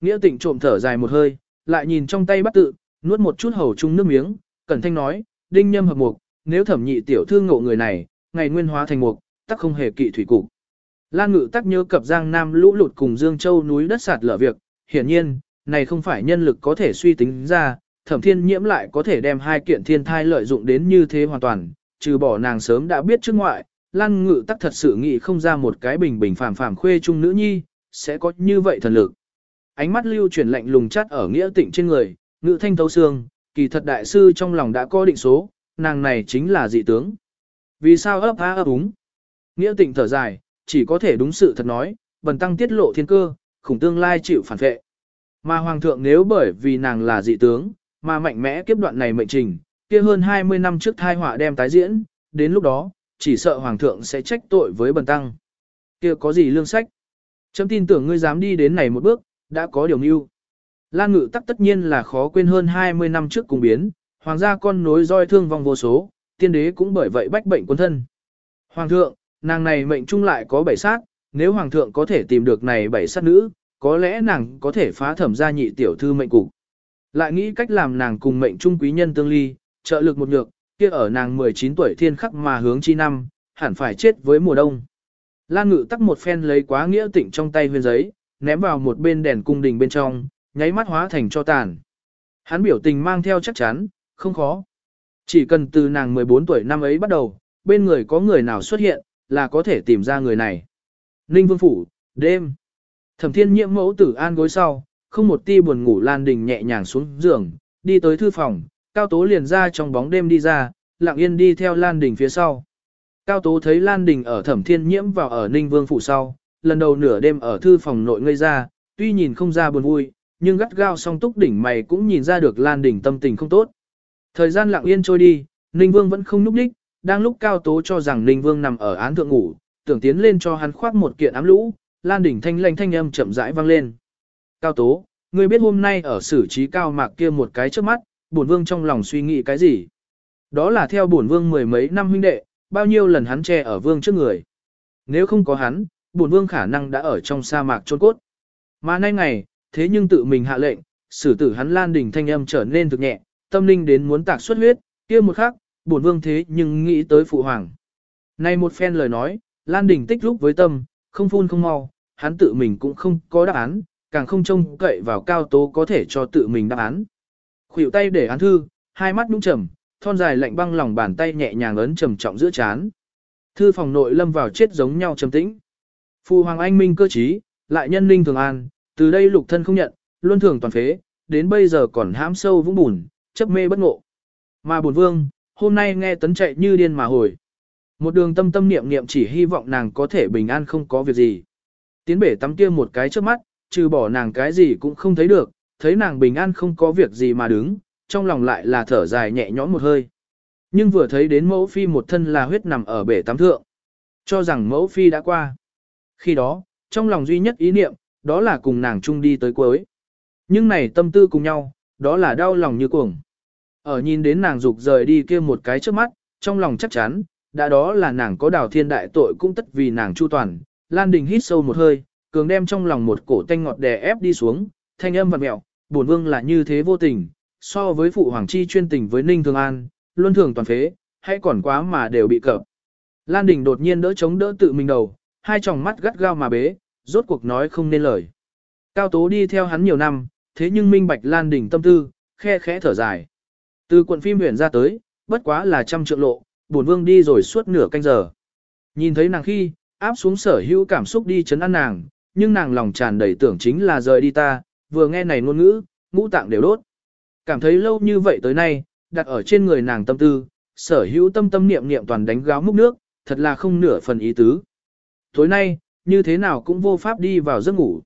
Nghĩa tịnh trộm thở dài một hơi, lại nhìn trong tay bắt tự, nuốt một chút hầu chung nước miếng, cẩn thanh nói, đinh nhâm hợp mục, nếu thẩm nhị tiểu thư ngộ người này, ngày nguyên hóa thành mục, tắc không hề kỵ thủy cục. Lan ngự tắc nhớ cập giang nam lũ lụt cùng Dương Châu núi đất sạt lở việc, hiển nhiên, này không phải nhân lực có thể suy tính ra, thẩm thiên nhiễm lại có thể đem hai kiện thiên thai lợi dụng đến như thế hoàn toàn, trừ bỏ nàng sớm đã biết trước ngoại, Lan ngự tắc thật sự nghĩ không ra một cái bình bình phàm phàm khuê trung nữ nhi, sẽ có như vậy thần lực. Ánh mắt lưu chuyển lạnh lùng chắt ở nghĩa tịnh trên người, ngự thanh thấu xương, kỳ thật đại sư trong lòng đã có định số, nàng này chính là dị tướng. Vì sao ấp á ấp úng? Nghĩa tịnh thở dài, chỉ có thể đúng sự thật nói, bần tăng tiết lộ thiên cơ, khủng tương lai chịu phản vệ. Mà hoàng thượng nếu bởi vì nàng là dị tướng, mà mạnh mẽ kiếp đoạn này mệnh trình, kia hơn 20 năm trước thai họa đem tái diễn, đến lúc đó, chỉ sợ hoàng thượng sẽ trách tội với bần tăng. Kia có gì lương sách? Chấm tin tưởng ngươi dám đi đến này một bước, đã có điều mưu. Lan ngự tắc tất nhiên là khó quên hơn 20 năm trước cùng biến, hoàng gia con nối roi thương vong vô số, tiên đế cũng bởi vậy bách bệnh quân thân. Hoàng thượng, nàng này mệnh trung lại có bảy sát, nếu hoàng thượng có thể tìm được này bảy sát nữ, có lẽ nàng có thể phá thẩm gia nhị tiểu thư mệnh cục. Lại nghĩ cách làm nàng cùng mệnh trung quý nhân tương ly, trợ lực một nhược, kia ở nàng 19 tuổi thiên khắc mà hướng chi năm, hẳn phải chết với mùa đông. Lan ngự tắc một phen lấy quá nghĩa tỉnh trong tay huyên giấy, ném vào một bên đèn cung đình bên trong, nháy mắt hóa thành cho tàn. Hắn biểu tình mang theo chắc chắn, không khó. Chỉ cần từ nàng 14 tuổi năm ấy bắt đầu, bên người có người nào xuất hiện, là có thể tìm ra người này. Ninh Vương Phủ, đêm. Thẩm thiên nhiễm mẫu tử an gối sau, không một ti buồn ngủ Lan Đình nhẹ nhàng xuống giường, đi tới thư phòng, Cao Tố liền ra trong bóng đêm đi ra, lặng yên đi theo Lan Đình phía sau. Cao Tố thấy Lan Đình ở thẩm thiên nhiễm vào ở Ninh Vương Phủ sau, lần đầu nửa đêm ở thư phòng nội ngây ra, tuy nhìn không ra buồn vui, nhưng gắt gao song túc đỉnh mày cũng nhìn ra được Lan Đình tâm tình không tốt. Thời gian lặng yên trôi đi, Ninh Vương vẫn không núp đích, đang lúc Cao Tố cho rằng Ninh Vương nằm ở án thượng ngủ, tưởng tiến lên cho hắn khoác một kiện ám lũ, Lan Đình thanh lanh thanh âm chậm rãi vang lên. Cao Tố, ngươi biết hôm nay ở xử trí cao mạc kia một cái trước mắt, bổn vương trong lòng suy nghĩ cái gì? Đó là theo bổn vương mười mấy năm huynh đệ, bao nhiêu lần hắn che ở vương trước người. Nếu không có hắn, bổn vương khả năng đã ở trong sa mạc trôn cốt. Mà nay ngày, thế nhưng tự mình hạ lệnh, xử tử hắn Lan Đình thanh âm trở nên thực nhẹ, tâm linh đến muốn tạc xuất huyết, kia một khắc, bổn vương thế nhưng nghĩ tới phụ hoàng. Nay một phen lời nói, Lan Đình tích lúc với tâm, không phun không mau, hắn tự mình cũng không có đáp án, càng không trông cậy vào cao tố có thể cho tự mình đáp án. Khuỷu tay để án thư, hai mắt nhung trầm, thon dài lạnh băng lòng bàn tay nhẹ nhàng ấn trầm trọng giữa chán. Thư phòng nội lâm vào chết giống nhau trầm tĩnh. Phu hoàng anh minh cơ trí, lại nhân linh thường an, từ đây lục thân không nhận, luân thường toàn phế, đến bây giờ còn hãm sâu vũng bùn, chấp mê bất ngộ. Mà bổn vương, hôm nay nghe tấn chạy như điên mà hồi. Một đường tâm tâm niệm niệm chỉ hy vọng nàng có thể bình an không có việc gì. Tiến bể tắm kia một cái trước mắt, trừ bỏ nàng cái gì cũng không thấy được, thấy nàng bình an không có việc gì mà đứng, trong lòng lại là thở dài nhẹ nhõm một hơi. Nhưng vừa thấy đến mẫu phi một thân là huyết nằm ở bể tắm thượng, cho rằng mẫu phi đã qua. Khi đó, trong lòng duy nhất ý niệm, đó là cùng nàng chung đi tới cuối. Nhưng này tâm tư cùng nhau, đó là đau lòng như cuồng. Ở nhìn đến nàng dục rời đi kia một cái trước mắt, trong lòng chắc chắn, đã đó là nàng có đào thiên đại tội cũng tất vì nàng chu toàn. Lan Đình hít sâu một hơi, cường đem trong lòng một cổ tanh ngọt đè ép đi xuống, thanh âm vặn mẹo, bổn vương là như thế vô tình, so với phụ hoàng chi chuyên tình với Ninh Thường An, luôn thường toàn phế, hay còn quá mà đều bị cập. Lan Đình đột nhiên đỡ chống đỡ tự mình đầu, hai tròng mắt gắt gao mà bế, rốt cuộc nói không nên lời. Cao Tố đi theo hắn nhiều năm, thế nhưng minh bạch Lan Đình tâm tư, khe khẽ thở dài. Từ quận phim huyền ra tới, bất quá là trăm trượng lộ, bổn vương đi rồi suốt nửa canh giờ. Nhìn thấy nàng khi, áp xuống sở hữu cảm xúc đi chấn an nàng, nhưng nàng lòng tràn đầy tưởng chính là rời đi ta, vừa nghe này ngôn ngữ, ngũ tạng đều đốt. Cảm thấy lâu như vậy tới nay, đặt ở trên người nàng tâm tư, sở hữu tâm tâm niệm niệm toàn đánh gáo múc nước, thật là không nửa phần ý tứ. Tối nay, như thế nào cũng vô pháp đi vào giấc ngủ.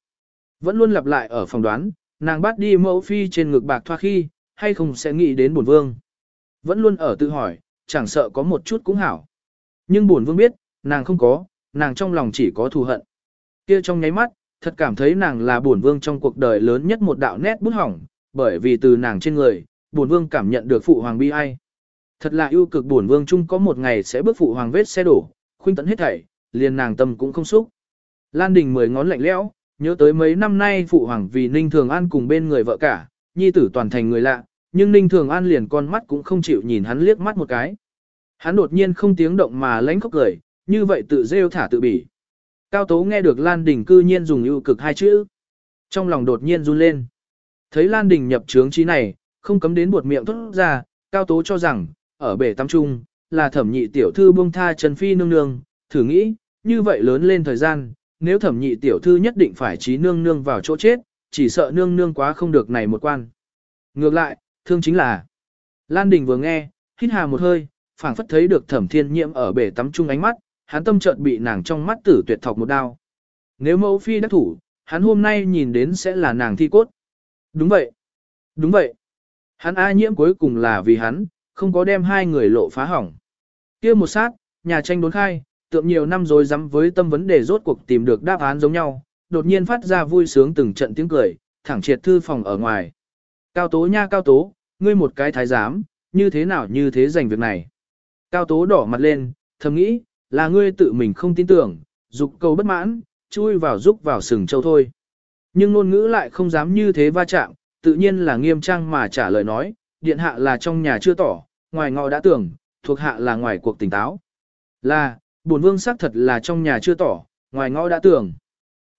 Vẫn luôn lặp lại ở phòng đoán, nàng bắt đi mẫu phi trên ngực bạc thoa khi, hay không sẽ nghĩ đến bổn vương. Vẫn luôn ở tự hỏi, chẳng sợ có một chút cũng hảo. Nhưng bổn vương biết, nàng không có, nàng trong lòng chỉ có thù hận. Kia trong nháy mắt, thật cảm thấy nàng là bổn vương trong cuộc đời lớn nhất một đạo nét bút hỏng, bởi vì từ nàng trên người, bổn vương cảm nhận được phụ hoàng bi ai. Thật là ưu cực bổn vương chung có một ngày sẽ bước phụ hoàng vết xe đổ, khuynh tận hết thảy, liền nàng tâm cũng không xúc. Lan Đình mười ngón lạnh lẽo, nhớ tới mấy năm nay phụ hoàng vì Ninh Thường An cùng bên người vợ cả, nhi tử toàn thành người lạ, nhưng Ninh Thường An liền con mắt cũng không chịu nhìn hắn liếc mắt một cái. Hắn đột nhiên không tiếng động mà lánh khóc cười, như vậy tự rêu thả tự bỉ. Cao Tố nghe được Lan Đình cư nhiên dùng ưu cực hai chữ. Trong lòng đột nhiên run lên. Thấy Lan Đình nhập trướng trí này, không cấm đến buột miệng thốt ra, Cao Tố cho rằng, ở bể tắm trung, là thẩm nhị tiểu thư buông tha Trần Phi nương nương, thử nghĩ, như vậy lớn lên thời gian, nếu thẩm nhị tiểu thư nhất định phải trí nương nương vào chỗ chết, chỉ sợ nương nương quá không được này một quan. Ngược lại, thương chính là, Lan Đình vừa nghe, hít hà một hơi, phảng phất thấy được thẩm thiên nhiễm ở bể tắm chung ánh mắt, hắn tâm chợt bị nàng trong mắt tử tuyệt thọc một đao. Nếu mẫu phi đắc thủ, hắn hôm nay nhìn đến sẽ là nàng thi cốt. Đúng vậy. Đúng vậy. Hắn A nhiễm cuối cùng là vì hắn, không có đem hai người lộ phá hỏng. kia một sát, nhà tranh đốn khai, tượng nhiều năm rồi dám với tâm vấn đề rốt cuộc tìm được đáp án giống nhau, đột nhiên phát ra vui sướng từng trận tiếng cười, thẳng triệt thư phòng ở ngoài. Cao tố nha cao tố, ngươi một cái thái giám, như thế nào như thế giành việc này. Cao tố đỏ mặt lên, thầm nghĩ, là ngươi tự mình không tin tưởng, dục cầu bất mãn, chui vào giúp vào sừng châu thôi. Nhưng ngôn ngữ lại không dám như thế va chạm, tự nhiên là nghiêm trang mà trả lời nói, điện hạ là trong nhà chưa tỏ, ngoài ngọ đã tưởng, thuộc hạ là ngoài cuộc tỉnh táo. Là, bổn vương xác thật là trong nhà chưa tỏ, ngoài ngõ đã tưởng.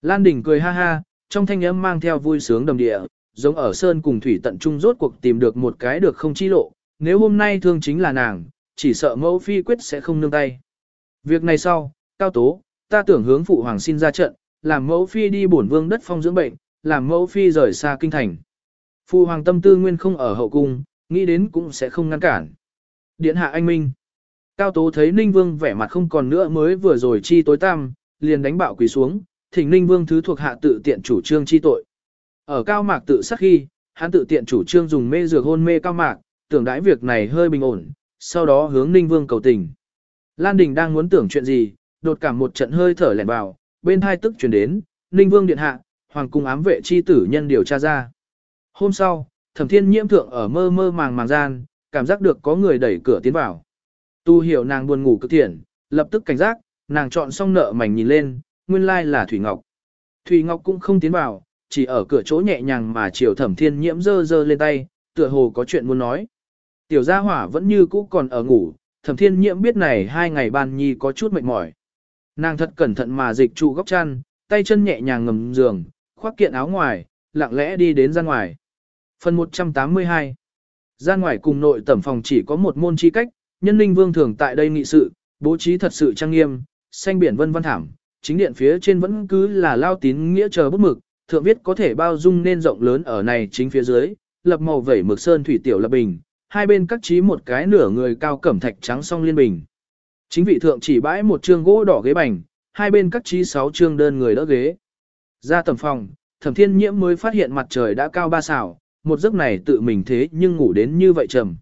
Lan Đình cười ha ha, trong thanh âm mang theo vui sướng đầm địa, giống ở sơn cùng thủy tận trung rốt cuộc tìm được một cái được không chi lộ, nếu hôm nay thương chính là nàng, chỉ sợ mẫu phi quyết sẽ không nương tay. Việc này sau, cao tố, ta tưởng hướng phụ hoàng xin ra trận, làm mẫu phi đi bổn vương đất phong dưỡng bệnh, làm mẫu phi rời xa kinh thành. Phụ hoàng tâm tư nguyên không ở hậu cung, nghĩ đến cũng sẽ không ngăn cản. Điện hạ anh minh. Cao tố thấy Ninh Vương vẻ mặt không còn nữa mới vừa rồi chi tối tăm, liền đánh bạo quỳ xuống, thỉnh Ninh Vương thứ thuộc hạ tự tiện chủ trương chi tội. Ở cao mạc tự sát khi, hắn tự tiện chủ trương dùng mê dược hôn mê cao mạc, tưởng đãi việc này hơi bình ổn, sau đó hướng Ninh Vương cầu tình. Lan Đình đang muốn tưởng chuyện gì, đột cảm một trận hơi thở lẻn vào, bên hai tức chuyển đến, Ninh Vương điện hạ, hoàng cung ám vệ chi tử nhân điều tra ra. Hôm sau, thẩm thiên nhiễm thượng ở mơ mơ màng màng gian, cảm giác được có người đẩy cửa tiến vào. Tu hiểu nàng buồn ngủ cực thiện, lập tức cảnh giác, nàng chọn xong nợ mảnh nhìn lên, nguyên lai là Thủy Ngọc. Thủy Ngọc cũng không tiến vào, chỉ ở cửa chỗ nhẹ nhàng mà chiều thẩm thiên nhiễm dơ dơ lên tay, tựa hồ có chuyện muốn nói. Tiểu gia hỏa vẫn như cũ còn ở ngủ, thẩm thiên nhiễm biết này hai ngày ban nhi có chút mệt mỏi. Nàng thật cẩn thận mà dịch trụ góc chăn, tay chân nhẹ nhàng ngầm giường, khoác kiện áo ngoài, lặng lẽ đi đến ra ngoài. Phần 182 Ra ngoài cùng nội tẩm phòng chỉ có một môn chi cách, nhân ninh vương thường tại đây nghị sự, bố trí thật sự trang nghiêm, xanh biển vân văn thảm, chính điện phía trên vẫn cứ là lao tín nghĩa chờ bút mực, thượng viết có thể bao dung nên rộng lớn ở này chính phía dưới, lập màu vẩy mực sơn thủy tiểu lập bình, hai bên cắt trí một cái nửa người cao cẩm thạch trắng song liên bình. Chính vị thượng chỉ bãi một trương gỗ đỏ ghế bành, hai bên cắt trí sáu trương đơn người đỡ ghế. Ra tầm phòng, thẩm thiên nhiễm mới phát hiện mặt trời đã cao ba xảo, một giấc này tự mình thế nhưng ngủ đến như vậy trầm.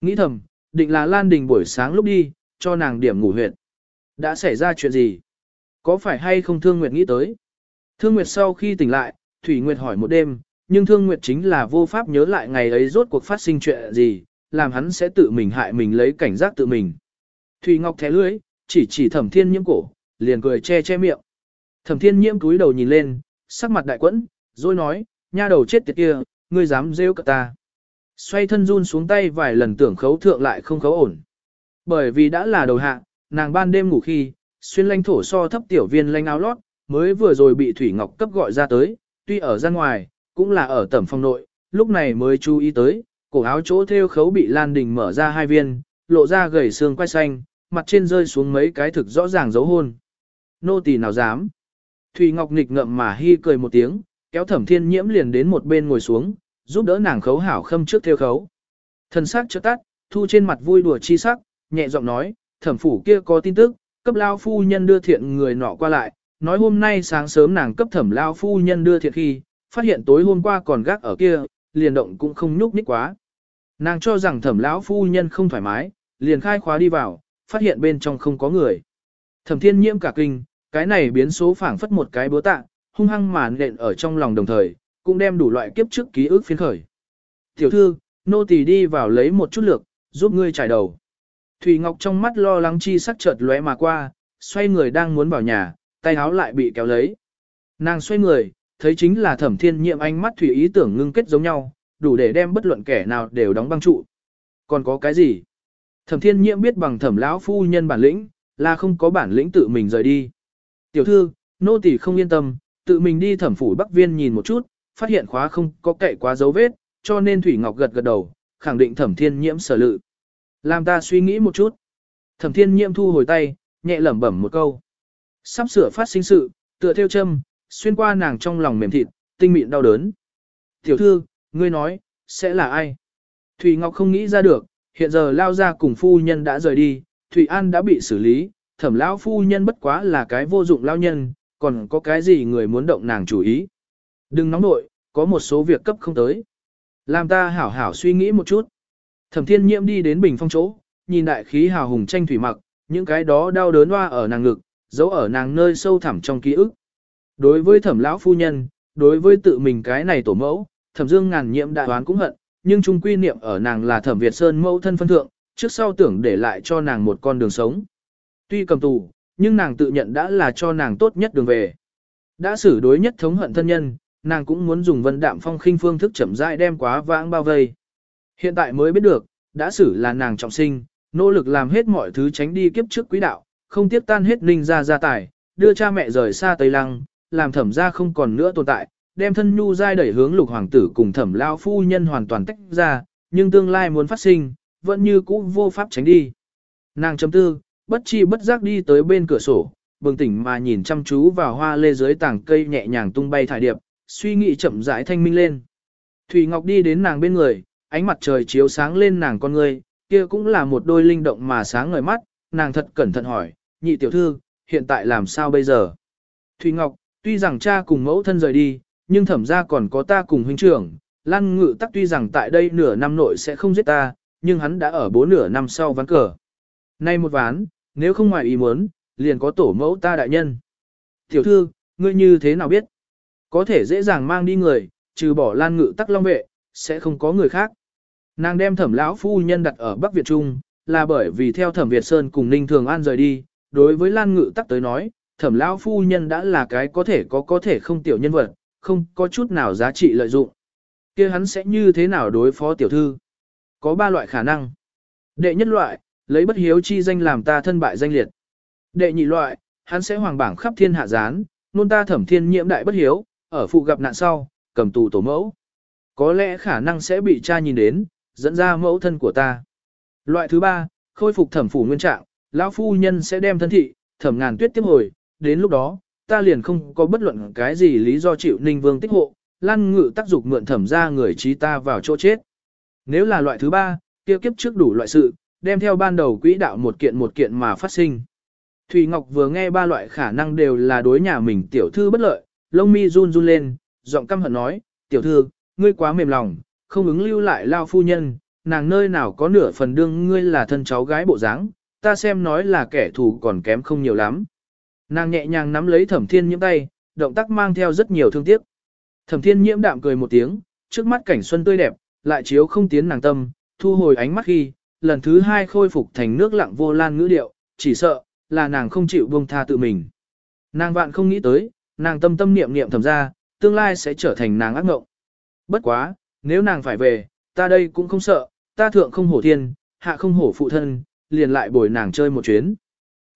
Nghĩ thầm, định là Lan Đình buổi sáng lúc đi, cho nàng điểm ngủ huyệt. Đã xảy ra chuyện gì? Có phải hay không Thương Nguyệt nghĩ tới? Thương Nguyệt sau khi tỉnh lại, Thủy Nguyệt hỏi một đêm, nhưng Thương Nguyệt chính là vô pháp nhớ lại ngày ấy rốt cuộc phát sinh chuyện gì, làm hắn sẽ tự mình hại mình lấy cảnh giác tự mình. Thủy Ngọc thẻ lưới, chỉ chỉ thẩm thiên nhiễm cổ, liền cười che che miệng. Thẩm thiên nhiễm cúi đầu nhìn lên, sắc mặt đại quẫn, rồi nói, nha đầu chết tiệt kia, ngươi dám rêu cả ta. Xoay thân run xuống tay vài lần tưởng khấu thượng lại không khấu ổn. Bởi vì đã là đầu hạ, nàng ban đêm ngủ khi, xuyên lanh thổ so thấp tiểu viên lanh áo lót, mới vừa rồi bị Thủy Ngọc cấp gọi ra tới, tuy ở ra ngoài, cũng là ở tẩm phòng nội, lúc này mới chú ý tới, cổ áo chỗ theo khấu bị Lan Đình mở ra hai viên, lộ ra gầy xương quay xanh, mặt trên rơi xuống mấy cái thực rõ ràng dấu hôn. Nô tỳ nào dám. Thủy Ngọc nghịch ngậm mà hi cười một tiếng, kéo thẩm thiên nhiễm liền đến một bên ngồi xuống, giúp đỡ nàng khấu hảo khâm trước theo khấu. Thần sắc chợt tắt, thu trên mặt vui đùa chi sắc, nhẹ giọng nói, thẩm phủ kia có tin tức, cấp lao phu nhân đưa thiện người nọ qua lại, nói hôm nay sáng sớm nàng cấp thẩm lao phu nhân đưa thiện khi, phát hiện tối hôm qua còn gác ở kia, liền động cũng không nhúc nhích quá. Nàng cho rằng thẩm lão phu nhân không thoải mái, liền khai khóa đi vào, phát hiện bên trong không có người. Thẩm thiên nhiễm cả kinh, cái này biến số phảng phất một cái búa tạ, hung hăng màn nện ở trong lòng đồng thời, cũng đem đủ loại kiếp trước ký ức phiến khởi. Tiểu thư, nô tỳ đi vào lấy một chút lược, giúp ngươi trải đầu. Thủy Ngọc trong mắt lo lắng chi sắc chợt lóe mà qua, xoay người đang muốn vào nhà, tay áo lại bị kéo lấy. Nàng xoay người, thấy chính là thẩm thiên nhiệm ánh mắt thủy ý tưởng ngưng kết giống nhau, đủ để đem bất luận kẻ nào đều đóng băng trụ. Còn có cái gì? Thẩm thiên nhiệm biết bằng thẩm lão phu nhân bản lĩnh, là không có bản lĩnh tự mình rời đi. Tiểu thư, nô tỳ không yên tâm, tự mình đi thẩm phủ bắc viên nhìn một chút, phát hiện khóa không có cậy quá dấu vết, cho nên Thủy Ngọc gật gật đầu, khẳng định thẩm thiên nhiễm sở lự. Làm ta suy nghĩ một chút. Thẩm thiên nhiễm thu hồi tay, nhẹ lẩm bẩm một câu. Sắp sửa phát sinh sự, tựa theo châm, xuyên qua nàng trong lòng mềm thịt, tinh mịn đau đớn. Tiểu thư, ngươi nói, sẽ là ai? Thủy Ngọc không nghĩ ra được, hiện giờ lao ra cùng phu nhân đã rời đi, Thủy An đã bị xử lý, thẩm lão phu nhân bất quá là cái vô dụng lao nhân, còn có cái gì người muốn động nàng chủ ý. Đừng nóng nội, có một số việc cấp không tới. Làm ta hảo hảo suy nghĩ một chút. Thẩm thiên nhiễm đi đến bình phong chỗ, nhìn đại khí hào hùng tranh thủy mặc, những cái đó đau đớn hoa ở nàng ngực, giấu ở nàng nơi sâu thẳm trong ký ức. Đối với thẩm lão phu nhân, đối với tự mình cái này tổ mẫu, thẩm dương ngàn nhiễm đại đoán cũng hận, nhưng chung quy niệm ở nàng là thẩm Việt Sơn mẫu thân phân thượng, trước sau tưởng để lại cho nàng một con đường sống. Tuy cầm tù, nhưng nàng tự nhận đã là cho nàng tốt nhất đường về. Đã xử đối nhất thống hận thân nhân, nàng cũng muốn dùng vân đạm phong khinh phương thức chậm rãi đem quá vãng bao vây. Hiện tại mới biết được, đã xử là nàng trọng sinh, nỗ lực làm hết mọi thứ tránh đi kiếp trước quý đạo, không tiếp tan hết ninh ra gia tài, đưa cha mẹ rời xa Tây Lăng, làm thẩm ra không còn nữa tồn tại, đem thân nhu dai đẩy hướng lục hoàng tử cùng thẩm lao phu nhân hoàn toàn tách ra, nhưng tương lai muốn phát sinh, vẫn như cũ vô pháp tránh đi. Nàng chấm tư, bất chi bất giác đi tới bên cửa sổ, bừng tỉnh mà nhìn chăm chú vào hoa lê dưới tảng cây nhẹ nhàng tung bay thải điệp, suy nghĩ chậm rãi thanh minh lên. Thủy Ngọc đi đến nàng bên người, ánh mặt trời chiếu sáng lên nàng con người, kia cũng là một đôi linh động mà sáng ngời mắt, nàng thật cẩn thận hỏi, nhị tiểu thư, hiện tại làm sao bây giờ? Thủy Ngọc, tuy rằng cha cùng mẫu thân rời đi, nhưng thẩm ra còn có ta cùng huynh trưởng, Lan Ngự tắc tuy rằng tại đây nửa năm nội sẽ không giết ta, nhưng hắn đã ở bố nửa năm sau ván cờ. Nay một ván, nếu không ngoài ý muốn, liền có tổ mẫu ta đại nhân. Tiểu thư, ngươi như thế nào biết? Có thể dễ dàng mang đi người, trừ bỏ lan ngự tắc long vệ, sẽ không có người khác. Nàng đem thẩm lão phu nhân đặt ở Bắc Việt Trung, là bởi vì theo thẩm Việt Sơn cùng Ninh Thường An rời đi, đối với lan ngự tắc tới nói, thẩm lão phu nhân đã là cái có thể có có thể không tiểu nhân vật, không có chút nào giá trị lợi dụng. kia hắn sẽ như thế nào đối phó tiểu thư? Có ba loại khả năng. Đệ nhất loại, lấy bất hiếu chi danh làm ta thân bại danh liệt. Đệ nhị loại, hắn sẽ hoàng bảng khắp thiên hạ gián, nôn ta thẩm thiên nhiễm đại bất hiếu, ở phụ gặp nạn sau, cầm tù tổ mẫu. Có lẽ khả năng sẽ bị cha nhìn đến, dẫn ra mẫu thân của ta. Loại thứ ba, khôi phục thẩm phủ nguyên trạng, lão phu nhân sẽ đem thân thị, thẩm ngàn tuyết tiếp hồi, đến lúc đó, ta liền không có bất luận cái gì lý do chịu ninh vương tích hộ, lăn ngự tác dục mượn thẩm ra người trí ta vào chỗ chết. Nếu là loại thứ ba, kia kiếp trước đủ loại sự, đem theo ban đầu quỹ đạo một kiện một kiện mà phát sinh. Thủy Ngọc vừa nghe ba loại khả năng đều là đối nhà mình tiểu thư bất lợi, lông mi run run lên, giọng căm hận nói, tiểu thư, ngươi quá mềm lòng, không ứng lưu lại lao phu nhân, nàng nơi nào có nửa phần đương ngươi là thân cháu gái bộ dáng, ta xem nói là kẻ thù còn kém không nhiều lắm. Nàng nhẹ nhàng nắm lấy thẩm thiên nhiễm tay, động tác mang theo rất nhiều thương tiếc. Thẩm thiên nhiễm đạm cười một tiếng, trước mắt cảnh xuân tươi đẹp, lại chiếu không tiến nàng tâm, thu hồi ánh mắt khi, lần thứ hai khôi phục thành nước lặng vô lan ngữ điệu, chỉ sợ, là nàng không chịu buông tha tự mình. Nàng vạn không nghĩ tới, nàng tâm tâm niệm niệm thầm ra, tương lai sẽ trở thành nàng ác ngộng. Bất quá, nếu nàng phải về, ta đây cũng không sợ, ta thượng không hổ thiên, hạ không hổ phụ thân, liền lại bồi nàng chơi một chuyến.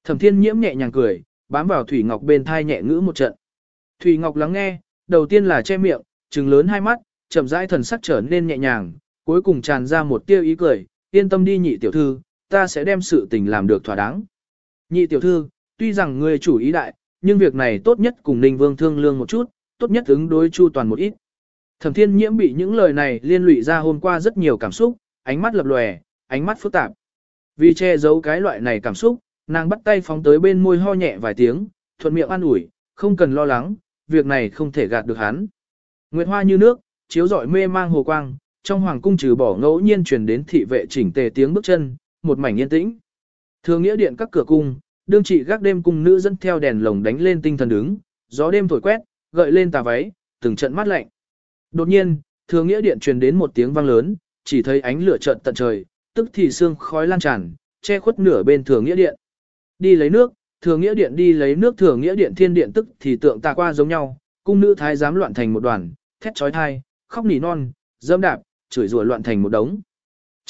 Thẩm thiên nhiễm nhẹ nhàng cười, bám vào Thủy Ngọc bên thai nhẹ ngữ một trận. Thủy Ngọc lắng nghe, đầu tiên là che miệng, trừng lớn hai mắt, chậm rãi thần sắc trở nên nhẹ nhàng, cuối cùng tràn ra một tia ý cười, yên tâm đi nhị tiểu thư, ta sẽ đem sự tình làm được thỏa đáng. Nhị tiểu thư, tuy rằng ngươi chủ ý đại, nhưng việc này tốt nhất cùng Ninh Vương thương lương một chút, tốt nhất ứng đối chu toàn một ít. Thẩm Thiên Nhiễm bị những lời này liên lụy ra hôm qua rất nhiều cảm xúc, ánh mắt lập lòe, ánh mắt phức tạp. Vì che giấu cái loại này cảm xúc, nàng bắt tay phóng tới bên môi ho nhẹ vài tiếng, thuận miệng an ủi, không cần lo lắng, việc này không thể gạt được hắn. Nguyệt hoa như nước, chiếu rọi mê mang hồ quang, trong hoàng cung trừ bỏ ngẫu nhiên truyền đến thị vệ chỉnh tề tiếng bước chân, một mảnh yên tĩnh. Thường nghĩa điện các cửa cung, đương trị gác đêm cung nữ dẫn theo đèn lồng đánh lên tinh thần đứng, gió đêm thổi quét, gợi lên tà váy, từng trận mát lạnh. Đột nhiên, thường nghĩa điện truyền đến một tiếng vang lớn, chỉ thấy ánh lửa chợt tận trời, tức thì sương khói lan tràn, che khuất nửa bên thường nghĩa điện. Đi lấy nước, thường nghĩa điện đi lấy nước thường nghĩa điện thiên điện tức thì tượng tà qua giống nhau, cung nữ thái giám loạn thành một đoàn, thét chói tai, khóc nỉ non, dâm đạp, chửi rủa loạn thành một đống.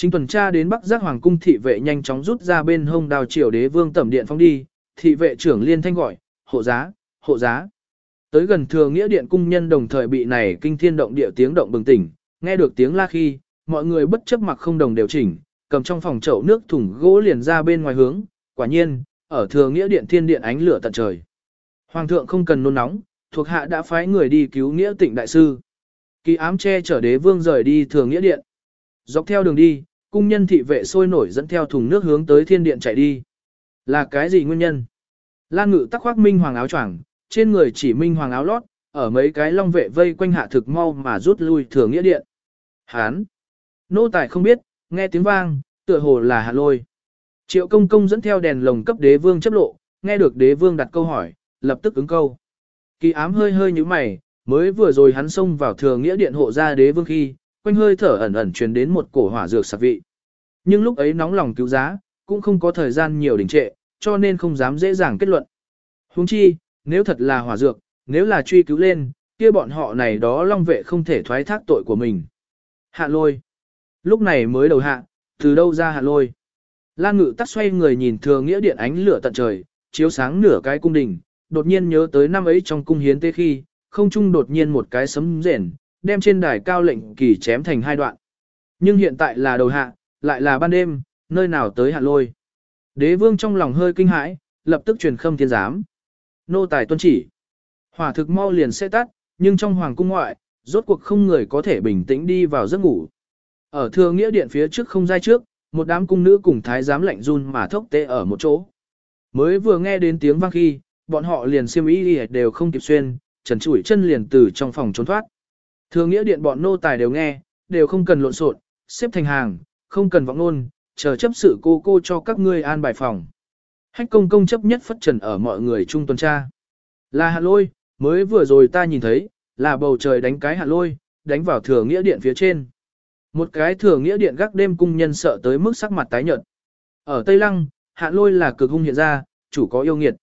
Chính tuần tra đến Bắc Giác Hoàng cung thị vệ nhanh chóng rút ra bên hông đào triều đế vương tẩm điện phong đi, thị vệ trưởng liên thanh gọi, hộ giá, hộ giá. Tới gần thừa nghĩa điện cung nhân đồng thời bị này kinh thiên động địa tiếng động bừng tỉnh, nghe được tiếng la khi, mọi người bất chấp mặc không đồng đều chỉnh, cầm trong phòng chậu nước thùng gỗ liền ra bên ngoài hướng, quả nhiên, ở thừa nghĩa điện thiên điện ánh lửa tận trời. Hoàng thượng không cần nôn nóng, thuộc hạ đã phái người đi cứu nghĩa tịnh đại sư. Kỳ ám che chở đế vương rời đi thừa nghĩa điện. Dọc theo đường đi, cung nhân thị vệ sôi nổi dẫn theo thùng nước hướng tới thiên điện chạy đi. Là cái gì nguyên nhân? Lan ngự tắc khoác minh hoàng áo choàng, trên người chỉ minh hoàng áo lót, ở mấy cái long vệ vây quanh hạ thực mau mà rút lui thừa nghĩa điện. Hán! Nô tài không biết, nghe tiếng vang, tựa hồ là hạ lôi. Triệu công công dẫn theo đèn lồng cấp đế vương chấp lộ, nghe được đế vương đặt câu hỏi, lập tức ứng câu. Kỳ ám hơi hơi như mày, mới vừa rồi hắn xông vào thừa nghĩa điện hộ ra đế vương khi, quanh hơi thở ẩn ẩn truyền đến một cổ hỏa dược sạc vị. Nhưng lúc ấy nóng lòng cứu giá, cũng không có thời gian nhiều đình trệ, cho nên không dám dễ dàng kết luận. Huống chi, nếu thật là hỏa dược, nếu là truy cứu lên, kia bọn họ này đó long vệ không thể thoái thác tội của mình. Hạ lôi. Lúc này mới đầu hạ, từ đâu ra hạ lôi. Lan ngự tắt xoay người nhìn thừa nghĩa điện ánh lửa tận trời, chiếu sáng nửa cái cung đình, đột nhiên nhớ tới năm ấy trong cung hiến tế khi, không trung đột nhiên một cái sấm rền, đem trên đài cao lệnh kỳ chém thành hai đoạn. Nhưng hiện tại là đầu hạ, lại là ban đêm, nơi nào tới hạ lôi. Đế vương trong lòng hơi kinh hãi, lập tức truyền khâm thiên giám. Nô tài tuân chỉ. Hỏa thực mau liền sẽ tắt, nhưng trong hoàng cung ngoại, rốt cuộc không người có thể bình tĩnh đi vào giấc ngủ. Ở thừa nghĩa điện phía trước không dai trước, một đám cung nữ cùng thái giám lạnh run mà thốc tê ở một chỗ. Mới vừa nghe đến tiếng vang khi, bọn họ liền xiêm y đều không kịp xuyên, trần trụi chân liền từ trong phòng trốn thoát. Thường nghĩa điện bọn nô tài đều nghe, đều không cần lộn xộn, xếp thành hàng, không cần vọng nôn, chờ chấp sự cô cô cho các ngươi an bài phòng. Hách công công chấp nhất phất trần ở mọi người trung tuần tra. Là hạ lôi, mới vừa rồi ta nhìn thấy, là bầu trời đánh cái hạ lôi, đánh vào thừa nghĩa điện phía trên. Một cái thừa nghĩa điện gác đêm cung nhân sợ tới mức sắc mặt tái nhợt. Ở Tây Lăng, hạ lôi là cực hung hiện ra, chủ có yêu nghiệt.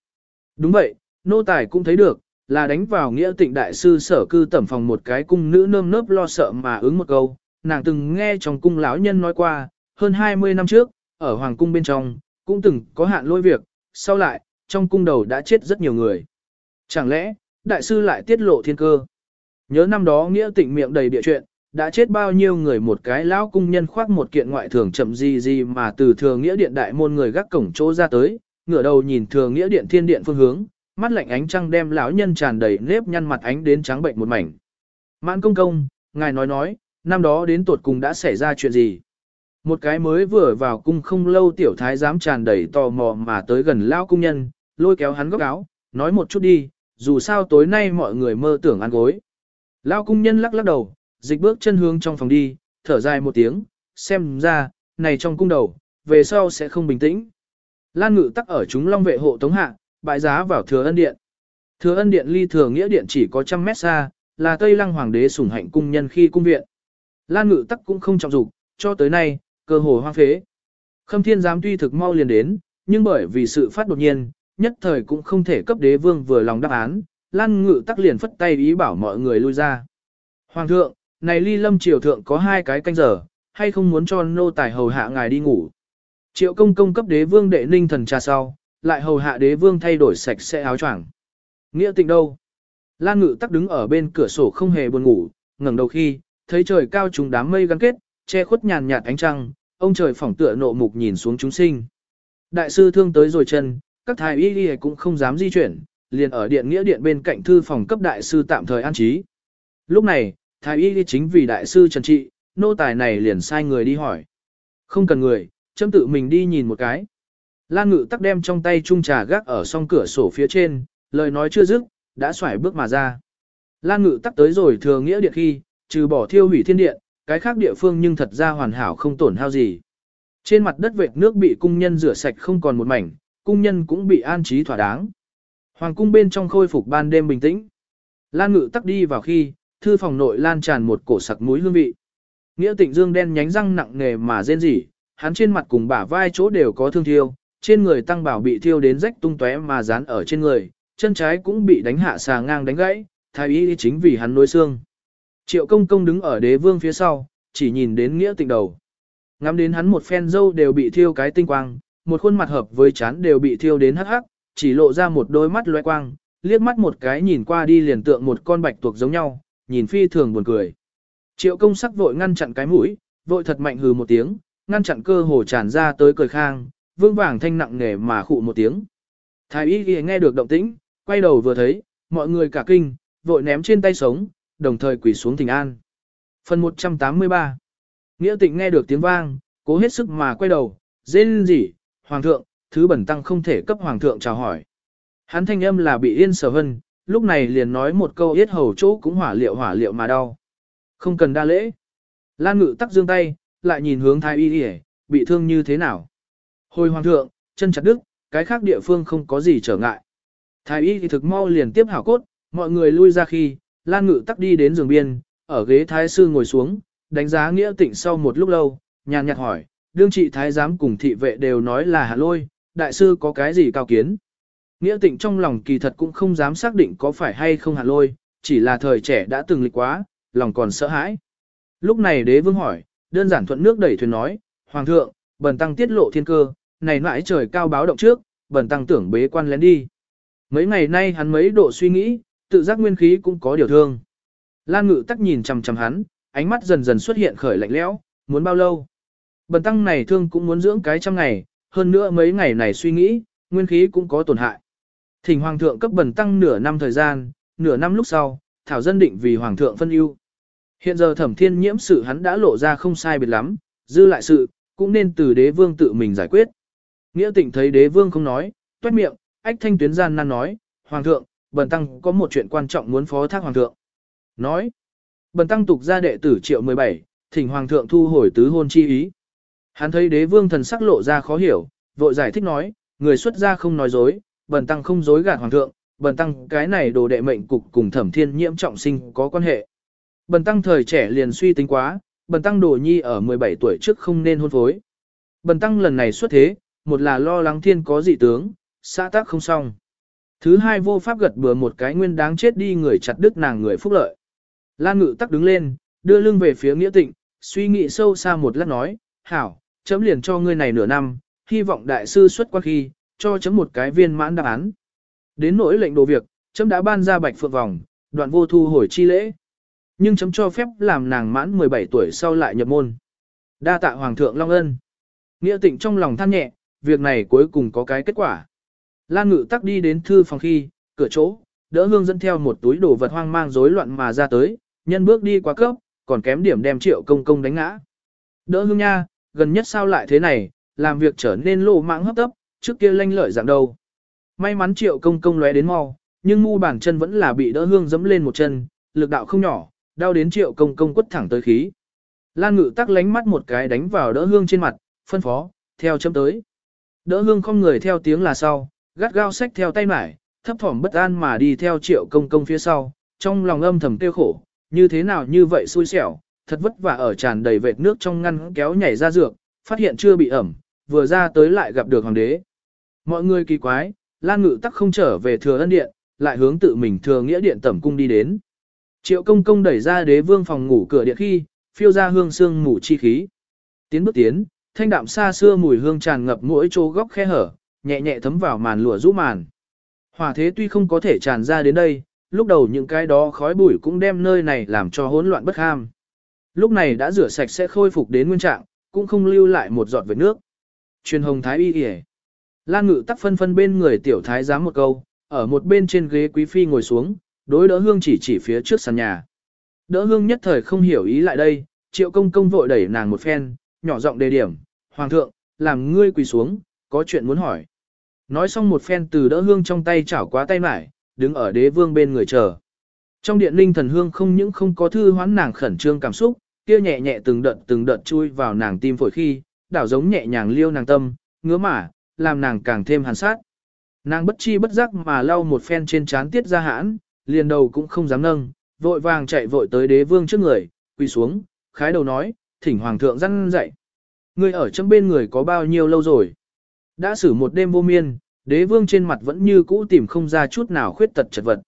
Đúng vậy, nô tài cũng thấy được, là đánh vào nghĩa tịnh đại sư sở cư tẩm phòng một cái cung nữ nơm nớp lo sợ mà ứng một câu. Nàng từng nghe trong cung lão nhân nói qua, hơn 20 năm trước, ở hoàng cung bên trong, cũng từng có hạn lôi việc, sau lại, trong cung đầu đã chết rất nhiều người. Chẳng lẽ, đại sư lại tiết lộ thiên cơ? Nhớ năm đó nghĩa tịnh miệng đầy địa chuyện, đã chết bao nhiêu người một cái lão cung nhân khoác một kiện ngoại thường chậm gì gì mà từ thừa nghĩa điện đại môn người gác cổng chỗ ra tới, ngửa đầu nhìn thừa nghĩa điện thiên điện phương hướng, mắt lạnh ánh trăng đem lão nhân tràn đầy nếp nhăn mặt ánh đến trắng bệnh một mảnh. Mãn công công, ngài nói nói, năm đó đến tuột cùng đã xảy ra chuyện gì? Một cái mới vừa vào cung không lâu tiểu thái dám tràn đầy tò mò mà tới gần lão cung nhân, lôi kéo hắn góc áo, nói một chút đi, dù sao tối nay mọi người mơ tưởng ăn gối. Lão cung nhân lắc lắc đầu, dịch bước chân hướng trong phòng đi, thở dài một tiếng, xem ra, này trong cung đầu, về sau sẽ không bình tĩnh. Lan ngự tắc ở chúng long vệ hộ tống hạ, bại giá vào thừa ân điện. Thừa ân điện ly thừa nghĩa điện chỉ có trăm mét xa, là Tây Lăng Hoàng đế sủng hạnh cung nhân khi cung viện. Lan ngự tắc cũng không trọng dục, cho tới nay, cơ hồ hoang phế. Khâm thiên giám tuy thực mau liền đến, nhưng bởi vì sự phát đột nhiên, nhất thời cũng không thể cấp đế vương vừa lòng đáp án, Lan ngự tắc liền phất tay ý bảo mọi người lui ra. Hoàng thượng, này ly lâm triều thượng có hai cái canh giờ, hay không muốn cho nô tài hầu hạ ngài đi ngủ. Triệu công công cấp đế vương đệ ninh thần trà sau, lại hầu hạ đế vương thay đổi sạch sẽ áo choàng. Nghĩa tịnh đâu? Lan ngự tắc đứng ở bên cửa sổ không hề buồn ngủ, ngẩng đầu khi, thấy trời cao trùng đám mây gắn kết, che khuất nhàn nhạt ánh trăng, ông trời phỏng tựa nộ mục nhìn xuống chúng sinh. Đại sư thương tới rồi chân, các thái y y cũng không dám di chuyển, liền ở điện nghĩa điện bên cạnh thư phòng cấp đại sư tạm thời an trí. Lúc này, thái y chính vì đại sư trần trị, nô tài này liền sai người đi hỏi. Không cần người, châm tự mình đi nhìn một cái. Lan ngự tắc đem trong tay chung trà gác ở song cửa sổ phía trên, lời nói chưa dứt, đã xoải bước mà ra. Lan ngự tắc tới rồi thừa nghĩa điện khi, trừ bỏ thiêu hủy thiên điện, cái khác địa phương nhưng thật ra hoàn hảo không tổn hao gì. Trên mặt đất vệt nước bị cung nhân rửa sạch không còn một mảnh, cung nhân cũng bị an trí thỏa đáng. Hoàng cung bên trong khôi phục ban đêm bình tĩnh. Lan ngự tắc đi vào khi, thư phòng nội lan tràn một cổ sặc muối hương vị. Nghĩa tịnh dương đen nhánh răng nặng nề mà rên rỉ, hắn trên mặt cùng bả vai chỗ đều có thương thiêu, trên người tăng bảo bị thiêu đến rách tung tóe mà dán ở trên người, chân trái cũng bị đánh hạ xà ngang đánh gãy, thái y chính vì hắn nối xương. Triệu công công đứng ở đế vương phía sau, chỉ nhìn đến nghĩa tịnh đầu. Ngắm đến hắn một phen dâu đều bị thiêu cái tinh quang, một khuôn mặt hợp với chán đều bị thiêu đến hắc hắc, chỉ lộ ra một đôi mắt loe quang, liếc mắt một cái nhìn qua đi liền tượng một con bạch tuộc giống nhau, nhìn phi thường buồn cười. Triệu công sắc vội ngăn chặn cái mũi, vội thật mạnh hừ một tiếng, ngăn chặn cơ hồ tràn ra tới cười khang, vương vàng thanh nặng nề mà khụ một tiếng. Thái y ghi nghe được động tĩnh, quay đầu vừa thấy, mọi người cả kinh, vội ném trên tay sống, đồng thời quỳ xuống thỉnh an. Phần 183 Nghĩa tịnh nghe được tiếng vang, cố hết sức mà quay đầu, dên gì, Hoàng thượng, thứ bẩn tăng không thể cấp Hoàng thượng chào hỏi. Hắn thanh âm là bị yên sở hân, lúc này liền nói một câu yết hầu chỗ cũng hỏa liệu hỏa liệu mà đau. Không cần đa lễ. Lan ngự tắc dương tay, lại nhìn hướng thái y đi bị thương như thế nào. Hồi hoàng thượng, chân chặt đức, cái khác địa phương không có gì trở ngại. Thái y thì thực mau liền tiếp hảo cốt, mọi người lui ra khi, Lan ngự tắc đi đến giường biên, ở ghế thái sư ngồi xuống, đánh giá nghĩa tịnh sau một lúc lâu, nhàn nhạt hỏi, đương trị thái giám cùng thị vệ đều nói là hạ lôi, đại sư có cái gì cao kiến. Nghĩa tịnh trong lòng kỳ thật cũng không dám xác định có phải hay không hạ lôi, chỉ là thời trẻ đã từng lịch quá, lòng còn sợ hãi. Lúc này đế vương hỏi, đơn giản thuận nước đẩy thuyền nói, Hoàng thượng, bần tăng tiết lộ thiên cơ, này mãi trời cao báo động trước, bần tăng tưởng bế quan lén đi. Mấy ngày nay hắn mấy độ suy nghĩ, tự giác nguyên khí cũng có điều thương. Lan ngự tắc nhìn chằm chằm hắn, ánh mắt dần dần xuất hiện khởi lạnh lẽo, muốn bao lâu? Bần tăng này thương cũng muốn dưỡng cái trăm ngày, hơn nữa mấy ngày này suy nghĩ, nguyên khí cũng có tổn hại. Thỉnh hoàng thượng cấp bần tăng nửa năm thời gian, nửa năm lúc sau, thảo dân định vì hoàng thượng phân ưu. Hiện giờ thẩm thiên nhiễm sự hắn đã lộ ra không sai biệt lắm, dư lại sự, cũng nên từ đế vương tự mình giải quyết. Nghĩa tịnh thấy đế vương không nói, tuét miệng, ách thanh tuyến gian nan nói, Hoàng thượng, bần tăng có một chuyện quan trọng muốn phó thác Hoàng thượng. Nói, bần tăng tục ra đệ tử triệu 17, thỉnh Hoàng thượng thu hồi tứ hôn chi ý. Hắn thấy đế vương thần sắc lộ ra khó hiểu, vội giải thích nói, người xuất gia không nói dối, bần tăng không dối gạt Hoàng thượng, bần tăng cái này đồ đệ mệnh cục cùng thẩm thiên nhiễm trọng sinh có quan hệ. Bần tăng thời trẻ liền suy tính quá, bần tăng đồ nhi ở 17 tuổi trước không nên hôn phối. Bần tăng lần này xuất thế, một là lo lắng thiên có dị tướng, xã tác không xong. Thứ hai vô pháp gật bừa một cái nguyên đáng chết đi người chặt đứt nàng người phúc lợi. Lan ngự tắc đứng lên, đưa lưng về phía nghĩa tịnh, suy nghĩ sâu xa một lát nói, hảo, chấm liền cho ngươi này nửa năm, hy vọng đại sư xuất quan khi, cho chấm một cái viên mãn đáp án. Đến nỗi lệnh đồ việc, chấm đã ban ra bạch phượng vòng, đoạn vô thu hồi chi lễ. Nhưng chấm cho phép làm nàng mãn 17 tuổi sau lại nhập môn. Đa tạ Hoàng thượng Long Ân. Nghĩa tịnh trong lòng than nhẹ, việc này cuối cùng có cái kết quả. Lan ngự tắc đi đến thư phòng khi, cửa chỗ, đỡ hương dẫn theo một túi đồ vật hoang mang rối loạn mà ra tới, nhân bước đi quá cấp, còn kém điểm đem triệu công công đánh ngã. Đỡ hương nha, gần nhất sao lại thế này, làm việc trở nên lộ mạng hấp tấp, trước kia lanh lợi dạng đâu. May mắn triệu công công lóe đến mau, nhưng mu bàn chân vẫn là bị đỡ hương dẫm lên một chân, lực đạo không nhỏ, đau đến triệu công công quất thẳng tới khí. Lan ngự tắc lánh mắt một cái đánh vào đỡ hương trên mặt, phân phó, theo chấm tới. Đỡ hương không người theo tiếng là sau, gắt gao xách theo tay mải, thấp thỏm bất an mà đi theo triệu công công phía sau, trong lòng âm thầm tiêu khổ, như thế nào như vậy xui xẻo, thật vất vả ở tràn đầy vệt nước trong ngăn kéo nhảy ra dược, phát hiện chưa bị ẩm, vừa ra tới lại gặp được hoàng đế. Mọi người kỳ quái, Lan Ngự tắc không trở về thừa ân điện, lại hướng tự mình thừa nghĩa điện tẩm cung đi đến. Triệu công công đẩy ra đế vương phòng ngủ cửa điện khi, phiêu ra hương sương ngủ chi khí. Tiến bước tiến, thanh đạm xa xưa mùi hương tràn ngập mỗi chỗ góc khe hở, nhẹ nhẹ thấm vào màn lụa rũ màn. Hỏa thế tuy không có thể tràn ra đến đây, lúc đầu những cái đó khói bụi cũng đem nơi này làm cho hỗn loạn bất ham. Lúc này đã rửa sạch sẽ khôi phục đến nguyên trạng, cũng không lưu lại một giọt vết nước. Truyền hồng thái y yể. Lan ngự tắc phân phân bên người tiểu thái giám một câu, ở một bên trên ghế quý phi ngồi xuống, đối đỡ hương chỉ chỉ phía trước sàn nhà. Đỡ hương nhất thời không hiểu ý lại đây, triệu công công vội đẩy nàng một phen, nhỏ giọng đề điểm, hoàng thượng, làm ngươi quỳ xuống, có chuyện muốn hỏi. Nói xong một phen từ đỡ hương trong tay chảo quá tay mải, đứng ở đế vương bên người chờ. Trong điện linh thần hương không những không có thư hoán nàng khẩn trương cảm xúc, kia nhẹ nhẹ từng đợt từng đợt chui vào nàng tim phổi khi, đảo giống nhẹ nhàng liêu nàng tâm, ngứa mả, làm nàng càng thêm hàn sát. Nàng bất chi bất giác mà lau một phen trên trán tiết ra hãn, liền đầu cũng không dám nâng, vội vàng chạy vội tới đế vương trước người, quỳ xuống, khái đầu nói, thỉnh hoàng thượng răn dạy. Ngươi ở trong bên người có bao nhiêu lâu rồi? Đã xử một đêm vô miên, đế vương trên mặt vẫn như cũ tìm không ra chút nào khuyết tật chật vật.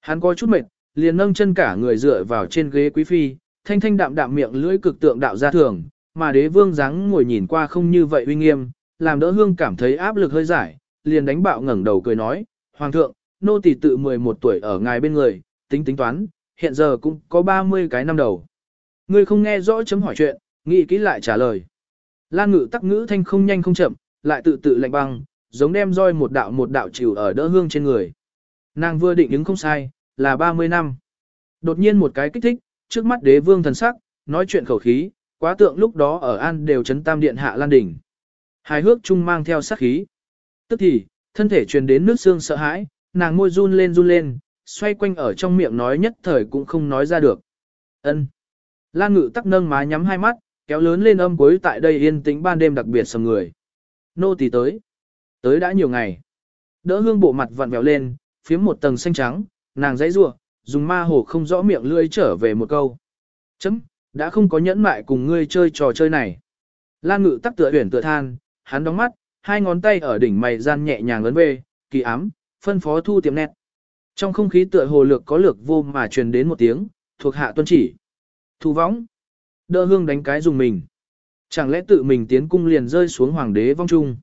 Hắn có chút mệt, liền nâng chân cả người dựa vào trên ghế quý phi, thanh thanh đạm đạm miệng lưỡi cực tượng đạo gia thường, mà đế vương dáng ngồi nhìn qua không như vậy uy nghiêm, làm đỡ hương cảm thấy áp lực hơi giải, liền đánh bạo ngẩng đầu cười nói, Hoàng thượng, nô tỳ tự 11 tuổi ở ngài bên người, tính tính toán, hiện giờ cũng có 30 cái năm đầu. Ngươi không nghe rõ chấm hỏi chuyện, nghĩ kỹ lại trả lời. Lan ngự tắc ngữ thanh không nhanh không chậm, lại tự tự lạnh băng, giống đem roi một đạo một đạo chịu ở đỡ hương trên người. Nàng vừa định ứng không sai, là 30 năm. Đột nhiên một cái kích thích, trước mắt đế vương thần sắc, nói chuyện khẩu khí, quá tượng lúc đó ở An đều chấn tam điện hạ Lan đỉnh. Hài hước chung mang theo sát khí. Tức thì, thân thể truyền đến nước xương sợ hãi, nàng môi run lên run lên, xoay quanh ở trong miệng nói nhất thời cũng không nói ra được. Ân. Lan ngự tắc nâng má nhắm hai mắt, kéo lớn lên âm cuối tại đây yên tĩnh ban đêm đặc biệt sầm người. Nô tỳ tới. Tới đã nhiều ngày. Đỡ hương bộ mặt vặn vẹo lên, phiếm một tầng xanh trắng, nàng dãy rủa, dùng ma hồ không rõ miệng lưỡi trở về một câu. Chấm, đã không có nhẫn mại cùng ngươi chơi trò chơi này. Lan ngự tắc tựa uyển tựa than, hắn đóng mắt, hai ngón tay ở đỉnh mày gian nhẹ nhàng lớn về, kỳ ám, phân phó thu tiệm nét. Trong không khí tựa hồ lược có lược vô mà truyền đến một tiếng, thuộc hạ tuân chỉ. Thu võng. Đỡ hương đánh cái dùng mình. Chẳng lẽ tự mình tiến cung liền rơi xuống hoàng đế vong trung.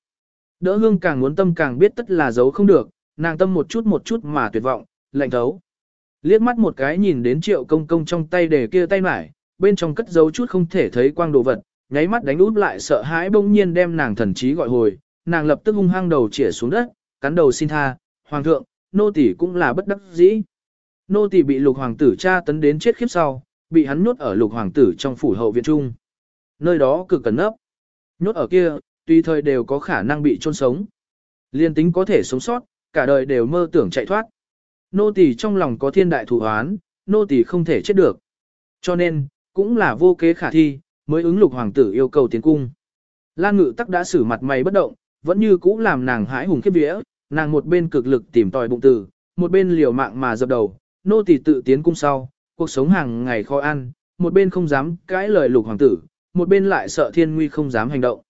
Đỡ hương càng muốn tâm càng biết tất là giấu không được, nàng tâm một chút một chút mà tuyệt vọng, lạnh thấu. Liếc mắt một cái nhìn đến triệu công công trong tay để kia tay mải, bên trong cất giấu chút không thể thấy quang đồ vật, nháy mắt đánh út lại sợ hãi bỗng nhiên đem nàng thần trí gọi hồi, nàng lập tức hung hăng đầu chĩa xuống đất, cắn đầu xin tha, hoàng thượng, nô tỳ cũng là bất đắc dĩ. Nô tỳ bị lục hoàng tử cha tấn đến chết khiếp sau, bị hắn nhốt ở lục hoàng tử trong phủ hậu viện trung. Nơi đó cực cần nấp. Nhốt ở kia, tùy thời đều có khả năng bị chôn sống. Liên tính có thể sống sót, cả đời đều mơ tưởng chạy thoát. Nô tỳ trong lòng có thiên đại thủ hoán, nô tỳ không thể chết được. Cho nên, cũng là vô kế khả thi, mới ứng lục hoàng tử yêu cầu tiến cung. Lan ngự tắc đã xử mặt mày bất động, vẫn như cũ làm nàng hãi hùng khiếp vía, nàng một bên cực lực tìm tòi bụng tử, một bên liều mạng mà dập đầu, nô tỳ tự tiến cung sau, cuộc sống hàng ngày khó ăn, một bên không dám cãi lời lục hoàng tử, một bên lại sợ thiên nguy không dám hành động.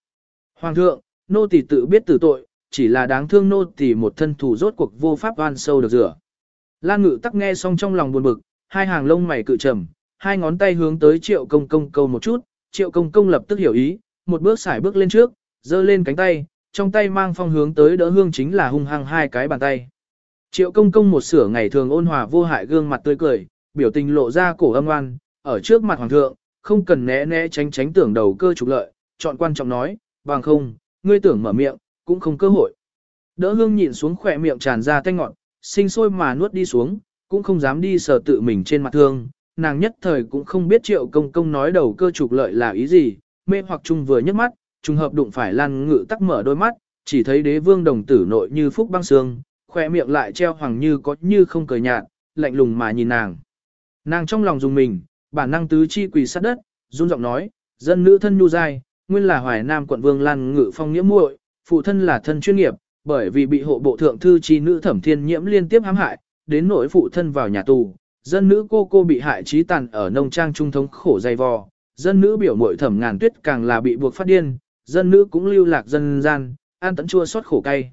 Hoàng thượng, nô tỳ tự biết tử tội, chỉ là đáng thương nô tỳ một thân thủ rốt cuộc vô pháp oan sâu được rửa. Lan ngự tắc nghe xong trong lòng buồn bực, hai hàng lông mày cự trầm, hai ngón tay hướng tới triệu công công câu một chút, triệu công công lập tức hiểu ý, một bước xài bước lên trước, giơ lên cánh tay, trong tay mang phong hướng tới đỡ hương chính là hung hăng hai cái bàn tay. Triệu công công một sửa ngày thường ôn hòa vô hại gương mặt tươi cười, biểu tình lộ ra cổ âm oan ở trước mặt hoàng thượng, không cần né né tránh tránh tưởng đầu cơ trục lợi, chọn quan trọng nói, bằng không, ngươi tưởng mở miệng, cũng không cơ hội. Đỡ hương nhịn xuống khỏe miệng tràn ra tanh ngọn, sinh sôi mà nuốt đi xuống, cũng không dám đi sờ tự mình trên mặt thương, nàng nhất thời cũng không biết triệu công công nói đầu cơ trục lợi là ý gì, mê hoặc chung vừa nhấc mắt, trùng hợp đụng phải lan ngự tắc mở đôi mắt, chỉ thấy đế vương đồng tử nội như phúc băng xương, khỏe miệng lại treo hoàng như có như không cười nhạt, lạnh lùng mà nhìn nàng. Nàng trong lòng dùng mình, bản năng tứ chi quỳ sát đất, run giọng nói, dân nữ thân nhu dai, nguyên là hoài nam quận vương lan ngự phong nghĩa muội, phụ thân là thân chuyên nghiệp, bởi vì bị hộ bộ thượng thư chi nữ thẩm thiên nhiễm liên tiếp hãm hại, đến nỗi phụ thân vào nhà tù, dân nữ cô cô bị hại trí tàn ở nông trang trung thống khổ dày vò, dân nữ biểu muội thẩm ngàn tuyết càng là bị buộc phát điên, dân nữ cũng lưu lạc dân gian, an tận chua xót khổ cay.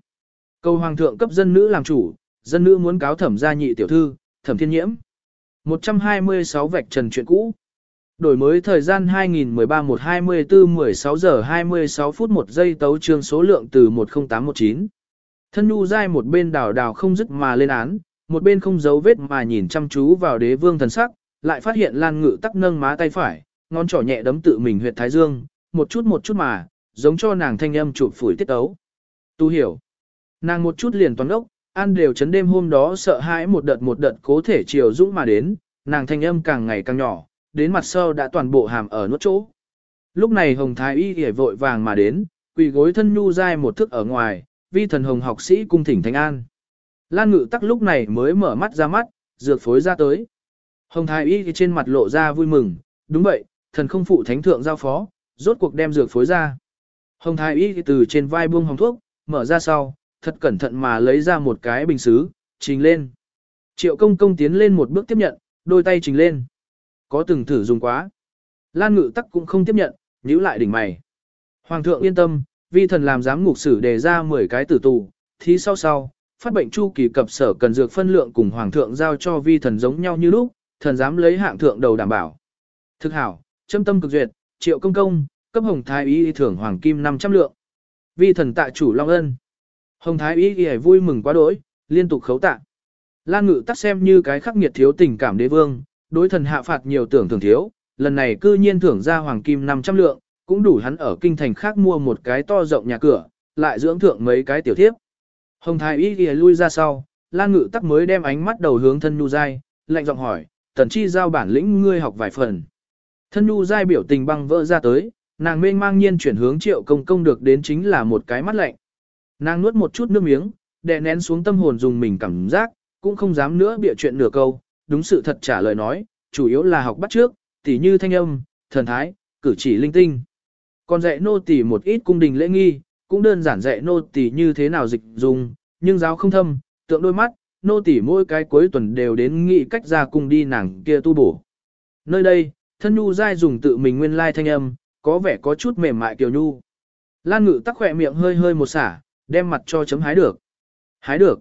Cầu hoàng thượng cấp dân nữ làm chủ, dân nữ muốn cáo thẩm gia nhị tiểu thư, thẩm thiên nhiễm. 126 vạch trần chuyện cũ. Đổi mới thời gian 2013-124-16 giờ 26 phút 1 giây tấu trương số lượng từ 10819. Thân nhu dai một bên đảo đảo không dứt mà lên án, một bên không giấu vết mà nhìn chăm chú vào đế vương thần sắc, lại phát hiện Lan Ngự tắc nâng má tay phải, ngón trỏ nhẹ đấm tự mình huyệt thái dương, một chút một chút mà, giống cho nàng thanh âm chụp phủi tiết ấu. Tu hiểu. Nàng một chút liền toán ốc, An đều chấn đêm hôm đó sợ hãi một đợt một đợt cố thể chiều dũng mà đến, nàng thanh âm càng ngày càng nhỏ, đến mặt sau đã toàn bộ hàm ở nốt chỗ. Lúc này Hồng Thái Y hề vội vàng mà đến, quỳ gối thân nhu dai một thức ở ngoài, vi thần hồng học sĩ cung thỉnh thánh an. Lan ngự tắc lúc này mới mở mắt ra mắt, dược phối ra tới. Hồng Thái Y trên mặt lộ ra vui mừng, đúng vậy, thần không phụ thánh thượng giao phó, rốt cuộc đem dược phối ra. Hồng Thái Y từ trên vai buông hồng thuốc, mở ra sau, thật cẩn thận mà lấy ra một cái bình xứ, trình lên. Triệu công công tiến lên một bước tiếp nhận, đôi tay trình lên. Có từng thử dùng quá. Lan ngự tắc cũng không tiếp nhận, nhíu lại đỉnh mày. Hoàng thượng yên tâm, vi thần làm giám ngục sử đề ra 10 cái tử tù, thì sau sau, phát bệnh chu kỳ cập sở cần dược phân lượng cùng hoàng thượng giao cho vi thần giống nhau như lúc, thần dám lấy hạng thượng đầu đảm bảo. Thực hảo, châm tâm cực duyệt, triệu công công, cấp hồng thái y thưởng hoàng kim 500 lượng. Vi thần tạ chủ long ân. Hồng thái y y vui mừng quá đỗi, liên tục khấu tạ. Lan ngự tắc xem như cái khắc nghiệt thiếu tình cảm đế vương, đối thần hạ phạt nhiều tưởng thường thiếu, lần này cư nhiên thưởng ra hoàng kim 500 lượng, cũng đủ hắn ở kinh thành khác mua một cái to rộng nhà cửa, lại dưỡng thượng mấy cái tiểu thiếp. Hồng thái y y lui ra sau, Lan ngự tắc mới đem ánh mắt đầu hướng thân nhu dai, lạnh giọng hỏi, tần chi giao bản lĩnh ngươi học vài phần. Thân nhu dai biểu tình băng vỡ ra tới, nàng mênh mang nhiên chuyển hướng triệu công công được đến chính là một cái mắt lạnh. Nàng nuốt một chút nước miếng, đè nén xuống tâm hồn dùng mình cảm giác, cũng không dám nữa bịa chuyện nửa câu, đúng sự thật trả lời nói, chủ yếu là học bắt trước, tỉ như thanh âm, thần thái, cử chỉ linh tinh. Còn dạy nô tỉ một ít cung đình lễ nghi, cũng đơn giản dạy nô tỉ như thế nào dịch dùng, nhưng giáo không thâm, tượng đôi mắt, nô tỉ mỗi cái cuối tuần đều đến nghị cách ra cung đi nàng kia tu bổ. Nơi đây, thân nhu dai dùng tự mình nguyên lai thanh âm, có vẻ có chút mềm mại kiều nhu. Lan ngự tắc khỏe miệng hơi hơi một xả, đem mặt cho chấm hái được. Hái được.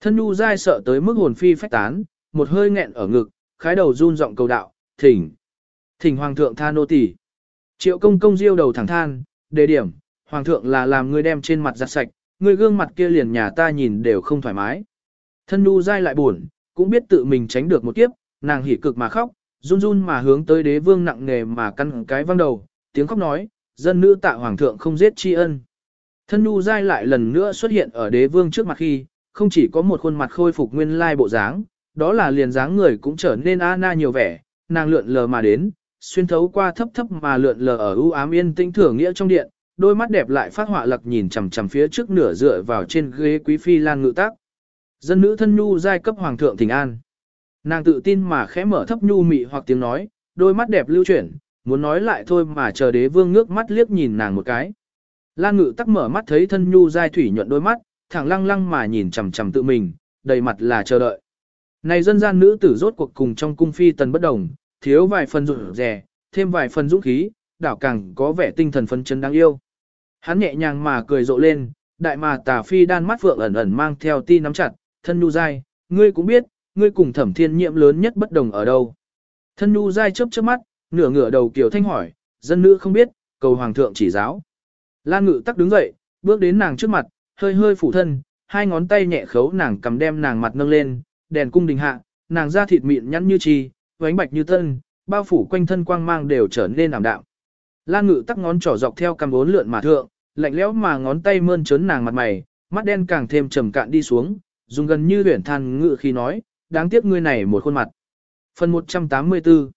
Thân nhu dai sợ tới mức hồn phi phách tán, một hơi nghẹn ở ngực, khái đầu run giọng cầu đạo, thỉnh. Thỉnh hoàng thượng tha nô tỳ. Triệu công công diêu đầu thẳng than, đề điểm, hoàng thượng là làm ngươi đem trên mặt giặt sạch, ngươi gương mặt kia liền nhà ta nhìn đều không thoải mái. Thân nu dai lại buồn, cũng biết tự mình tránh được một kiếp, nàng hỉ cực mà khóc, run run mà hướng tới đế vương nặng nề mà căn cái văng đầu, tiếng khóc nói, dân nữ tạ hoàng thượng không giết tri ân. Thân Nu dai lại lần nữa xuất hiện ở đế vương trước mặt khi, không chỉ có một khuôn mặt khôi phục nguyên lai bộ dáng, đó là liền dáng người cũng trở nên a na nhiều vẻ, nàng lượn lờ mà đến, xuyên thấu qua thấp thấp mà lượn lờ ở ưu ám yên tĩnh thưởng nghĩa trong điện, đôi mắt đẹp lại phát họa lặc nhìn chằm chằm phía trước nửa dựa vào trên ghế quý phi lan ngự tác. Dân nữ thân nhu giai cấp hoàng thượng thỉnh an. Nàng tự tin mà khẽ mở thấp nhu mị hoặc tiếng nói, đôi mắt đẹp lưu chuyển, muốn nói lại thôi mà chờ đế vương ngước mắt liếc nhìn nàng một cái. Lan ngự tắc mở mắt thấy thân nhu dai thủy nhuận đôi mắt, thẳng lăng lăng mà nhìn chằm chằm tự mình, đầy mặt là chờ đợi. Này dân gian nữ tử rốt cuộc cùng trong cung phi tần bất đồng, thiếu vài phần rụt rè, thêm vài phần dũng khí, đảo càng có vẻ tinh thần phấn chấn đáng yêu. Hắn nhẹ nhàng mà cười rộ lên, đại mà tà phi đan mắt vượng ẩn ẩn mang theo ti nắm chặt, thân nhu dai, ngươi cũng biết, ngươi cùng thẩm thiên nhiệm lớn nhất bất đồng ở đâu. Thân nhu dai chớp chớp mắt, nửa ngửa đầu kiều thanh hỏi, dân nữ không biết, cầu hoàng thượng chỉ giáo. Lan ngự tắc đứng dậy, bước đến nàng trước mặt, hơi hơi phủ thân, hai ngón tay nhẹ khấu nàng cầm đem nàng mặt nâng lên, đèn cung đình hạ, nàng da thịt mịn nhăn như chi, vánh bạch như tân, bao phủ quanh thân quang mang đều trở nên ảm đạm. Lan ngự tắc ngón trỏ dọc theo cầm bốn lượn mà thượng, lạnh lẽo mà ngón tay mơn trớn nàng mặt mày, mắt đen càng thêm trầm cạn đi xuống, dùng gần như luyện than ngự khi nói, đáng tiếc ngươi này một khuôn mặt. Phần 184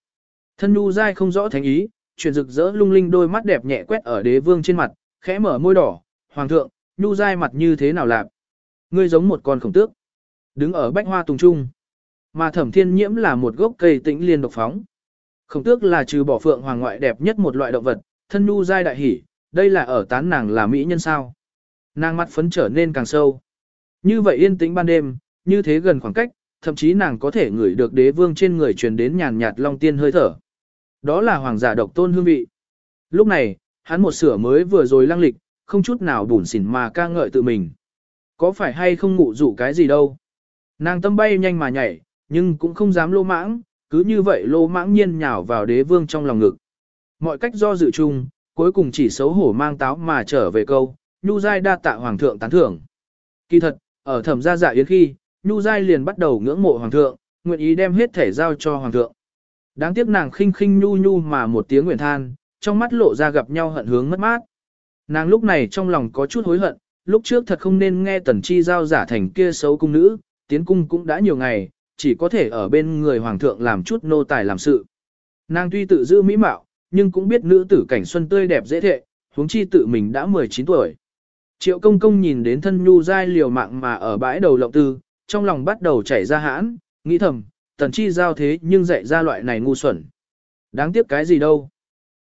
Thân nhu dai không rõ thánh ý, chuyển rực rỡ lung linh đôi mắt đẹp nhẹ quét ở đế vương trên mặt, khẽ mở môi đỏ, hoàng thượng, nhu dai mặt như thế nào lạp? Ngươi giống một con khổng tước. Đứng ở bách hoa tùng trung. Mà thẩm thiên nhiễm là một gốc cây tĩnh liên độc phóng. Khổng tước là trừ bỏ phượng hoàng ngoại đẹp nhất một loại động vật, thân nhu dai đại hỉ, đây là ở tán nàng là mỹ nhân sao. Nàng mắt phấn trở nên càng sâu. Như vậy yên tĩnh ban đêm, như thế gần khoảng cách, thậm chí nàng có thể ngửi được đế vương trên người truyền đến nhàn nhạt long tiên hơi thở. Đó là hoàng giả độc tôn hương vị. Lúc này, hắn một sửa mới vừa rồi lăng lịch, không chút nào bủn xỉn mà ca ngợi tự mình. Có phải hay không ngụ rủ cái gì đâu. Nàng tâm bay nhanh mà nhảy, nhưng cũng không dám lô mãng, cứ như vậy lô mãng nhiên nhào vào đế vương trong lòng ngực. Mọi cách do dự chung, cuối cùng chỉ xấu hổ mang táo mà trở về câu, Nhu Giai đa tạ Hoàng thượng tán thưởng. Kỳ thật, ở thẩm gia dạ yến khi, Nhu Giai liền bắt đầu ngưỡng mộ Hoàng thượng, nguyện ý đem hết thể giao cho Hoàng thượng. Đáng tiếc nàng khinh khinh nhu nhu mà một tiếng nguyện than, trong mắt lộ ra gặp nhau hận hướng mất mát. Nàng lúc này trong lòng có chút hối hận, lúc trước thật không nên nghe tần chi giao giả thành kia xấu cung nữ, tiến cung cũng đã nhiều ngày, chỉ có thể ở bên người hoàng thượng làm chút nô tài làm sự. Nàng tuy tự giữ mỹ mạo, nhưng cũng biết nữ tử cảnh xuân tươi đẹp dễ thệ, huống chi tự mình đã 19 tuổi. Triệu công công nhìn đến thân nhu dai liều mạng mà ở bãi đầu lộng tư, trong lòng bắt đầu chảy ra hãn, nghĩ thầm, tần chi giao thế nhưng dạy ra loại này ngu xuẩn. Đáng tiếc cái gì đâu.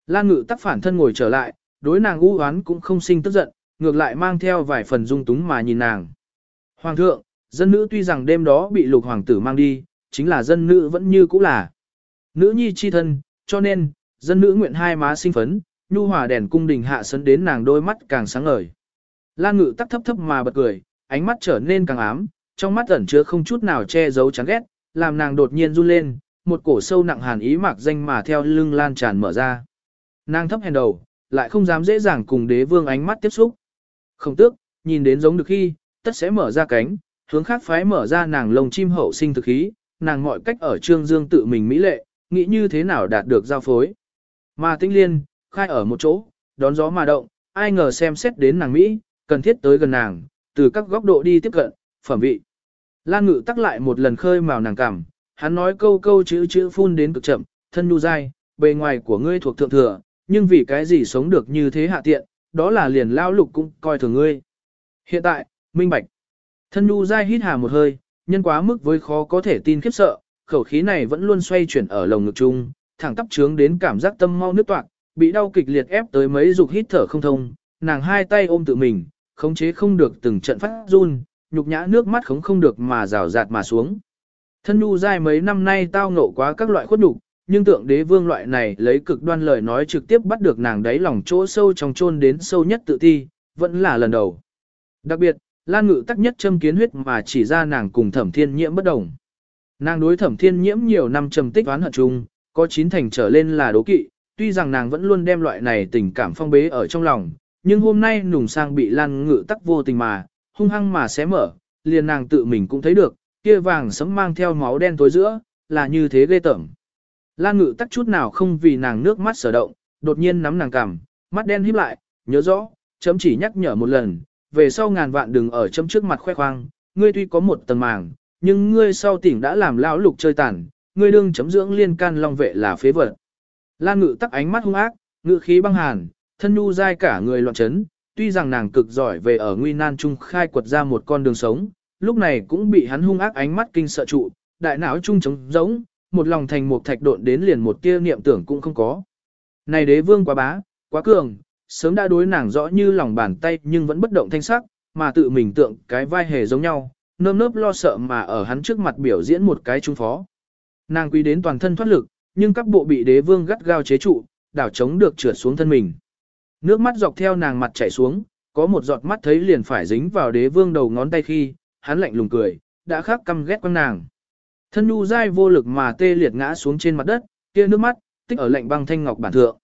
Lan ngự tắc phản thân ngồi trở lại, đối nàng u oán cũng không sinh tức giận, ngược lại mang theo vài phần dung túng mà nhìn nàng. Hoàng thượng, dân nữ tuy rằng đêm đó bị lục hoàng tử mang đi, chính là dân nữ vẫn như cũ là nữ nhi chi thân, cho nên, dân nữ nguyện hai má sinh phấn, nhu hòa đèn cung đình hạ sấn đến nàng đôi mắt càng sáng ngời. Lan ngự tắc thấp thấp mà bật cười, ánh mắt trở nên càng ám, trong mắt ẩn chứa không chút nào che giấu chán ghét, làm nàng đột nhiên run lên, một cổ sâu nặng hàn ý mạc danh mà theo lưng lan tràn mở ra. Nàng thấp hèn đầu, lại không dám dễ dàng cùng đế vương ánh mắt tiếp xúc. Không tước, nhìn đến giống được khi, tất sẽ mở ra cánh, hướng khác phái mở ra nàng lồng chim hậu sinh thực khí, nàng mọi cách ở trương dương tự mình mỹ lệ, nghĩ như thế nào đạt được giao phối. Mà tinh liên, khai ở một chỗ, đón gió mà động, ai ngờ xem xét đến nàng Mỹ, cần thiết tới gần nàng, từ các góc độ đi tiếp cận, phẩm vị. Lan ngự tắc lại một lần khơi màu nàng cảm, hắn nói câu câu chữ chữ phun đến cực chậm, thân nhu dai, bề ngoài của ngươi thuộc thượng thừa, nhưng vì cái gì sống được như thế hạ tiện, đó là liền lao lục cũng coi thường ngươi. Hiện tại, minh bạch. Thân nu dai hít hà một hơi, nhân quá mức với khó có thể tin khiếp sợ, khẩu khí này vẫn luôn xoay chuyển ở lồng ngực chung, thẳng tắp trướng đến cảm giác tâm mau nước toạc, bị đau kịch liệt ép tới mấy dục hít thở không thông, nàng hai tay ôm tự mình, khống chế không được từng trận phát run, nhục nhã nước mắt khống không được mà rào rạt mà xuống. Thân nhu dai mấy năm nay tao ngộ quá các loại khuất nhục, nhưng tượng đế vương loại này lấy cực đoan lời nói trực tiếp bắt được nàng đáy lòng chỗ sâu trong chôn đến sâu nhất tự ti, vẫn là lần đầu. Đặc biệt, Lan Ngự tắc nhất châm kiến huyết mà chỉ ra nàng cùng thẩm thiên nhiễm bất đồng. Nàng đối thẩm thiên nhiễm nhiều năm trầm tích oán hận chung, có chín thành trở lên là đố kỵ, tuy rằng nàng vẫn luôn đem loại này tình cảm phong bế ở trong lòng, nhưng hôm nay nùng sang bị Lan Ngự tắc vô tình mà, hung hăng mà xé mở, liền nàng tự mình cũng thấy được, kia vàng sấm mang theo máu đen tối giữa, là như thế ghê tởm. Lan ngự tắc chút nào không vì nàng nước mắt sở động, đột nhiên nắm nàng cằm, mắt đen híp lại, nhớ rõ, chấm chỉ nhắc nhở một lần, về sau ngàn vạn đừng ở chấm trước mặt khoe khoang, ngươi tuy có một tầng màng, nhưng ngươi sau tỉnh đã làm lão lục chơi tàn, ngươi đương chấm dưỡng liên can long vệ là phế vật. Lan ngự tắc ánh mắt hung ác, ngự khí băng hàn, thân nhu dai cả người loạn chấn, tuy rằng nàng cực giỏi về ở nguy nan trung khai quật ra một con đường sống, lúc này cũng bị hắn hung ác ánh mắt kinh sợ trụ, đại não trung trống giống, một lòng thành một thạch độn đến liền một tia niệm tưởng cũng không có. Này đế vương quá bá, quá cường, sớm đã đối nàng rõ như lòng bàn tay nhưng vẫn bất động thanh sắc, mà tự mình tượng cái vai hề giống nhau, nơm nớp lo sợ mà ở hắn trước mặt biểu diễn một cái trung phó. Nàng quý đến toàn thân thoát lực, nhưng các bộ bị đế vương gắt gao chế trụ, đảo chống được trượt xuống thân mình. Nước mắt dọc theo nàng mặt chảy xuống, có một giọt mắt thấy liền phải dính vào đế vương đầu ngón tay khi, hắn lạnh lùng cười, đã khắc căm ghét quăng nàng. Thân nu dai vô lực mà tê liệt ngã xuống trên mặt đất, kia nước mắt, tích ở lạnh băng thanh ngọc bản thượng.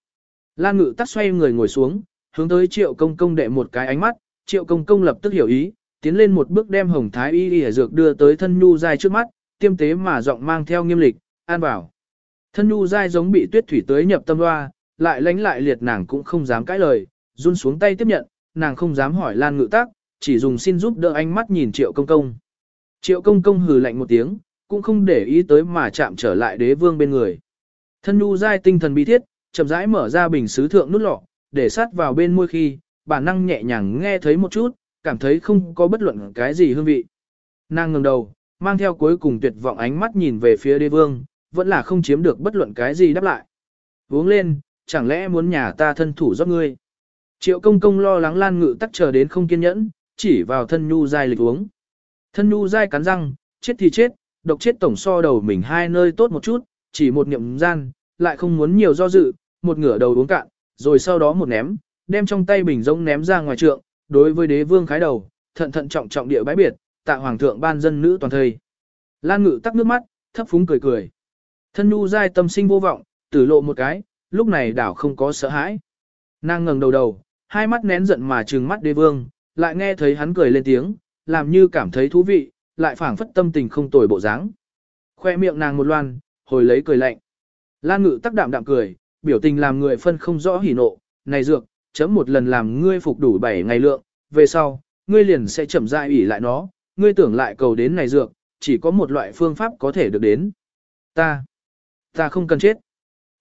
Lan ngự tắt xoay người ngồi xuống, hướng tới triệu công công đệ một cái ánh mắt, triệu công công lập tức hiểu ý, tiến lên một bước đem hồng thái y y dược đưa tới thân nu dai trước mắt, tiêm tế mà giọng mang theo nghiêm lịch, an bảo. Thân nu dai giống bị tuyết thủy tới nhập tâm loa, lại lánh lại liệt nàng cũng không dám cãi lời, run xuống tay tiếp nhận, nàng không dám hỏi Lan Ngự Tác, chỉ dùng xin giúp đỡ ánh mắt nhìn Triệu Công Công. Triệu Công Công hừ lạnh một tiếng, cũng không để ý tới mà chạm trở lại đế vương bên người. Thân nhu dai tinh thần bi thiết, chậm rãi mở ra bình sứ thượng nút lọ, để sát vào bên môi khi, bản năng nhẹ nhàng nghe thấy một chút, cảm thấy không có bất luận cái gì hương vị. Nàng ngẩng đầu, mang theo cuối cùng tuyệt vọng ánh mắt nhìn về phía đế vương, vẫn là không chiếm được bất luận cái gì đáp lại. Uống lên, chẳng lẽ muốn nhà ta thân thủ giúp ngươi? Triệu công công lo lắng lan ngự tắc chờ đến không kiên nhẫn, chỉ vào thân nhu dai lịch uống. Thân nhu dai cắn răng, chết thì chết, độc chết tổng so đầu mình hai nơi tốt một chút, chỉ một niệm gian, lại không muốn nhiều do dự, một ngửa đầu uống cạn, rồi sau đó một ném, đem trong tay bình rông ném ra ngoài trượng, đối với đế vương khái đầu, thận thận trọng trọng địa bái biệt, tạ hoàng thượng ban dân nữ toàn thời. Lan ngự tắc nước mắt, thấp phúng cười cười. Thân nhu dai tâm sinh vô vọng, tử lộ một cái, lúc này đảo không có sợ hãi. Nàng ngẩng đầu đầu, hai mắt nén giận mà trừng mắt đế vương, lại nghe thấy hắn cười lên tiếng, làm như cảm thấy thú vị, lại phảng phất tâm tình không tồi bộ dáng. Khoe miệng nàng một loan, hồi lấy cười lạnh. Lan ngự tắc đạm đạm cười, biểu tình làm người phân không rõ hỉ nộ, này dược, chấm một lần làm ngươi phục đủ 7 ngày lượng, về sau, ngươi liền sẽ chậm rãi ủy lại nó, ngươi tưởng lại cầu đến này dược, chỉ có một loại phương pháp có thể được đến. Ta, ta không cần chết.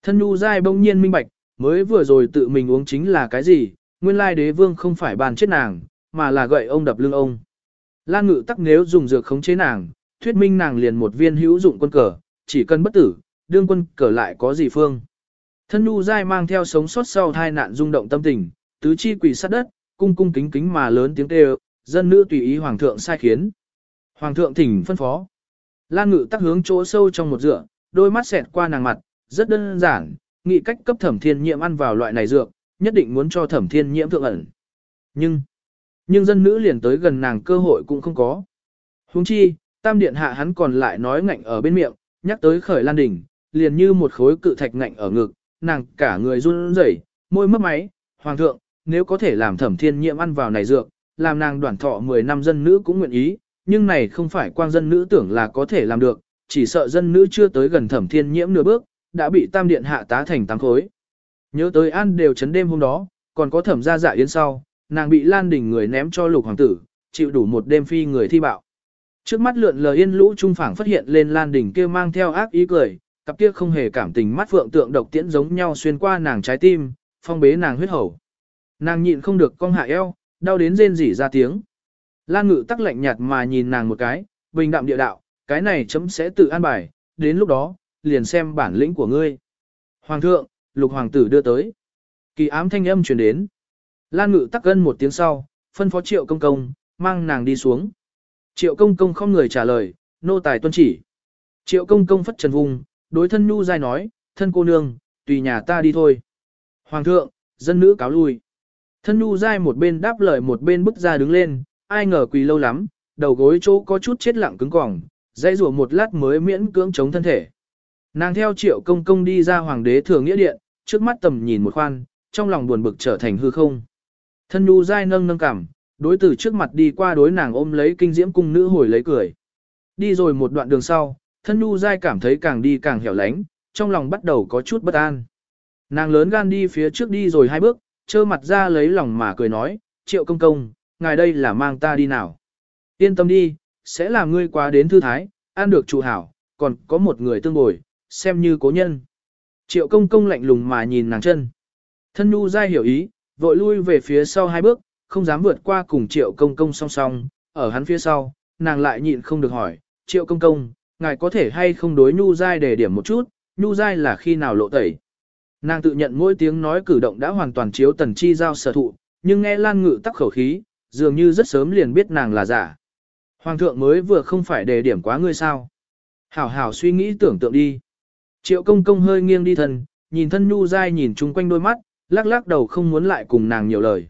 Thân nhu dai bỗng nhiên minh bạch, mới vừa rồi tự mình uống chính là cái gì, nguyên lai đế vương không phải bàn chết nàng, mà là gậy ông đập lưng ông. Lan ngự tắc nếu dùng dược khống chế nàng, thuyết minh nàng liền một viên hữu dụng quân cờ, chỉ cần bất tử, đương quân cờ lại có gì phương. Thân Nu dai mang theo sống sót sau tai nạn rung động tâm tình, tứ chi quỷ sát đất, cung cung kính kính mà lớn tiếng kêu, dân nữ tùy ý hoàng thượng sai khiến. Hoàng thượng thỉnh phân phó. Lan ngự tắc hướng chỗ sâu trong một dựa, đôi mắt xẹt qua nàng mặt, rất đơn giản, nghị cách cấp thẩm thiên nhiễm ăn vào loại này dược, nhất định muốn cho thẩm thiên nhiễm thượng ẩn. Nhưng, nhưng dân nữ liền tới gần nàng cơ hội cũng không có. Huống chi, tam điện hạ hắn còn lại nói ngạnh ở bên miệng, nhắc tới khởi lan đỉnh, liền như một khối cự thạch ngạnh ở ngực, nàng cả người run rẩy, môi mấp máy, hoàng thượng, nếu có thể làm thẩm thiên nhiễm ăn vào này dược, làm nàng đoàn thọ 10 năm dân nữ cũng nguyện ý, nhưng này không phải quang dân nữ tưởng là có thể làm được, chỉ sợ dân nữ chưa tới gần thẩm thiên nhiễm nửa bước, đã bị tam điện hạ tá thành tám khối. Nhớ tới an đều chấn đêm hôm đó, còn có thẩm gia dạ yến sau, nàng bị lan đỉnh người ném cho lục hoàng tử, chịu đủ một đêm phi người thi bạo. Trước mắt lượn lờ yên lũ trung phảng phát hiện lên lan đỉnh kia mang theo ác ý cười, cặp kia không hề cảm tình mắt phượng tượng độc tiễn giống nhau xuyên qua nàng trái tim, phong bế nàng huyết hầu. Nàng nhịn không được cong hạ eo, đau đến rên rỉ ra tiếng. Lan ngự tắc lạnh nhạt mà nhìn nàng một cái, bình đạm địa đạo, cái này chấm sẽ tự an bài, đến lúc đó, liền xem bản lĩnh của ngươi. Hoàng thượng, lục hoàng tử đưa tới. Kỳ ám thanh âm truyền đến. Lan ngự tắc gân một tiếng sau, phân phó triệu công công, mang nàng đi xuống. Triệu công công không người trả lời, nô tài tuân chỉ. Triệu công công phất trần vùng, đối thân nhu dai nói, thân cô nương, tùy nhà ta đi thôi. Hoàng thượng, dân nữ cáo lui. Thân nhu dai một bên đáp lời một bên bước ra đứng lên, ai ngờ quỳ lâu lắm, đầu gối chỗ có chút chết lặng cứng cỏng, dây rủa một lát mới miễn cưỡng chống thân thể. Nàng theo triệu công công đi ra hoàng đế thường nghĩa điện, trước mắt tầm nhìn một khoan, trong lòng buồn bực trở thành hư không. Thân nhu dai nâng nâng cảm, đối tử trước mặt đi qua đối nàng ôm lấy kinh diễm cung nữ hồi lấy cười. Đi rồi một đoạn đường sau, thân nhu dai cảm thấy càng đi càng hẻo lánh, trong lòng bắt đầu có chút bất an. Nàng lớn gan đi phía trước đi rồi hai bước, trơ mặt ra lấy lòng mà cười nói, triệu công công, ngài đây là mang ta đi nào. Yên tâm đi, sẽ làm ngươi quá đến thư thái, ăn được chủ hảo, còn có một người tương bồi, xem như cố nhân. Triệu công công lạnh lùng mà nhìn nàng chân. Thân nhu dai hiểu ý, vội lui về phía sau hai bước, không dám vượt qua cùng triệu công công song song, ở hắn phía sau, nàng lại nhịn không được hỏi, triệu công công, ngài có thể hay không đối nhu dai để điểm một chút, nhu dai là khi nào lộ tẩy. Nàng tự nhận mỗi tiếng nói cử động đã hoàn toàn chiếu tần chi giao sở thụ, nhưng nghe lan ngự tắc khẩu khí, dường như rất sớm liền biết nàng là giả. Hoàng thượng mới vừa không phải đề điểm quá ngươi sao. Hảo hảo suy nghĩ tưởng tượng đi. Triệu công công hơi nghiêng đi thân, nhìn thân nhu dai nhìn chung quanh đôi mắt, lắc lắc đầu không muốn lại cùng nàng nhiều lời.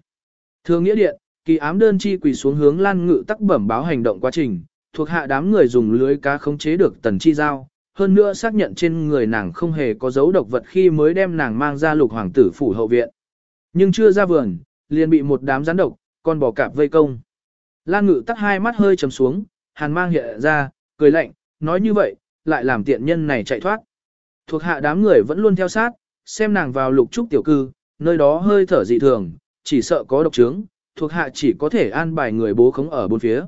Thương nghĩa điện, kỳ ám đơn chi quỳ xuống hướng lan ngự tắc bẩm báo hành động quá trình, thuộc hạ đám người dùng lưới cá khống chế được tần chi giao, hơn nữa xác nhận trên người nàng không hề có dấu độc vật khi mới đem nàng mang ra lục hoàng tử phủ hậu viện. Nhưng chưa ra vườn, liền bị một đám rắn độc, con bò cạp vây công. Lan ngự tắc hai mắt hơi trầm xuống, hàn mang hiện ra, cười lạnh, nói như vậy, lại làm tiện nhân này chạy thoát. Thuộc hạ đám người vẫn luôn theo sát, xem nàng vào lục trúc tiểu cư, nơi đó hơi thở dị thường, chỉ sợ có độc trướng, thuộc hạ chỉ có thể an bài người bố khống ở bốn phía.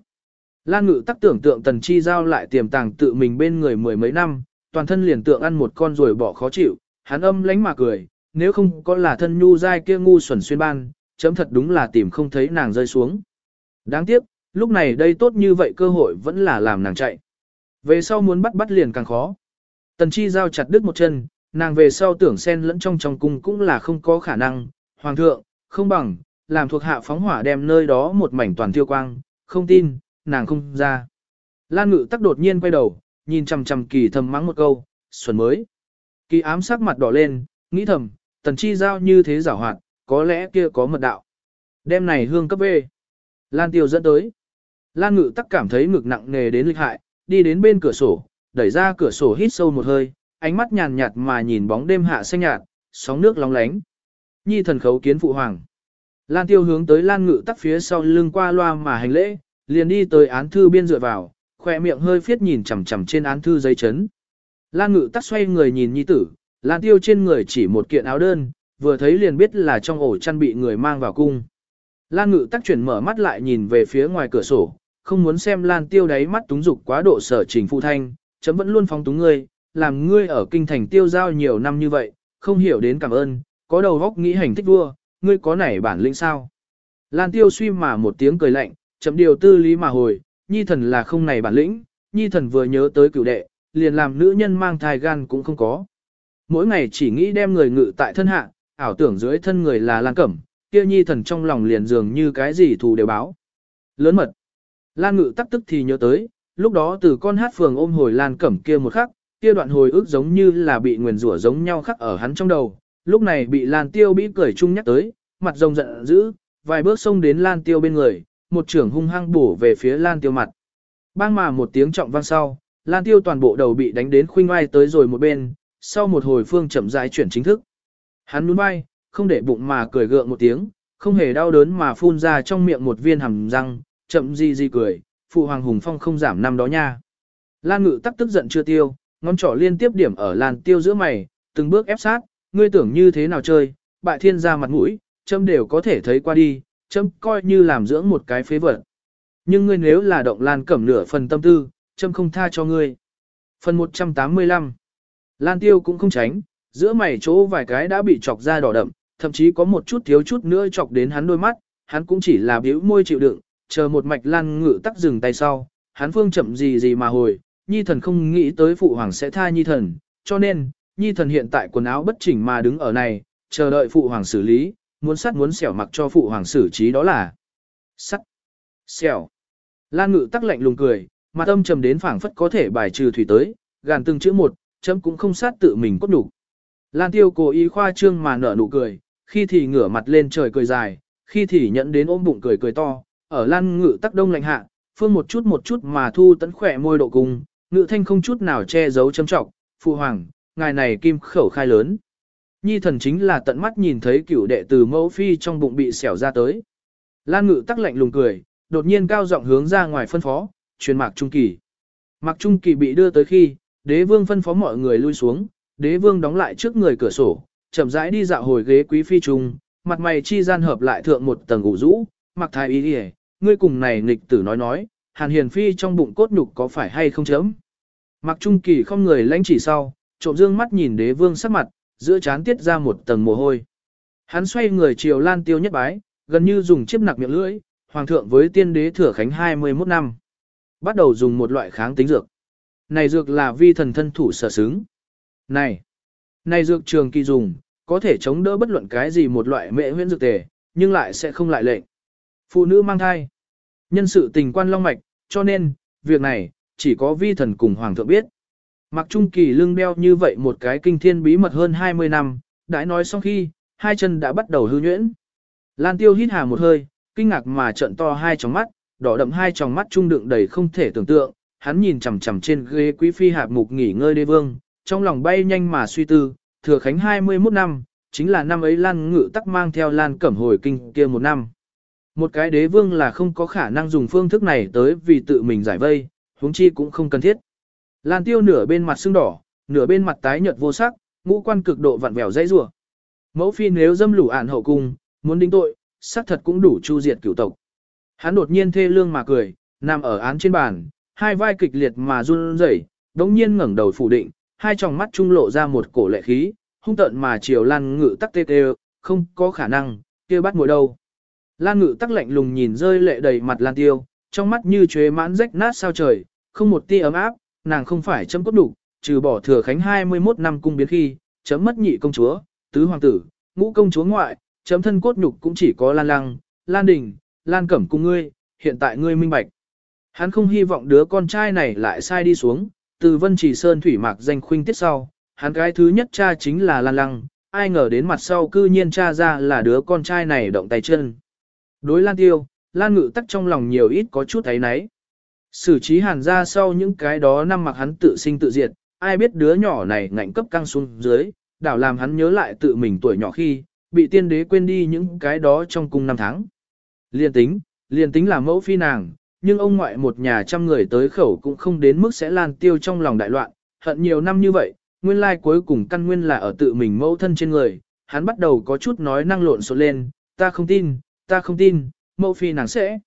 Lan ngự tắc tưởng tượng tần chi giao lại tiềm tàng tự mình bên người mười mấy năm, toàn thân liền tượng ăn một con rồi bỏ khó chịu, hắn âm lánh mà cười, nếu không có là thân nhu dai kia ngu xuẩn xuyên ban, chấm thật đúng là tìm không thấy nàng rơi xuống. Đáng tiếc, lúc này đây tốt như vậy cơ hội vẫn là làm nàng chạy. Về sau muốn bắt bắt liền càng khó. Tần chi giao chặt đứt một chân, nàng về sau tưởng xen lẫn trong trong cung cũng là không có khả năng. Hoàng thượng, không bằng, làm thuộc hạ phóng hỏa đem nơi đó một mảnh toàn tiêu quang, không tin, nàng không ra. Lan ngự tắc đột nhiên quay đầu, nhìn chằm chằm kỳ thầm mắng một câu, xuân mới. Kỳ ám sắc mặt đỏ lên, nghĩ thầm, tần chi giao như thế giảo hoạt, có lẽ kia có mật đạo. Đêm này hương cấp về. Lan tiêu dẫn tới. Lan ngự tắc cảm thấy ngực nặng nề đến lịch hại, đi đến bên cửa sổ, đẩy ra cửa sổ hít sâu một hơi, ánh mắt nhàn nhạt mà nhìn bóng đêm hạ xanh nhạt, sóng nước long lánh. Nhi thần khấu kiến phụ hoàng. Lan tiêu hướng tới Lan ngự tắc phía sau lưng qua loa mà hành lễ, liền đi tới án thư biên dựa vào, khỏe miệng hơi phiết nhìn chằm chằm trên án thư giấy chấn. Lan ngự tắc xoay người nhìn nhi tử, Lan tiêu trên người chỉ một kiện áo đơn, vừa thấy liền biết là trong ổ chăn bị người mang vào cung. Lan ngự tắc chuyển mở mắt lại nhìn về phía ngoài cửa sổ, không muốn xem Lan tiêu đáy mắt túng dục quá độ sở trình phụ thanh, chấm vẫn luôn phóng túng ngươi, làm ngươi ở kinh thành tiêu giao nhiều năm như vậy, không hiểu đến cảm ơn, có đầu góc nghĩ hành thích vua, ngươi có nảy bản lĩnh sao. Lan tiêu suy mà một tiếng cười lạnh, chấm điều tư lý mà hồi, nhi thần là không này bản lĩnh, nhi thần vừa nhớ tới cửu đệ, liền làm nữ nhân mang thai gan cũng không có. Mỗi ngày chỉ nghĩ đem người ngự tại thân hạ, ảo tưởng dưới thân người là Lan Cẩm, kia nhi thần trong lòng liền dường như cái gì thù đều báo. Lớn mật. Lan ngự tắc tức thì nhớ tới, lúc đó từ con hát phường ôm hồi Lan Cẩm kia một khắc, kia đoạn hồi ức giống như là bị nguyền rủa giống nhau khắc ở hắn trong đầu, lúc này bị Lan Tiêu bĩ cười chung nhắc tới, mặt rồng giận dữ, vài bước xông đến Lan Tiêu bên người, một trưởng hung hăng bổ về phía Lan Tiêu mặt. Bang mà một tiếng trọng vang sau, Lan Tiêu toàn bộ đầu bị đánh đến khuynh oai tới rồi một bên, sau một hồi phương chậm rãi chuyển chính thức. Hắn nhún vai, không để bụng mà cười gượng một tiếng, không hề đau đớn mà phun ra trong miệng một viên hàm răng, chậm gì gì cười, phụ hoàng hùng phong không giảm năm đó nha. Lan ngự tắc tức giận chưa tiêu, ngón trỏ liên tiếp điểm ở làn tiêu giữa mày, từng bước ép sát, ngươi tưởng như thế nào chơi, bại thiên ra mặt mũi, châm đều có thể thấy qua đi, châm coi như làm dưỡng một cái phế vật. Nhưng ngươi nếu là động Lan cẩm nửa phần tâm tư, châm không tha cho ngươi. Phần 185 Lan tiêu cũng không tránh, giữa mày chỗ vài cái đã bị chọc ra đỏ đậm, thậm chí có một chút thiếu chút nữa chọc đến hắn đôi mắt, hắn cũng chỉ là biểu môi chịu đựng, chờ một mạch Lan ngự tắc dừng tay sau, hắn phương chậm gì gì mà hồi, nhi thần không nghĩ tới phụ hoàng sẽ tha nhi thần, cho nên, nhi thần hiện tại quần áo bất chỉnh mà đứng ở này, chờ đợi phụ hoàng xử lý, muốn sắt muốn xẻo mặc cho phụ hoàng xử trí đó là sắt, xẻo. Lan ngự tắc lạnh lùng cười, mặt âm trầm đến phảng phất có thể bài trừ thủy tới, gàn từng chữ một, chấm cũng không sát tự mình cốt đủ. Lan tiêu cố ý khoa trương mà nở nụ cười, khi thì ngửa mặt lên trời cười dài, khi thì nhận đến ôm bụng cười cười to, ở lan ngự tắc đông lạnh hạ, phương một chút một chút mà thu tấn khỏe môi độ cung, ngự thanh không chút nào che giấu châm trọng, phụ hoàng, ngài này kim khẩu khai lớn. Nhi thần chính là tận mắt nhìn thấy cửu đệ từ mẫu phi trong bụng bị xẻo ra tới. Lan ngự tắc lạnh lùng cười, đột nhiên cao giọng hướng ra ngoài phân phó, truyền mạc trung kỳ. Mạc trung kỳ bị đưa tới khi, đế vương phân phó mọi người lui xuống, đế vương đóng lại trước người cửa sổ, chậm rãi đi dạo hồi ghế quý phi trung, mặt mày chi gian hợp lại thượng một tầng ủ rũ, mặc thái ý đi ngươi cùng này nghịch tử nói nói, hàn hiền phi trong bụng cốt nhục có phải hay không chấm. Mặc trung kỳ không người lãnh chỉ sau, trộm dương mắt nhìn đế vương sắc mặt, giữa chán tiết ra một tầng mồ hôi. Hắn xoay người chiều lan tiêu nhất bái, gần như dùng chiếc nặc miệng lưỡi, hoàng thượng với tiên đế thừa khánh 21 năm. Bắt đầu dùng một loại kháng tính dược. Này dược là vi thần thân thủ sở xứng. Này, này dược trường kỳ dùng, có thể chống đỡ bất luận cái gì một loại mệ huyễn dược tề, nhưng lại sẽ không lại lệnh. Phụ nữ mang thai, nhân sự tình quan long mạch, cho nên, việc này, chỉ có vi thần cùng hoàng thượng biết. Mặc trung kỳ lưng đeo như vậy một cái kinh thiên bí mật hơn 20 năm, đã nói xong khi, hai chân đã bắt đầu hư nhuyễn. Lan tiêu hít hà một hơi, kinh ngạc mà trận to hai tròng mắt, đỏ đậm hai tròng mắt trung đựng đầy không thể tưởng tượng, hắn nhìn chằm chằm trên ghế quý phi hạp mục nghỉ ngơi đế vương, trong lòng bay nhanh mà suy tư, thừa khánh 21 năm, chính là năm ấy Lan Ngự tắc mang theo Lan Cẩm hồi kinh kia một năm. Một cái đế vương là không có khả năng dùng phương thức này tới vì tự mình giải vây, huống chi cũng không cần thiết. Lan Tiêu nửa bên mặt sưng đỏ, nửa bên mặt tái nhợt vô sắc, ngũ quan cực độ vặn vẹo dãy rủa. Mẫu phi nếu dâm lũ ản hậu cung, muốn đính tội, xác thật cũng đủ chu diệt cửu tộc. Hắn đột nhiên thê lương mà cười, nằm ở án trên bàn, hai vai kịch liệt mà run rẩy, đống nhiên ngẩng đầu phủ định, hai tròng mắt trung lộ ra một cổ lệ khí, hung tợn mà chiều Lan Ngự tắc tê tê, không có khả năng, kia bắt ngồi đâu. Lan Ngự tắc lạnh lùng nhìn rơi lệ đầy mặt Lan Tiêu, trong mắt như chuế mãn rách nát sao trời, không một tia ấm áp, nàng không phải chấm cốt đủ, trừ bỏ thừa khánh 21 năm cung biến khi, chấm mất nhị công chúa, tứ hoàng tử, ngũ công chúa ngoại, chấm thân cốt nhục cũng chỉ có Lan Lăng, Lan Đình, Lan Cẩm cùng ngươi, hiện tại ngươi minh bạch. Hắn không hy vọng đứa con trai này lại sai đi xuống, từ Vân Trì Sơn thủy mạc danh khuynh tiết sau, hắn cái thứ nhất cha chính là Lan Lăng, ai ngờ đến mặt sau cư nhiên cha ra là đứa con trai này động tay chân. Đối Lan Tiêu, Lan Ngự tắc trong lòng nhiều ít có chút thấy náy. Xử trí hàn ra sau những cái đó năm mặc hắn tự sinh tự diệt, ai biết đứa nhỏ này ngạnh cấp căng xuống dưới, đảo làm hắn nhớ lại tự mình tuổi nhỏ khi, bị tiên đế quên đi những cái đó trong cung năm tháng. Liên tính, liên tính là mẫu phi nàng, nhưng ông ngoại một nhà trăm người tới khẩu cũng không đến mức sẽ lan tiêu trong lòng đại loạn, hận nhiều năm như vậy, nguyên lai cuối cùng căn nguyên là ở tự mình mẫu thân trên người, hắn bắt đầu có chút nói năng lộn xộn lên, ta không tin, ta không tin, mẫu phi nàng sẽ.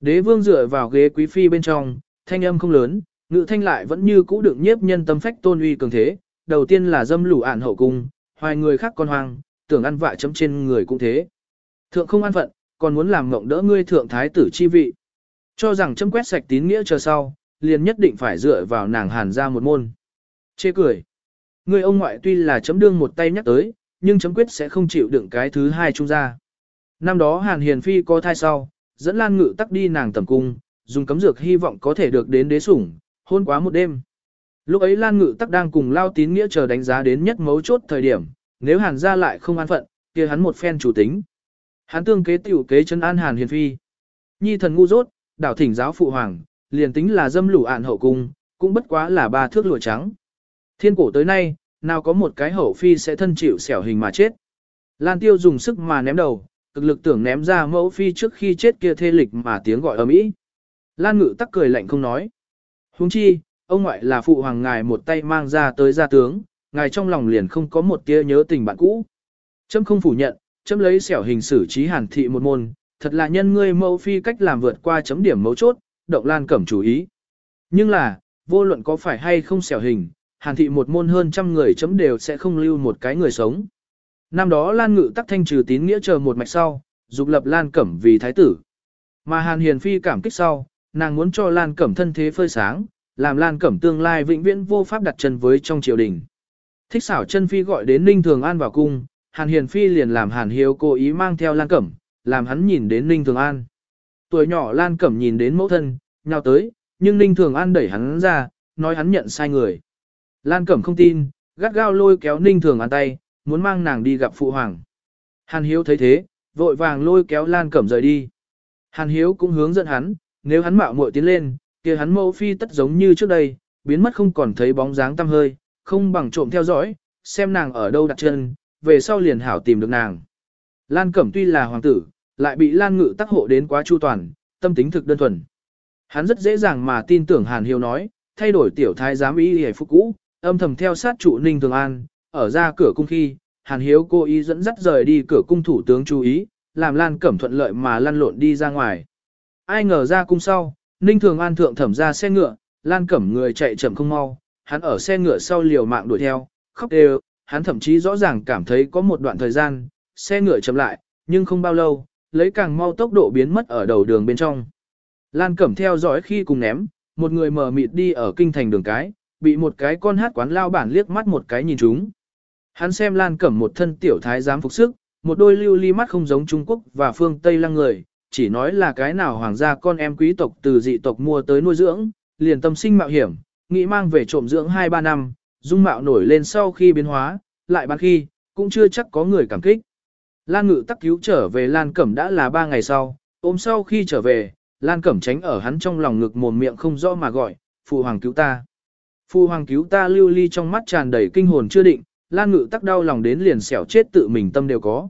Đế vương dựa vào ghế quý phi bên trong, thanh âm không lớn, ngự thanh lại vẫn như cũ được nhiếp nhân tâm phách tôn uy cường thế, đầu tiên là dâm lũ ản hậu cung, hoài người khác con hoang, tưởng ăn vạ chấm trên người cũng thế. Thượng không an phận, còn muốn làm ngộng đỡ ngươi thượng thái tử chi vị. Cho rằng chấm quét sạch tín nghĩa chờ sau, liền nhất định phải dựa vào nàng hàn ra một môn. Chê cười. Người ông ngoại tuy là chấm đương một tay nhắc tới, nhưng chấm quyết sẽ không chịu đựng cái thứ hai trung ra. Năm đó hàn hiền phi có thai sau, dẫn lan ngự tắc đi nàng tầm cung, dùng cấm dược hy vọng có thể được đến đế sủng, hôn quá một đêm. Lúc ấy lan ngự tắc đang cùng lao tín nghĩa chờ đánh giá đến nhất mấu chốt thời điểm, nếu hàn ra lại không an phận, kia hắn một phen chủ tính. Hắn tương kế tiểu kế chân an hàn hiền phi. nhi thần ngu dốt, đảo thỉnh giáo phụ hoàng, liền tính là dâm lũ ạn hậu cung, cũng bất quá là ba thước lụa trắng. Thiên cổ tới nay, nào có một cái hậu phi sẽ thân chịu xẻo hình mà chết. Lan tiêu dùng sức mà ném đầu, cực lực tưởng ném ra mẫu phi trước khi chết kia thê lịch mà tiếng gọi ầm ĩ. Lan ngự tắc cười lạnh không nói. Huống chi, ông ngoại là phụ hoàng ngài một tay mang ra tới gia tướng, ngài trong lòng liền không có một tia nhớ tình bạn cũ. Chấm không phủ nhận, chấm lấy xẻo hình xử trí hàn thị một môn, thật là nhân ngươi mẫu phi cách làm vượt qua chấm điểm mấu chốt, động lan cẩm chủ ý. Nhưng là, vô luận có phải hay không xẻo hình, hàn thị một môn hơn trăm người chấm đều sẽ không lưu một cái người sống. Năm đó Lan Ngự tắc thanh trừ tín nghĩa chờ một mạch sau, dục lập Lan Cẩm vì thái tử. Mà Hàn Hiền Phi cảm kích sau, nàng muốn cho Lan Cẩm thân thế phơi sáng, làm Lan Cẩm tương lai vĩnh viễn vô pháp đặt chân với trong triều đình. Thích xảo chân Phi gọi đến Ninh Thường An vào cung, Hàn Hiền Phi liền làm Hàn Hiếu cố ý mang theo Lan Cẩm, làm hắn nhìn đến Ninh Thường An. Tuổi nhỏ Lan Cẩm nhìn đến mẫu thân, nhào tới, nhưng Ninh Thường An đẩy hắn ra, nói hắn nhận sai người. Lan Cẩm không tin, gắt gao lôi kéo Ninh Thường An tay, muốn mang nàng đi gặp Phụ Hoàng. Hàn Hiếu thấy thế, vội vàng lôi kéo Lan Cẩm rời đi. Hàn Hiếu cũng hướng dẫn hắn, nếu hắn mạo muội tiến lên, kia hắn mẫu phi tất giống như trước đây, biến mất không còn thấy bóng dáng tăm hơi, không bằng trộm theo dõi, xem nàng ở đâu đặt chân, về sau liền hảo tìm được nàng. Lan Cẩm tuy là hoàng tử, lại bị Lan Ngự tác hộ đến quá chu toàn, tâm tính thực đơn thuần. Hắn rất dễ dàng mà tin tưởng Hàn Hiếu nói, thay đổi tiểu thái giám ý hề phúc cũ, âm thầm theo sát trụ Ninh Thường An, ở ra cửa cung khi, Hàn Hiếu cố ý dẫn dắt rời đi cửa cung thủ tướng chú ý, làm Lan Cẩm thuận lợi mà lăn lộn đi ra ngoài. Ai ngờ ra cung sau, Ninh Thường An thượng thẩm ra xe ngựa, Lan Cẩm người chạy chậm không mau, hắn ở xe ngựa sau liều mạng đuổi theo, khóc đều, hắn thậm chí rõ ràng cảm thấy có một đoạn thời gian, xe ngựa chậm lại, nhưng không bao lâu, lấy càng mau tốc độ biến mất ở đầu đường bên trong. Lan Cẩm theo dõi khi cùng ném, một người mờ mịt đi ở kinh thành đường cái, bị một cái con hát quán lao bản liếc mắt một cái nhìn chúng. Hắn xem Lan Cẩm một thân tiểu thái giám phục sức, một đôi lưu ly mắt không giống Trung Quốc và phương Tây lăng người, chỉ nói là cái nào hoàng gia con em quý tộc từ dị tộc mua tới nuôi dưỡng, liền tâm sinh mạo hiểm, nghĩ mang về trộm dưỡng 2-3 năm, dung mạo nổi lên sau khi biến hóa, lại bán khi, cũng chưa chắc có người cảm kích. Lan Ngự tắc cứu trở về Lan Cẩm đã là 3 ngày sau, ôm sau khi trở về, Lan Cẩm tránh ở hắn trong lòng ngực mồm miệng không rõ mà gọi, Phụ Hoàng cứu ta. Phụ Hoàng cứu ta lưu ly trong mắt tràn đầy kinh hồn chưa định, Lan Ngự tắc đau lòng đến liền xẻo chết tự mình tâm đều có.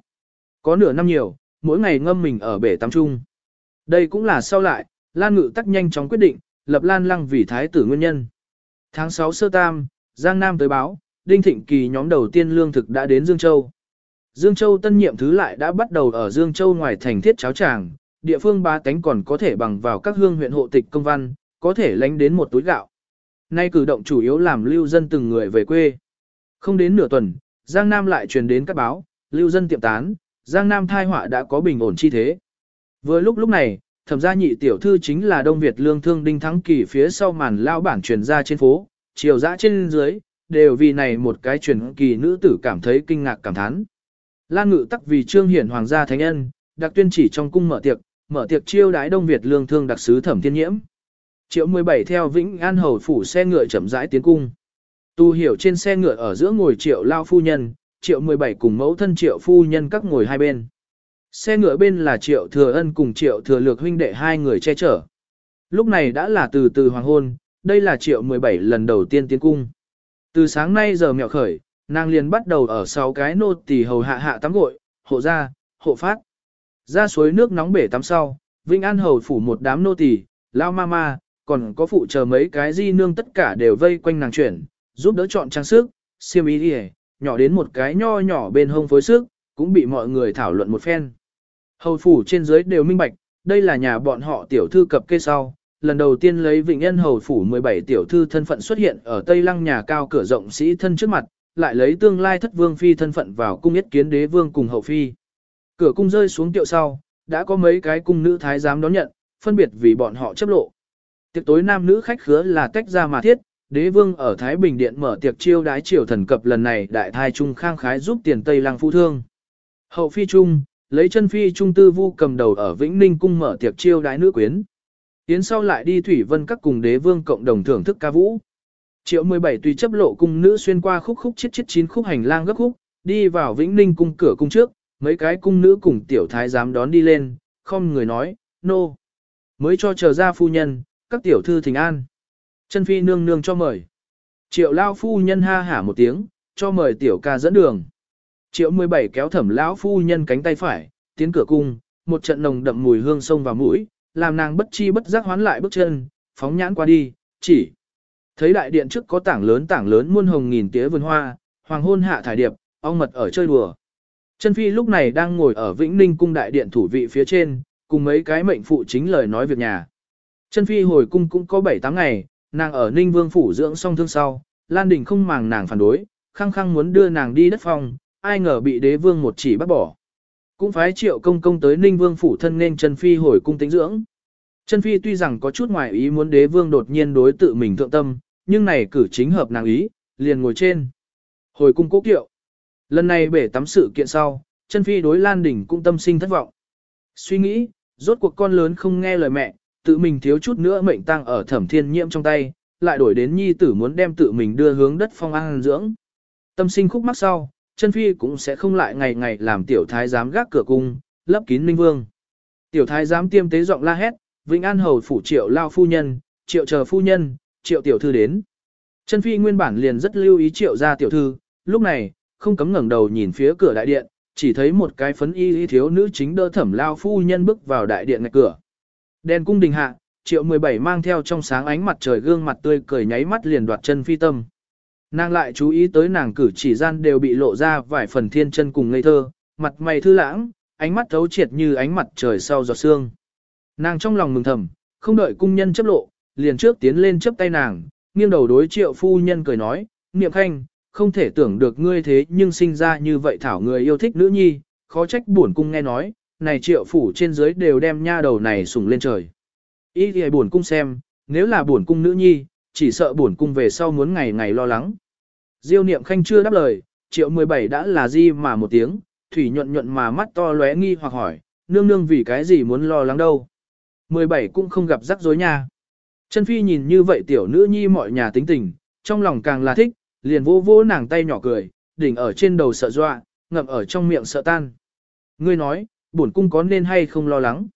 Có nửa năm nhiều, mỗi ngày ngâm mình ở bể tắm trung. Đây cũng là sau lại, Lan Ngự tắc nhanh chóng quyết định, lập Lan Lăng vì thái tử nguyên nhân. Tháng 6 sơ tam, Giang Nam tới báo, Đinh Thịnh Kỳ nhóm đầu tiên lương thực đã đến Dương Châu. Dương Châu tân nhiệm thứ lại đã bắt đầu ở Dương Châu ngoài thành thiết cháo tràng, địa phương ba tánh còn có thể bằng vào các hương huyện hộ tịch công văn, có thể lánh đến một túi gạo. Nay cử động chủ yếu làm lưu dân từng người về quê. Không đến nửa tuần, Giang Nam lại truyền đến các báo, lưu dân tiệm tán, Giang Nam thai họa đã có bình ổn chi thế. Vừa lúc lúc này, thẩm gia nhị tiểu thư chính là Đông Việt lương thương đinh thắng kỳ phía sau màn lao bản truyền ra trên phố, chiều dã trên dưới, đều vì này một cái truyền kỳ nữ tử cảm thấy kinh ngạc cảm thán. Lan ngự tắc vì trương hiển hoàng gia thánh nhân, đặc tuyên chỉ trong cung mở tiệc, mở tiệc chiêu đái Đông Việt lương thương đặc sứ thẩm thiên nhiễm. Triệu 17 theo Vĩnh An Hầu phủ xe ngựa chậm rãi tiến cung. Tu hiểu trên xe ngựa ở giữa ngồi triệu lao phu nhân, triệu 17 cùng mẫu thân triệu phu nhân các ngồi hai bên. Xe ngựa bên là triệu thừa ân cùng triệu thừa lược huynh đệ hai người che chở. Lúc này đã là từ từ hoàng hôn, đây là triệu 17 lần đầu tiên tiến cung. Từ sáng nay giờ mẹo khởi, nàng liền bắt đầu ở sáu cái nô tỳ hầu hạ hạ tắm gội, hộ ra, hộ phát. Ra suối nước nóng bể tắm sau, Vinh An hầu phủ một đám nô tỳ, lao ma còn có phụ chờ mấy cái di nương tất cả đều vây quanh nàng chuyển, giúp đỡ chọn trang sức, xiêm y đi nhỏ đến một cái nho nhỏ bên hông phối sức, cũng bị mọi người thảo luận một phen. Hầu phủ trên dưới đều minh bạch, đây là nhà bọn họ tiểu thư cập kê sau, lần đầu tiên lấy Vịnh Nhân Hầu phủ 17 tiểu thư thân phận xuất hiện ở Tây Lăng nhà cao cửa rộng sĩ thân trước mặt, lại lấy tương lai thất vương phi thân phận vào cung yết kiến đế vương cùng hậu phi. Cửa cung rơi xuống tiệu sau, đã có mấy cái cung nữ thái giám đón nhận, phân biệt vì bọn họ chấp lộ. Tiệc tối nam nữ khách khứa là tách ra mà thiết, đế vương ở Thái Bình Điện mở tiệc chiêu đái triều thần cập lần này đại thai trung khang khái giúp tiền Tây Lăng phu thương. Hậu phi trung, lấy chân phi trung tư vu cầm đầu ở Vĩnh Ninh cung mở tiệc chiêu đái nữ quyến. Tiến sau lại đi Thủy Vân các cùng đế vương cộng đồng thưởng thức ca vũ. Triệu 17 tùy chấp lộ cung nữ xuyên qua khúc khúc chết chết chín khúc hành lang gấp khúc, đi vào Vĩnh Ninh cung cửa cung trước, mấy cái cung nữ cùng tiểu thái giám đón đi lên, không người nói, nô. No. mới cho chờ ra phu nhân, các tiểu thư thỉnh an. Chân phi nương nương cho mời. Triệu lao phu nhân ha hả một tiếng, cho mời tiểu ca dẫn đường. Triệu 17 kéo thẩm lão phu nhân cánh tay phải, tiến cửa cung, một trận nồng đậm mùi hương sông vào mũi, làm nàng bất chi bất giác hoán lại bước chân, phóng nhãn qua đi, chỉ thấy đại điện trước có tảng lớn tảng lớn muôn hồng nghìn tía vườn hoa, hoàng hôn hạ thải điệp, ong mật ở chơi đùa. Chân phi lúc này đang ngồi ở Vĩnh Ninh cung đại điện thủ vị phía trên, cùng mấy cái mệnh phụ chính lời nói việc nhà. Chân phi hồi cung cũng có 7-8 ngày, nàng ở Ninh Vương phủ dưỡng xong thương sau, Lan Đình không màng nàng phản đối, khăng khăng muốn đưa nàng đi đất phong, ai ngờ bị đế vương một chỉ bắt bỏ. Cũng phái triệu công công tới Ninh Vương phủ thân nên chân phi hồi cung tính dưỡng. Chân phi tuy rằng có chút ngoài ý muốn đế vương đột nhiên đối tự mình thượng tâm, nhưng này cử chính hợp nàng ý, liền ngồi trên. Hồi cung cố kiệu. Lần này bể tắm sự kiện sau, chân phi đối Lan Đình cũng tâm sinh thất vọng. Suy nghĩ, rốt cuộc con lớn không nghe lời mẹ, tự mình thiếu chút nữa mệnh tăng ở thẩm thiên nhiễm trong tay, lại đổi đến nhi tử muốn đem tự mình đưa hướng đất phong an dưỡng. Tâm sinh khúc mắc sau, chân phi cũng sẽ không lại ngày ngày làm tiểu thái giám gác cửa cung, lấp kín ninh vương. Tiểu thái giám tiêm tế giọng la hét, Vĩnh An hầu phủ triệu lao phu nhân, triệu chờ phu nhân, triệu tiểu thư đến. Chân phi nguyên bản liền rất lưu ý triệu ra tiểu thư, lúc này, không cấm ngẩng đầu nhìn phía cửa đại điện, chỉ thấy một cái phấn y y thiếu nữ chính đỡ thẩm lao phu nhân bước vào đại điện ngạch cửa. Đèn cung đình hạ, triệu 17 mang theo trong sáng ánh mặt trời gương mặt tươi cười nháy mắt liền đoạt chân phi tâm. Nàng lại chú ý tới nàng cử chỉ gian đều bị lộ ra vài phần thiên chân cùng ngây thơ, mặt mày thư lãng, ánh mắt thấu triệt như ánh mặt trời sau giọt sương. Nàng trong lòng mừng thầm, không đợi cung nhân chấp lộ, liền trước tiến lên chấp tay nàng, nghiêng đầu đối triệu phu nhân cười nói, niệm khanh, không thể tưởng được ngươi thế nhưng sinh ra như vậy thảo người yêu thích nữ nhi, khó trách buồn cung nghe nói, này triệu phủ trên dưới đều đem nha đầu này sủng lên trời. Ý thì buồn cung xem, nếu là buồn cung nữ nhi, chỉ sợ buồn cung về sau muốn ngày ngày lo lắng. Diêu niệm khanh chưa đáp lời, triệu 17 đã là di mà một tiếng, thủy nhuận nhuận mà mắt to lóe nghi hoặc hỏi, nương nương vì cái gì muốn lo lắng đâu. 17 cũng không gặp rắc rối nha. Chân phi nhìn như vậy tiểu nữ nhi mọi nhà tính tình, trong lòng càng là thích, liền vô vô nàng tay nhỏ cười, đỉnh ở trên đầu sợ dọa, ngậm ở trong miệng sợ tan. Ngươi nói, bổn cung có nên hay không lo lắng.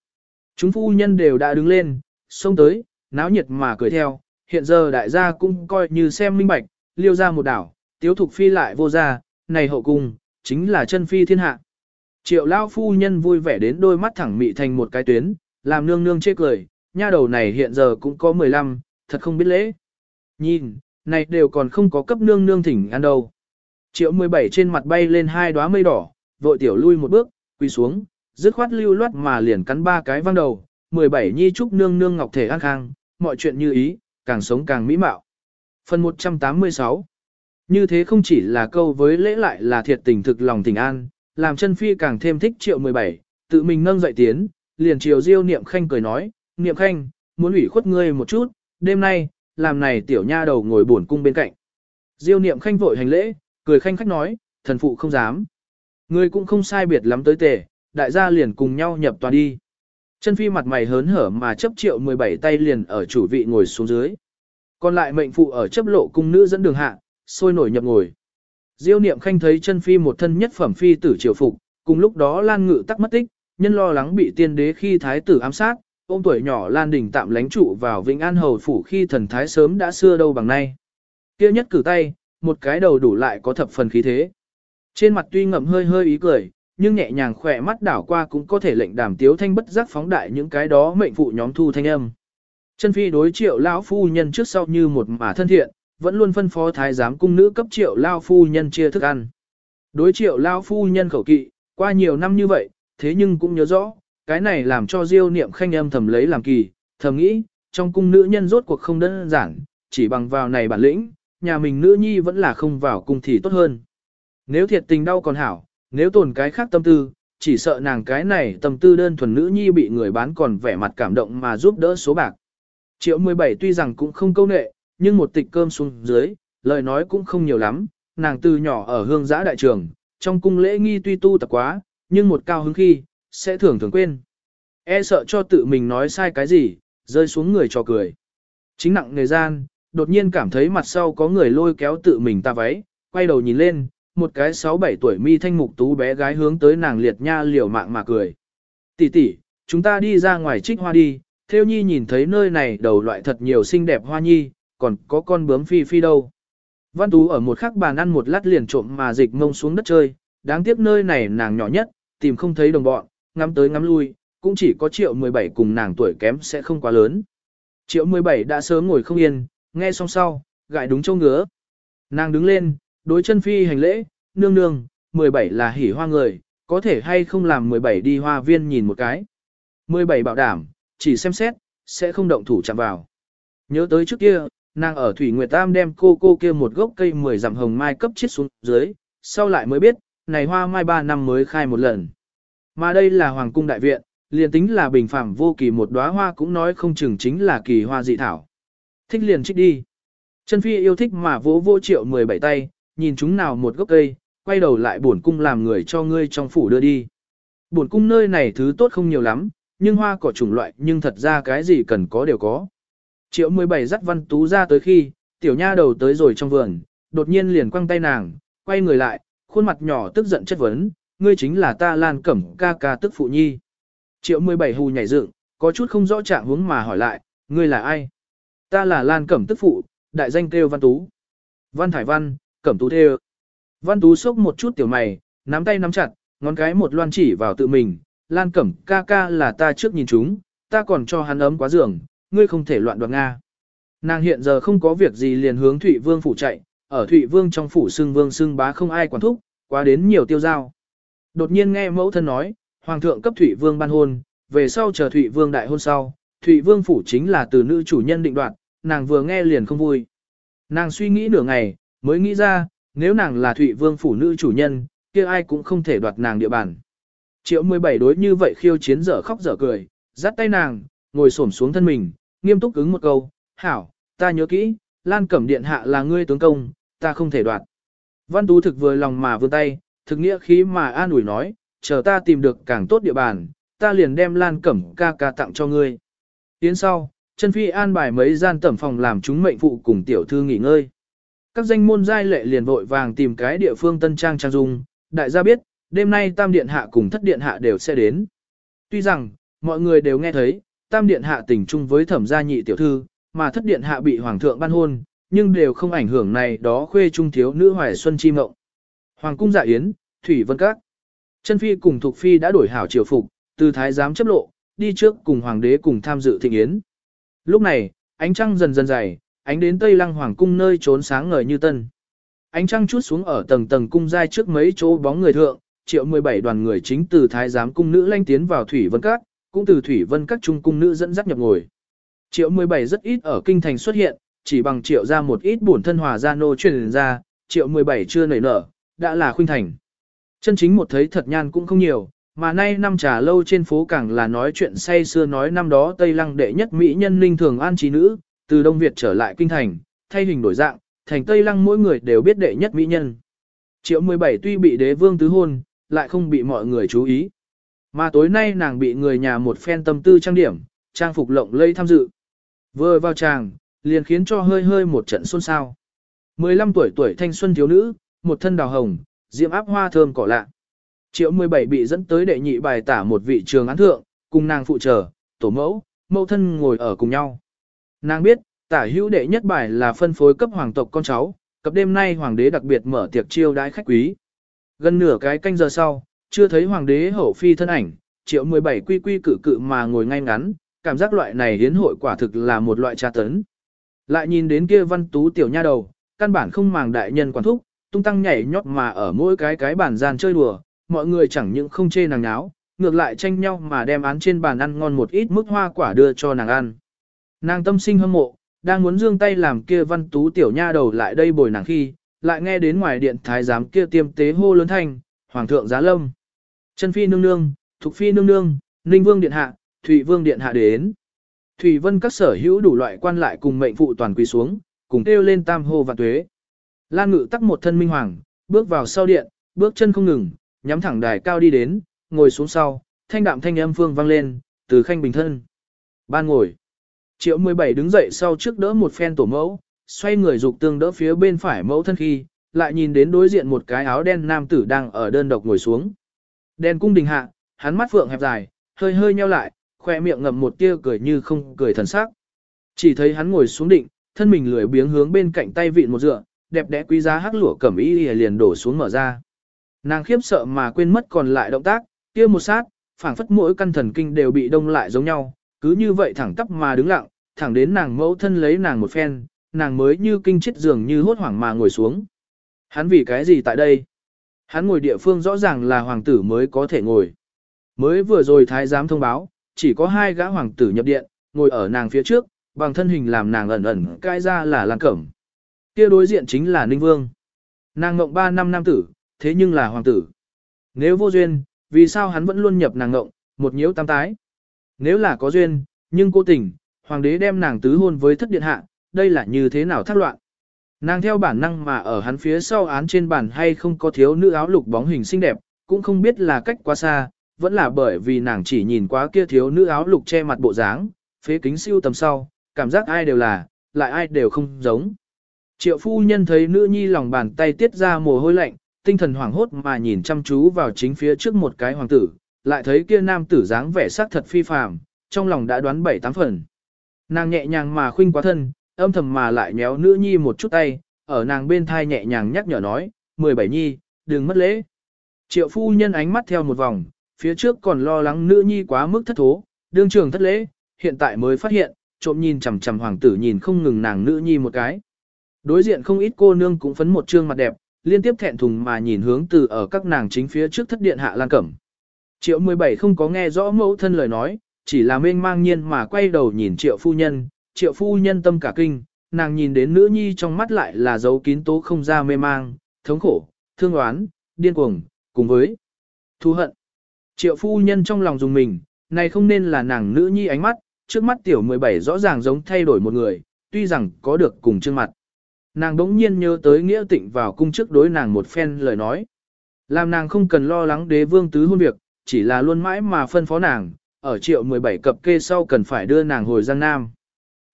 Chúng phu nhân đều đã đứng lên, xông tới, náo nhiệt mà cười theo, hiện giờ đại gia cũng coi như xem minh bạch, liêu ra một đảo, tiếu thục phi lại vô ra, này hậu cung, chính là chân phi thiên hạ. Triệu lao phu nhân vui vẻ đến đôi mắt thẳng mị thành một cái tuyến, làm nương nương chê cười, nha đầu này hiện giờ cũng có 15, thật không biết lễ. Nhìn, này đều còn không có cấp nương nương thỉnh ăn đâu. Triệu 17 trên mặt bay lên hai đóa mây đỏ, vội tiểu lui một bước, quỳ xuống, dứt khoát lưu loát mà liền cắn ba cái văng đầu. 17 nhi trúc nương nương ngọc thể an khang, mọi chuyện như ý, càng sống càng mỹ mạo. Phần 186 Như thế không chỉ là câu với lễ lại là thiệt tình thực lòng tình an, làm chân phi càng thêm thích triệu 17, tự mình nâng dậy tiến, liền chiều diêu niệm khanh cười nói, niệm khanh, muốn ủy khuất ngươi một chút, đêm nay, làm này tiểu nha đầu ngồi buồn cung bên cạnh. Diêu niệm khanh vội hành lễ, cười khanh khách nói, thần phụ không dám. Ngươi cũng không sai biệt lắm tới tề, đại gia liền cùng nhau nhập tòa đi. Chân phi mặt mày hớn hở mà chấp triệu 17 tay liền ở chủ vị ngồi xuống dưới. Còn lại mệnh phụ ở chấp lộ cung nữ dẫn đường hạ, sôi nổi nhập ngồi. Diêu niệm khanh thấy chân phi một thân nhất phẩm phi tử triều phục, cùng lúc đó lan ngự tắc mất tích, nhân lo lắng bị tiên đế khi thái tử ám sát, ôm tuổi nhỏ Lan Đình tạm lánh trụ vào Vĩnh An Hầu phủ khi thần thái sớm đã xưa đâu bằng nay. Kia nhất cử tay, một cái đầu đủ lại có thập phần khí thế. Trên mặt tuy ngậm hơi hơi ý cười, nhưng nhẹ nhàng khỏe mắt đảo qua cũng có thể lệnh đàm tiếu thanh bất giác phóng đại những cái đó mệnh phụ nhóm thu thanh âm. Chân phi đối triệu lão phu nhân trước sau như một mà thân thiện, vẫn luôn phân phó thái giám cung nữ cấp triệu lao phu nhân chia thức ăn. Đối triệu lao phu nhân khẩu kỵ, qua nhiều năm như vậy, thế nhưng cũng nhớ rõ, cái này làm cho Diêu Niệm Khanh âm thầm lấy làm kỳ, thầm nghĩ, trong cung nữ nhân rốt cuộc không đơn giản, chỉ bằng vào này bản lĩnh, nhà mình nữ nhi vẫn là không vào cung thì tốt hơn. Nếu thiệt tình đau còn hảo, nếu tồn cái khác tâm tư, chỉ sợ nàng cái này tâm tư đơn thuần nữ nhi bị người bán còn vẻ mặt cảm động mà giúp đỡ số bạc. Triệu 17 tuy rằng cũng không câu nệ, nhưng một tịch cơm xuống dưới, lời nói cũng không nhiều lắm, nàng từ nhỏ ở hương giã đại trường, trong cung lễ nghi tuy tu tập quá, nhưng một cao hứng khi, sẽ thường thường quên. E sợ cho tự mình nói sai cái gì, rơi xuống người cho cười. Chính nặng người gian, đột nhiên cảm thấy mặt sau có người lôi kéo tự mình ta váy, quay đầu nhìn lên, một cái 6-7 tuổi mi thanh mục tú bé gái hướng tới nàng liệt nha liều mạng mà cười. Tỷ tỷ, chúng ta đi ra ngoài trích hoa đi, Theo nhi nhìn thấy nơi này đầu loại thật nhiều xinh đẹp hoa nhi, còn có con bướm phi phi đâu. Văn Tú ở một khắc bàn ăn một lát liền trộm mà dịch mông xuống đất chơi, đáng tiếc nơi này nàng nhỏ nhất, tìm không thấy đồng bọn, ngắm tới ngắm lui, cũng chỉ có triệu 17 cùng nàng tuổi kém sẽ không quá lớn. Triệu 17 đã sớm ngồi không yên, nghe xong sau, gại đúng châu ngứa. Nàng đứng lên, đối chân phi hành lễ, nương nương, 17 là hỉ hoa người, có thể hay không làm 17 đi hoa viên nhìn một cái. 17 bảo đảm, chỉ xem xét, sẽ không động thủ chạm vào. Nhớ tới trước kia, nàng ở Thủy Nguyệt Tam đem cô cô kia một gốc cây 10 dặm hồng mai cấp chết xuống dưới, sau lại mới biết, này hoa mai 3 năm mới khai một lần. Mà đây là Hoàng cung đại viện, liền tính là bình phạm vô kỳ một đóa hoa cũng nói không chừng chính là kỳ hoa dị thảo. Thích liền trích đi. Chân phi yêu thích mà vỗ vô triệu 17 tay, nhìn chúng nào một gốc cây, quay đầu lại bổn cung làm người cho ngươi trong phủ đưa đi. Bổn cung nơi này thứ tốt không nhiều lắm, nhưng hoa cỏ chủng loại nhưng thật ra cái gì cần có đều có. Triệu 17 dắt văn tú ra tới khi, tiểu nha đầu tới rồi trong vườn, đột nhiên liền quăng tay nàng, quay người lại, khuôn mặt nhỏ tức giận chất vấn, ngươi chính là ta Lan Cẩm ca ca tức phụ nhi. Triệu 17 hù nhảy dựng, có chút không rõ trạng hướng mà hỏi lại, ngươi là ai? Ta là Lan Cẩm tức phụ, đại danh kêu Văn Tú. Văn Thải Văn, Cẩm Tú Thê Văn Tú sốc một chút tiểu mày, nắm tay nắm chặt, ngón cái một loan chỉ vào tự mình, Lan Cẩm ca ca là ta trước nhìn chúng, ta còn cho hắn ấm quá giường, ngươi không thể loạn đoạt Nga. Nàng hiện giờ không có việc gì liền hướng Thụy Vương phủ chạy, ở Thụy Vương trong phủ xưng vương xưng bá không ai quản thúc, quá đến nhiều tiêu giao. Đột nhiên nghe mẫu thân nói, Hoàng thượng cấp Thụy Vương ban hôn, về sau chờ Thụy Vương đại hôn sau, Thụy Vương phủ chính là từ nữ chủ nhân định đoạt, nàng vừa nghe liền không vui. Nàng suy nghĩ nửa ngày, mới nghĩ ra, nếu nàng là Thụy Vương phủ nữ chủ nhân, kia ai cũng không thể đoạt nàng địa bàn. Triệu 17 đối như vậy khiêu chiến dở khóc dở cười, dắt tay nàng, ngồi xổm xuống thân mình, nghiêm túc ứng một câu, hảo, ta nhớ kỹ, Lan Cẩm Điện Hạ là ngươi tướng công, ta không thể đoạt. Văn Tú thực vừa lòng mà vươn tay, thực nghĩa khí mà an ủi nói, chờ ta tìm được càng tốt địa bàn, ta liền đem Lan Cẩm ca ca tặng cho ngươi. Tiến sau, chân phi an bài mấy gian tẩm phòng làm chúng mệnh phụ cùng tiểu thư nghỉ ngơi. Các danh môn giai lệ liền vội vàng tìm cái địa phương tân trang trang dung, đại gia biết, đêm nay tam điện hạ cùng thất điện hạ đều sẽ đến. Tuy rằng, mọi người đều nghe thấy, tam điện hạ tình chung với thẩm gia nhị tiểu thư, mà thất điện hạ bị hoàng thượng ban hôn, nhưng đều không ảnh hưởng này đó khuê trung thiếu nữ hoài xuân chi mộng. Hoàng cung dạ yến, thủy vân các. Chân phi cùng thuộc phi đã đổi hảo triều phục, từ thái giám chấp lộ, đi trước cùng hoàng đế cùng tham dự thịnh yến. Lúc này, ánh trăng dần dần dày, ánh đến tây lăng hoàng cung nơi trốn sáng ngời như tân. Ánh trăng chút xuống ở tầng tầng cung giai trước mấy chỗ bóng người thượng, triệu 17 đoàn người chính từ thái giám cung nữ lanh tiến vào thủy vân các, cũng từ thủy vân các trung cung nữ dẫn dắt nhập ngồi. Triệu 17 rất ít ở kinh thành xuất hiện, chỉ bằng triệu ra một ít bổn thân hòa gia nô truyền ra, triệu 17 chưa nảy nở, đã là khuynh thành. Chân chính một thấy thật nhan cũng không nhiều, mà nay năm trà lâu trên phố càng là nói chuyện say xưa nói năm đó Tây Lăng đệ nhất mỹ nhân linh thường an trí nữ, từ Đông Việt trở lại kinh thành, thay hình đổi dạng, thành Tây Lăng mỗi người đều biết đệ nhất mỹ nhân. Triệu 17 tuy bị đế vương tứ hôn, lại không bị mọi người chú ý. Mà tối nay nàng bị người nhà một phen tâm tư trang điểm, trang phục lộng lây tham dự. Vừa vào tràng, liền khiến cho hơi hơi một trận xôn xao. 15 tuổi tuổi thanh xuân thiếu nữ, một thân đào hồng, diễm áp hoa thơm cỏ lạ. Triệu 17 bị dẫn tới đệ nhị bài tả một vị trường án thượng, cùng nàng phụ trở, tổ mẫu, mẫu thân ngồi ở cùng nhau. Nàng biết, tả hữu đệ nhất bài là phân phối cấp hoàng tộc con cháu, cập đêm nay hoàng đế đặc biệt mở tiệc chiêu đãi khách quý. Gần nửa cái canh giờ sau, chưa thấy hoàng đế hậu phi thân ảnh, triệu 17 quy quy cử cự mà ngồi ngay ngắn, cảm giác loại này hiến hội quả thực là một loại tra tấn. Lại nhìn đến kia văn tú tiểu nha đầu, căn bản không màng đại nhân quản thúc, tung tăng nhảy nhót mà ở mỗi cái cái bàn gian chơi đùa, mọi người chẳng những không chê nàng nháo, ngược lại tranh nhau mà đem án trên bàn ăn ngon một ít mức hoa quả đưa cho nàng ăn. Nàng tâm sinh hâm mộ, đang muốn dương tay làm kia văn tú tiểu nha đầu lại đây bồi nàng khi, lại nghe đến ngoài điện thái giám kia tiêm tế hô lớn thanh, hoàng thượng giá lâm. Chân phi nương nương, thục phi nương nương, ninh vương điện hạ, thụy vương điện hạ đến. Thủy vân các sở hữu đủ loại quan lại cùng mệnh phụ toàn quỳ xuống, cùng kêu lên tam hô và tuế. Lan ngự tắc một thân minh hoàng, bước vào sau điện, bước chân không ngừng, nhắm thẳng đài cao đi đến, ngồi xuống sau, thanh đạm thanh âm phương vang lên, từ khanh bình thân. Ban ngồi. Triệu 17 đứng dậy sau trước đỡ một phen tổ mẫu, xoay người dục tương đỡ phía bên phải mẫu thân khi, lại nhìn đến đối diện một cái áo đen nam tử đang ở đơn độc ngồi xuống. Đen cung đình hạ, hắn mắt phượng hẹp dài, hơi hơi nheo lại, khoe miệng ngậm một tia cười như không cười thần sắc. Chỉ thấy hắn ngồi xuống định, thân mình lười biếng hướng bên cạnh tay vịn một dựa, đẹp đẽ quý giá hắc lụa cẩm y liền đổ xuống mở ra. Nàng khiếp sợ mà quên mất còn lại động tác, kia một sát, phảng phất mỗi căn thần kinh đều bị đông lại giống nhau, cứ như vậy thẳng tắp mà đứng lặng, thẳng đến nàng mẫu thân lấy nàng một phen, nàng mới như kinh chết dường như hốt hoảng mà ngồi xuống. Hắn vì cái gì tại đây? Hắn ngồi địa phương rõ ràng là hoàng tử mới có thể ngồi. Mới vừa rồi thái giám thông báo, chỉ có hai gã hoàng tử nhập điện, ngồi ở nàng phía trước, bằng thân hình làm nàng ẩn ẩn cai ra là Lan Cẩm. Kia đối diện chính là Ninh Vương. Nàng ngộng 3 năm nam tử, thế nhưng là hoàng tử. Nếu vô duyên, vì sao hắn vẫn luôn nhập nàng ngộng, một nhiễu tam tái. Nếu là có duyên, nhưng cố tình, hoàng đế đem nàng tứ hôn với thất điện hạ, đây là như thế nào thác loạn. Nàng theo bản năng mà ở hắn phía sau án trên bàn hay không có thiếu nữ áo lục bóng hình xinh đẹp, cũng không biết là cách quá xa, vẫn là bởi vì nàng chỉ nhìn quá kia thiếu nữ áo lục che mặt bộ dáng, phế kính siêu tầm sau, cảm giác ai đều là, lại ai đều không giống. Triệu phu nhân thấy nữ nhi lòng bàn tay tiết ra mồ hôi lạnh, tinh thần hoảng hốt mà nhìn chăm chú vào chính phía trước một cái hoàng tử, lại thấy kia nam tử dáng vẻ sắc thật phi phàm, trong lòng đã đoán bảy tám phần. Nàng nhẹ nhàng mà khuynh quá thân, âm thầm mà lại nhéo nữ nhi một chút tay, ở nàng bên thai nhẹ nhàng nhắc nhở nói, 17 nhi, đừng mất lễ. Triệu phu nhân ánh mắt theo một vòng, phía trước còn lo lắng nữ nhi quá mức thất thố, đương trường thất lễ, hiện tại mới phát hiện, trộm nhìn chằm chằm hoàng tử nhìn không ngừng nàng nữ nhi một cái. Đối diện không ít cô nương cũng phấn một trương mặt đẹp, liên tiếp thẹn thùng mà nhìn hướng từ ở các nàng chính phía trước thất điện hạ lan cẩm. Triệu 17 không có nghe rõ mẫu thân lời nói, chỉ là mênh mang nhiên mà quay đầu nhìn triệu phu nhân, triệu phu nhân tâm cả kinh, nàng nhìn đến nữ nhi trong mắt lại là dấu kín tố không ra mê mang, thống khổ, thương oán, điên cuồng, cùng với thù hận. Triệu phu nhân trong lòng dùng mình, này không nên là nàng nữ nhi ánh mắt, trước mắt tiểu 17 rõ ràng giống thay đổi một người, tuy rằng có được cùng chương mặt. Nàng đống nhiên nhớ tới nghĩa tịnh vào cung trước đối nàng một phen lời nói. Làm nàng không cần lo lắng đế vương tứ hôn việc, chỉ là luôn mãi mà phân phó nàng, ở triệu 17 cập kê sau cần phải đưa nàng hồi Giang Nam.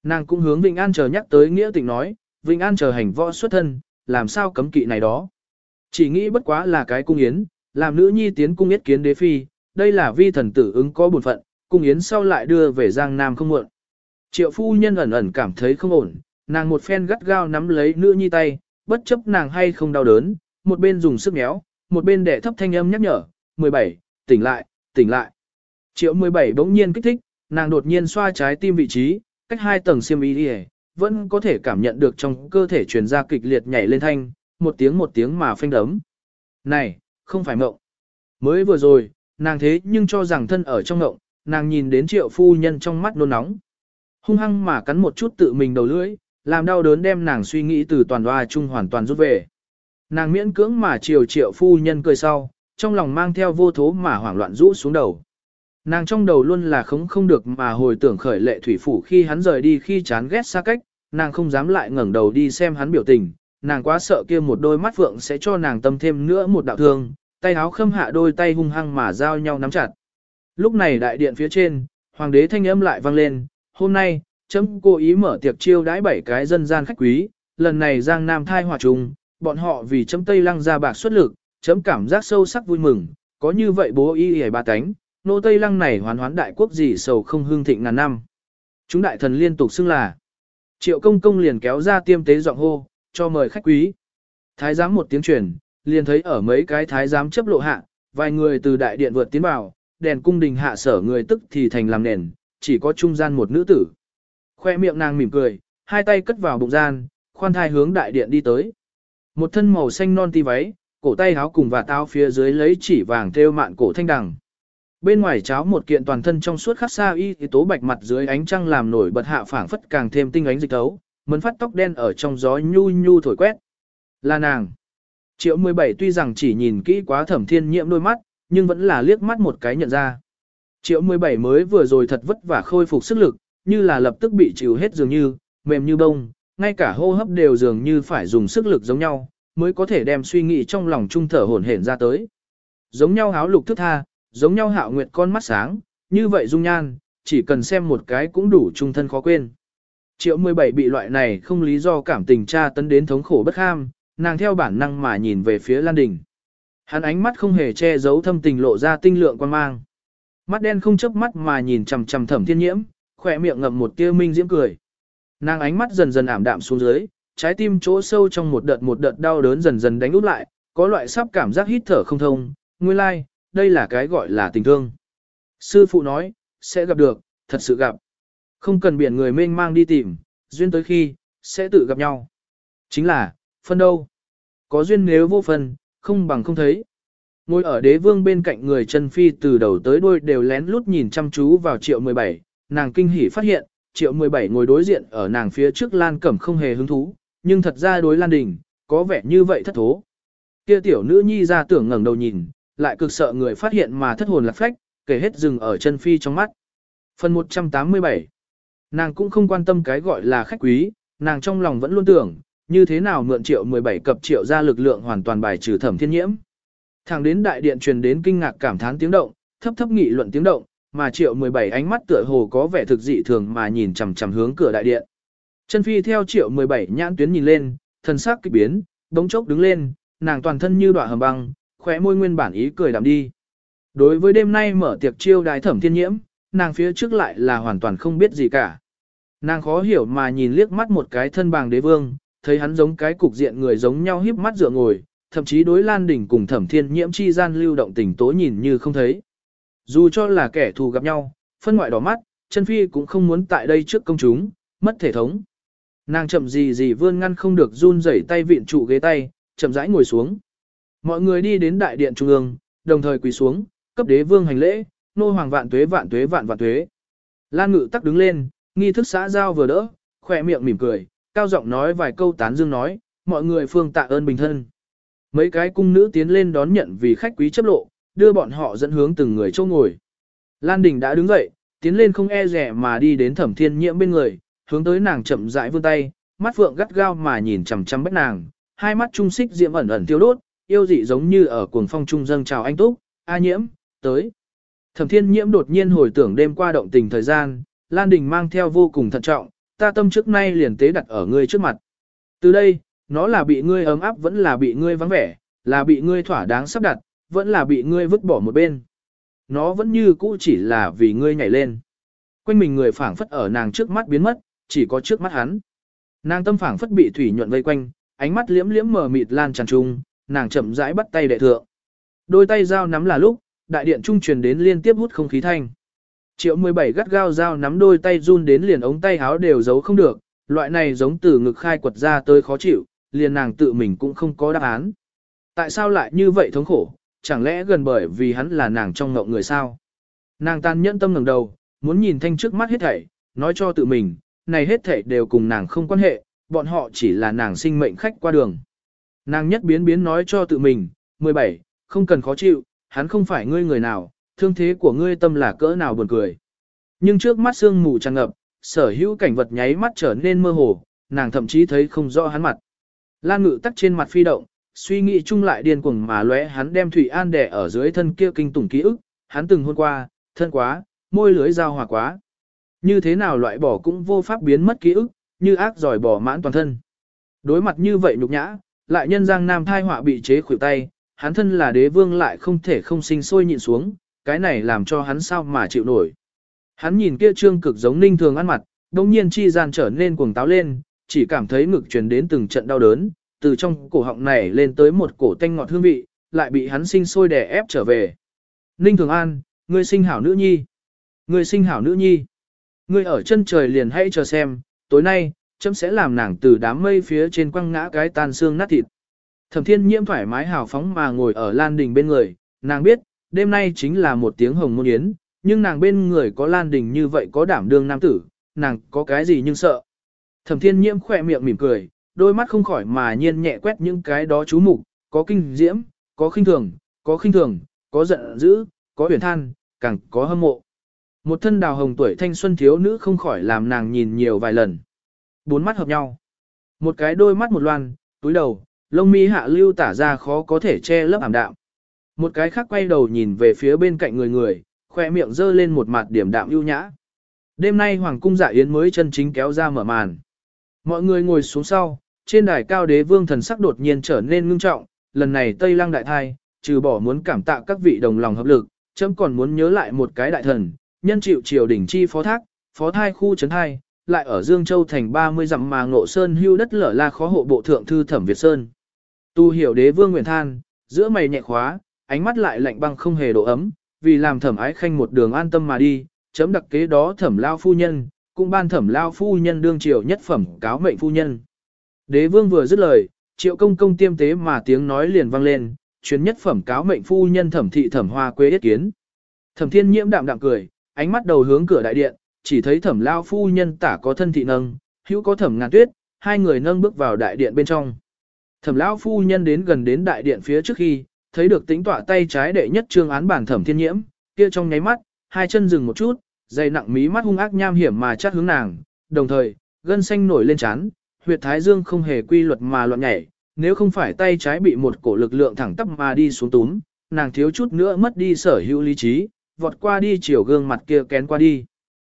Nàng cũng hướng Vĩnh An chờ nhắc tới nghĩa tịnh nói, Vĩnh An chờ hành võ xuất thân, làm sao cấm kỵ này đó. Chỉ nghĩ bất quá là cái cung yến, làm nữ nhi tiến cung yết kiến đế phi, đây là vi thần tử ứng có bổn phận, cung yến sau lại đưa về Giang Nam không muộn. Triệu phu nhân ẩn ẩn cảm thấy không ổn, nàng một phen gắt gao nắm lấy nữ nhi tay, bất chấp nàng hay không đau đớn, một bên dùng sức méo, một bên đệ thấp thanh âm nhắc nhở, 17, tỉnh lại, tỉnh lại. Triệu 17 bỗng nhiên kích thích, nàng đột nhiên xoa trái tim vị trí, cách hai tầng xiêm y đi vẫn có thể cảm nhận được trong cơ thể truyền ra kịch liệt nhảy lên thanh, một tiếng một tiếng mà phanh đấm. Này, không phải mộng. Mới vừa rồi, nàng thế nhưng cho rằng thân ở trong mộng, nàng nhìn đến triệu phu nhân trong mắt nôn nóng. Hung hăng mà cắn một chút tự mình đầu lưỡi, làm đau đớn đem nàng suy nghĩ từ toàn hoa chung hoàn toàn rút về. Nàng miễn cưỡng mà chiều triệu phu nhân cười sau, trong lòng mang theo vô thố mà hoảng loạn rũ xuống đầu. Nàng trong đầu luôn là không không được mà hồi tưởng khởi lệ thủy phủ khi hắn rời đi khi chán ghét xa cách, nàng không dám lại ngẩng đầu đi xem hắn biểu tình, nàng quá sợ kia một đôi mắt phượng sẽ cho nàng tâm thêm nữa một đạo thương, tay áo khâm hạ đôi tay hung hăng mà giao nhau nắm chặt. Lúc này đại điện phía trên, hoàng đế thanh âm lại vang lên, hôm nay, chấm cố ý mở tiệc chiêu đãi bảy cái dân gian khách quý, lần này giang nam thai hòa trùng, bọn họ vì chấm tây lăng ra bạc xuất lực, chấm cảm giác sâu sắc vui mừng, có như vậy bố y y ba cánh, nô tây lăng này hoán hoán đại quốc gì sầu không hương thịnh ngàn năm. Chúng đại thần liên tục xưng là, triệu công công liền kéo ra tiêm tế giọng hô, cho mời khách quý. Thái giám một tiếng truyền, liền thấy ở mấy cái thái giám chấp lộ hạ, vài người từ đại điện vượt tiến vào, đèn cung đình hạ sở người tức thì thành làm nền, chỉ có trung gian một nữ tử. Khoe miệng nàng mỉm cười, hai tay cất vào bụng gian, khoan thai hướng đại điện đi tới. Một thân màu xanh non ti váy, cổ tay áo cùng và tao phía dưới lấy chỉ vàng thêu mạn cổ thanh đằng. Bên ngoài cháo một kiện toàn thân trong suốt khắc xa y thì tố bạch mặt dưới ánh trăng làm nổi bật hạ phảng phất càng thêm tinh ánh dịch tấu, mấn phát tóc đen ở trong gió nhu nhu thổi quét. Là nàng. Triệu 17 tuy rằng chỉ nhìn kỹ quá thẩm thiên nhiễm đôi mắt, nhưng vẫn là liếc mắt một cái nhận ra. Triệu 17 mới vừa rồi thật vất vả khôi phục sức lực, như là lập tức bị chịu hết dường như, mềm như bông, ngay cả hô hấp đều dường như phải dùng sức lực giống nhau, mới có thể đem suy nghĩ trong lòng trung thở hổn hển ra tới. Giống nhau háo lục thức tha, giống nhau hạo nguyệt con mắt sáng, như vậy dung nhan, chỉ cần xem một cái cũng đủ trung thân khó quên. Triệu 17 bị loại này không lý do cảm tình tra tấn đến thống khổ bất ham, nàng theo bản năng mà nhìn về phía Lan Đình. Hắn ánh mắt không hề che giấu thâm tình lộ ra tinh lượng quan mang. Mắt đen không chớp mắt mà nhìn chằm chằm thẩm thiên nhiễm, khỏe miệng ngậm một tia minh diễm cười. Nàng ánh mắt dần dần ảm đạm xuống dưới, trái tim chỗ sâu trong một đợt một đợt đau đớn dần dần đánh út lại, có loại sắp cảm giác hít thở không thông, nguyên lai, like, đây là cái gọi là tình thương. Sư phụ nói, sẽ gặp được, thật sự gặp. Không cần biển người mênh mang đi tìm, duyên tới khi, sẽ tự gặp nhau. Chính là, phân đâu? Có duyên nếu vô phân, không bằng không thấy. Ngồi ở đế vương bên cạnh người chân phi từ đầu tới đuôi đều lén lút nhìn chăm chú vào triệu 17, nàng kinh hỉ phát hiện, triệu 17 ngồi đối diện ở nàng phía trước Lan Cẩm không hề hứng thú, nhưng thật ra đối Lan Đình, có vẻ như vậy thất thố. Kia tiểu nữ nhi ra tưởng ngẩng đầu nhìn, lại cực sợ người phát hiện mà thất hồn lạc phách, kể hết dừng ở chân phi trong mắt. Phần 187 Nàng cũng không quan tâm cái gọi là khách quý, nàng trong lòng vẫn luôn tưởng, như thế nào mượn triệu 17 cập triệu ra lực lượng hoàn toàn bài trừ thẩm thiên nhiễm. Thẳng đến đại điện truyền đến kinh ngạc cảm thán tiếng động, thấp thấp nghị luận tiếng động, mà triệu 17 ánh mắt tựa hồ có vẻ thực dị thường mà nhìn chằm chằm hướng cửa đại điện. Chân phi theo triệu 17 nhãn tuyến nhìn lên, thần sắc kịch biến, đống chốc đứng lên, nàng toàn thân như đọa hầm băng, khóe môi nguyên bản ý cười đạm đi. Đối với đêm nay mở tiệc chiêu đái thẩm thiên nhiễm, nàng phía trước lại là hoàn toàn không biết gì cả. Nàng khó hiểu mà nhìn liếc mắt một cái thân bàng đế vương, thấy hắn giống cái cục diện người giống nhau híp mắt dựa ngồi, thậm chí đối Lan Đình cùng Thẩm Thiên Nhiễm chi gian lưu động tình tố nhìn như không thấy. Dù cho là kẻ thù gặp nhau, phân ngoại đỏ mắt, chân phi cũng không muốn tại đây trước công chúng, mất thể thống. Nàng chậm gì gì vươn ngăn không được run rẩy tay vịn trụ ghế tay, chậm rãi ngồi xuống. Mọi người đi đến đại điện trung ương, đồng thời quỳ xuống, cấp đế vương hành lễ, nô hoàng vạn tuế vạn tuế vạn vạn tuế. Lan ngự tắc đứng lên, nghi thức xã giao vừa đỡ, khỏe miệng mỉm cười, cao giọng nói vài câu tán dương nói, mọi người phương tạ ơn bình thân. Mấy cái cung nữ tiến lên đón nhận vì khách quý chấp lộ, đưa bọn họ dẫn hướng từng người chỗ ngồi. Lan Đình đã đứng dậy, tiến lên không e rẻ mà đi đến thẩm thiên nhiễm bên người, hướng tới nàng chậm rãi vươn tay, mắt phượng gắt gao mà nhìn chằm chằm bách nàng, hai mắt trung xích diễm ẩn ẩn tiêu đốt, yêu dị giống như ở cuồng phong trung dâng chào anh túc, a nhiễm, tới. Thẩm thiên nhiễm đột nhiên hồi tưởng đêm qua động tình thời gian, Lan Đình mang theo vô cùng thận trọng, ta tâm trước nay liền tế đặt ở ngươi trước mặt. Từ đây, nó là bị ngươi ấm áp vẫn là bị ngươi vắng vẻ, là bị ngươi thỏa đáng sắp đặt, vẫn là bị ngươi vứt bỏ một bên. Nó vẫn như cũ chỉ là vì ngươi nhảy lên. Quanh mình người phảng phất ở nàng trước mắt biến mất, chỉ có trước mắt hắn. Nàng tâm phảng phất bị thủy nhuận vây quanh, ánh mắt liễm liễm mờ mịt lan tràn trung, nàng chậm rãi bắt tay đệ thượng. Đôi tay giao nắm là lúc, đại điện trung truyền đến liên tiếp hút không khí thanh. Triệu 17 gắt gao dao nắm đôi tay run đến liền ống tay háo đều giấu không được, loại này giống từ ngực khai quật ra tới khó chịu, liền nàng tự mình cũng không có đáp án. Tại sao lại như vậy thống khổ, chẳng lẽ gần bởi vì hắn là nàng trong ngộng người sao? Nàng tan nhẫn tâm ngẩng đầu, muốn nhìn thanh trước mắt hết thảy, nói cho tự mình, này hết thảy đều cùng nàng không quan hệ, bọn họ chỉ là nàng sinh mệnh khách qua đường. Nàng nhất biến biến nói cho tự mình, 17, không cần khó chịu, hắn không phải ngươi người nào, thương thế của ngươi tâm là cỡ nào buồn cười. Nhưng trước mắt sương mù tràn ngập, sở hữu cảnh vật nháy mắt trở nên mơ hồ, nàng thậm chí thấy không rõ hắn mặt. Lan ngự tắt trên mặt phi động, suy nghĩ chung lại điên cuồng mà lóe hắn đem Thủy An đè ở dưới thân kia kinh tủng ký ức, hắn từng hôn qua, thân quá, môi lưới giao hòa quá. Như thế nào loại bỏ cũng vô pháp biến mất ký ức, như ác giỏi bỏ mãn toàn thân. Đối mặt như vậy nhục nhã, lại nhân giang nam thai họa bị chế khuỷu tay, hắn thân là đế vương lại không thể không sinh sôi nhịn xuống, cái này làm cho hắn sao mà chịu nổi. Hắn nhìn kia trương cực giống ninh thường ăn mặt, đồng nhiên chi gian trở nên cuồng táo lên, chỉ cảm thấy ngực truyền đến từng trận đau đớn, từ trong cổ họng này lên tới một cổ tanh ngọt hương vị, lại bị hắn sinh sôi đè ép trở về. Ninh Thường An, ngươi sinh hảo nữ nhi. Ngươi sinh hảo nữ nhi. Ngươi ở chân trời liền hãy chờ xem, tối nay, chấm sẽ làm nàng từ đám mây phía trên quăng ngã cái tan xương nát thịt. Thẩm thiên nhiễm thoải mái hào phóng mà ngồi ở lan đình bên người, nàng biết, đêm nay chính là một tiếng hồng môn yến, nhưng nàng bên người có lan đình như vậy có đảm đương nam tử, nàng có cái gì nhưng sợ. Thẩm thiên nhiễm khỏe miệng mỉm cười, đôi mắt không khỏi mà nhiên nhẹ quét những cái đó chú mục, có kinh diễm, có khinh thường, có khinh thường, có giận dữ, có huyền than, càng có hâm mộ. Một thân đào hồng tuổi thanh xuân thiếu nữ không khỏi làm nàng nhìn nhiều vài lần. Bốn mắt hợp nhau. Một cái đôi mắt một loan, túi đầu, lông mi hạ lưu tả ra khó có thể che lớp ảm đạm. Một cái khác quay đầu nhìn về phía bên cạnh người người, khoe miệng dơ lên một mặt điểm đạm ưu nhã. Đêm nay Hoàng cung dạ yến mới chân chính kéo ra mở màn. Mọi người ngồi xuống sau, trên đài cao đế vương thần sắc đột nhiên trở nên ngưng trọng, lần này Tây Lăng đại thai, trừ bỏ muốn cảm tạ các vị đồng lòng hợp lực, chấm còn muốn nhớ lại một cái đại thần, nhân chịu triều đỉnh chi phó thác, phó thai khu trấn hai, lại ở Dương Châu thành 30 dặm mà ngộ sơn hưu đất lở la khó hộ bộ thượng thư thẩm Việt Sơn. Tu hiểu đế vương nguyện than, giữa mày nhẹ khóa, ánh mắt lại lạnh băng không hề độ ấm, vì làm thẩm ái khanh một đường an tâm mà đi, chấm đặc kế đó thẩm lao phu nhân, cũng ban thẩm lao phu nhân đương triều nhất phẩm cáo mệnh phu nhân. Đế vương vừa dứt lời, triệu công công tiêm tế mà tiếng nói liền vang lên, chuyến nhất phẩm cáo mệnh phu nhân thẩm thị thẩm hoa quê yết kiến. Thẩm thiên nhiễm đạm đạm cười, ánh mắt đầu hướng cửa đại điện, chỉ thấy thẩm lao phu nhân tả có thân thị nâng, hữu có thẩm ngàn tuyết, hai người nâng bước vào đại điện bên trong. Thẩm lão phu nhân đến gần đến đại điện phía trước khi, thấy được tính tọa tay trái đệ nhất trương án bản thẩm thiên nhiễm, kia trong nháy mắt, hai chân dừng một chút, dày nặng mí mắt hung ác nham hiểm mà chát hướng nàng, đồng thời, gân xanh nổi lên chán, huyệt thái dương không hề quy luật mà loạn nhảy, nếu không phải tay trái bị một cổ lực lượng thẳng tắp mà đi xuống túm, nàng thiếu chút nữa mất đi sở hữu lý trí, vọt qua đi chiều gương mặt kia kén qua đi.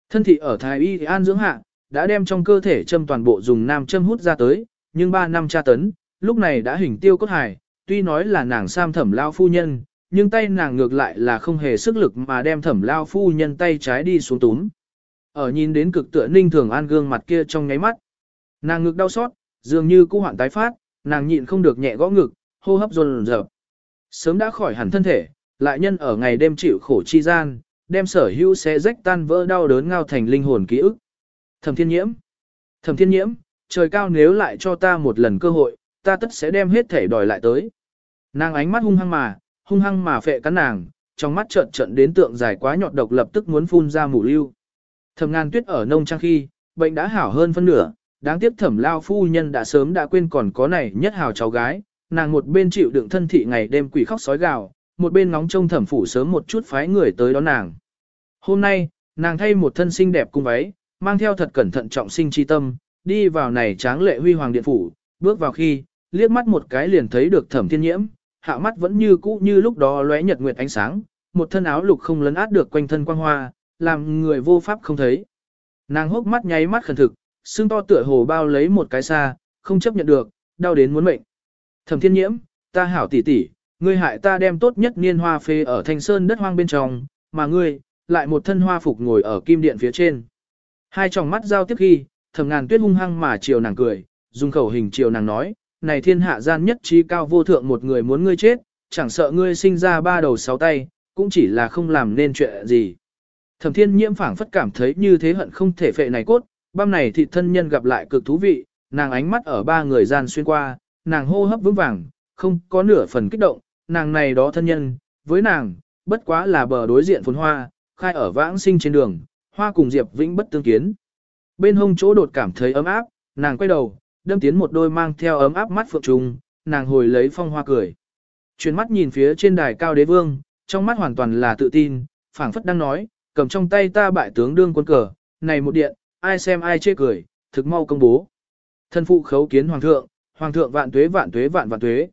Thân thị ở thái y an dưỡng hạ, đã đem trong cơ thể châm toàn bộ dùng nam châm hút ra tới, nhưng 3 năm tra tấn, lúc này đã hình tiêu cốt hài, tuy nói là nàng sam thẩm lao phu nhân, nhưng tay nàng ngược lại là không hề sức lực mà đem thẩm lao phu nhân tay trái đi xuống túm. Ở nhìn đến cực tựa ninh thường an gương mặt kia trong nháy mắt. Nàng ngực đau xót, dường như cũ hoạn tái phát, nàng nhịn không được nhẹ gõ ngực, hô hấp dồn dập. Sớm đã khỏi hẳn thân thể, lại nhân ở ngày đêm chịu khổ chi gian, đem sở hữu sẽ rách tan vỡ đau đớn ngao thành linh hồn ký ức. Thẩm thiên nhiễm, thẩm thiên nhiễm, trời cao nếu lại cho ta một lần cơ hội, ta tất sẽ đem hết thể đòi lại tới. Nàng ánh mắt hung hăng mà, hung hăng mà phệ cắn nàng, trong mắt trợn trợn đến tượng dài quá nhọt độc lập tức muốn phun ra mù lưu. Thẩm ngàn tuyết ở nông trang khi, bệnh đã hảo hơn phân nửa, đáng tiếc thẩm lao phu nhân đã sớm đã quên còn có này nhất hào cháu gái, nàng một bên chịu đựng thân thị ngày đêm quỷ khóc sói gào, một bên nóng trông thẩm phủ sớm một chút phái người tới đón nàng. Hôm nay, nàng thay một thân xinh đẹp cung váy, mang theo thật cẩn thận trọng sinh chi tâm, đi vào này tráng lệ huy hoàng điện phủ, bước vào khi, liếc mắt một cái liền thấy được thẩm thiên nhiễm, hạ mắt vẫn như cũ như lúc đó lóe nhật nguyệt ánh sáng, một thân áo lục không lấn át được quanh thân quang hoa, làm người vô pháp không thấy. Nàng hốc mắt nháy mắt khẩn thực, xương to tựa hồ bao lấy một cái xa, không chấp nhận được, đau đến muốn mệnh. Thẩm thiên nhiễm, ta hảo tỷ tỷ, ngươi hại ta đem tốt nhất niên hoa phê ở thanh sơn đất hoang bên trong, mà ngươi, lại một thân hoa phục ngồi ở kim điện phía trên. Hai tròng mắt giao tiếp khi, thầm ngàn tuyết hung hăng mà chiều nàng cười, dùng khẩu hình chiều nàng nói, này thiên hạ gian nhất trí cao vô thượng một người muốn ngươi chết, chẳng sợ ngươi sinh ra ba đầu sáu tay, cũng chỉ là không làm nên chuyện gì. Thẩm thiên nhiễm phảng phất cảm thấy như thế hận không thể phệ này cốt, băm này thị thân nhân gặp lại cực thú vị, nàng ánh mắt ở ba người gian xuyên qua, nàng hô hấp vững vàng, không có nửa phần kích động, nàng này đó thân nhân, với nàng, bất quá là bờ đối diện phồn hoa, khai ở vãng sinh trên đường, hoa cùng Diệp Vĩnh bất tương kiến. Bên hông chỗ đột cảm thấy ấm áp, nàng quay đầu, đâm tiến một đôi mang theo ấm áp mắt phượng trùng, nàng hồi lấy phong hoa cười. Chuyển mắt nhìn phía trên đài cao đế vương, trong mắt hoàn toàn là tự tin, phảng phất đang nói, cầm trong tay ta bại tướng đương quân cờ, này một điện, ai xem ai chê cười, thực mau công bố. Thân phụ khấu kiến hoàng thượng, hoàng thượng vạn tuế vạn tuế vạn vạn tuế.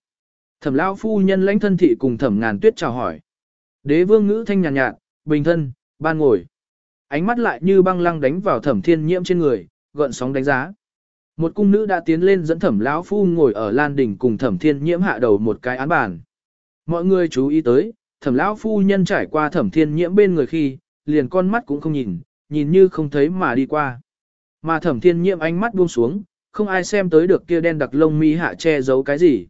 Thẩm lão phu nhân lãnh thân thị cùng thẩm ngàn tuyết chào hỏi. Đế vương ngữ thanh nhàn nhạt, nhạt, bình thân, ban ngồi. Ánh mắt lại như băng lăng đánh vào thẩm thiên nhiễm trên người, gợn sóng đánh giá. Một cung nữ đã tiến lên dẫn thẩm lão phu ngồi ở lan đỉnh cùng thẩm thiên nhiễm hạ đầu một cái án bàn. Mọi người chú ý tới, thẩm lão phu nhân trải qua thẩm thiên nhiễm bên người khi, liền con mắt cũng không nhìn, nhìn như không thấy mà đi qua. Mà thẩm thiên nhiễm ánh mắt buông xuống, không ai xem tới được kia đen đặc lông mi hạ che giấu cái gì.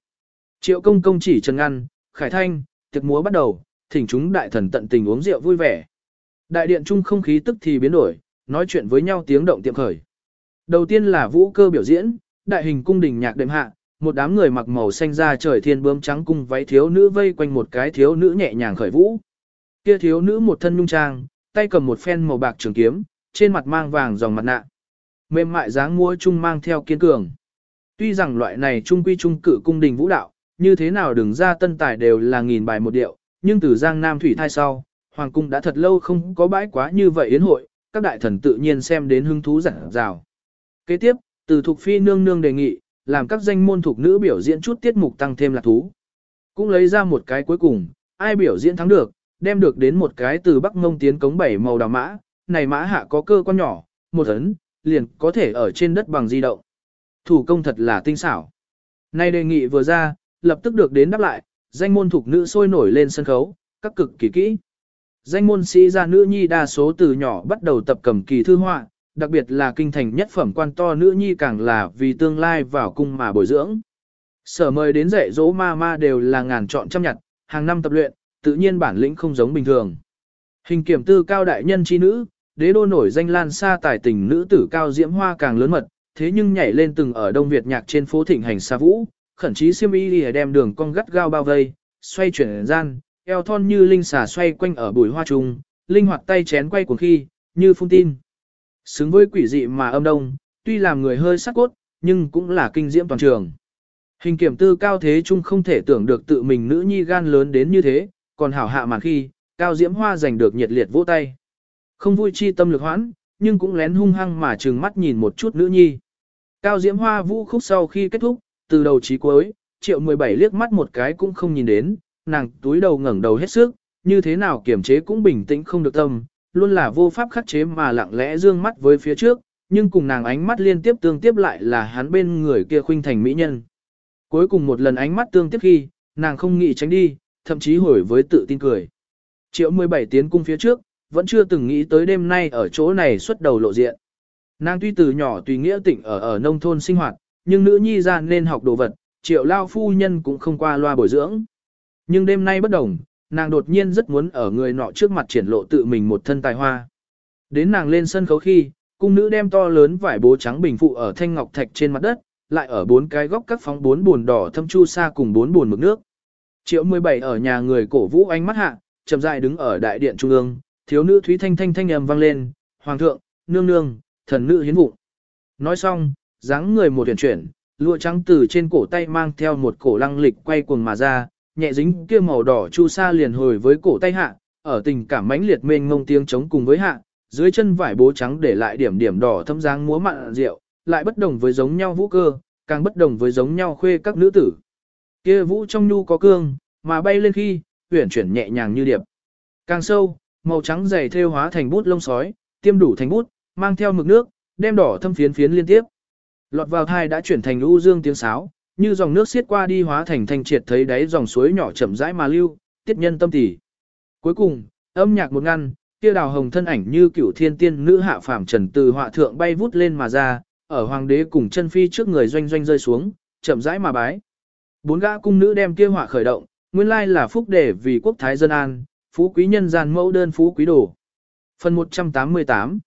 Triệu công công chỉ trần ngăn, khải thanh, tiệc múa bắt đầu, thỉnh chúng đại thần tận tình uống rượu vui vẻ. Đại điện trung không khí tức thì biến đổi, nói chuyện với nhau tiếng động tiệm khởi. Đầu tiên là vũ cơ biểu diễn, đại hình cung đình nhạc đệm hạ, một đám người mặc màu xanh da trời thiên bướm trắng cung váy thiếu nữ vây quanh một cái thiếu nữ nhẹ nhàng khởi vũ. Kia thiếu nữ một thân nhung trang, tay cầm một phen màu bạc trường kiếm, trên mặt mang vàng dòng mặt nạ. Mềm mại dáng múa chung mang theo kiên cường. Tuy rằng loại này trung quy trung cử cung đình vũ đạo, như thế nào đừng ra tân tài đều là nghìn bài một điệu, nhưng từ Giang Nam Thủy thai sau, Hoàng cung đã thật lâu không có bãi quá như vậy yến hội, các đại thần tự nhiên xem đến hứng thú giản rào. Kế tiếp, từ Thục Phi nương nương đề nghị, làm các danh môn thuộc nữ biểu diễn chút tiết mục tăng thêm lạc thú. Cũng lấy ra một cái cuối cùng, ai biểu diễn thắng được, đem được đến một cái từ Bắc Ngông tiến cống bảy màu đào mã, này mã hạ có cơ quan nhỏ, một ấn, liền có thể ở trên đất bằng di động. Thủ công thật là tinh xảo. Này đề nghị vừa ra, lập tức được đến đáp lại, danh môn thuộc nữ sôi nổi lên sân khấu, các cực kỳ kỹ. Danh môn sĩ gia nữ nhi đa số từ nhỏ bắt đầu tập cầm kỳ thư họa, đặc biệt là kinh thành nhất phẩm quan to nữ nhi càng là vì tương lai vào cung mà bồi dưỡng. Sở mời đến dạy dỗ ma ma đều là ngàn chọn trăm nhặt, hàng năm tập luyện, tự nhiên bản lĩnh không giống bình thường. Hình kiểm tư cao đại nhân chi nữ, đế đô nổi danh lan xa tài tình nữ tử cao diễm hoa càng lớn mật, thế nhưng nhảy lên từng ở Đông Việt nhạc trên phố thịnh hành xa vũ, khẩn chí siêm y đi đem đường cong gắt gao bao vây, xoay chuyển gian, eo thon như linh xà xoay quanh ở bùi hoa trùng, linh hoạt tay chén quay cuồng khi, như phun tin. Xứng với quỷ dị mà âm đông, tuy làm người hơi sắc cốt, nhưng cũng là kinh diễm toàn trường. Hình kiểm tư cao thế chung không thể tưởng được tự mình nữ nhi gan lớn đến như thế, còn hảo hạ màn khi, cao diễm hoa giành được nhiệt liệt vỗ tay. Không vui chi tâm lực hoãn, nhưng cũng lén hung hăng mà trừng mắt nhìn một chút nữ nhi. Cao diễm hoa vũ khúc sau khi kết thúc, từ đầu chí cuối, triệu 17 liếc mắt một cái cũng không nhìn đến, nàng túi đầu ngẩng đầu hết sức, như thế nào kiểm chế cũng bình tĩnh không được tâm, luôn là vô pháp khắc chế mà lặng lẽ dương mắt với phía trước, nhưng cùng nàng ánh mắt liên tiếp tương tiếp lại là hắn bên người kia khuynh thành mỹ nhân. Cuối cùng một lần ánh mắt tương tiếp khi, nàng không nghĩ tránh đi, thậm chí hồi với tự tin cười. Triệu 17 tiến cung phía trước, vẫn chưa từng nghĩ tới đêm nay ở chỗ này xuất đầu lộ diện. Nàng tuy từ nhỏ tùy nghĩa tịnh ở ở nông thôn sinh hoạt, nhưng nữ nhi ra nên học đồ vật, triệu lao phu nhân cũng không qua loa bồi dưỡng. Nhưng đêm nay bất đồng, nàng đột nhiên rất muốn ở người nọ trước mặt triển lộ tự mình một thân tài hoa. Đến nàng lên sân khấu khi, cung nữ đem to lớn vải bố trắng bình phụ ở thanh ngọc thạch trên mặt đất, lại ở bốn cái góc các phóng bốn buồn đỏ thâm chu sa cùng bốn buồn mực nước. Triệu 17 ở nhà người cổ vũ ánh mắt hạ, chậm rãi đứng ở đại điện trung ương, thiếu nữ thúy thanh thanh thanh âm vang lên, "Hoàng thượng, nương nương, thần nữ hiến vụ." Nói xong, dáng người một chuyển chuyển, lụa trắng từ trên cổ tay mang theo một cổ lăng lịch quay cuồng mà ra, nhẹ dính kia màu đỏ chu sa liền hồi với cổ tay hạ, ở tình cảm mãnh liệt mênh ngông tiếng chống cùng với hạ, dưới chân vải bố trắng để lại điểm điểm đỏ thâm dáng múa mặn rượu, lại bất đồng với giống nhau vũ cơ, càng bất đồng với giống nhau khuê các nữ tử. Kia vũ trong nhu có cương, mà bay lên khi, huyền chuyển nhẹ nhàng như điệp. Càng sâu, màu trắng dày thêu hóa thành bút lông sói, tiêm đủ thành bút, mang theo mực nước, đem đỏ thâm phiến phiến liên tiếp. Lọt vào thai đã chuyển thành u dương tiếng sáo, như dòng nước xiết qua đi hóa thành thanh triệt thấy đáy dòng suối nhỏ chậm rãi mà lưu, tiết nhân tâm tỉ. Cuối cùng, âm nhạc một ngăn, kia đào hồng thân ảnh như cửu thiên tiên nữ hạ phàm trần từ họa thượng bay vút lên mà ra, ở hoàng đế cùng chân phi trước người doanh doanh rơi xuống, chậm rãi mà bái. Bốn gã cung nữ đem kia họa khởi động, nguyên lai là phúc để vì quốc thái dân an, phú quý nhân gian mẫu đơn phú quý đồ. Phần 188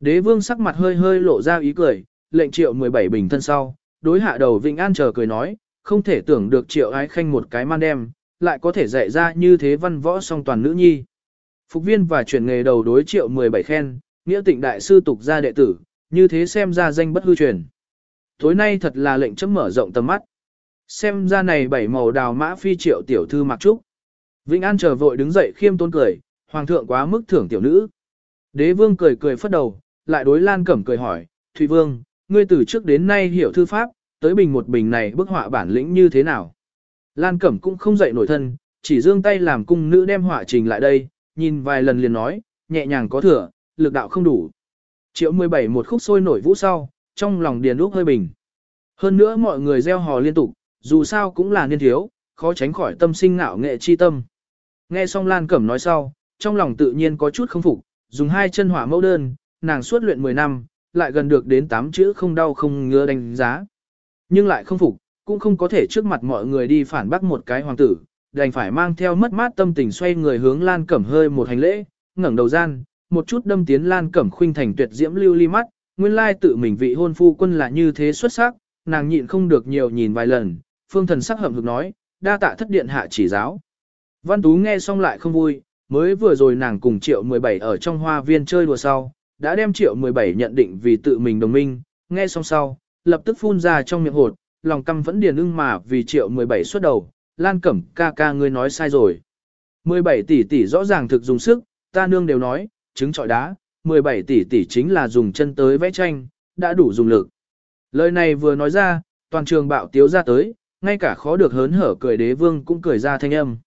Đế vương sắc mặt hơi hơi lộ ra ý cười, lệnh triệu 17 bình thân sau, đối hạ đầu Vĩnh An chờ cười nói, không thể tưởng được triệu ái khanh một cái man đem, lại có thể dạy ra như thế văn võ song toàn nữ nhi. Phục viên và chuyển nghề đầu đối triệu 17 khen, nghĩa tịnh đại sư tục gia đệ tử, như thế xem ra danh bất hư truyền. Tối nay thật là lệnh chấm mở rộng tầm mắt. Xem ra này bảy màu đào mã phi triệu tiểu thư mặc trúc. Vĩnh An chờ vội đứng dậy khiêm tôn cười, hoàng thượng quá mức thưởng tiểu nữ. Đế vương cười cười phất đầu, lại đối Lan Cẩm cười hỏi, Thụy Vương, ngươi từ trước đến nay hiểu thư pháp, tới bình một bình này bức họa bản lĩnh như thế nào. Lan Cẩm cũng không dậy nổi thân, chỉ dương tay làm cung nữ đem họa trình lại đây, nhìn vài lần liền nói, nhẹ nhàng có thừa, lực đạo không đủ. Triệu 17 một khúc sôi nổi vũ sau, trong lòng điền lúc hơi bình. Hơn nữa mọi người gieo hò liên tục, dù sao cũng là niên thiếu, khó tránh khỏi tâm sinh ngạo nghệ chi tâm. Nghe xong Lan Cẩm nói sau, trong lòng tự nhiên có chút không phục, dùng hai chân hỏa mẫu đơn, nàng suốt luyện 10 năm, lại gần được đến 8 chữ không đau không ngứa đánh giá. Nhưng lại không phục, cũng không có thể trước mặt mọi người đi phản bác một cái hoàng tử, đành phải mang theo mất mát tâm tình xoay người hướng Lan Cẩm hơi một hành lễ, ngẩng đầu gian, một chút đâm tiến Lan Cẩm khuynh thành tuyệt diễm lưu ly mắt, nguyên lai tự mình vị hôn phu quân là như thế xuất sắc, nàng nhịn không được nhiều nhìn vài lần, phương thần sắc hậm hực nói, đa tạ thất điện hạ chỉ giáo. Văn Tú nghe xong lại không vui, mới vừa rồi nàng cùng triệu 17 ở trong hoa viên chơi đùa sau, đã đem triệu 17 nhận định vì tự mình đồng minh, nghe xong sau, lập tức phun ra trong miệng hột, lòng căm vẫn điền ưng mà vì triệu 17 xuất đầu, Lan Cẩm ca ca ngươi nói sai rồi. 17 tỷ tỷ rõ ràng thực dùng sức, ta nương đều nói, trứng trọi đá, 17 tỷ tỷ chính là dùng chân tới vẽ tranh, đã đủ dùng lực. Lời này vừa nói ra, toàn trường bạo tiếu ra tới, ngay cả khó được hớn hở cười đế vương cũng cười ra thanh âm.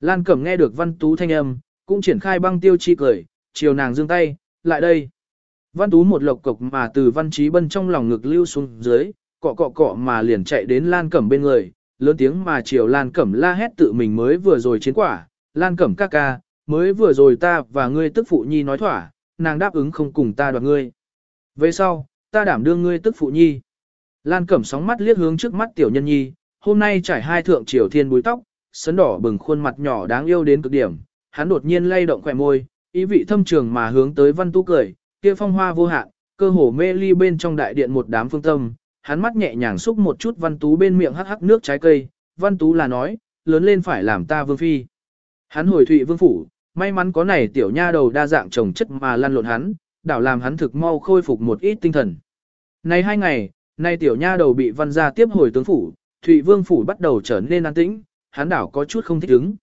Lan Cẩm nghe được văn tú thanh âm, cũng triển khai băng tiêu chi cười, chiều nàng dương tay, lại đây. Văn tú một lộc cục mà từ văn trí bân trong lòng ngực lưu xuống dưới, cọ cọ cọ mà liền chạy đến Lan Cẩm bên người, lớn tiếng mà chiều Lan Cẩm la hét tự mình mới vừa rồi chiến quả, Lan Cẩm ca ca, mới vừa rồi ta và ngươi tức phụ nhi nói thỏa, nàng đáp ứng không cùng ta đoạt ngươi. Về sau, ta đảm đương ngươi tức phụ nhi. Lan cẩm sóng mắt liếc hướng trước mắt tiểu nhân nhi, hôm nay trải hai thượng triều thiên búi tóc, sấn đỏ bừng khuôn mặt nhỏ đáng yêu đến cực điểm, hắn đột nhiên lay động khỏe môi, ý vị thâm trường mà hướng tới văn tú cười, kia phong hoa vô hạn, cơ hồ mê ly bên trong đại điện một đám phương tâm, hắn mắt nhẹ nhàng xúc một chút văn tú bên miệng hắc hắc nước trái cây, văn tú là nói, lớn lên phải làm ta vương phi. Hắn hồi thụy vương phủ, may mắn có này tiểu nha đầu đa dạng trồng chất mà lăn lộn hắn, đảo làm hắn thực mau khôi phục một ít tinh thần. Này hai ngày, nay tiểu nha đầu bị văn gia tiếp hồi tướng phủ, thụy vương phủ bắt đầu trở nên an tĩnh, hắn đảo có chút không thích ứng.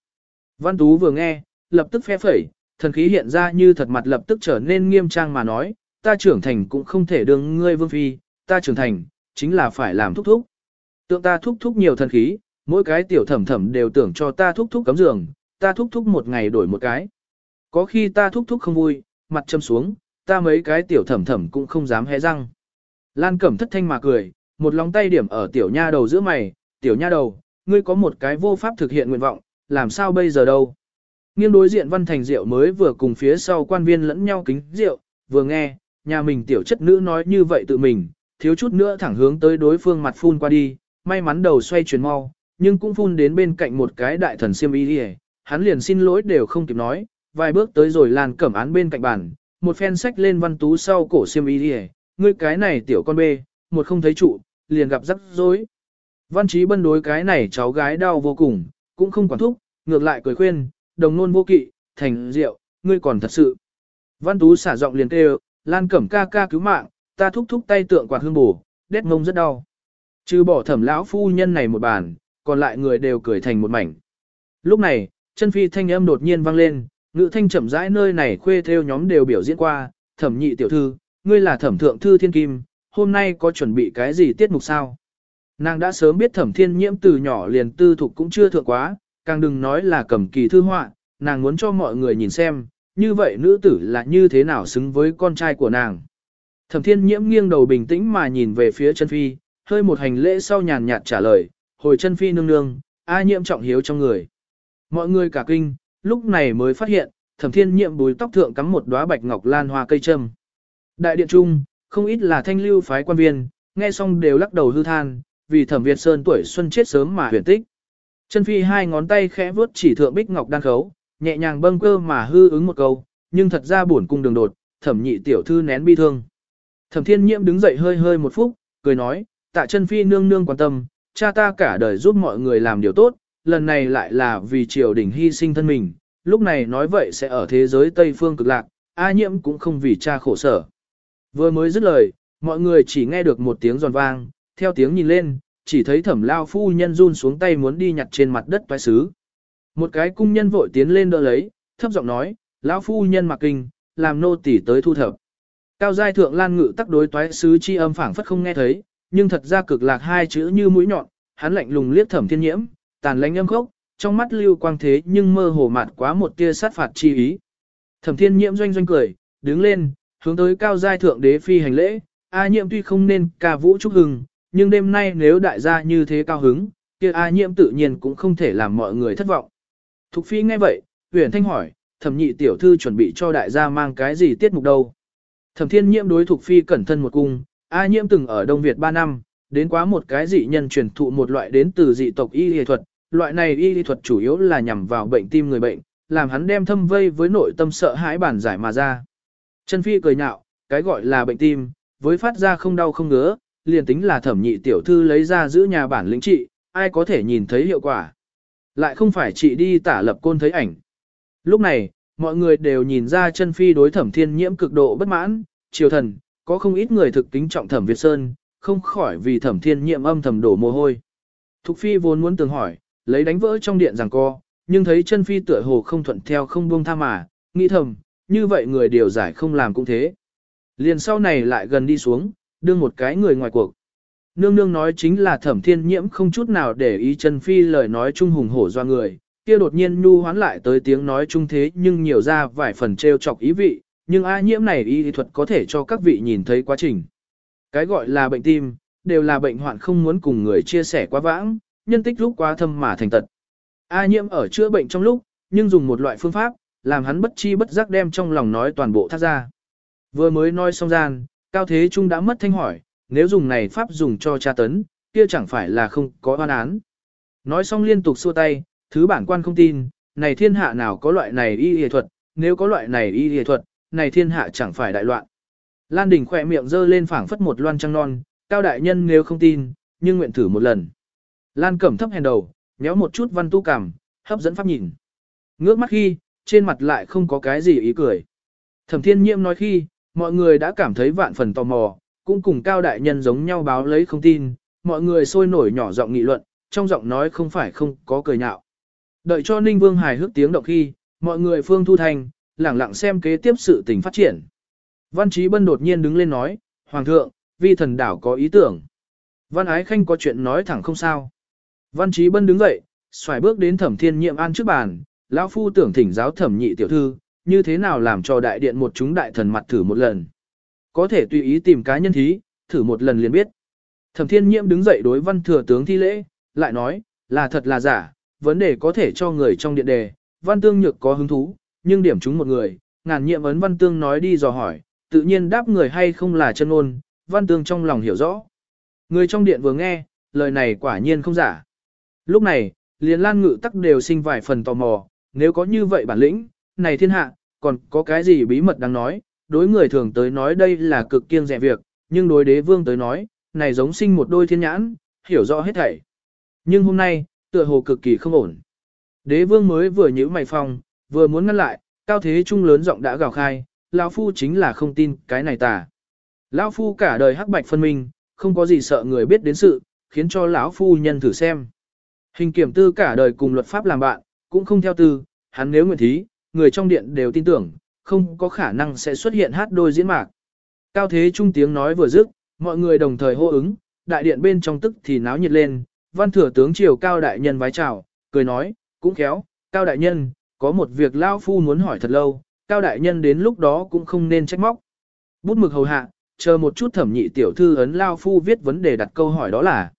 Văn tú vừa nghe, lập tức phe phẩy, thần khí hiện ra như thật mặt lập tức trở nên nghiêm trang mà nói, ta trưởng thành cũng không thể đương ngươi vương phi, ta trưởng thành, chính là phải làm thúc thúc. Tượng ta thúc thúc nhiều thần khí, mỗi cái tiểu thẩm thẩm đều tưởng cho ta thúc thúc cấm giường, ta thúc thúc một ngày đổi một cái. Có khi ta thúc thúc không vui, mặt châm xuống, ta mấy cái tiểu thẩm thẩm cũng không dám hé răng. Lan cẩm thất thanh mà cười, một lòng tay điểm ở tiểu nha đầu giữa mày, tiểu nha đầu, ngươi có một cái vô pháp thực hiện nguyện vọng, làm sao bây giờ đâu. Nghiêng đối diện văn thành diệu mới vừa cùng phía sau quan viên lẫn nhau kính rượu, vừa nghe, nhà mình tiểu chất nữ nói như vậy tự mình, thiếu chút nữa thẳng hướng tới đối phương mặt phun qua đi, may mắn đầu xoay chuyển mau, nhưng cũng phun đến bên cạnh một cái đại thần siêm y đi hắn liền xin lỗi đều không kịp nói, vài bước tới rồi làn cẩm án bên cạnh bàn, một phen sách lên văn tú sau cổ siêm y đi ngươi cái này tiểu con bê, một không thấy trụ, liền gặp rắc rối. Văn trí bân đối cái này cháu gái đau vô cùng, cũng không quản thúc, ngược lại cười khuyên, đồng nôn vô kỵ, thành rượu, ngươi còn thật sự. Văn tú xả giọng liền kêu, lan cẩm ca ca cứu mạng, ta thúc thúc tay tượng quạt hương bổ, đét mông rất đau. Trừ bỏ thẩm lão phu nhân này một bàn, còn lại người đều cười thành một mảnh. Lúc này, chân phi thanh âm đột nhiên vang lên, ngữ thanh chậm rãi nơi này khuê theo nhóm đều biểu diễn qua, thẩm nhị tiểu thư, ngươi là thẩm thượng thư thiên kim, hôm nay có chuẩn bị cái gì tiết mục sao? Nàng đã sớm biết thẩm thiên nhiễm từ nhỏ liền tư thục cũng chưa thượng quá, càng đừng nói là cầm kỳ thư họa, nàng muốn cho mọi người nhìn xem, như vậy nữ tử là như thế nào xứng với con trai của nàng. Thẩm thiên nhiễm nghiêng đầu bình tĩnh mà nhìn về phía chân phi, hơi một hành lễ sau nhàn nhạt trả lời, hồi chân phi nương nương, a nhiễm trọng hiếu trong người. Mọi người cả kinh, lúc này mới phát hiện, thẩm thiên nhiễm bùi tóc thượng cắm một đóa bạch ngọc lan hoa cây trâm. Đại điện trung, không ít là thanh lưu phái quan viên, nghe xong đều lắc đầu hư than, vì thẩm Việt Sơn tuổi xuân chết sớm mà huyền tích. Chân phi hai ngón tay khẽ vuốt chỉ thượng bích ngọc đan khấu, nhẹ nhàng bâng cơ mà hư ứng một câu, nhưng thật ra buồn cung đường đột, thẩm nhị tiểu thư nén bi thương. Thẩm thiên nhiễm đứng dậy hơi hơi một phút, cười nói, tạ chân phi nương nương quan tâm, cha ta cả đời giúp mọi người làm điều tốt, lần này lại là vì triều đình hy sinh thân mình, lúc này nói vậy sẽ ở thế giới Tây Phương cực lạc, A nhiễm cũng không vì cha khổ sở. Vừa mới dứt lời, mọi người chỉ nghe được một tiếng giòn vang, theo tiếng nhìn lên, chỉ thấy thẩm lao phu nhân run xuống tay muốn đi nhặt trên mặt đất toái sứ. Một cái cung nhân vội tiến lên đỡ lấy, thấp giọng nói, lão phu nhân mặc kinh, làm nô tỳ tới thu thập. Cao giai thượng lan ngự tắc đối toái sứ chi âm phảng phất không nghe thấy, nhưng thật ra cực lạc hai chữ như mũi nhọn, hắn lạnh lùng liếc thẩm thiên nhiễm, tàn lãnh âm khốc, trong mắt lưu quang thế nhưng mơ hồ mạt quá một tia sát phạt chi ý. Thẩm thiên nhiễm doanh doanh cười, đứng lên, hướng tới cao giai thượng đế phi hành lễ, A nhiệm tuy không nên ca vũ chúc hừng, nhưng đêm nay nếu đại gia như thế cao hứng, kia A nhiễm tự nhiên cũng không thể làm mọi người thất vọng. Thục phi nghe vậy, huyền thanh hỏi, thẩm nhị tiểu thư chuẩn bị cho đại gia mang cái gì tiết mục đâu. Thẩm thiên nhiễm đối thục phi cẩn thân một cung, A nhiễm từng ở Đông Việt 3 năm, đến quá một cái dị nhân truyền thụ một loại đến từ dị tộc y y thuật, loại này y y thuật chủ yếu là nhằm vào bệnh tim người bệnh, làm hắn đem thâm vây với nội tâm sợ hãi bản giải mà ra. Chân phi cười nhạo, cái gọi là bệnh tim, với phát ra không đau không ngứa, liền tính là thẩm nhị tiểu thư lấy ra giữ nhà bản lĩnh trị, ai có thể nhìn thấy hiệu quả. Lại không phải chị đi tả lập côn thấy ảnh. Lúc này, mọi người đều nhìn ra chân phi đối thẩm thiên nhiễm cực độ bất mãn, triều thần, có không ít người thực kính trọng thẩm Việt Sơn, không khỏi vì thẩm thiên nhiễm âm thầm đổ mồ hôi. Thục phi vốn muốn tường hỏi, lấy đánh vỡ trong điện rằng co, nhưng thấy chân phi tựa hồ không thuận theo không buông tha mà, nghĩ thầm, như vậy người điều giải không làm cũng thế. Liền sau này lại gần đi xuống, đương một cái người ngoài cuộc. Nương nương nói chính là thẩm thiên nhiễm không chút nào để ý chân phi lời nói trung hùng hổ do người, kia đột nhiên nu hoán lại tới tiếng nói trung thế nhưng nhiều ra vài phần trêu chọc ý vị, nhưng a nhiễm này y thuật có thể cho các vị nhìn thấy quá trình. Cái gọi là bệnh tim, đều là bệnh hoạn không muốn cùng người chia sẻ quá vãng, nhân tích lúc quá thâm mà thành tật. A nhiễm ở chữa bệnh trong lúc, nhưng dùng một loại phương pháp, làm hắn bất chi bất giác đem trong lòng nói toàn bộ thác ra. Vừa mới nói xong gian, Cao Thế Trung đã mất thanh hỏi, nếu dùng này pháp dùng cho tra tấn, kia chẳng phải là không có oan án. Nói xong liên tục xua tay, thứ bản quan không tin, này thiên hạ nào có loại này y y thuật, nếu có loại này y y thuật, này thiên hạ chẳng phải đại loạn. Lan Đình khỏe miệng dơ lên phảng phất một loan trăng non, cao đại nhân nếu không tin, nhưng nguyện thử một lần. Lan cẩm thấp hèn đầu, nhéo một chút văn tu cảm, hấp dẫn pháp nhìn. Ngước mắt khi, trên mặt lại không có cái gì ý cười. Thẩm thiên nhiễm nói khi, mọi người đã cảm thấy vạn phần tò mò, cũng cùng cao đại nhân giống nhau báo lấy không tin, mọi người sôi nổi nhỏ giọng nghị luận, trong giọng nói không phải không có cười nhạo. Đợi cho Ninh Vương hài hước tiếng động khi, mọi người phương thu thành, lẳng lặng xem kế tiếp sự tình phát triển. Văn Chí Bân đột nhiên đứng lên nói, Hoàng thượng, vi thần đảo có ý tưởng. Văn Ái Khanh có chuyện nói thẳng không sao. Văn Chí Bân đứng dậy, xoài bước đến thẩm thiên nhiệm an trước bàn, lão phu tưởng thỉnh giáo thẩm nhị tiểu thư, như thế nào làm cho đại điện một chúng đại thần mặt thử một lần. Có thể tùy ý tìm cá nhân thí, thử một lần liền biết. Thẩm thiên nhiệm đứng dậy đối văn thừa tướng thi lễ, lại nói, là thật là giả, vấn đề có thể cho người trong điện đề, văn tương nhược có hứng thú, nhưng điểm chúng một người, ngàn nhiệm ấn văn tương nói đi dò hỏi, tự nhiên đáp người hay không là chân ôn, văn tương trong lòng hiểu rõ. Người trong điện vừa nghe, lời này quả nhiên không giả. Lúc này, liền lan ngự tắc đều sinh vài phần tò mò, nếu có như vậy bản lĩnh, này thiên hạ, còn có cái gì bí mật đang nói, đối người thường tới nói đây là cực kiêng dè việc, nhưng đối đế vương tới nói, này giống sinh một đôi thiên nhãn, hiểu rõ hết thảy. Nhưng hôm nay, tựa hồ cực kỳ không ổn. Đế vương mới vừa nhíu mày phong, vừa muốn ngăn lại, cao thế trung lớn giọng đã gào khai, lão phu chính là không tin cái này tà. Lão phu cả đời hắc bạch phân minh, không có gì sợ người biết đến sự, khiến cho lão phu nhân thử xem. Hình kiểm tư cả đời cùng luật pháp làm bạn, cũng không theo tư, hắn nếu nguyện thí, người trong điện đều tin tưởng, không có khả năng sẽ xuất hiện hát đôi diễn mạc. Cao thế trung tiếng nói vừa dứt, mọi người đồng thời hô ứng, đại điện bên trong tức thì náo nhiệt lên, văn thừa tướng triều cao đại nhân vái chào, cười nói, cũng khéo, cao đại nhân, có một việc lao phu muốn hỏi thật lâu, cao đại nhân đến lúc đó cũng không nên trách móc. Bút mực hầu hạ, chờ một chút thẩm nhị tiểu thư ấn lao phu viết vấn đề đặt câu hỏi đó là.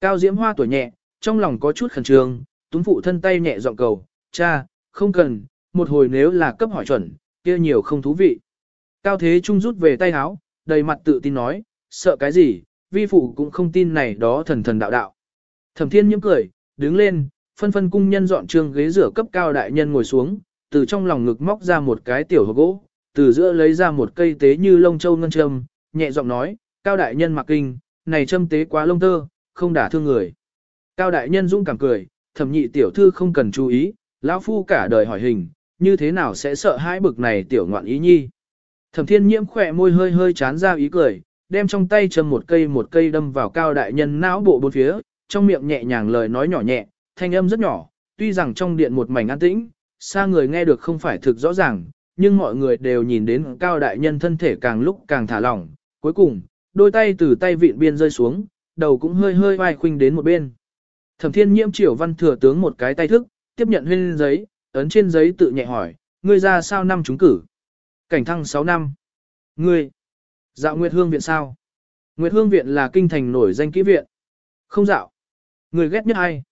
Cao diễm hoa tuổi nhẹ, trong lòng có chút khẩn trương, tuấn phụ thân tay nhẹ giọng cầu, cha, không cần, một hồi nếu là cấp hỏi chuẩn, kia nhiều không thú vị. Cao thế trung rút về tay háo, đầy mặt tự tin nói, sợ cái gì, vi phụ cũng không tin này đó thần thần đạo đạo. Thẩm thiên nhiễm cười, đứng lên, phân phân cung nhân dọn trương ghế rửa cấp cao đại nhân ngồi xuống, từ trong lòng ngực móc ra một cái tiểu hộp gỗ, từ giữa lấy ra một cây tế như lông châu ngân châm, nhẹ giọng nói, cao đại nhân mặc kinh, này châm tế quá lông tơ, không đả thương người. Cao đại nhân dũng cảm cười, thẩm nhị tiểu thư không cần chú ý, lão phu cả đời hỏi hình, như thế nào sẽ sợ hãi bực này tiểu ngoạn ý nhi. Thẩm thiên nhiễm khỏe môi hơi hơi chán ra ý cười, đem trong tay châm một cây một cây đâm vào cao đại nhân não bộ bốn phía, trong miệng nhẹ nhàng lời nói nhỏ nhẹ, thanh âm rất nhỏ, tuy rằng trong điện một mảnh an tĩnh, xa người nghe được không phải thực rõ ràng, nhưng mọi người đều nhìn đến cao đại nhân thân thể càng lúc càng thả lỏng, cuối cùng, đôi tay từ tay vịn biên rơi xuống, đầu cũng hơi hơi vai khuynh đến một bên. Thẩm thiên nhiễm triều văn thừa tướng một cái tay thức, tiếp nhận huyên giấy, ấn trên giấy tự nhẹ hỏi, ngươi ra sao năm trúng cử? Cảnh thăng 6 năm. Ngươi, dạo Nguyệt Hương Viện sao? Nguyệt Hương Viện là kinh thành nổi danh kỹ viện. Không dạo. Người ghét nhất ai?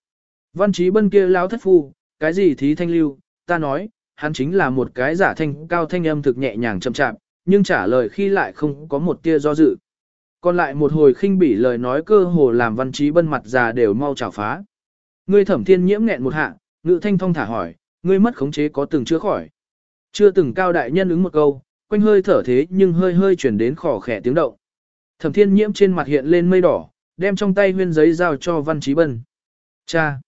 Văn trí bân kia lao thất phu, cái gì thí thanh lưu, ta nói, hắn chính là một cái giả thanh cao thanh âm thực nhẹ nhàng chậm chạm, nhưng trả lời khi lại không có một tia do dự. Còn lại một hồi khinh bỉ lời nói cơ hồ làm văn trí bân mặt già đều mau chảo phá. Ngươi thẩm thiên nhiễm nghẹn một hạ, ngự thanh thông thả hỏi, ngươi mất khống chế có từng chữa khỏi. Chưa từng cao đại nhân ứng một câu, quanh hơi thở thế nhưng hơi hơi chuyển đến khỏ khẽ tiếng động. Thẩm thiên nhiễm trên mặt hiện lên mây đỏ, đem trong tay huyên giấy giao cho văn trí bân. Cha!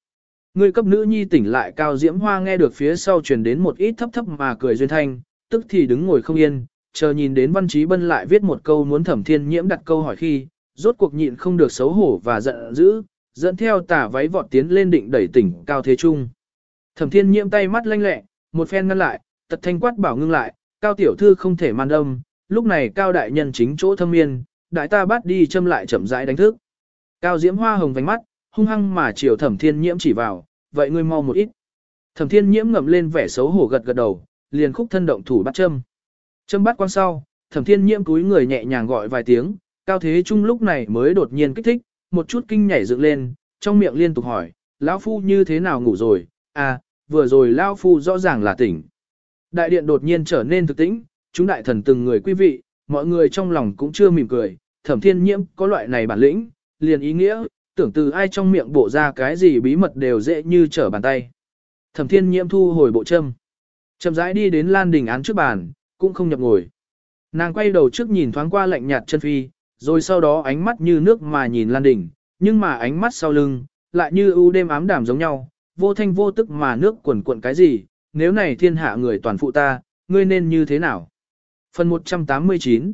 Ngươi cấp nữ nhi tỉnh lại cao diễm hoa nghe được phía sau truyền đến một ít thấp thấp mà cười duyên thanh, tức thì đứng ngồi không yên, chờ nhìn đến văn trí bân lại viết một câu muốn thẩm thiên nhiễm đặt câu hỏi khi, rốt cuộc nhịn không được xấu hổ và giận dữ, dẫn theo tả váy vọt tiến lên định đẩy tỉnh cao thế trung. Thẩm thiên nhiễm tay mắt lanh lẹ, một phen ngăn lại, tật thanh quát bảo ngưng lại, cao tiểu thư không thể man đông, lúc này cao đại nhân chính chỗ thâm miên, đại ta bắt đi châm lại chậm rãi đánh thức. Cao diễm hoa hồng vánh mắt, hung hăng mà chiều thẩm thiên nhiễm chỉ vào, vậy ngươi mau một ít. Thẩm thiên nhiễm ngậm lên vẻ xấu hổ gật gật đầu, liền khúc thân động thủ bắt châm. Châm bắt quan sau, thẩm thiên nhiễm túi người nhẹ nhàng gọi vài tiếng, cao thế trung lúc này mới đột nhiên kích thích, một chút kinh nhảy dựng lên, trong miệng liên tục hỏi, lão phu như thế nào ngủ rồi, à, vừa rồi lão phu rõ ràng là tỉnh. Đại điện đột nhiên trở nên thực tĩnh, chúng đại thần từng người quý vị, mọi người trong lòng cũng chưa mỉm cười, thẩm thiên nhiễm có loại này bản lĩnh, liền ý nghĩa, tưởng từ ai trong miệng bộ ra cái gì bí mật đều dễ như trở bàn tay. Thẩm thiên nhiễm thu hồi bộ châm. Chậm rãi đi đến Lan Đình án trước bàn, cũng không nhập ngồi. Nàng quay đầu trước nhìn thoáng qua lạnh nhạt chân phi, rồi sau đó ánh mắt như nước mà nhìn Lan Đình, nhưng mà ánh mắt sau lưng, lại như ưu đêm ám đảm giống nhau, vô thanh vô tức mà nước quần cuộn cái gì, nếu này thiên hạ người toàn phụ ta, ngươi nên như thế nào? Phần 189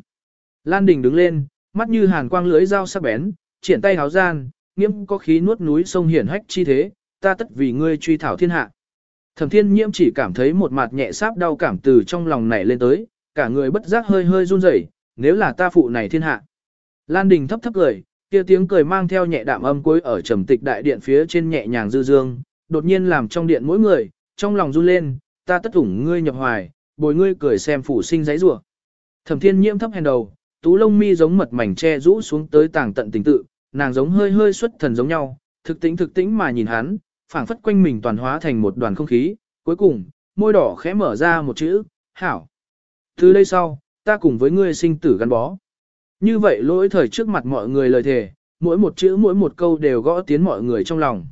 Lan Đình đứng lên, mắt như hàn quang lưới dao sắc bén, triển tay háo gian, nghiễm có khí nuốt núi sông hiển hách chi thế, ta tất vì ngươi truy thảo thiên hạ. Thẩm thiên nhiễm chỉ cảm thấy một mặt nhẹ sáp đau cảm từ trong lòng nảy lên tới, cả người bất giác hơi hơi run rẩy. nếu là ta phụ này thiên hạ. Lan Đình thấp thấp cười, kia tiếng cười mang theo nhẹ đạm âm cuối ở trầm tịch đại điện phía trên nhẹ nhàng dư dương, đột nhiên làm trong điện mỗi người, trong lòng run lên, ta tất ủng ngươi nhập hoài, bồi ngươi cười xem phủ sinh giấy rủa. Thẩm Thiên Nhiễm thấp hèn đầu, tú lông mi giống mật mảnh che rũ xuống tới tàng tận tình tự, nàng giống hơi hơi xuất thần giống nhau, thực tĩnh thực tĩnh mà nhìn hắn, phảng phất quanh mình toàn hóa thành một đoàn không khí, cuối cùng, môi đỏ khẽ mở ra một chữ, hảo. Từ đây sau, ta cùng với ngươi sinh tử gắn bó. Như vậy lỗi thời trước mặt mọi người lời thề, mỗi một chữ mỗi một câu đều gõ tiến mọi người trong lòng.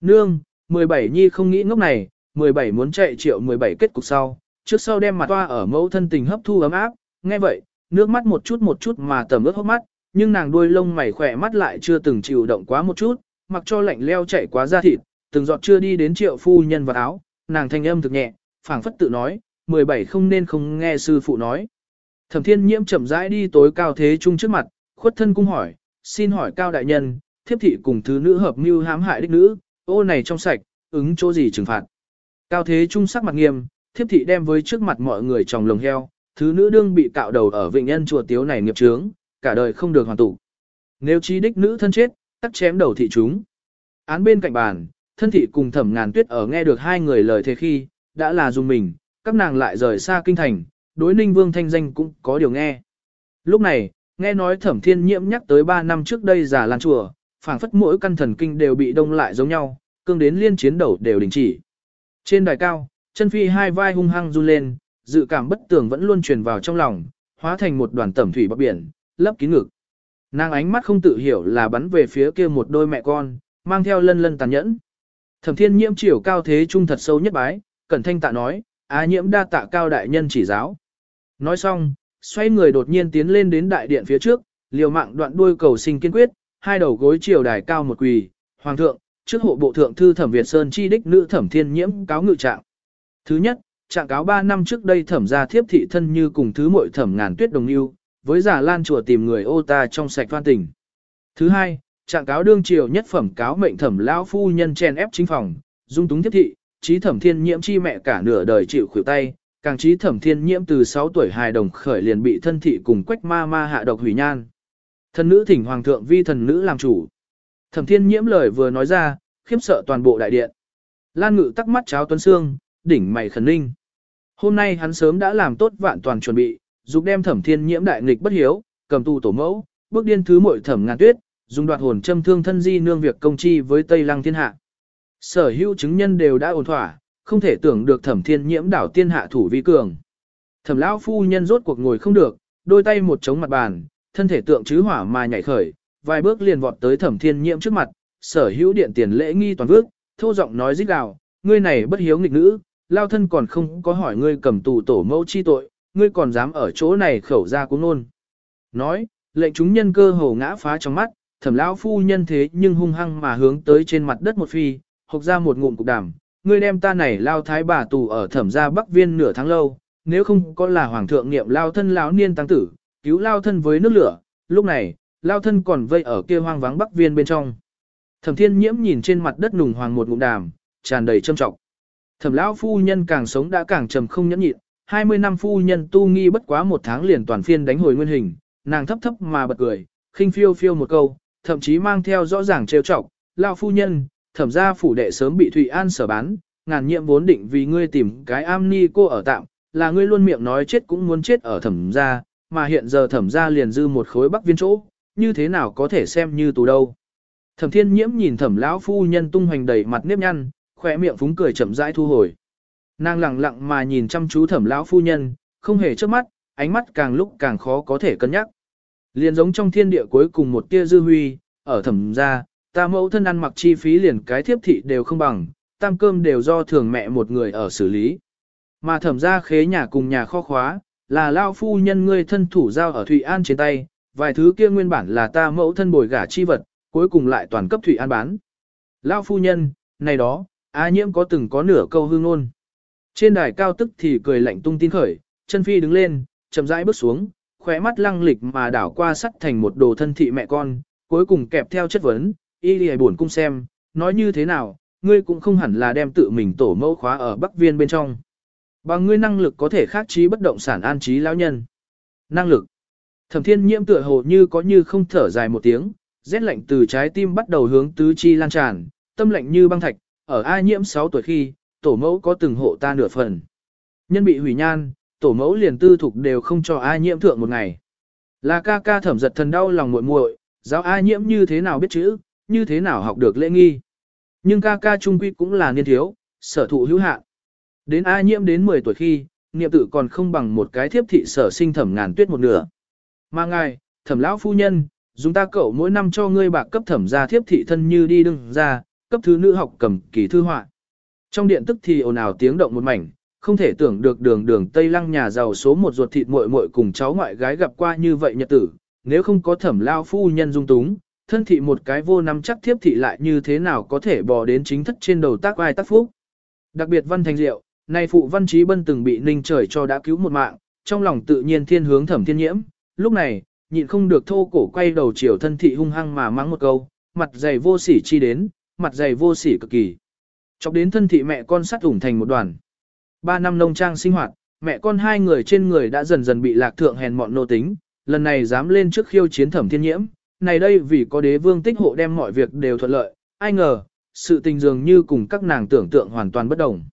Nương, 17 nhi không nghĩ ngốc này, 17 muốn chạy triệu 17 kết cục sau, trước sau đem mặt toa ở mẫu thân tình hấp thu ấm áp, nghe vậy, nước mắt một chút một chút mà tầm ướt hốc mắt, nhưng nàng đuôi lông mày khỏe mắt lại chưa từng chịu động quá một chút, mặc cho lạnh leo chạy quá da thịt, từng giọt chưa đi đến triệu phu nhân vào áo, nàng thanh âm thực nhẹ, phảng phất tự nói, 17 không nên không nghe sư phụ nói. Thẩm thiên nhiễm chậm rãi đi tối cao thế trung trước mặt, khuất thân cung hỏi, xin hỏi cao đại nhân, thiếp thị cùng thứ nữ hợp mưu hãm hại đích nữ, ô này trong sạch, ứng chỗ gì trừng phạt. Cao thế trung sắc mặt nghiêm, thiếp thị đem với trước mặt mọi người trong lồng heo, thứ nữ đương bị cạo đầu ở vịnh nhân chùa tiếu này nghiệp trướng, cả đời không được hoàn tụ. Nếu chi đích nữ thân chết, tắt chém đầu thị chúng. Án bên cạnh bàn, thân thị cùng thẩm ngàn tuyết ở nghe được hai người lời thế khi, đã là dùng mình, các nàng lại rời xa kinh thành, đối ninh vương thanh danh cũng có điều nghe. Lúc này, nghe nói thẩm thiên nhiễm nhắc tới 3 năm trước đây giả lan chùa, phảng phất mỗi căn thần kinh đều bị đông lại giống nhau, cương đến liên chiến đầu đều đình chỉ. Trên đài cao, chân phi hai vai hung hăng run lên, dự cảm bất tường vẫn luôn truyền vào trong lòng, hóa thành một đoàn tẩm thủy bọc biển, lấp kín ngực. Nàng ánh mắt không tự hiểu là bắn về phía kia một đôi mẹ con, mang theo lân lân tàn nhẫn. Thẩm thiên nhiễm chiều cao thế trung thật sâu nhất bái, cẩn thanh tạ nói, á nhiễm đa tạ cao đại nhân chỉ giáo. Nói xong, xoay người đột nhiên tiến lên đến đại điện phía trước, liều mạng đoạn đuôi cầu sinh kiên quyết, hai đầu gối chiều đài cao một quỳ, hoàng thượng, trước hộ bộ thượng thư thẩm Việt Sơn chi đích nữ thẩm thiên nhiễm cáo ngự trạng. Thứ nhất, trạng cáo 3 năm trước đây thẩm gia thiếp thị thân như cùng thứ muội thẩm ngàn tuyết đồng yêu, với giả lan chùa tìm người ô ta trong sạch toan tình. Thứ hai, trạng cáo đương triều nhất phẩm cáo mệnh thẩm lão phu nhân chen ép chính phòng, dung túng thiếp thị, trí thẩm thiên nhiễm chi mẹ cả nửa đời chịu khuỷu tay, càng trí thẩm thiên nhiễm từ 6 tuổi hài đồng khởi liền bị thân thị cùng quách ma ma hạ độc hủy nhan. Thần nữ thỉnh hoàng thượng vi thần nữ làm chủ. Thẩm thiên nhiễm lời vừa nói ra, khiếp sợ toàn bộ đại điện. Lan ngự tắc mắt cháo tuấn xương, đỉnh mày khẩn ninh. Hôm nay hắn sớm đã làm tốt vạn toàn chuẩn bị, dục đem thẩm thiên nhiễm đại nghịch bất hiếu, cầm tù tổ mẫu, bước điên thứ muội thẩm ngàn tuyết, dùng đoạt hồn châm thương thân di nương việc công chi với Tây Lăng thiên hạ. Sở hữu chứng nhân đều đã ổn thỏa, không thể tưởng được thẩm thiên nhiễm đảo tiên hạ thủ vi cường. Thẩm lão phu nhân rốt cuộc ngồi không được, đôi tay một chống mặt bàn, thân thể tượng chứ hỏa mà nhảy khởi, vài bước liền vọt tới thẩm thiên nhiễm trước mặt, sở hữu điện tiền lễ nghi toàn vước, thô giọng nói rít gào, ngươi này bất hiếu nghịch nữ, lao thân còn không có hỏi ngươi cầm tù tổ mẫu chi tội, ngươi còn dám ở chỗ này khẩu ra cũng nôn. Nói, lệnh chúng nhân cơ hồ ngã phá trong mắt, thẩm lão phu nhân thế nhưng hung hăng mà hướng tới trên mặt đất một phi, hộc ra một ngụm cục đàm, ngươi đem ta này lao thái bà tù ở thẩm gia bắc viên nửa tháng lâu, nếu không có là hoàng thượng niệm lao thân lão niên tăng tử, cứu lao thân với nước lửa, lúc này, lao thân còn vây ở kia hoang vắng bắc viên bên trong. Thẩm thiên nhiễm nhìn trên mặt đất nùng hoàng một ngụm đàm, tràn đầy châm trọng. Thẩm lão phu nhân càng sống đã càng trầm không nhẫn nhịn, 20 năm phu nhân tu nghi bất quá một tháng liền toàn phiên đánh hồi nguyên hình, nàng thấp thấp mà bật cười, khinh phiêu phiêu một câu, thậm chí mang theo rõ ràng trêu chọc, lão phu nhân, thẩm gia phủ đệ sớm bị Thụy An sở bán, ngàn nhiệm vốn định vì ngươi tìm cái am ni cô ở tạm, là ngươi luôn miệng nói chết cũng muốn chết ở thẩm gia, mà hiện giờ thẩm gia liền dư một khối bắc viên chỗ, như thế nào có thể xem như tù đâu. Thẩm thiên nhiễm nhìn thẩm lão phu nhân tung hoành đầy mặt nếp nhăn, khỏe miệng phúng cười chậm rãi thu hồi. Nàng lặng lặng mà nhìn chăm chú thẩm lão phu nhân, không hề trước mắt, ánh mắt càng lúc càng khó có thể cân nhắc. Liền giống trong thiên địa cuối cùng một tia dư huy, ở thẩm gia, ta mẫu thân ăn mặc chi phí liền cái thiếp thị đều không bằng, tam cơm đều do thường mẹ một người ở xử lý. Mà thẩm gia khế nhà cùng nhà kho khóa, là lao phu nhân ngươi thân thủ giao ở Thụy An trên tay, vài thứ kia nguyên bản là ta mẫu thân bồi gả chi vật, cuối cùng lại toàn cấp Thụy An bán. Lao phu nhân, này đó, A nhiễm có từng có nửa câu hương ngôn. Trên đài cao tức thì cười lạnh tung tin khởi, chân phi đứng lên, chậm rãi bước xuống, khóe mắt lăng lịch mà đảo qua sắt thành một đồ thân thị mẹ con, cuối cùng kẹp theo chất vấn, y lì buồn cung xem, nói như thế nào, ngươi cũng không hẳn là đem tự mình tổ mẫu khóa ở Bắc Viên bên trong. Bằng ngươi năng lực có thể khắc trí bất động sản an trí lão nhân. Năng lực. Thẩm thiên nhiễm tựa hồ như có như không thở dài một tiếng, rét lạnh từ trái tim bắt đầu hướng tứ chi lan tràn, tâm lạnh như băng thạch, ở A nhiễm 6 tuổi khi, tổ mẫu có từng hộ ta nửa phần. Nhân bị hủy nhan, tổ mẫu liền tư thục đều không cho A nhiễm thượng một ngày. Là ca ca thẩm giật thần đau lòng muội muội, giáo A nhiễm như thế nào biết chữ, như thế nào học được lễ nghi. Nhưng ca ca trung quy cũng là niên thiếu, sở thụ hữu hạn. Đến A nhiễm đến 10 tuổi khi, niệm tự còn không bằng một cái thiếp thị sở sinh thẩm ngàn tuyết một nửa. Mà ngài, thẩm lão phu nhân, dùng ta cậu mỗi năm cho ngươi bạc cấp thẩm gia thiếp thị thân như đi đừng ra, cấp thứ nữ học cầm kỳ thư họa. Trong điện tức thì ồn ào tiếng động một mảnh, không thể tưởng được đường đường Tây Lăng nhà giàu số một ruột thịt muội muội cùng cháu ngoại gái gặp qua như vậy nhật tử, nếu không có thẩm lao phu nhân dung túng, thân thị một cái vô nắm chắc thiếp thị lại như thế nào có thể bò đến chính thất trên đầu tác vai tác phúc. Đặc biệt văn thành diệu, nay phụ văn trí bân từng bị ninh trời cho đã cứu một mạng, trong lòng tự nhiên thiên hướng thẩm thiên nhiễm, lúc này, nhịn không được thô cổ quay đầu chiều thân thị hung hăng mà mắng một câu, mặt dày vô sỉ chi đến, mặt dày vô sỉ cực kỳ. Chọc đến thân thị mẹ con sát ủng thành một đoàn. Ba năm nông trang sinh hoạt, mẹ con hai người trên người đã dần dần bị lạc thượng hèn mọn nô tính, lần này dám lên trước khiêu chiến thẩm thiên nhiễm. Này đây vì có đế vương tích hộ đem mọi việc đều thuận lợi, ai ngờ, sự tình dường như cùng các nàng tưởng tượng hoàn toàn bất đồng.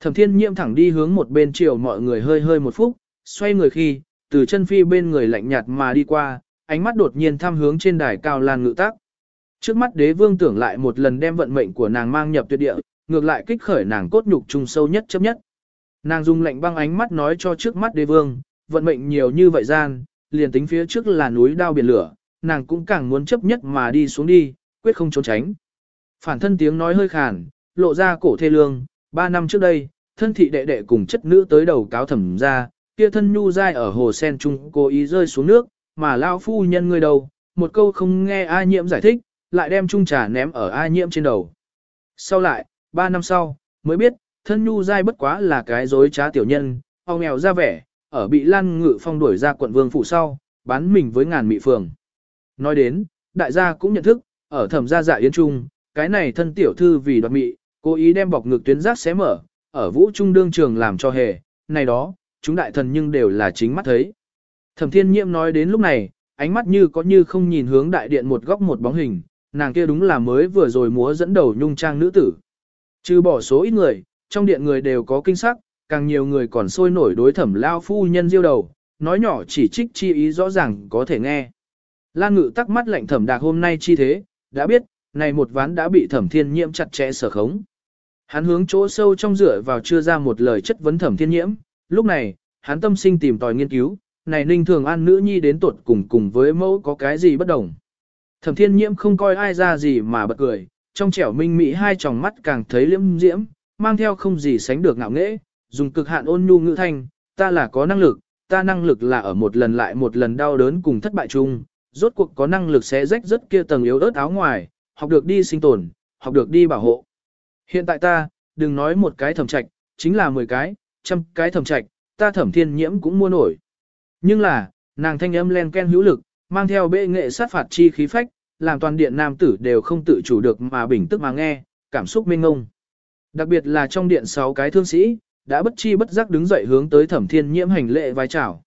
Thẩm thiên nhiễm thẳng đi hướng một bên chiều mọi người hơi hơi một phút, xoay người khi, từ chân phi bên người lạnh nhạt mà đi qua, ánh mắt đột nhiên thăm hướng trên đài cao lan ngự tác. Trước mắt đế vương tưởng lại một lần đem vận mệnh của nàng mang nhập tuyệt địa, ngược lại kích khởi nàng cốt nhục trùng sâu nhất chấp nhất. Nàng dùng lạnh băng ánh mắt nói cho trước mắt đế vương, vận mệnh nhiều như vậy gian, liền tính phía trước là núi đao biển lửa, nàng cũng càng muốn chấp nhất mà đi xuống đi, quyết không trốn tránh. Phản thân tiếng nói hơi khàn, lộ ra cổ thê lương, ba năm trước đây, thân thị đệ đệ cùng chất nữ tới đầu cáo thẩm ra, kia thân nhu dai ở hồ sen trung cố ý rơi xuống nước, mà lao phu nhân người đầu, một câu không nghe A nhiễm giải thích, lại đem chung trà ném ở A nhiễm trên đầu. Sau lại, ba năm sau, mới biết, thân nhu dai bất quá là cái dối trá tiểu nhân, ao nghèo ra vẻ, ở bị lan ngự phong đuổi ra quận vương phủ sau, bán mình với ngàn mị phường. Nói đến, đại gia cũng nhận thức, ở thẩm gia dạ yến trung, cái này thân tiểu thư vì đoạt mị, cố ý đem bọc ngực tuyến giác xé mở, ở vũ trung đương trường làm cho hề, này đó, chúng đại thần nhưng đều là chính mắt thấy. Thẩm thiên nhiễm nói đến lúc này, ánh mắt như có như không nhìn hướng đại điện một góc một bóng hình, nàng kia đúng là mới vừa rồi múa dẫn đầu nhung trang nữ tử. Trừ bỏ số ít người, trong điện người đều có kinh sắc, càng nhiều người còn sôi nổi đối thẩm lao phu nhân diêu đầu, nói nhỏ chỉ trích chi ý rõ ràng có thể nghe. Lan ngự tắc mắt lạnh thẩm đạc hôm nay chi thế, đã biết, này một ván đã bị thẩm thiên nhiễm chặt chẽ sở khống. Hắn hướng chỗ sâu trong rửa vào chưa ra một lời chất vấn thẩm thiên nhiễm, lúc này, hắn tâm sinh tìm tòi nghiên cứu, này ninh thường an nữ nhi đến tuột cùng cùng với mẫu có cái gì bất đồng. Thẩm thiên nhiễm không coi ai ra gì mà bật cười, trong trẻo minh mỹ hai tròng mắt càng thấy liễm diễm, mang theo không gì sánh được ngạo nghễ, dùng cực hạn ôn nhu ngữ thanh, ta là có năng lực, ta năng lực là ở một lần lại một lần đau đớn cùng thất bại chung, rốt cuộc có năng lực sẽ rách rất kia tầng yếu ớt áo ngoài, học được đi sinh tồn, học được đi bảo hộ. Hiện tại ta, đừng nói một cái thẩm trạch, chính là 10 cái, trăm cái thẩm trạch, ta thẩm thiên nhiễm cũng mua nổi. Nhưng là, nàng thanh âm len ken hữu lực, mang theo bệ nghệ sát phạt chi khí phách, làm toàn điện nam tử đều không tự chủ được mà bình tức mà nghe, cảm xúc mênh ngông. Đặc biệt là trong điện sáu cái thương sĩ, đã bất chi bất giác đứng dậy hướng tới thẩm thiên nhiễm hành lệ vai chào.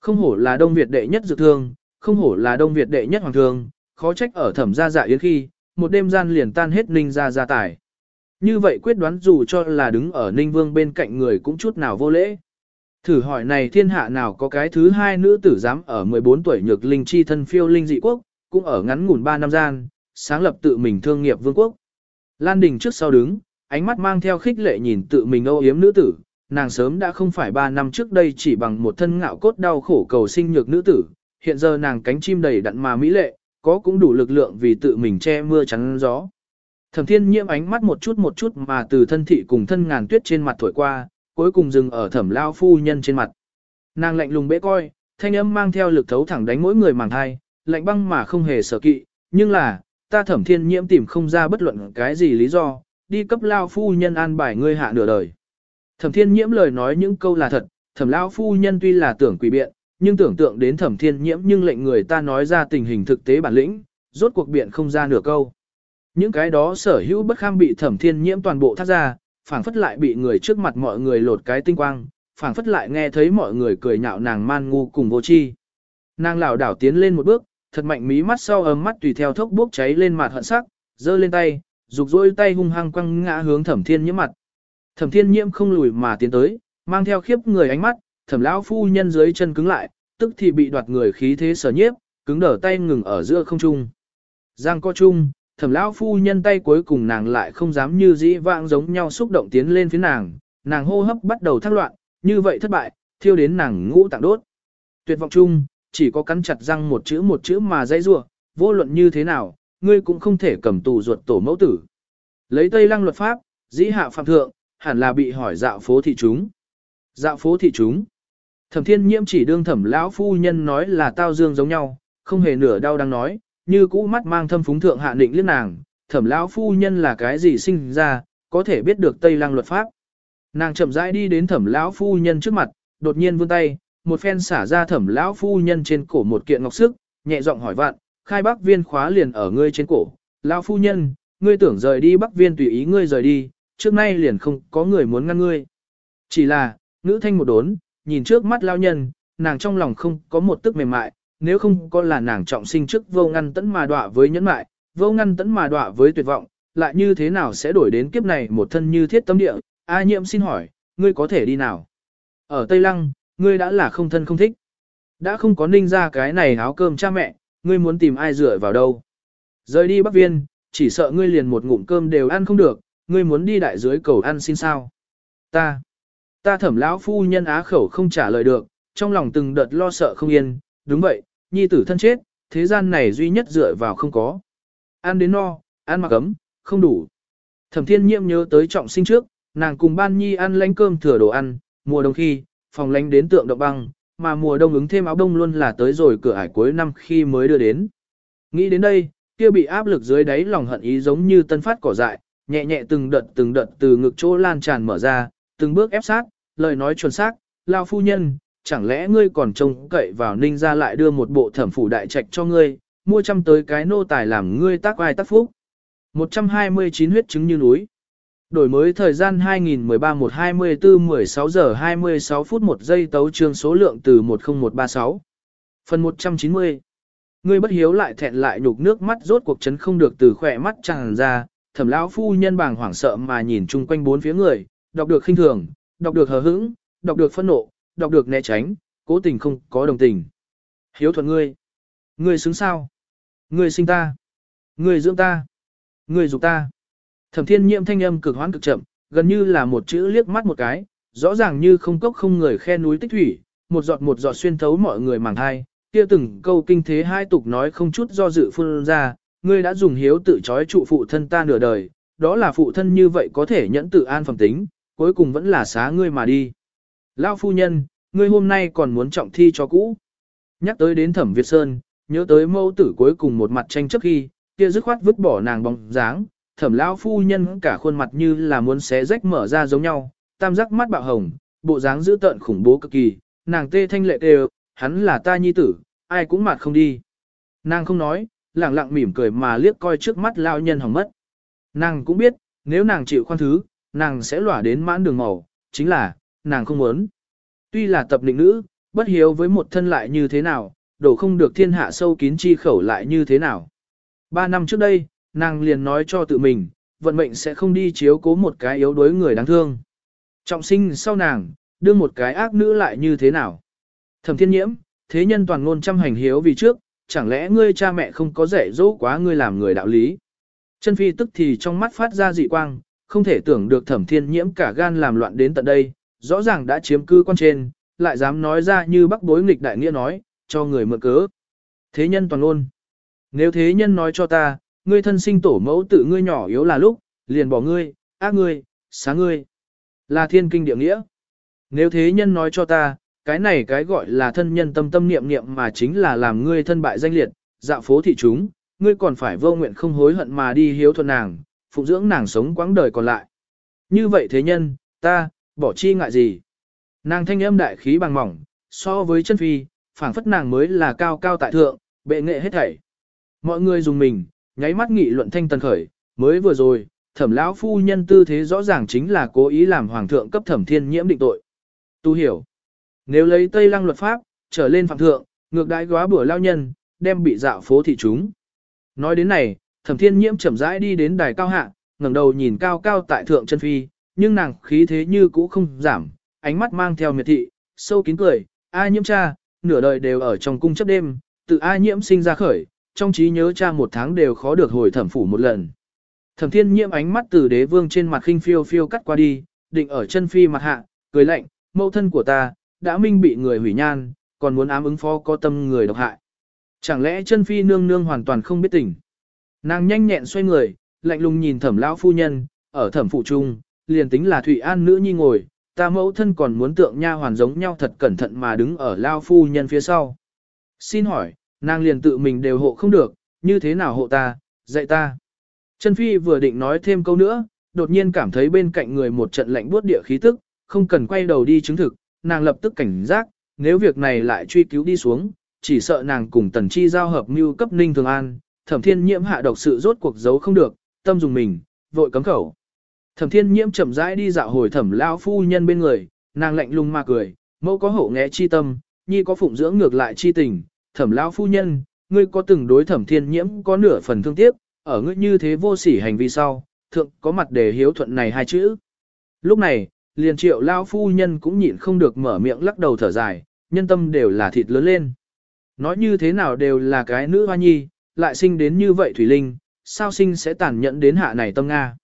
Không hổ là Đông Việt đệ nhất dự thương, không hổ là Đông Việt đệ nhất hoàng thương, khó trách ở thẩm gia dạ yến khi, một đêm gian liền tan hết ninh gia gia tài. Như vậy quyết đoán dù cho là đứng ở ninh vương bên cạnh người cũng chút nào vô lễ. Thử hỏi này thiên hạ nào có cái thứ hai nữ tử dám ở 14 tuổi nhược linh chi thân phiêu linh dị quốc, cũng ở ngắn ngủn 3 năm gian, sáng lập tự mình thương nghiệp vương quốc. Lan Đình trước sau đứng, ánh mắt mang theo khích lệ nhìn tự mình âu yếm nữ tử, nàng sớm đã không phải 3 năm trước đây chỉ bằng một thân ngạo cốt đau khổ cầu sinh nhược nữ tử, hiện giờ nàng cánh chim đầy đặn mà mỹ lệ, có cũng đủ lực lượng vì tự mình che mưa chắn gió. Thẩm thiên nhiễm ánh mắt một chút một chút mà từ thân thị cùng thân ngàn tuyết trên mặt thổi qua, cuối cùng dừng ở thẩm lao phu nhân trên mặt. Nàng lạnh lùng bẽ coi, thanh âm mang theo lực thấu thẳng đánh mỗi người màng thai, lạnh băng mà không hề sợ kỵ, nhưng là, ta thẩm thiên nhiễm tìm không ra bất luận cái gì lý do, đi cấp lao phu nhân an bài ngươi hạ nửa đời. Thẩm thiên nhiễm lời nói những câu là thật, thẩm lao phu nhân tuy là tưởng quỷ biện, nhưng tưởng tượng đến thẩm thiên nhiễm nhưng lệnh người ta nói ra tình hình thực tế bản lĩnh, rốt cuộc biện không ra nửa câu. Những cái đó sở hữu bất kham bị thẩm thiên nhiễm toàn bộ thắt ra, phảng phất lại bị người trước mặt mọi người lột cái tinh quang, phảng phất lại nghe thấy mọi người cười nhạo nàng man ngu cùng vô chi. Nàng lảo đảo tiến lên một bước, thật mạnh mí mắt sau ấm mắt tùy theo thốc bốc cháy lên mặt hận sắc, giơ lên tay, rục rôi tay hung hăng quăng ngã hướng thẩm thiên nhiễm mặt. Thẩm thiên nhiễm không lùi mà tiến tới, mang theo khiếp người ánh mắt, thẩm lão phu nhân dưới chân cứng lại, tức thì bị đoạt người khí thế sở nhiếp, cứng đờ tay ngừng ở giữa không trung. Giang co chung, thẩm lão phu nhân tay cuối cùng nàng lại không dám như dĩ vãng giống nhau xúc động tiến lên phía nàng, nàng hô hấp bắt đầu thác loạn, như vậy thất bại, thiêu đến nàng ngũ tạng đốt. Tuyệt vọng chung, chỉ có cắn chặt răng một chữ một chữ mà dãy rủa, vô luận như thế nào, ngươi cũng không thể cầm tù ruột tổ mẫu tử. Lấy Tây Lăng luật pháp, dĩ hạ phạm thượng, hẳn là bị hỏi dạo phố thị chúng. Dạo phố thị chúng. Thẩm Thiên Nhiễm chỉ đương Thẩm lão phu nhân nói là tao dương giống nhau, không hề nửa đau đang nói, như cũ mắt mang thâm phúng thượng hạ định liếc nàng, Thẩm lão phu nhân là cái gì sinh ra, có thể biết được Tây Lăng luật pháp. Nàng chậm rãi đi đến Thẩm lão phu nhân trước mặt, đột nhiên vươn tay, một phen xả ra Thẩm lão phu nhân trên cổ một kiện ngọc sức, nhẹ giọng hỏi vạn, khai bắc viên khóa liền ở ngươi trên cổ, lão phu nhân, ngươi tưởng rời đi bắc viên tùy ý ngươi rời đi, trước nay liền không có người muốn ngăn ngươi. Chỉ là, nữ thanh một đốn, nhìn trước mắt lao nhân, nàng trong lòng không có một tức mềm mại, nếu không có là nàng trọng sinh trước vô ngăn tẫn mà đọa với nhẫn mại, vô ngăn tẫn mà đọa với tuyệt vọng, lại như thế nào sẽ đổi đến kiếp này một thân như thiết tâm địa, A nhiệm xin hỏi, ngươi có thể đi nào? Ở Tây Lăng, ngươi đã là không thân không thích. Đã không có ninh ra cái này áo cơm cha mẹ, ngươi muốn tìm ai rửa vào đâu. Rời đi Bắc Viên, chỉ sợ ngươi liền một ngụm cơm đều ăn không được, ngươi muốn đi đại dưới cầu ăn xin sao. Ta, ta thẩm lão phu nhân á khẩu không trả lời được, trong lòng từng đợt lo sợ không yên, đúng vậy, nhi tử thân chết, thế gian này duy nhất dựa vào không có. Ăn đến no, ăn mặc ấm, không đủ. Thẩm thiên nhiệm nhớ tới trọng sinh trước, nàng cùng ban nhi ăn lánh cơm thừa đồ ăn, mùa đông khi, phòng lánh đến tượng động băng, mà mùa đông ứng thêm áo đông luôn là tới rồi cửa ải cuối năm khi mới đưa đến. Nghĩ đến đây, kia bị áp lực dưới đáy lòng hận ý giống như tân phát cỏ dại, nhẹ nhẹ từng đợt từng đợt từ ngực chỗ lan tràn mở ra, từng bước ép sát, lời nói chuẩn xác, lao phu nhân, chẳng lẽ ngươi còn trông cậy vào ninh ra lại đưa một bộ thẩm phủ đại trạch cho ngươi, mua trăm tới cái nô tài làm ngươi tác ai tác phúc. 129 huyết chứng như núi. Đổi mới thời gian 2013-124-16 giờ 26 phút 1 giây tấu trương số lượng từ 10136. Phần 190. Ngươi bất hiếu lại thẹn lại nhục nước mắt rốt cuộc chấn không được từ khỏe mắt tràn ra, thẩm lão phu nhân bàng hoảng sợ mà nhìn chung quanh bốn phía người, đọc được khinh thường, đọc được hờ hững, đọc được phẫn nộ, đọc được né tránh, cố tình không có đồng tình. Hiếu thuận ngươi. Ngươi xứng sao? Ngươi sinh ta. Ngươi dưỡng ta. Ngươi dục ta. Thẩm thiên nhiệm thanh âm cực hoán cực chậm, gần như là một chữ liếc mắt một cái, rõ ràng như không cốc không người khe núi tích thủy, một giọt một giọt xuyên thấu mọi người màng hai, kia từng câu kinh thế hai tục nói không chút do dự phun ra, ngươi đã dùng hiếu tự trói trụ phụ thân ta nửa đời, đó là phụ thân như vậy có thể nhẫn tự an phẩm tính, cuối cùng vẫn là xá ngươi mà đi. lão phu nhân, ngươi hôm nay còn muốn trọng thi cho cũ. Nhắc tới đến thẩm Việt Sơn, nhớ tới mẫu tử cuối cùng một mặt tranh chấp khi, kia dứt khoát vứt bỏ nàng bóng dáng, thẩm lão phu nhân cả khuôn mặt như là muốn xé rách mở ra giống nhau, tam giác mắt bạo hồng, bộ dáng dữ tợn khủng bố cực kỳ, nàng tê thanh lệ đều, hắn là ta nhi tử, ai cũng mặt không đi. Nàng không nói, lặng lặng mỉm cười mà liếc coi trước mắt lão nhân hỏng mất. Nàng cũng biết, nếu nàng chịu khoan thứ, nàng sẽ lỏa đến mãn đường màu, chính là, nàng không muốn. Tuy là tập định nữ, bất hiếu với một thân lại như thế nào, đổ không được thiên hạ sâu kín chi khẩu lại như thế nào. Ba năm trước đây, nàng liền nói cho tự mình, vận mệnh sẽ không đi chiếu cố một cái yếu đuối người đáng thương. Trọng sinh sau nàng, đưa một cái ác nữ lại như thế nào. Thẩm thiên nhiễm, thế nhân toàn ngôn trăm hành hiếu vì trước, chẳng lẽ ngươi cha mẹ không có dạy dỗ quá ngươi làm người đạo lý. Chân phi tức thì trong mắt phát ra dị quang, không thể tưởng được thẩm thiên nhiễm cả gan làm loạn đến tận đây, rõ ràng đã chiếm cư quan trên, lại dám nói ra như bắc bối nghịch đại nghĩa nói, cho người mượn cớ. Thế nhân toàn ôn. Nếu thế nhân nói cho ta, ngươi thân sinh tổ mẫu tự ngươi nhỏ yếu là lúc, liền bỏ ngươi, ác ngươi, xá ngươi. Là thiên kinh địa nghĩa. Nếu thế nhân nói cho ta, cái này cái gọi là thân nhân tâm tâm niệm niệm mà chính là làm ngươi thân bại danh liệt, dạo phố thị chúng, ngươi còn phải vô nguyện không hối hận mà đi hiếu thuận nàng, phụng dưỡng nàng sống quãng đời còn lại. Như vậy thế nhân, ta, bỏ chi ngại gì? Nàng thanh âm đại khí bằng mỏng, so với chân phi, phảng phất nàng mới là cao cao tại thượng, bệ nghệ hết thảy. Mọi người dùng mình, nháy mắt nghị luận thanh tần khởi, mới vừa rồi, thẩm lão phu nhân tư thế rõ ràng chính là cố ý làm hoàng thượng cấp thẩm thiên nhiễm định tội. Tu hiểu. Nếu lấy Tây Lăng luật pháp, trở lên phạm thượng, ngược đãi góa bữa lao nhân, đem bị dạo phố thị chúng. Nói đến này, thẩm thiên nhiễm chậm rãi đi đến đài cao hạ, ngẩng đầu nhìn cao cao tại thượng chân phi, nhưng nàng khí thế như cũ không giảm, ánh mắt mang theo miệt thị, sâu kín cười, A nhiễm cha, nửa đời đều ở trong cung chấp đêm, tự A nhiễm sinh ra khởi, trong trí nhớ cha một tháng đều khó được hồi thẩm phủ một lần. Thẩm thiên nhiễm ánh mắt từ đế vương trên mặt khinh phiêu phiêu cắt qua đi, định ở chân phi mặt hạ, cười lạnh, mẫu thân của ta, đã minh bị người hủy nhan, còn muốn ám ứng phó có tâm người độc hại. Chẳng lẽ chân phi nương nương hoàn toàn không biết tình. Nàng nhanh nhẹn xoay người, lạnh lùng nhìn thẩm lão phu nhân, ở thẩm phụ trung, liền tính là Thụy An nữ nhi ngồi, ta mẫu thân còn muốn tượng nha hoàn giống nhau thật cẩn thận mà đứng ở lao phu nhân phía sau. Xin hỏi, nàng liền tự mình đều hộ không được, như thế nào hộ ta, dạy ta. Trần phi vừa định nói thêm câu nữa, đột nhiên cảm thấy bên cạnh người một trận lạnh buốt địa khí tức, không cần quay đầu đi chứng thực, nàng lập tức cảnh giác, nếu việc này lại truy cứu đi xuống, chỉ sợ nàng cùng tần chi giao hợp mưu cấp ninh thường an, thẩm thiên nhiễm hạ độc sự rốt cuộc giấu không được, tâm dùng mình, vội cấm khẩu. Thẩm thiên nhiễm chậm rãi đi dạo hồi thẩm lao phu nhân bên người, nàng lạnh lùng mà cười, mẫu có hổ nghe chi tâm, nhi có phụng dưỡng ngược lại chi tình, thẩm lao phu nhân, ngươi có từng đối thẩm thiên nhiễm có nửa phần thương tiếc, ở ngươi như thế vô sỉ hành vi sau, thượng có mặt để hiếu thuận này hai chữ. Lúc này, liền triệu lao phu nhân cũng nhịn không được mở miệng lắc đầu thở dài, nhân tâm đều là thịt lớn lên. Nói như thế nào đều là cái nữ hoa nhi, lại sinh đến như vậy Thủy Linh, sao sinh sẽ tàn nhẫn đến hạ này tâm Nga.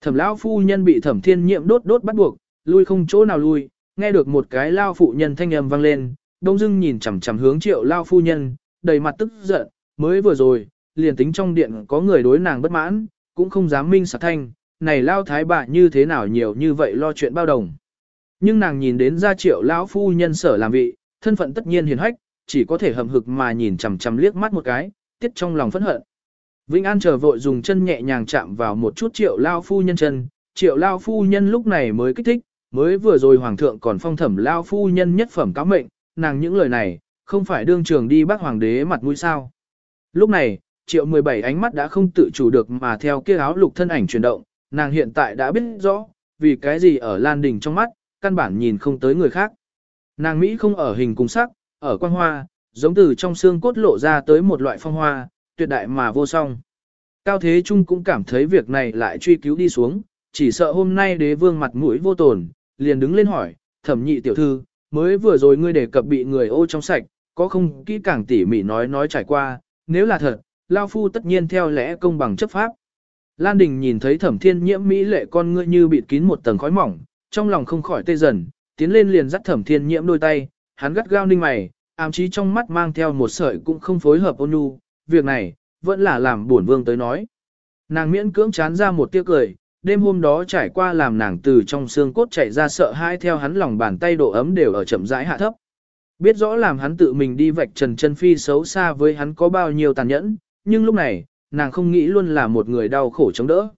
Thẩm lão phu nhân bị thẩm thiên nhiệm đốt đốt bắt buộc, lui không chỗ nào lui, nghe được một cái lao phụ nhân thanh âm vang lên, đông dưng nhìn chằm chằm hướng triệu lao phu nhân, đầy mặt tức giận, mới vừa rồi, liền tính trong điện có người đối nàng bất mãn, cũng không dám minh sạc thanh, này lao thái bà như thế nào nhiều như vậy lo chuyện bao đồng. Nhưng nàng nhìn đến ra triệu lão phu nhân sở làm vị, thân phận tất nhiên hiền hách, chỉ có thể hầm hực mà nhìn chằm chằm liếc mắt một cái, tiết trong lòng phẫn hận. Vĩnh An chờ vội dùng chân nhẹ nhàng chạm vào một chút triệu lao phu nhân chân, triệu lao phu nhân lúc này mới kích thích, mới vừa rồi hoàng thượng còn phong thẩm lao phu nhân nhất phẩm cáo mệnh, nàng những lời này, không phải đương trường đi bác hoàng đế mặt mũi sao. Lúc này, triệu 17 ánh mắt đã không tự chủ được mà theo kia áo lục thân ảnh chuyển động, nàng hiện tại đã biết rõ, vì cái gì ở Lan Đình trong mắt, căn bản nhìn không tới người khác. Nàng Mỹ không ở hình cùng sắc, ở quang hoa, giống từ trong xương cốt lộ ra tới một loại phong hoa, tuyệt đại mà vô song. Cao Thế Trung cũng cảm thấy việc này lại truy cứu đi xuống, chỉ sợ hôm nay đế vương mặt mũi vô tồn, liền đứng lên hỏi, thẩm nhị tiểu thư, mới vừa rồi ngươi đề cập bị người ô trong sạch, có không kỹ càng tỉ mỉ nói nói trải qua, nếu là thật, Lao Phu tất nhiên theo lẽ công bằng chấp pháp. Lan Đình nhìn thấy thẩm thiên nhiễm mỹ lệ con ngươi như bịt kín một tầng khói mỏng, trong lòng không khỏi tê dần, tiến lên liền dắt thẩm thiên nhiễm đôi tay, hắn gắt gao ninh mày, ám chí trong mắt mang theo một sợi cũng không phối hợp ôn nhu, việc này, vẫn là làm buồn vương tới nói. Nàng miễn cưỡng chán ra một tiếc cười, đêm hôm đó trải qua làm nàng từ trong xương cốt chạy ra sợ hãi theo hắn lòng bàn tay độ ấm đều ở chậm rãi hạ thấp. Biết rõ làm hắn tự mình đi vạch trần chân phi xấu xa với hắn có bao nhiêu tàn nhẫn, nhưng lúc này, nàng không nghĩ luôn là một người đau khổ chống đỡ.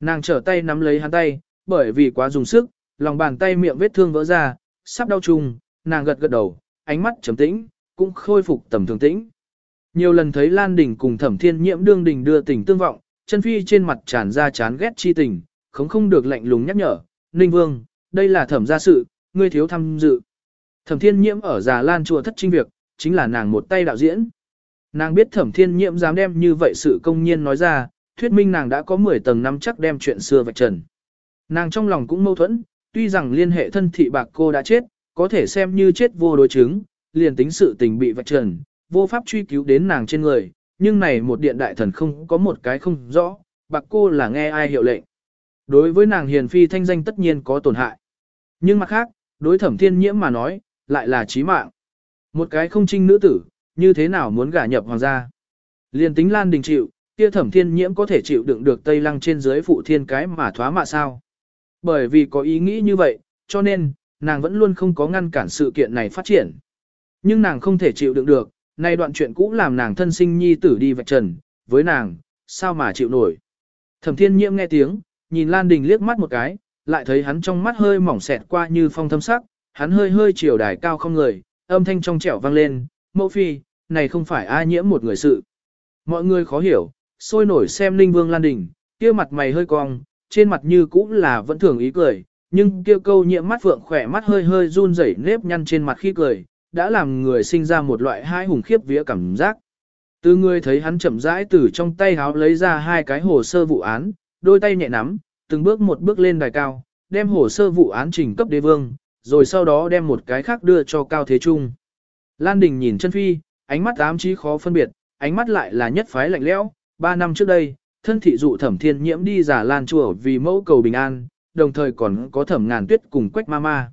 Nàng trở tay nắm lấy hắn tay, bởi vì quá dùng sức, lòng bàn tay miệng vết thương vỡ ra, sắp đau chung, nàng gật gật đầu, ánh mắt trầm tĩnh, cũng khôi phục tầm thường tĩnh. Nhiều lần thấy Lan Đình cùng Thẩm Thiên Nhiễm đương đình đưa tình tương vọng, chân phi trên mặt tràn ra chán ghét chi tình, không không được lạnh lùng nhắc nhở, Ninh Vương, đây là thẩm gia sự, ngươi thiếu tham dự. Thẩm Thiên Nhiễm ở già Lan chùa thất trinh việc, chính là nàng một tay đạo diễn. Nàng biết Thẩm Thiên Nhiễm dám đem như vậy sự công nhiên nói ra, thuyết minh nàng đã có 10 tầng năm chắc đem chuyện xưa vạch trần. Nàng trong lòng cũng mâu thuẫn, tuy rằng liên hệ thân thị bạc cô đã chết, có thể xem như chết vô đối chứng, liền tính sự tình bị vạch trần, vô pháp truy cứu đến nàng trên người, nhưng này một điện đại thần không có một cái không rõ, bạc cô là nghe ai hiệu lệnh. Đối với nàng hiền phi thanh danh tất nhiên có tổn hại. Nhưng mặt khác, đối thẩm thiên nhiễm mà nói, lại là chí mạng. Một cái không trinh nữ tử, như thế nào muốn gả nhập hoàng gia. Liên tính Lan Đình chịu, kia thẩm thiên nhiễm có thể chịu đựng được Tây Lăng trên dưới phụ thiên cái mà thoá mạ sao. Bởi vì có ý nghĩ như vậy, cho nên, nàng vẫn luôn không có ngăn cản sự kiện này phát triển. Nhưng nàng không thể chịu đựng được, nay đoạn chuyện cũ làm nàng thân sinh nhi tử đi vạch trần, với nàng, sao mà chịu nổi. Thẩm thiên nhiễm nghe tiếng, nhìn Lan Đình liếc mắt một cái, lại thấy hắn trong mắt hơi mỏng xẹt qua như phong thâm sắc, hắn hơi hơi chiều đài cao không người, âm thanh trong trẻo vang lên, mẫu phi, này không phải ai nhiễm một người sự. Mọi người khó hiểu, sôi nổi xem Linh Vương Lan Đình, kia mặt mày hơi cong, trên mặt như cũ là vẫn thường ý cười, nhưng kia câu nhiễm mắt phượng khỏe mắt hơi hơi run rẩy nếp nhăn trên mặt khi cười, đã làm người sinh ra một loại hai hùng khiếp vía cảm giác. Từ người thấy hắn chậm rãi từ trong tay háo lấy ra hai cái hồ sơ vụ án, đôi tay nhẹ nắm, từng bước một bước lên đài cao, đem hồ sơ vụ án trình cấp đế vương, rồi sau đó đem một cái khác đưa cho Cao Thế Trung. Lan Đình nhìn chân phi, ánh mắt ám trí khó phân biệt, ánh mắt lại là nhất phái lạnh lẽo. Ba năm trước đây, thân thị dụ thẩm thiên nhiễm đi giả Lan chùa vì mẫu cầu bình an, đồng thời còn có thẩm ngàn tuyết cùng quách ma ma.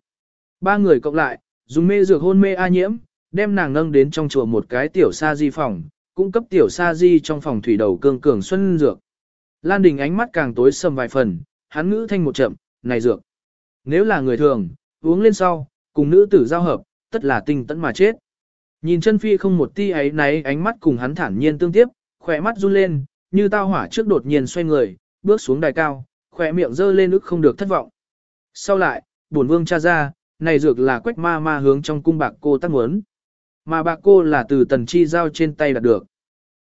Ba người cộng lại, dùng mê dược hôn mê A nhiễm, đem nàng nâng đến trong chùa một cái tiểu sa di phòng, cung cấp tiểu sa di trong phòng thủy đầu cương cường xuân dược. Lan Đình ánh mắt càng tối sầm vài phần, hắn ngữ thanh một chậm, này dược. Nếu là người thường, uống lên sau, cùng nữ tử giao hợp, tất là tinh tẫn mà chết. Nhìn chân phi không một ti ấy náy ánh mắt cùng hắn thản nhiên tương tiếp, khỏe mắt run lên, như tao hỏa trước đột nhiên xoay người, bước xuống đài cao, khỏe miệng dơ lên ức không được thất vọng. Sau lại, bổn vương cha ra, này dược là quách ma ma hướng trong cung bạc cô tác muốn. Mà bạc cô là từ tần chi giao trên tay đạt được.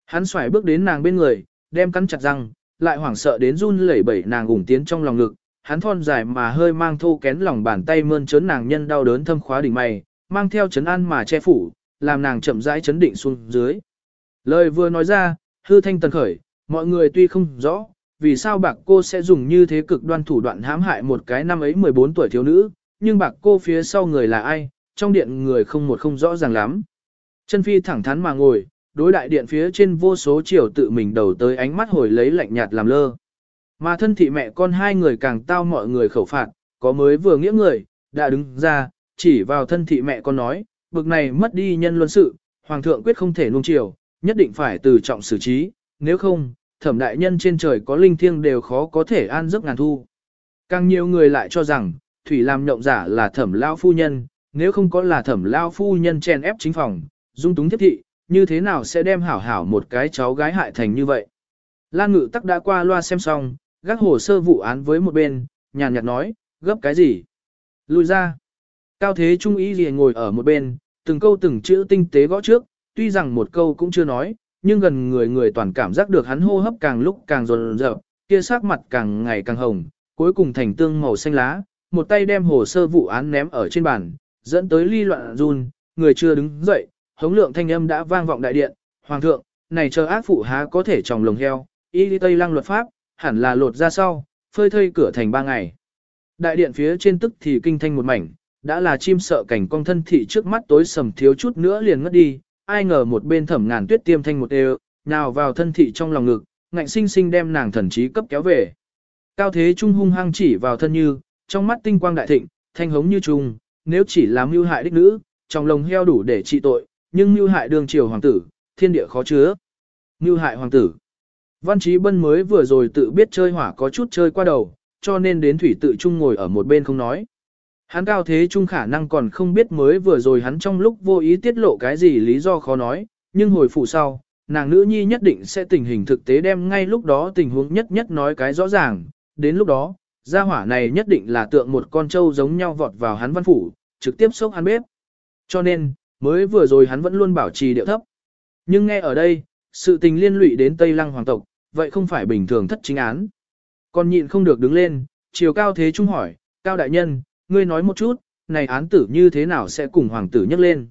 Hắn xoài bước đến nàng bên người, đem cắn chặt răng, lại hoảng sợ đến run lẩy bẩy nàng ủng tiến trong lòng ngực. Hắn thon dài mà hơi mang thô kén lòng bàn tay mơn trớn nàng nhân đau đớn thâm khóa đỉnh mày, mang theo chấn an mà che phủ, làm nàng chậm rãi chấn định xuống dưới. Lời vừa nói ra, hư thanh tần khởi, mọi người tuy không rõ, vì sao bạc cô sẽ dùng như thế cực đoan thủ đoạn hãm hại một cái năm ấy 14 tuổi thiếu nữ, nhưng bạc cô phía sau người là ai, trong điện người không một không rõ ràng lắm. Chân phi thẳng thắn mà ngồi, đối đại điện phía trên vô số chiều tự mình đầu tới ánh mắt hồi lấy lạnh nhạt làm lơ. Mà thân thị mẹ con hai người càng tao mọi người khẩu phạt, có mới vừa nghĩa người, đã đứng ra, chỉ vào thân thị mẹ con nói, bực này mất đi nhân luân sự, hoàng thượng quyết không thể nuông chiều, nhất định phải từ trọng xử trí, nếu không, thẩm đại nhân trên trời có linh thiêng đều khó có thể an giấc ngàn thu. Càng nhiều người lại cho rằng, thủy làm nhộng giả là thẩm lao phu nhân, nếu không có là thẩm lao phu nhân chen ép chính phòng, dung túng thiết thị, như thế nào sẽ đem hảo hảo một cái cháu gái hại thành như vậy. Lan ngự tắc đã qua loa xem xong, gác hồ sơ vụ án với một bên, nhàn nhạt nói, gấp cái gì? Lùi ra. Cao thế trung ý gì ngồi ở một bên, từng câu từng chữ tinh tế gõ trước, tuy rằng một câu cũng chưa nói, nhưng gần người người toàn cảm giác được hắn hô hấp càng lúc càng rồn rợp, kia sắc mặt càng ngày càng hồng, cuối cùng thành tương màu xanh lá, một tay đem hồ sơ vụ án ném ở trên bàn, dẫn tới ly loạn run, người chưa đứng dậy, hống lượng thanh âm đã vang vọng đại điện, hoàng thượng, này chờ ác phụ há có thể tròng lồng heo, y đi tây lăng luật pháp, hẳn là lột ra sau, phơi thây cửa thành ba ngày. Đại điện phía trên tức thì kinh thanh một mảnh, đã là chim sợ cảnh con thân thị trước mắt tối sầm thiếu chút nữa liền ngất đi, ai ngờ một bên thẩm ngàn tuyết tiêm thanh một đều, nào vào thân thị trong lòng ngực, ngạnh sinh sinh đem nàng thần trí cấp kéo về. Cao thế trung hung hăng chỉ vào thân như, trong mắt tinh quang đại thịnh, thanh hống như trung, nếu chỉ làm mưu hại đích nữ, trong lồng heo đủ để trị tội, nhưng mưu hại đường triều hoàng tử, thiên địa khó chứa. Mưu hại hoàng tử. Văn trí Bân mới vừa rồi tự biết chơi hỏa có chút chơi qua đầu, cho nên đến thủy tự trung ngồi ở một bên không nói. Hắn cao thế trung khả năng còn không biết mới vừa rồi hắn trong lúc vô ý tiết lộ cái gì lý do khó nói, nhưng hồi phủ sau, nàng nữ nhi nhất định sẽ tình hình thực tế đem ngay lúc đó tình huống nhất nhất nói cái rõ ràng, đến lúc đó, gia hỏa này nhất định là tượng một con trâu giống nhau vọt vào hắn văn phủ, trực tiếp sốc hắn bếp. Cho nên, mới vừa rồi hắn vẫn luôn bảo trì điệu thấp. Nhưng nghe ở đây, sự tình liên lụy đến Tây Lăng hoàng tộc, vậy không phải bình thường thất chính án. Còn nhịn không được đứng lên, chiều cao thế trung hỏi, cao đại nhân, ngươi nói một chút, này án tử như thế nào sẽ cùng hoàng tử nhắc lên.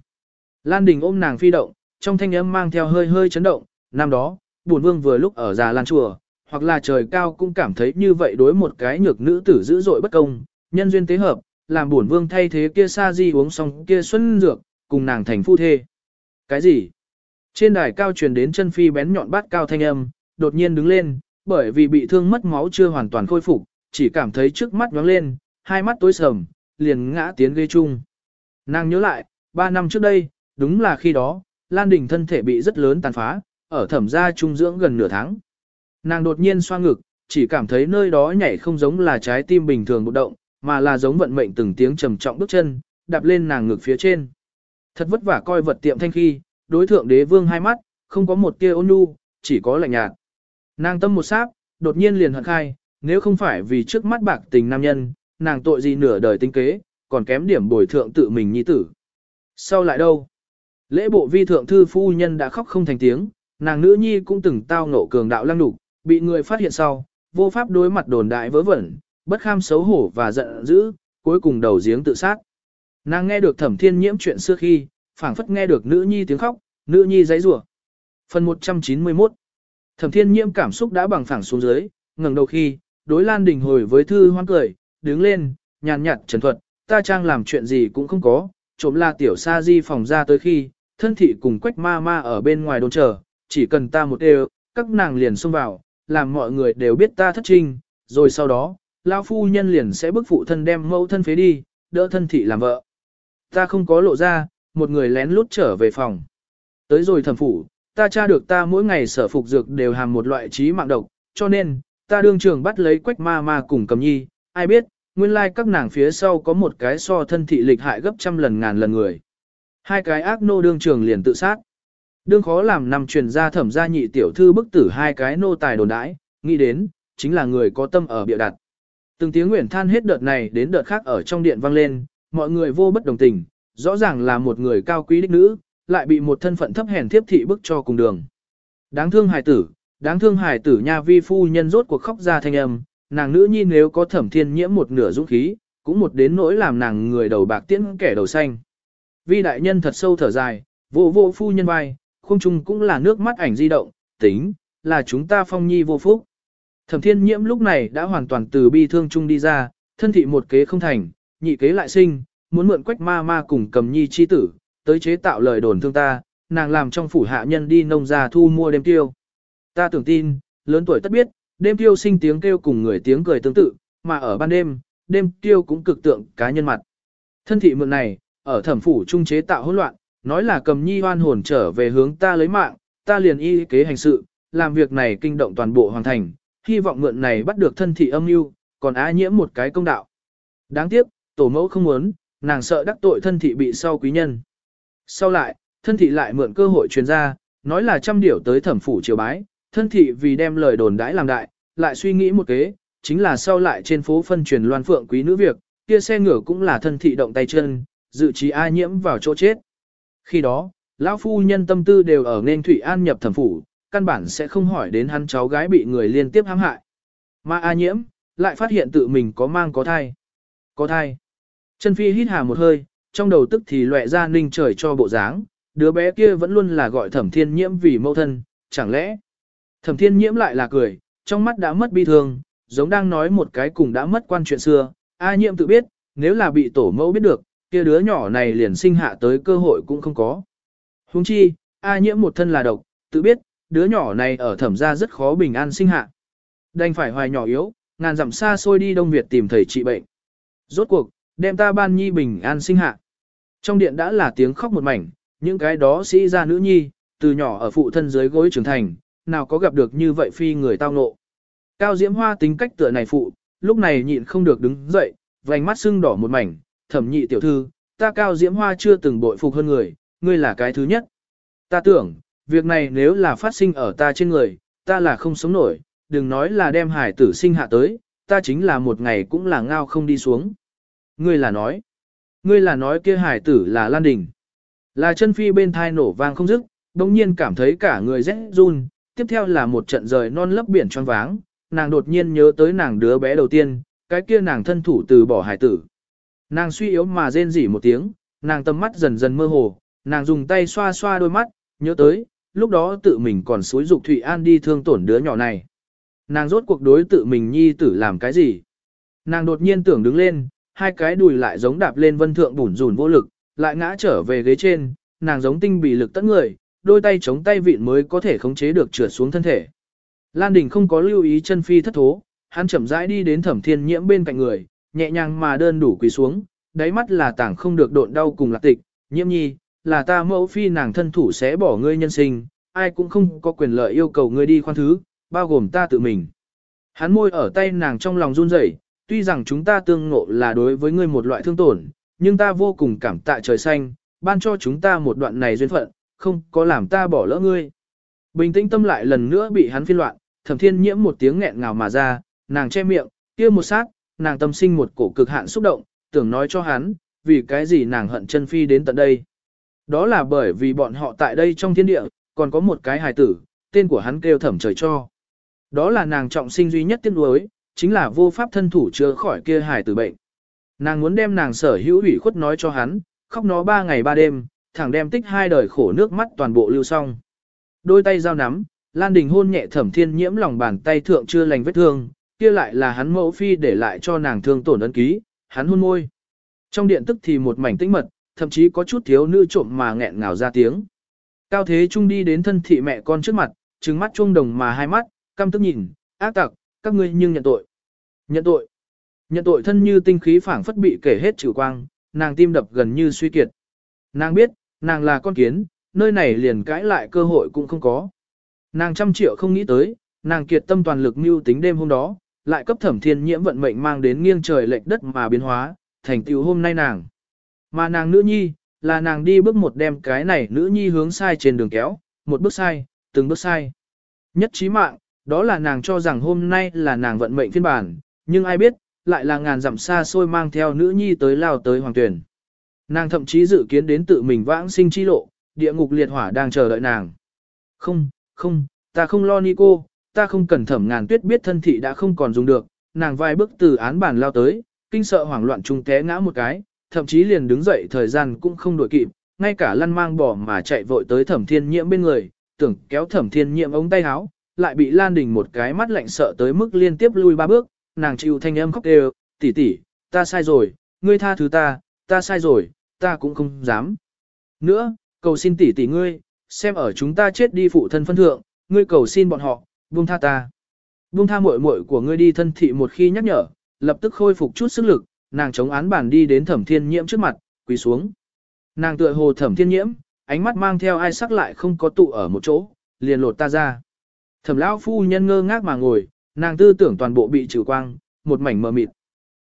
Lan Đình ôm nàng phi động, trong thanh âm mang theo hơi hơi chấn động, năm đó, buồn vương vừa lúc ở già Lan chùa, hoặc là trời cao cũng cảm thấy như vậy đối một cái nhược nữ tử dữ dội bất công, nhân duyên tế hợp, làm buồn vương thay thế kia sa di uống xong kia xuân dược, cùng nàng thành phu thê. Cái gì? Trên đài cao truyền đến chân phi bén nhọn bát cao thanh âm, đột nhiên đứng lên, bởi vì bị thương mất máu chưa hoàn toàn khôi phục, chỉ cảm thấy trước mắt nhoáng lên, hai mắt tối sầm, liền ngã tiến ghế chung. Nàng nhớ lại, ba năm trước đây, đúng là khi đó, Lan Đình thân thể bị rất lớn tàn phá, ở thẩm gia trung dưỡng gần nửa tháng. Nàng đột nhiên xoa ngực, chỉ cảm thấy nơi đó nhảy không giống là trái tim bình thường một động, mà là giống vận mệnh từng tiếng trầm trọng bước chân, đạp lên nàng ngực phía trên. Thật vất vả coi vật tiệm thanh khi, đối thượng đế vương hai mắt, không có một tia ôn nhu, chỉ có lạnh nhạt. Nàng tâm một sát, đột nhiên liền hận khai, nếu không phải vì trước mắt bạc tình nam nhân, nàng tội gì nửa đời tinh kế, còn kém điểm bồi thượng tự mình nhi tử. Sau lại đâu? Lễ bộ vi thượng thư phu nhân đã khóc không thành tiếng, nàng nữ nhi cũng từng tao ngộ cường đạo lăng đục, bị người phát hiện sau, vô pháp đối mặt đồn đại vớ vẩn, bất kham xấu hổ và giận dữ, cuối cùng đầu giếng tự sát. Nàng nghe được thẩm thiên nhiễm chuyện xưa khi, phảng phất nghe được nữ nhi tiếng khóc, nữ nhi giấy rủa. Phần 191 Thẩm thiên nhiễm cảm xúc đã bằng phẳng xuống dưới, ngẩng đầu khi, đối Lan Đình hồi với thư hoan cười, đứng lên, nhàn nhạt trần thuật, ta trang làm chuyện gì cũng không có, trộm là tiểu sa di phòng ra tới khi, thân thị cùng quách ma ma ở bên ngoài đồn chờ, chỉ cần ta một đều, các nàng liền xông vào, làm mọi người đều biết ta thất trinh, rồi sau đó, lao phu nhân liền sẽ bức phụ thân đem mẫu thân phế đi, đỡ thân thị làm vợ. Ta không có lộ ra, một người lén lút trở về phòng. Tới rồi thẩm phủ, ta tra được ta mỗi ngày sở phục dược đều hàm một loại trí mạng độc, cho nên, ta đương trường bắt lấy quách ma ma cùng cầm nhi, ai biết, nguyên lai like các nàng phía sau có một cái so thân thị lịch hại gấp trăm lần ngàn lần người. Hai cái ác nô đương trường liền tự sát. Đương khó làm nằm truyền ra thẩm gia nhị tiểu thư bức tử hai cái nô tài đồn đãi, nghĩ đến, chính là người có tâm ở bịa đặt. Từng tiếng nguyện than hết đợt này đến đợt khác ở trong điện vang lên, mọi người vô bất đồng tình, rõ ràng là một người cao quý đích nữ, lại bị một thân phận thấp hèn thiếp thị bức cho cùng đường. Đáng thương hài tử, đáng thương hài tử nha vi phu nhân rốt cuộc khóc ra thanh âm, nàng nữ nhi nếu có thẩm thiên nhiễm một nửa dũng khí, cũng một đến nỗi làm nàng người đầu bạc tiễn kẻ đầu xanh. Vi đại nhân thật sâu thở dài, vô vô phu nhân vai, không trung cũng là nước mắt ảnh di động, tính, là chúng ta phong nhi vô phúc. Thẩm thiên nhiễm lúc này đã hoàn toàn từ bi thương chung đi ra, thân thị một kế không thành, nhị kế lại sinh, muốn mượn quách ma ma cùng cầm nhi chi tử, tới chế tạo lời đồn thương ta, nàng làm trong phủ hạ nhân đi nông gia thu mua đêm tiêu. Ta tưởng tin, lớn tuổi tất biết, đêm tiêu sinh tiếng kêu cùng người tiếng cười tương tự, mà ở ban đêm, đêm tiêu cũng cực tượng cá nhân mặt. Thân thị mượn này, ở thẩm phủ trung chế tạo hỗn loạn, nói là cầm nhi hoan hồn trở về hướng ta lấy mạng, ta liền y kế hành sự, làm việc này kinh động toàn bộ hoàng thành, hy vọng mượn này bắt được thân thị âm mưu, còn á nhiễm một cái công đạo. Đáng tiếc, tổ mẫu không muốn, nàng sợ đắc tội thân thị bị sau quý nhân. Sau lại, thân thị lại mượn cơ hội truyền ra, nói là trăm điểu tới thẩm phủ triều bái, thân thị vì đem lời đồn đãi làm đại, lại suy nghĩ một kế, chính là sau lại trên phố phân truyền loan phượng quý nữ việc, kia xe ngựa cũng là thân thị động tay chân, dự trí A nhiễm vào chỗ chết. Khi đó, lão phu nhân tâm tư đều ở nên Thủy An nhập thẩm phủ, căn bản sẽ không hỏi đến hắn cháu gái bị người liên tiếp hãm hại. Mà A nhiễm, lại phát hiện tự mình có mang có thai. Có thai. Chân phi hít hà một hơi, trong đầu tức thì lệ ra ninh trời cho bộ dáng, đứa bé kia vẫn luôn là gọi thẩm thiên nhiễm vì mẫu thân, chẳng lẽ. Thẩm thiên nhiễm lại là cười, trong mắt đã mất bi thương, giống đang nói một cái cùng đã mất quan chuyện xưa. A Nhiệm tự biết, nếu là bị tổ mẫu biết được, kia đứa nhỏ này liền sinh hạ tới cơ hội cũng không có. Huống chi, A nhiễm một thân là độc, tự biết, đứa nhỏ này ở thẩm gia rất khó bình an sinh hạ. Đành phải hoài nhỏ yếu, ngàn dặm xa xôi đi Đông Việt tìm thầy trị bệnh. Rốt cuộc, đem ta ban nhi bình an sinh hạ. Trong điện đã là tiếng khóc một mảnh, những cái đó sĩ ra nữ nhi, từ nhỏ ở phụ thân dưới gối trưởng thành, nào có gặp được như vậy phi người tao ngộ. Cao Diễm Hoa tính cách tựa này phụ, lúc này nhịn không được đứng dậy, vành mắt sưng đỏ một mảnh, thẩm nhị tiểu thư, ta Cao Diễm Hoa chưa từng bội phục hơn người, ngươi là cái thứ nhất. Ta tưởng, việc này nếu là phát sinh ở ta trên người, ta là không sống nổi, đừng nói là đem hải tử sinh hạ tới, ta chính là một ngày cũng là ngao không đi xuống. Ngươi là nói, ngươi là nói kia hải tử là Lan Đình. Là chân phi bên thai nổ vang không dứt, đồng nhiên cảm thấy cả người rẽ run, tiếp theo là một trận rời non lấp biển tròn váng, nàng đột nhiên nhớ tới nàng đứa bé đầu tiên, cái kia nàng thân thủ từ bỏ hải tử. Nàng suy yếu mà rên rỉ một tiếng, nàng tâm mắt dần dần mơ hồ, nàng dùng tay xoa xoa đôi mắt, nhớ tới, lúc đó tự mình còn xúi dục Thụy An đi thương tổn đứa nhỏ này. Nàng rốt cuộc đối tự mình nhi tử làm cái gì? Nàng đột nhiên tưởng đứng lên, hai cái đùi lại giống đạp lên vân thượng bủn rủn vô lực, lại ngã trở về ghế trên, nàng giống tinh bị lực tất người, đôi tay chống tay vịn mới có thể khống chế được trượt xuống thân thể. Lan Đình không có lưu ý chân phi thất thố, hắn chậm rãi đi đến thẩm thiên nhiễm bên cạnh người, nhẹ nhàng mà đơn đủ quỳ xuống, đáy mắt là tảng không được độn đau cùng lạc tịch, nhiễm nhi, là ta mẫu phi nàng thân thủ sẽ bỏ ngươi nhân sinh, ai cũng không có quyền lợi yêu cầu ngươi đi khoan thứ, bao gồm ta tự mình. Hắn môi ở tay nàng trong lòng run rẩy, tuy rằng chúng ta tương ngộ là đối với ngươi một loại thương tổn, nhưng ta vô cùng cảm tạ trời xanh, ban cho chúng ta một đoạn này duyên phận, không có làm ta bỏ lỡ ngươi. Bình tĩnh tâm lại lần nữa bị hắn phiên loạn, thẩm thiên nhiễm một tiếng nghẹn ngào mà ra, nàng che miệng, kia một sát, nàng tâm sinh một cổ cực hạn xúc động, tưởng nói cho hắn, vì cái gì nàng hận chân phi đến tận đây. Đó là bởi vì bọn họ tại đây trong thiên địa, còn có một cái hài tử, tên của hắn kêu thẩm trời cho. Đó là nàng trọng sinh duy nhất tiên đối, chính là vô pháp thân thủ chữa khỏi kia hài tử bệnh. Nàng muốn đem nàng sở hữu ủy khuất nói cho hắn, khóc nó ba ngày ba đêm, thẳng đem tích hai đời khổ nước mắt toàn bộ lưu xong. Đôi tay giao nắm, Lan Đình hôn nhẹ thẩm thiên nhiễm lòng bàn tay thượng chưa lành vết thương, kia lại là hắn mẫu phi để lại cho nàng thương tổn ấn ký, hắn hôn môi. Trong điện tức thì một mảnh tĩnh mật, thậm chí có chút thiếu nữ trộm mà nghẹn ngào ra tiếng. Cao Thế Trung đi đến thân thị mẹ con trước mặt, trừng mắt trung đồng mà hai mắt, căm tức nhìn, ác tặc, các ngươi nhưng nhận tội. Nhận tội. Nhận tội thân như tinh khí phảng phất bị kể hết trừ quang, nàng tim đập gần như suy kiệt. Nàng biết, nàng là con kiến, nơi này liền cãi lại cơ hội cũng không có. Nàng trăm triệu không nghĩ tới, nàng kiệt tâm toàn lực mưu tính đêm hôm đó, lại cấp thẩm thiên nhiễm vận mệnh mang đến nghiêng trời lệch đất mà biến hóa, thành tựu hôm nay nàng. Mà nàng nữ nhi, là nàng đi bước một đem cái này nữ nhi hướng sai trên đường kéo, một bước sai, từng bước sai. Nhất trí mạng, đó là nàng cho rằng hôm nay là nàng vận mệnh phiên bản, nhưng ai biết, lại là ngàn dặm xa xôi mang theo nữ nhi tới lao tới hoàng tuyển. Nàng thậm chí dự kiến đến tự mình vãng sinh chi lộ, địa ngục liệt hỏa đang chờ đợi nàng. Không, không, ta không lo ni cô, ta không cần thẩm ngàn tuyết biết thân thị đã không còn dùng được, nàng vài bước từ án bản lao tới, kinh sợ hoảng loạn trung té ngã một cái, thậm chí liền đứng dậy thời gian cũng không đổi kịp, ngay cả lăn mang bỏ mà chạy vội tới thẩm thiên nhiễm bên người, tưởng kéo thẩm thiên nhiễm ống tay áo, lại bị Lan Đình một cái mắt lạnh sợ tới mức liên tiếp lui ba bước, nàng chịu thanh âm khóc đều, tỷ tỷ, ta sai rồi, ngươi tha thứ ta, ta sai rồi, ta cũng không dám. Nữa, cầu xin tỷ tỷ ngươi, xem ở chúng ta chết đi phụ thân phân thượng, ngươi cầu xin bọn họ, buông tha ta. Buông tha muội muội của ngươi đi thân thị một khi nhắc nhở, lập tức khôi phục chút sức lực, nàng chống án bản đi đến thẩm thiên nhiễm trước mặt, quỳ xuống. Nàng tựa hồ thẩm thiên nhiễm, ánh mắt mang theo ai sắc lại không có tụ ở một chỗ, liền lột ta ra. Thẩm lão phu nhân ngơ ngác mà ngồi, nàng tư tưởng toàn bộ bị trừ quang, một mảnh mờ mịt.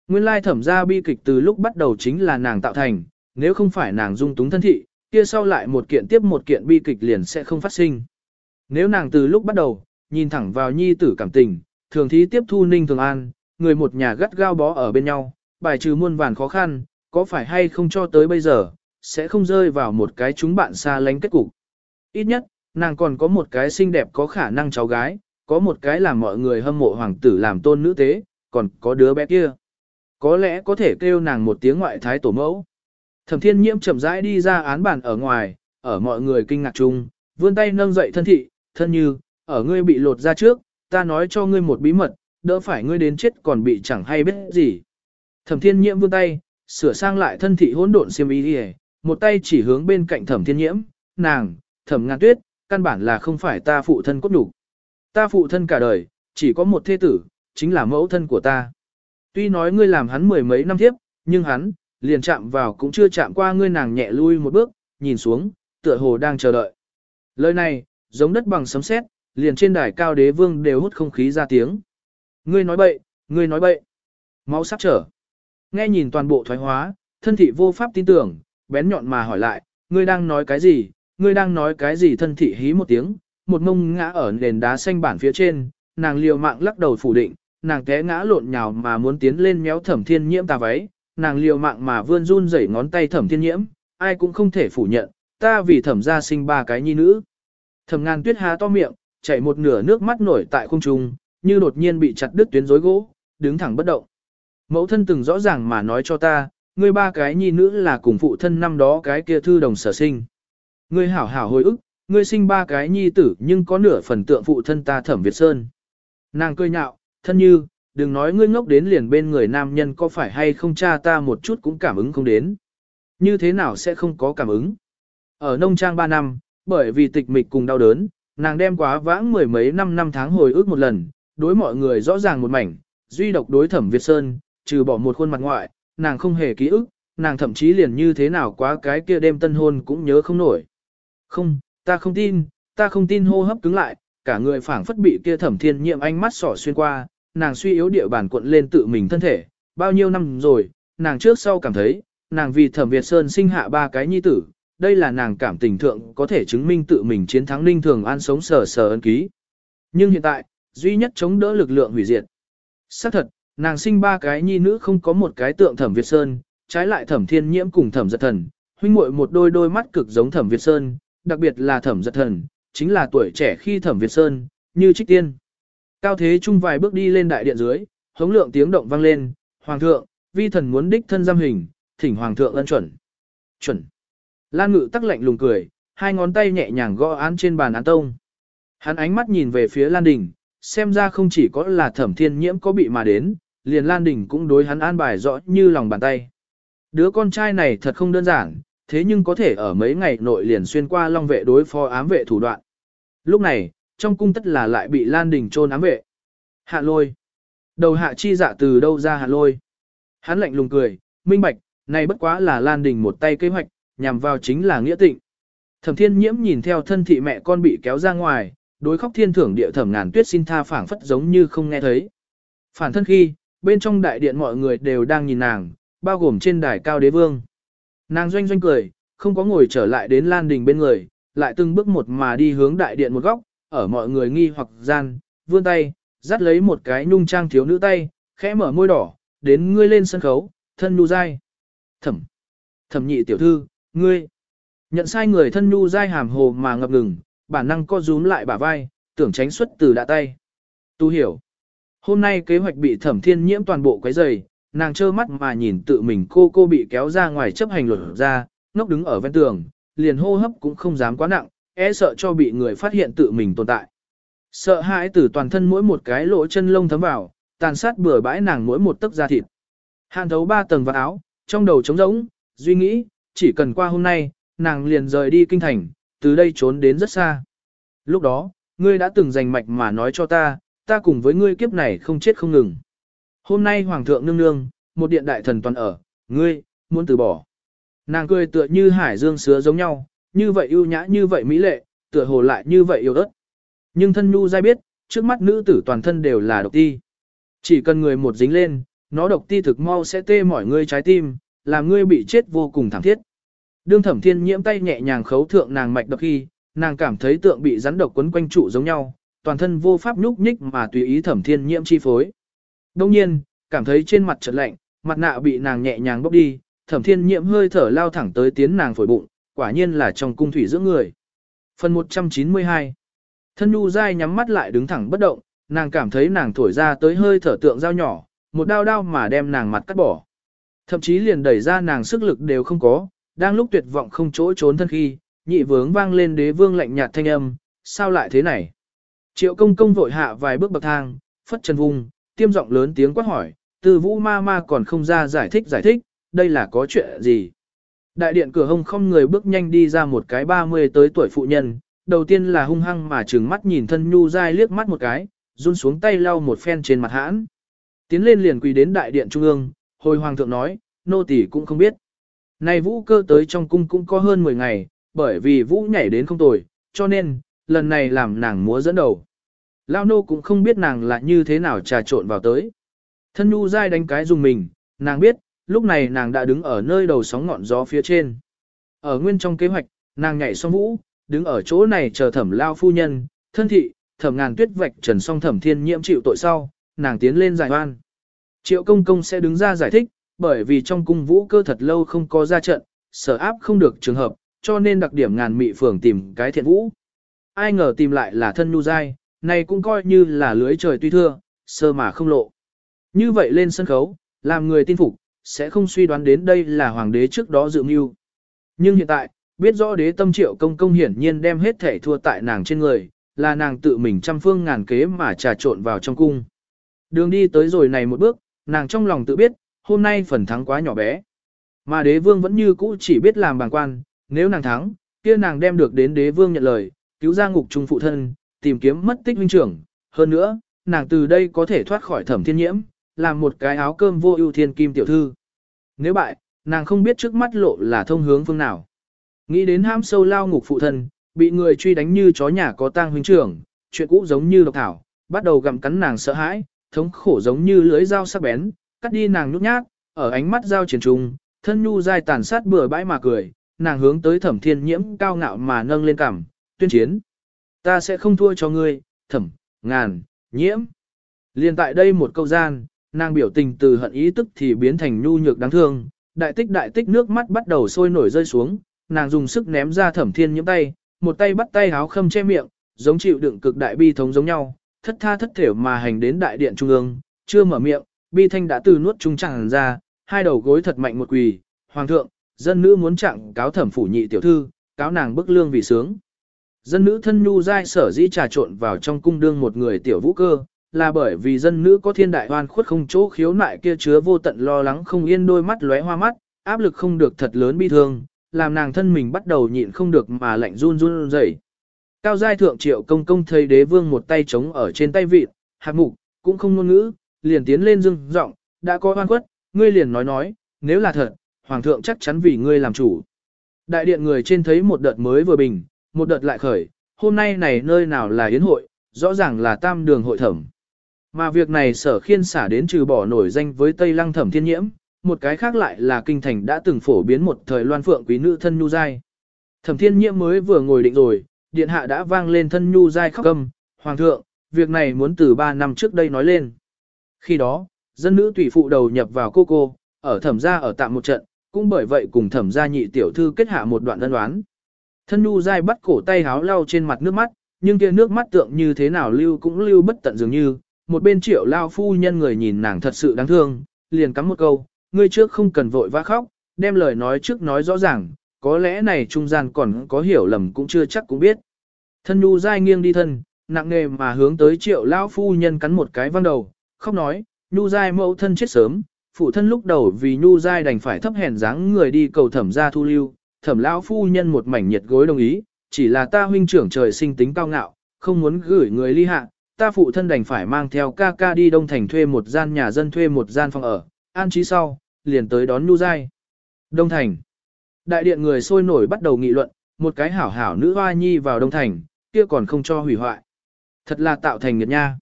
Nguyên lai thẩm gia bi kịch từ lúc bắt đầu chính là nàng tạo thành, nếu không phải nàng dung túng thân thị, kia sau lại một kiện tiếp một kiện bi kịch liền sẽ không phát sinh. Nếu nàng từ lúc bắt đầu, nhìn thẳng vào nhi tử cảm tình, thường thí tiếp thu ninh thường an, người một nhà gắt gao bó ở bên nhau, bài trừ muôn vàn khó khăn, có phải hay không cho tới bây giờ, sẽ không rơi vào một cái chúng bạn xa lánh kết cục. Ít nhất, nàng còn có một cái xinh đẹp có khả năng cháu gái, có một cái làm mọi người hâm mộ hoàng tử làm tôn nữ tế, còn có đứa bé kia. Có lẽ có thể kêu nàng một tiếng ngoại thái tổ mẫu. Thẩm thiên nhiễm chậm rãi đi ra án bản ở ngoài, ở mọi người kinh ngạc chung, vươn tay nâng dậy thân thị, thân như, ở ngươi bị lột ra trước, ta nói cho ngươi một bí mật, đỡ phải ngươi đến chết còn bị chẳng hay biết gì. Thẩm thiên nhiễm vươn tay, sửa sang lại thân thị hỗn độn xiêm y đi một tay chỉ hướng bên cạnh thẩm thiên nhiễm, nàng, thẩm ngàn tuyết, căn bản là không phải ta phụ thân cốt đủ. Ta phụ thân cả đời, chỉ có một thê tử, chính là mẫu thân của ta. Tuy nói ngươi làm hắn mười mấy năm tiếp, nhưng hắn, liền chạm vào cũng chưa chạm qua ngươi nàng nhẹ lui một bước, nhìn xuống, tựa hồ đang chờ đợi. Lời này, giống đất bằng sấm sét, liền trên đài cao đế vương đều hút không khí ra tiếng. Ngươi nói bậy, ngươi nói bậy. Máu sắp trở. Nghe nhìn toàn bộ thoái hóa, thân thị vô pháp tin tưởng, bén nhọn mà hỏi lại, ngươi đang nói cái gì, ngươi đang nói cái gì thân thị hí một tiếng, một mông ngã ở nền đá xanh bản phía trên, nàng liều mạng lắc đầu phủ định, nàng té ngã lộn nhào mà muốn tiến lên méo thẩm thiên nhiễm tà váy, nàng liều mạng mà vươn run rẩy ngón tay thẩm thiên nhiễm, ai cũng không thể phủ nhận, ta vì thẩm gia sinh ba cái nhi nữ. Thẩm ngàn tuyết há to miệng, chảy một nửa nước mắt nổi tại không trung, như đột nhiên bị chặt đứt tuyến rối gỗ, đứng thẳng bất động. Mẫu thân từng rõ ràng mà nói cho ta, ngươi ba cái nhi nữ là cùng phụ thân năm đó cái kia thư đồng sở sinh. Ngươi hảo hảo hồi ức, ngươi sinh ba cái nhi tử nhưng có nửa phần tượng phụ thân ta thẩm Việt Sơn. Nàng cười nhạo, thân như, đừng nói ngươi ngốc đến liền bên người nam nhân có phải hay không cha ta một chút cũng cảm ứng không đến. Như thế nào sẽ không có cảm ứng? Ở nông trang ba năm, bởi vì tịch mịch cùng đau đớn, nàng đem quá vãng mười mấy năm năm tháng hồi ức một lần, đối mọi người rõ ràng một mảnh, duy độc đối thẩm Việt Sơn, trừ bỏ một khuôn mặt ngoại, nàng không hề ký ức, nàng thậm chí liền như thế nào quá cái kia đêm tân hôn cũng nhớ không nổi. Không, ta không tin, ta không tin hô hấp cứng lại, cả người phảng phất bị kia thẩm thiên nhiệm ánh mắt sỏ xuyên qua, nàng suy yếu địa bản cuộn lên tự mình thân thể, bao nhiêu năm rồi, nàng trước sau cảm thấy, nàng vì thẩm Việt Sơn sinh hạ ba cái nhi tử, đây là nàng cảm tình thượng có thể chứng minh tự mình chiến thắng ninh thường an sống sờ sờ ân ký. Nhưng hiện tại, duy nhất chống đỡ lực lượng hủy diệt. Xác thật, nàng sinh ba cái nhi nữ không có một cái tượng thẩm Việt Sơn, trái lại thẩm thiên nhiễm cùng thẩm giật thần, huynh muội một đôi đôi mắt cực giống thẩm Việt Sơn, đặc biệt là thẩm giật thần, chính là tuổi trẻ khi thẩm Việt Sơn, như trích tiên. Cao thế trung vài bước đi lên đại điện dưới, hống lượng tiếng động vang lên, hoàng thượng, vi thần muốn đích thân giam hình, thỉnh hoàng thượng ân chuẩn. Chuẩn. Lan ngự tắc lạnh lùng cười, hai ngón tay nhẹ nhàng gõ án trên bàn án tông. Hắn ánh mắt nhìn về phía Lan Đình, xem ra không chỉ có là thẩm thiên nhiễm có bị mà đến, liền Lan Đình cũng đối hắn an bài rõ như lòng bàn tay. Đứa con trai này thật không đơn giản, thế nhưng có thể ở mấy ngày nội liền xuyên qua long vệ đối phó ám vệ thủ đoạn. Lúc này, trong cung tất là lại bị Lan Đình trôn ám vệ. Hạ lôi. Đầu hạ chi dạ từ đâu ra hạ lôi. Hắn lạnh lùng cười, minh bạch, này bất quá là Lan Đình một tay kế hoạch, nhằm vào chính là nghĩa tịnh. Thẩm thiên nhiễm nhìn theo thân thị mẹ con bị kéo ra ngoài, đối khóc thiên thưởng địa thẩm ngàn tuyết xin tha phảng phất giống như không nghe thấy. Phản thân khi, bên trong đại điện mọi người đều đang nhìn nàng, bao gồm trên đài cao đế vương. Nàng doanh doanh cười, không có ngồi trở lại đến Lan Đình bên người, lại từng bước một mà đi hướng đại điện một góc, ở mọi người nghi hoặc gian, vươn tay, dắt lấy một cái nhung trang thiếu nữ tay, khẽ mở môi đỏ, đến ngươi lên sân khấu, thân nhu dai. Thẩm, thẩm nhị tiểu thư, ngươi, nhận sai người thân nhu dai hàm hồ mà ngập ngừng, bản năng co rúm lại bả vai, tưởng tránh xuất từ đạ tay. Tu hiểu. Hôm nay kế hoạch bị thẩm thiên nhiễm toàn bộ quấy rầy, nàng trơ mắt mà nhìn tự mình cô cô bị kéo ra ngoài chấp hành luật ra, ngốc đứng ở ven tường, liền hô hấp cũng không dám quá nặng, e sợ cho bị người phát hiện tự mình tồn tại. Sợ hãi từ toàn thân mỗi một cái lỗ chân lông thấm vào, tàn sát bừa bãi nàng mỗi một tấc da thịt. Hàn thấu ba tầng vào áo, trong đầu trống rỗng, duy nghĩ, chỉ cần qua hôm nay, nàng liền rời đi kinh thành, từ đây trốn đến rất xa. Lúc đó, ngươi đã từng giành mạch mà nói cho ta, ta cùng với ngươi kiếp này không chết không ngừng. Hôm nay Hoàng thượng nương nương, một điện đại thần toàn ở, ngươi, muốn từ bỏ. Nàng cười tựa như hải dương sứa giống nhau, như vậy ưu nhã như vậy mỹ lệ, tựa hồ lại như vậy yêu ớt. Nhưng thân nhu dai biết, trước mắt nữ tử toàn thân đều là độc ti. Chỉ cần người một dính lên, nó độc ti thực mau sẽ tê mỏi ngươi trái tim, làm ngươi bị chết vô cùng thảm thiết. Đương thẩm thiên nhiễm tay nhẹ nhàng khấu thượng nàng mạch độc khi, nàng cảm thấy tượng bị rắn độc quấn quanh trụ giống nhau, toàn thân vô pháp nhúc nhích mà tùy ý thẩm thiên nhiễm chi phối. Đông nhiên, cảm thấy trên mặt trật lạnh, mặt nạ bị nàng nhẹ nhàng bóc đi, thẩm thiên nhiễm hơi thở lao thẳng tới tiến nàng phổi bụng, quả nhiên là trong cung thủy dưỡng người. Phần 192 Thân nhu dai nhắm mắt lại đứng thẳng bất động, nàng cảm thấy nàng thổi ra tới hơi thở tượng dao nhỏ, một đao đao mà đem nàng mặt cắt bỏ. Thậm chí liền đẩy ra nàng sức lực đều không có, đang lúc tuyệt vọng không chỗ trốn thân khi, nhị vướng vang lên đế vương lạnh nhạt thanh âm, sao lại thế này? Triệu công công vội hạ vài bước bậc thang, phất chân vùng, tiêm giọng lớn tiếng quát hỏi, từ vũ ma ma còn không ra giải thích giải thích, đây là có chuyện gì? Đại điện cửa hông không người bước nhanh đi ra một cái 30 tới tuổi phụ nhân, đầu tiên là hung hăng mà trừng mắt nhìn thân nhu dai liếc mắt một cái, run xuống tay lau một phen trên mặt hãn. Tiến lên liền quỳ đến đại điện trung ương, hồi hoàng thượng nói, nô tỳ cũng không biết. Này vũ cơ tới trong cung cũng có hơn 10 ngày, bởi vì vũ nhảy đến không tồi, cho nên, lần này làm nàng múa dẫn đầu. Lao nô cũng không biết nàng là như thế nào trà trộn vào tới. Thân nhu dai đánh cái dùng mình, nàng biết, lúc này nàng đã đứng ở nơi đầu sóng ngọn gió phía trên. Ở nguyên trong kế hoạch, nàng nhảy xong vũ, đứng ở chỗ này chờ thẩm lao phu nhân, thân thị, thẩm ngàn tuyết vạch trần song thẩm thiên nhiễm chịu tội sau, nàng tiến lên giải oan. Triệu công công sẽ đứng ra giải thích, bởi vì trong cung vũ cơ thật lâu không có ra trận, sở áp không được trường hợp, cho nên đặc điểm ngàn mị phường tìm cái thiện vũ. Ai ngờ tìm lại là thân nu dai, này cũng coi như là lưới trời tuy thưa, sơ mà không lộ. Như vậy lên sân khấu, làm người tin phục, sẽ không suy đoán đến đây là hoàng đế trước đó dự mưu. Nhưng hiện tại, biết rõ đế tâm triệu công công hiển nhiên đem hết thể thua tại nàng trên người, là nàng tự mình trăm phương ngàn kế mà trà trộn vào trong cung. Đường đi tới rồi này một bước, nàng trong lòng tự biết, hôm nay phần thắng quá nhỏ bé. Mà đế vương vẫn như cũ chỉ biết làm bàng quan, nếu nàng thắng, kia nàng đem được đến đế vương nhận lời, cứu ra ngục trung phụ thân, tìm kiếm mất tích huynh trưởng. Hơn nữa, nàng từ đây có thể thoát khỏi thẩm thiên nhiễm, làm một cái áo cơm vô ưu thiên kim tiểu thư. Nếu bại, nàng không biết trước mắt lộ là thông hướng phương nào. Nghĩ đến ham sâu lao ngục phụ thân, bị người truy đánh như chó nhà có tang huynh trưởng, chuyện cũ giống như độc thảo, bắt đầu gặm cắn nàng sợ hãi, thống khổ giống như lưỡi dao sắc bén, cắt đi nàng nhút nhát, ở ánh mắt dao triển trùng, thân nhu dai tàn sát bừa bãi mà cười, nàng hướng tới thẩm thiên nhiễm cao ngạo mà nâng lên cằm, tuyên chiến. Ta sẽ không thua cho ngươi, thẩm, ngàn, nhiễm. Liên tại đây một câu gian, nàng biểu tình từ hận ý tức thì biến thành nhu nhược đáng thương, đại tích đại tích nước mắt bắt đầu sôi nổi rơi xuống, nàng dùng sức ném ra thẩm thiên nhiễm tay, một tay bắt tay háo khâm che miệng, giống chịu đựng cực đại bi thống giống nhau, thất tha thất thểu mà hành đến đại điện trung ương, chưa mở miệng, bi thanh đã từ nuốt trung chẳng ra, hai đầu gối thật mạnh một quỳ, hoàng thượng, dân nữ muốn trạng cáo thẩm phủ nhị tiểu thư, cáo nàng bức lương vì sướng. Dân nữ thân nhu dai sở dĩ trà trộn vào trong cung đương một người tiểu vũ cơ, là bởi vì dân nữ có thiên đại hoan khuất không chỗ khiếu nại kia chứa vô tận lo lắng không yên đôi mắt lóe hoa mắt, áp lực không được thật lớn bi thương, làm nàng thân mình bắt đầu nhịn không được mà lạnh run run rẩy. Cao giai thượng triệu công công thấy đế vương một tay trống ở trên tay vịt, hạt mục, cũng không ngôn ngữ, liền tiến lên dưng giọng đã có oan khuất, ngươi liền nói nói, nếu là thật, hoàng thượng chắc chắn vì ngươi làm chủ. Đại điện người trên thấy một đợt mới vừa bình, một đợt lại khởi, hôm nay này nơi nào là yến hội, rõ ràng là tam đường hội thẩm. Mà việc này sở khiên xả đến trừ bỏ nổi danh với Tây Lăng thẩm thiên nhiễm, một cái khác lại là kinh thành đã từng phổ biến một thời loan phượng quý nữ thân nhu giai. Thẩm thiên nhiễm mới vừa ngồi định rồi, điện hạ đã vang lên thân nhu giai khóc câm, hoàng thượng, việc này muốn từ 3 năm trước đây nói lên. Khi đó, dân nữ tùy phụ đầu nhập vào cô cô, ở thẩm gia ở tạm một trận, cũng bởi vậy cùng thẩm gia nhị tiểu thư kết hạ một đoạn ân đoán. Thân nhu giai bắt cổ tay háo lau trên mặt nước mắt, nhưng kia nước mắt tượng như thế nào lưu cũng lưu bất tận dường như, một bên triệu lao phu nhân người nhìn nàng thật sự đáng thương, liền cắm một câu, ngươi trước không cần vội vã khóc, đem lời nói trước nói rõ ràng, có lẽ này trung gian còn có hiểu lầm cũng chưa chắc cũng biết. Thân nhu dai nghiêng đi thân, nặng nề mà hướng tới triệu lao phu nhân cắn một cái văng đầu, khóc nói, nhu dai mẫu thân chết sớm, phụ thân lúc đầu vì nhu dai đành phải thấp hèn dáng người đi cầu thẩm ra thu lưu, thẩm lão phu nhân một mảnh nhiệt gối đồng ý, chỉ là ta huynh trưởng trời sinh tính cao ngạo, không muốn gửi người ly hạ, ta phụ thân đành phải mang theo ca ca đi Đông Thành thuê một gian nhà dân thuê một gian phòng ở, an trí sau, liền tới đón Nhu Giai. Đông Thành. Đại điện người sôi nổi bắt đầu nghị luận, một cái hảo hảo nữ hoa nhi vào Đông Thành, kia còn không cho hủy hoại. Thật là tạo thành nghiệt nha.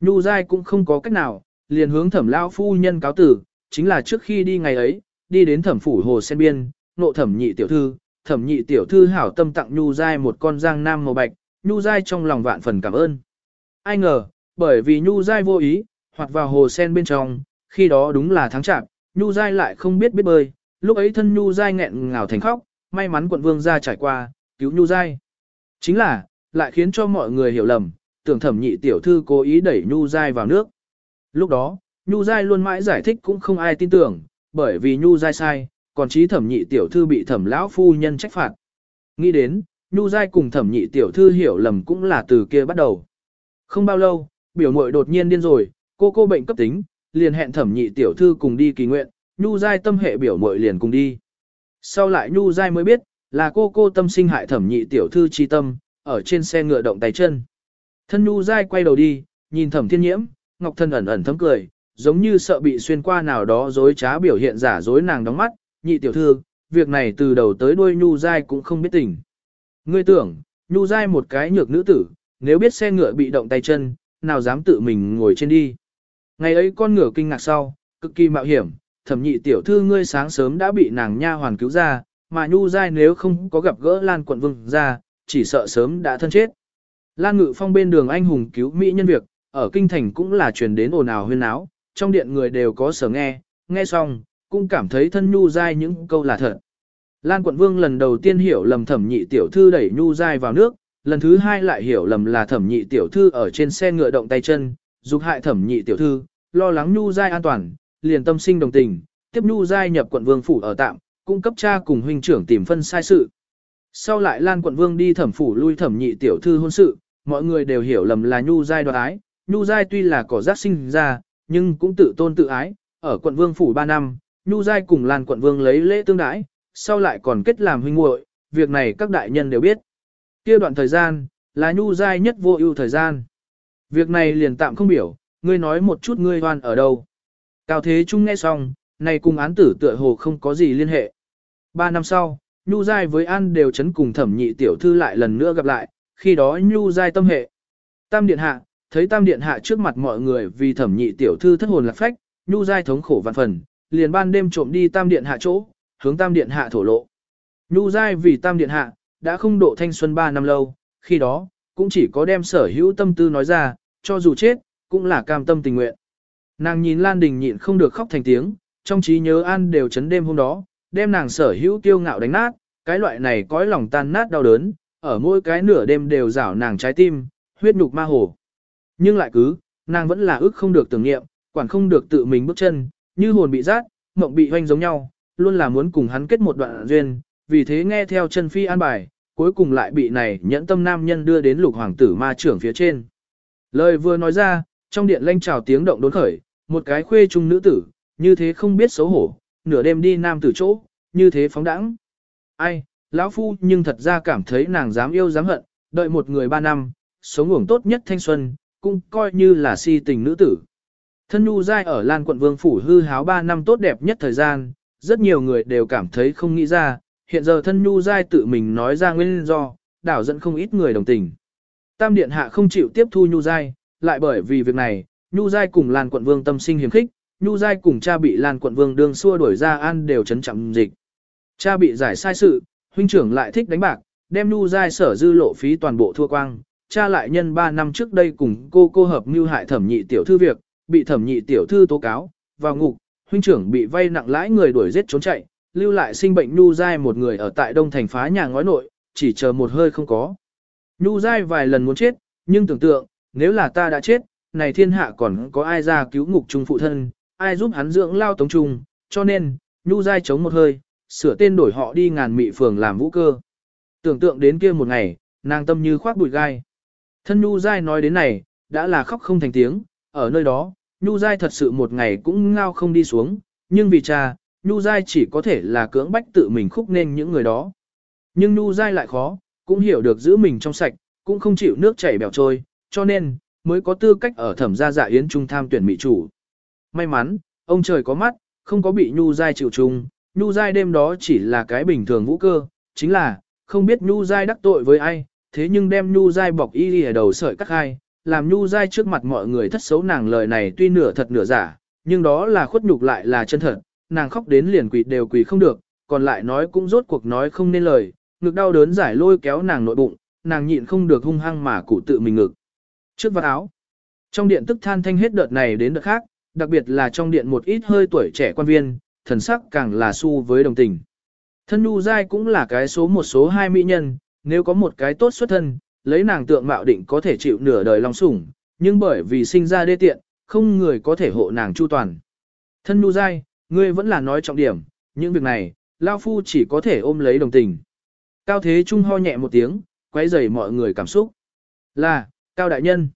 Nhu Giai cũng không có cách nào, liền hướng thẩm lao phu nhân cáo tử, chính là trước khi đi ngày ấy, đi đến thẩm phủ hồ sen biên, nộ thẩm nhị tiểu thư, thẩm nhị tiểu thư hảo tâm tặng Nhu Giai một con giang nam màu bạch, Nhu Giai trong lòng vạn phần cảm ơn. Ai ngờ, bởi vì Nhu Giai vô ý, hoặc vào hồ sen bên trong, khi đó đúng là tháng chạp, Nhu Giai lại không biết biết bơi, lúc ấy thân Nhu Giai nghẹn ngào thành khóc, may mắn quận vương ra trải qua, cứu Nhu Giai. Chính là, lại khiến cho mọi người hiểu lầm, tưởng thẩm nhị tiểu thư cố ý đẩy Nhu Giai vào nước. Lúc đó, Nhu Giai luôn mãi giải thích cũng không ai tin tưởng, bởi vì Nhu Giai sai, còn trí thẩm nhị tiểu thư bị thẩm lão phu nhân trách phạt. Nghĩ đến, Nhu Giai cùng thẩm nhị tiểu thư hiểu lầm cũng là từ kia bắt đầu. Không bao lâu, biểu muội đột nhiên điên rồi, cô cô bệnh cấp tính, liền hẹn thẩm nhị tiểu thư cùng đi kỳ nguyện, Nhu Giai tâm hệ biểu muội liền cùng đi. Sau lại Nhu Giai mới biết, là cô cô tâm sinh hại thẩm nhị tiểu thư chi tâm, ở trên xe ngựa động tay chân. Thân Nhu Giai quay đầu đi, nhìn thẩm thiên nhiễm, ngọc thân ẩn ẩn thấm cười, giống như sợ bị xuyên qua nào đó dối trá biểu hiện giả dối nàng đóng mắt, nhị tiểu thư, việc này từ đầu tới đuôi Nhu Giai cũng không biết tình. Ngươi tưởng, Nhu Giai một cái nhược nữ tử, nếu biết xe ngựa bị động tay chân, nào dám tự mình ngồi trên đi. Ngày ấy con ngựa kinh ngạc sau, cực kỳ mạo hiểm, thẩm nhị tiểu thư ngươi sáng sớm đã bị nàng nha hoàn cứu ra, mà nhu dai nếu không có gặp gỡ Lan quận vương ra, chỉ sợ sớm đã thân chết. Lan ngự phong bên đường anh hùng cứu Mỹ nhân việc, ở kinh thành cũng là truyền đến ồn ào huyên áo, trong điện người đều có sở nghe, nghe xong, cũng cảm thấy thân nhu dai những câu là thật. Lan quận vương lần đầu tiên hiểu lầm thẩm nhị tiểu thư đẩy nhu dai vào nước, lần thứ hai lại hiểu lầm là thẩm nhị tiểu thư ở trên xe ngựa động tay chân, dục hại thẩm nhị tiểu thư, lo lắng nhu giai an toàn, liền tâm sinh đồng tình, tiếp nhu giai nhập quận vương phủ ở tạm, cung cấp cha cùng huynh trưởng tìm phân sai sự. Sau lại Lan quận vương đi thẩm phủ lui thẩm nhị tiểu thư hôn sự, mọi người đều hiểu lầm là nhu giai đoạt ái, nhu giai tuy là cỏ giác sinh ra, nhưng cũng tự tôn tự ái, ở quận vương phủ 3 năm, nhu giai cùng Lan quận vương lấy lễ tương đãi, sau lại còn kết làm huynh muội, việc này các đại nhân đều biết. Kia đoạn thời gian, là nhu giai nhất vô ưu thời gian. Việc này liền tạm không biểu, ngươi nói một chút ngươi hoan ở đâu. Cao Thế Trung nghe xong, này cùng án tử tựa hồ không có gì liên hệ. Ba năm sau, Nhu Giai với An đều chấn cùng thẩm nhị tiểu thư lại lần nữa gặp lại, khi đó Nhu Giai tâm hệ. Tam Điện Hạ, thấy Tam Điện Hạ trước mặt mọi người vì thẩm nhị tiểu thư thất hồn lạc phách, Nhu Giai thống khổ vạn phần, liền ban đêm trộm đi Tam Điện Hạ chỗ, hướng Tam Điện Hạ thổ lộ. Nhu Giai vì Tam Điện Hạ, đã không độ thanh xuân ba năm lâu, khi đó, cũng chỉ có đem sở hữu tâm tư nói ra, cho dù chết, cũng là cam tâm tình nguyện. Nàng nhìn Lan Đình nhịn không được khóc thành tiếng, trong trí nhớ An đều chấn đêm hôm đó, đem nàng sở hữu tiêu ngạo đánh nát, cái loại này cõi lòng tan nát đau đớn, ở mỗi cái nửa đêm đều rảo nàng trái tim, huyết nhục ma hồ. Nhưng lại cứ, nàng vẫn là ức không được tưởng niệm, quản không được tự mình bước chân, như hồn bị rát, mộng bị hoanh giống nhau, luôn là muốn cùng hắn kết một đoạn duyên, vì thế nghe theo chân phi an bài, cuối cùng lại bị này nhẫn tâm nam nhân đưa đến lục hoàng tử ma trưởng phía trên. Lời vừa nói ra, trong điện lanh trào tiếng động đốn khởi, một cái khuê trung nữ tử, như thế không biết xấu hổ, nửa đêm đi nam tử chỗ, như thế phóng đãng. Ai, lão phu nhưng thật ra cảm thấy nàng dám yêu dám hận, đợi một người ba năm, sống ngủng tốt nhất thanh xuân, cũng coi như là si tình nữ tử. Thân nhu dai ở Lan quận Vương Phủ hư háo ba năm tốt đẹp nhất thời gian, rất nhiều người đều cảm thấy không nghĩ ra, hiện giờ thân nhu giai tự mình nói ra nguyên do, đảo dẫn không ít người đồng tình. Tam Điện Hạ không chịu tiếp thu nhu giai lại bởi vì việc này, nhu giai cùng Lan quận Vương tâm sinh hiểm khích, nhu giai cùng cha bị Lan quận Vương đương xua đuổi ra an đều chấn chậm dịch. Cha bị giải sai sự, huynh trưởng lại thích đánh bạc, đem nhu giai sở dư lộ phí toàn bộ thua quang. Cha lại nhân 3 năm trước đây cùng cô cô hợp mưu hại thẩm nhị tiểu thư việc, bị thẩm nhị tiểu thư tố cáo, vào ngục, huynh trưởng bị vay nặng lãi người đuổi giết trốn chạy, lưu lại sinh bệnh nhu dai một người ở tại đông thành phá nhà ngói nội, chỉ chờ một hơi không có. Nhu dai vài lần muốn chết, nhưng tưởng tượng, nếu là ta đã chết, này thiên hạ còn có ai ra cứu ngục trung phụ thân, ai giúp hắn dưỡng lao tống trung, cho nên, nhu dai chống một hơi, sửa tên đổi họ đi ngàn mị phường làm vũ cơ. Tưởng tượng đến kia một ngày, nàng tâm như khoác bụi gai. Thân nhu dai nói đến này, đã là khóc không thành tiếng, ở nơi đó, nhu dai thật sự một ngày cũng ngao không đi xuống, nhưng vì cha, nhu Giai chỉ có thể là cưỡng bách tự mình khúc nên những người đó. Nhưng nhu Giai lại khó, cũng hiểu được giữ mình trong sạch, cũng không chịu nước chảy bèo trôi, cho nên, mới có tư cách ở thẩm gia dạ yến trung tham tuyển mỹ chủ. May mắn, ông trời có mắt, không có bị Nhu Giai chịu chung, Nhu Giai đêm đó chỉ là cái bình thường vũ cơ, chính là, không biết Nhu Giai đắc tội với ai, thế nhưng đem Nhu Giai bọc y ở đầu sợi cắt hai, làm Nhu Giai trước mặt mọi người thất xấu nàng lời này tuy nửa thật nửa giả, nhưng đó là khuất nhục lại là chân thật, nàng khóc đến liền quỳ đều quỳ không được, còn lại nói cũng rốt cuộc nói không nên lời, ngực đau đớn giải lôi kéo nàng nội bụng, nàng nhịn không được hung hăng mà cụ tự mình ngực. Trước vạt áo, trong điện tức than thanh hết đợt này đến đợt khác, đặc biệt là trong điện một ít hơi tuổi trẻ quan viên, thần sắc càng là su với đồng tình. Thân Nu Giai cũng là cái số một số hai mỹ nhân, nếu có một cái tốt xuất thân, lấy nàng tượng mạo định có thể chịu nửa đời lòng sủng, nhưng bởi vì sinh ra đê tiện, không người có thể hộ nàng chu toàn. Thân Nu Giai, ngươi vẫn là nói trọng điểm, những việc này, Lao Phu chỉ có thể ôm lấy đồng tình. Cao Thế Trung ho nhẹ một tiếng, quay rầy mọi người cảm xúc. Là, Cao Đại Nhân.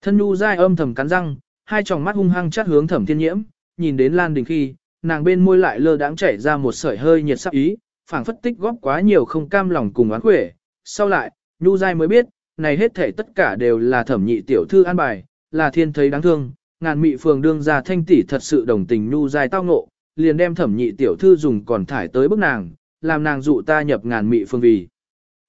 Thân Nu dai âm thầm cắn răng, hai tròng mắt hung hăng chát hướng thẩm thiên nhiễm, nhìn đến Lan Đình khi, nàng bên môi lại lơ đãng chảy ra một sợi hơi nhiệt sắc ý, phảng phất tích góp quá nhiều không cam lòng cùng oán quể. Sau lại, Nhu dai mới biết, này hết thể tất cả đều là thẩm nhị tiểu thư an bài, là thiên thấy đáng thương, ngàn mị phường đương gia thanh tỷ thật sự đồng tình Nhu dài tao ngộ, liền đem thẩm nhị tiểu thư dùng còn thải tới bức nàng, làm nàng dụ ta nhập ngàn mị phường vì.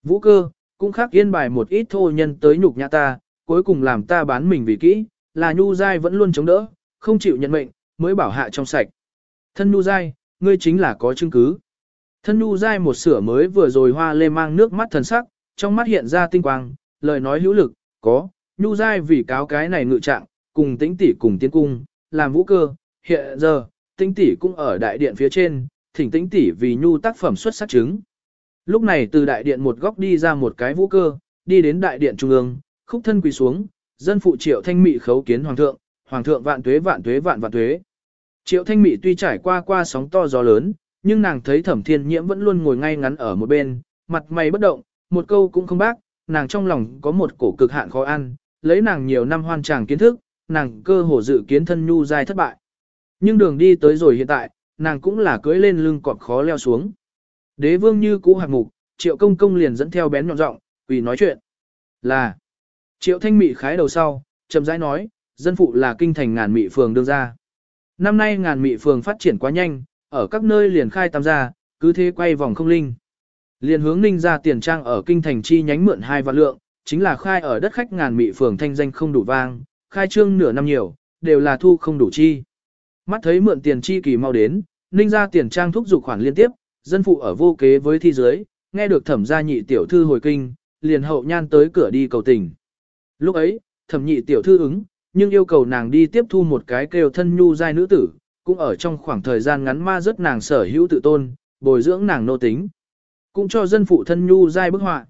Vũ cơ, cũng khác yên bài một ít thô nhân tới nhục nhã ta, cuối cùng làm ta bán mình vì kỹ, là Nhu dai vẫn luôn chống đỡ, không chịu nhận mệnh, mới bảo hạ trong sạch. Thân Nhu dai, ngươi chính là có chứng cứ. Thân Nhu dai một sửa mới vừa rồi hoa lê mang nước mắt thần sắc, trong mắt hiện ra tinh quang, lời nói hữu lực, có, Nhu dai vì cáo cái này ngự trạng, cùng tĩnh tỷ cùng tiến cung, làm vũ cơ, hiện giờ, tĩnh tỷ cũng ở đại điện phía trên, thỉnh tĩnh tỷ vì Nhu tác phẩm xuất sắc chứng. Lúc này từ đại điện một góc đi ra một cái vũ cơ, đi đến đại điện trung ương, khúc thân quỳ xuống, dân phụ triệu thanh mị khấu kiến hoàng thượng, hoàng thượng vạn tuế vạn tuế vạn vạn tuế. Triệu thanh mị tuy trải qua qua sóng to gió lớn, nhưng nàng thấy thẩm thiên nhiễm vẫn luôn ngồi ngay ngắn ở một bên, mặt mày bất động, một câu cũng không bác, nàng trong lòng có một cổ cực hạn khó ăn, lấy nàng nhiều năm hoan tràng kiến thức, nàng cơ hồ dự kiến thân nhu dai thất bại. Nhưng đường đi tới rồi hiện tại, nàng cũng là cưỡi lên lưng cọp khó leo xuống. Đế vương như cũ hạc mục, triệu công công liền dẫn theo bén nhọn giọng, vì nói chuyện. Là, Triệu thanh mị khái đầu sau, chậm rãi nói, dân phụ là kinh thành ngàn mị phường đương ra. Năm nay ngàn mị phường phát triển quá nhanh, ở các nơi liền khai tam gia, cứ thế quay vòng không linh. Liền hướng ninh ra tiền trang ở kinh thành chi nhánh mượn hai vạn lượng, chính là khai ở đất khách ngàn mị phường thanh danh không đủ vang, khai trương nửa năm nhiều, đều là thu không đủ chi. Mắt thấy mượn tiền chi kỳ mau đến, ninh ra tiền trang thúc dục khoản liên tiếp, dân phụ ở vô kế với thi giới, nghe được thẩm gia nhị tiểu thư hồi kinh, liền hậu nhan tới cửa đi cầu tình. Lúc ấy, thẩm nhị tiểu thư ứng, nhưng yêu cầu nàng đi tiếp thu một cái kêu thân nhu giai nữ tử, cũng ở trong khoảng thời gian ngắn ma rất nàng sở hữu tự tôn, bồi dưỡng nàng nô tính. Cũng cho dân phụ thân nhu giai bức họa.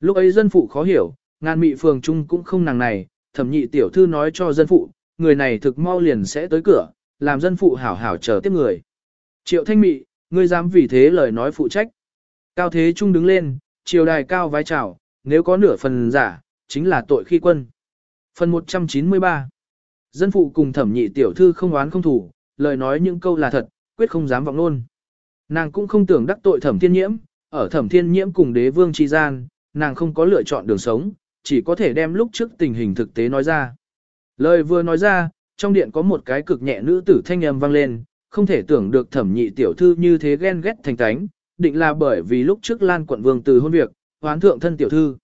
Lúc ấy dân phụ khó hiểu, ngàn mị phường trung cũng không nàng này, thẩm nhị tiểu thư nói cho dân phụ, người này thực mau liền sẽ tới cửa, làm dân phụ hảo hảo chờ tiếp người. Triệu thanh mị, ngươi dám vì thế lời nói phụ trách. Cao thế trung đứng lên, triều đài cao vái chào, nếu có nửa phần giả, chính là tội khi quân. Phần 193 Dân phụ cùng thẩm nhị tiểu thư không oán không thủ, lời nói những câu là thật, quyết không dám vọng luôn. Nàng cũng không tưởng đắc tội thẩm thiên nhiễm, ở thẩm thiên nhiễm cùng đế vương chi gian, nàng không có lựa chọn đường sống, chỉ có thể đem lúc trước tình hình thực tế nói ra. Lời vừa nói ra, trong điện có một cái cực nhẹ nữ tử thanh âm vang lên, không thể tưởng được thẩm nhị tiểu thư như thế ghen ghét thành tánh, định là bởi vì lúc trước Lan quận vương từ hôn việc, hoán thượng thân tiểu thư.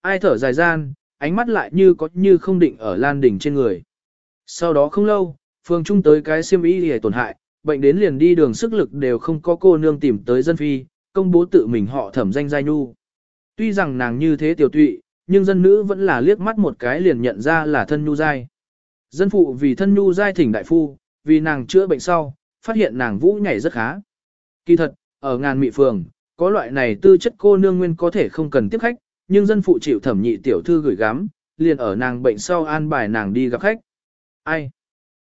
Ai thở dài gian, ánh mắt lại như có như không định ở Lan đỉnh trên người. Sau đó không lâu, phương trung tới cái siêm y hề tổn hại, bệnh đến liền đi đường sức lực đều không có cô nương tìm tới dân phi, công bố tự mình họ thẩm danh giai nhu. Tuy rằng nàng như thế tiểu tụy, nhưng dân nữ vẫn là liếc mắt một cái liền nhận ra là thân nhu giai. Dân phụ vì thân nhu giai thỉnh đại phu, vì nàng chữa bệnh sau, phát hiện nàng vũ nhảy rất khá. Kỳ thật, ở ngàn mị phường, có loại này tư chất cô nương nguyên có thể không cần tiếp khách, nhưng dân phụ chịu thẩm nhị tiểu thư gửi gắm, liền ở nàng bệnh sau an bài nàng đi gặp khách. Ai?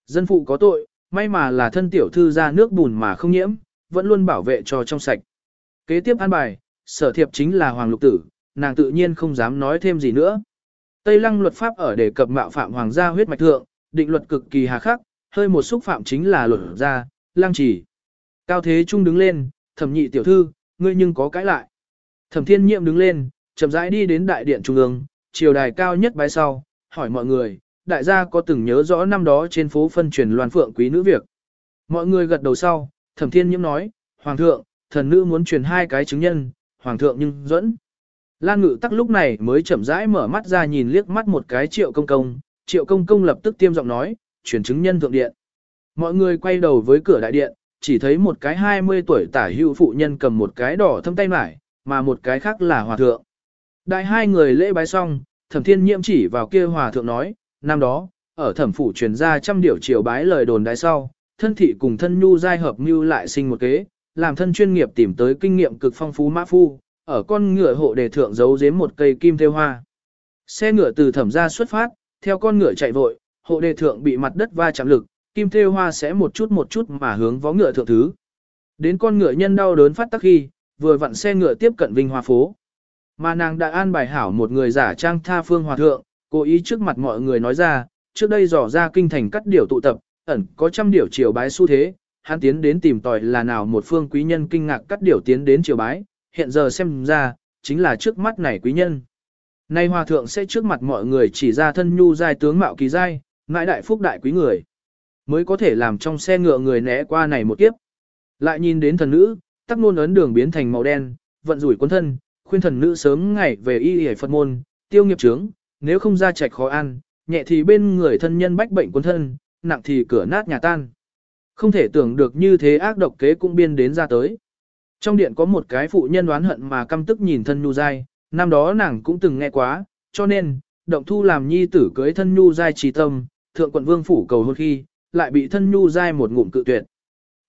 Dân phụ có tội, may mà là thân tiểu thư ra nước bùn mà không nhiễm, vẫn luôn bảo vệ cho trong sạch. Kế tiếp an bài, sở thiệp chính là Hoàng Lục Tử, nàng tự nhiên không dám nói thêm gì nữa. Tây lăng luật pháp ở đề cập mạo phạm hoàng gia huyết mạch thượng, định luật cực kỳ hà khắc, hơi một xúc phạm chính là luật gia, lăng chỉ. Cao Thế Trung đứng lên, thẩm nhị tiểu thư, ngươi nhưng có cãi lại. Thẩm thiên nhiệm đứng lên, chậm rãi đi đến đại điện trung ương, triều đài cao nhất bái sau, hỏi mọi người, đại gia có từng nhớ rõ năm đó trên phố phân truyền loan phượng quý nữ việc. Mọi người gật đầu sau, thẩm thiên nhiễm nói, Hoàng thượng, thần nữ muốn truyền hai cái chứng nhân, Hoàng thượng nhưng dẫn. Lan ngự tắc lúc này mới chậm rãi mở mắt ra nhìn liếc mắt một cái triệu công công, triệu công công lập tức tiêm giọng nói, truyền chứng nhân thượng điện. Mọi người quay đầu với cửa đại điện, chỉ thấy một cái 20 tuổi tả hữu phụ nhân cầm một cái đỏ thâm tay mải, mà một cái khác là hòa thượng. Đại hai người lễ bái xong, thẩm thiên nhiễm chỉ vào kia hòa thượng nói, năm đó, ở thẩm phủ truyền ra trăm điều triều bái lời đồn đại sau, thân thị cùng thân nhu giai hợp mưu lại sinh một kế, làm thân chuyên nghiệp tìm tới kinh nghiệm cực phong phú mã phu, ở con ngựa hộ đề thượng giấu giếm một cây kim thêu hoa. Xe ngựa từ thẩm ra xuất phát, theo con ngựa chạy vội, hộ đề thượng bị mặt đất va chạm lực, kim thêu hoa sẽ một chút một chút mà hướng vó ngựa thượng thứ. Đến con ngựa nhân đau đớn phát tắc khi, vừa vặn xe ngựa tiếp cận Vinh Hoa phố. Mà nàng đã an bài hảo một người giả trang tha phương hòa thượng, cố ý trước mặt mọi người nói ra, trước đây dò ra kinh thành cắt điều tụ tập, ẩn có trăm điều triều bái xu thế, hắn tiến đến tìm tòi là nào một phương quý nhân kinh ngạc cắt điều tiến đến triều bái, hiện giờ xem ra, chính là trước mắt này quý nhân. Nay hòa thượng sẽ trước mặt mọi người chỉ ra thân nhu giai tướng mạo kỳ giai, ngại đại phúc đại quý người. Mới có thể làm trong xe ngựa người né qua này một kiếp. Lại nhìn đến thần nữ, tắc nôn ấn đường biến thành màu đen, vận rủi quân thân, khuyên thần nữ sớm ngày về y y Phật môn, tiêu nghiệp trướng, nếu không ra trạch khó ăn, nhẹ thì bên người thân nhân bách bệnh quân thân, nặng thì cửa nát nhà tan. Không thể tưởng được như thế ác độc kế cũng biên đến ra tới. Trong điện có một cái phụ nhân oán hận mà căm tức nhìn thân nhu dai, năm đó nàng cũng từng nghe quá, cho nên, động thu làm nhi tử cưới thân nhu dai trí tâm, thượng quận vương phủ cầu hôn khi, lại bị thân nhu dai một ngụm cự tuyệt.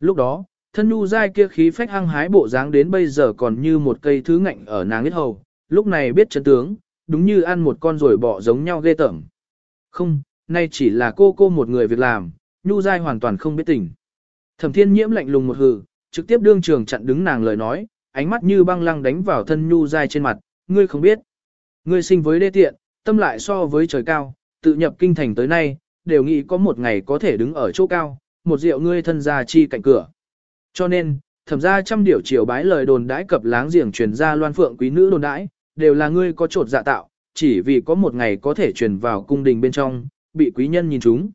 Lúc đó, thân nhu dai kia khí phách hăng hái bộ dáng đến bây giờ còn như một cây thứ ngạnh ở nàng biết hầu, lúc này biết chân tướng, đúng như ăn một con rồi bỏ giống nhau ghê tởm. Không, nay chỉ là cô cô một người việc làm, nhu dai hoàn toàn không biết tình. Thẩm thiên nhiễm lạnh lùng một hừ, trực tiếp đương trường chặn đứng nàng lời nói, ánh mắt như băng lăng đánh vào thân nhu dai trên mặt, ngươi không biết. Ngươi sinh với đê tiện, tâm lại so với trời cao, tự nhập kinh thành tới nay, đều nghĩ có một ngày có thể đứng ở chỗ cao, một rượu ngươi thân gia chi cạnh cửa. Cho nên, thẩm ra trăm điều triều bái lời đồn đãi cập láng giềng truyền ra loan phượng quý nữ đồn đãi, đều là ngươi có trột dạ tạo, chỉ vì có một ngày có thể truyền vào cung đình bên trong, bị quý nhân nhìn chúng.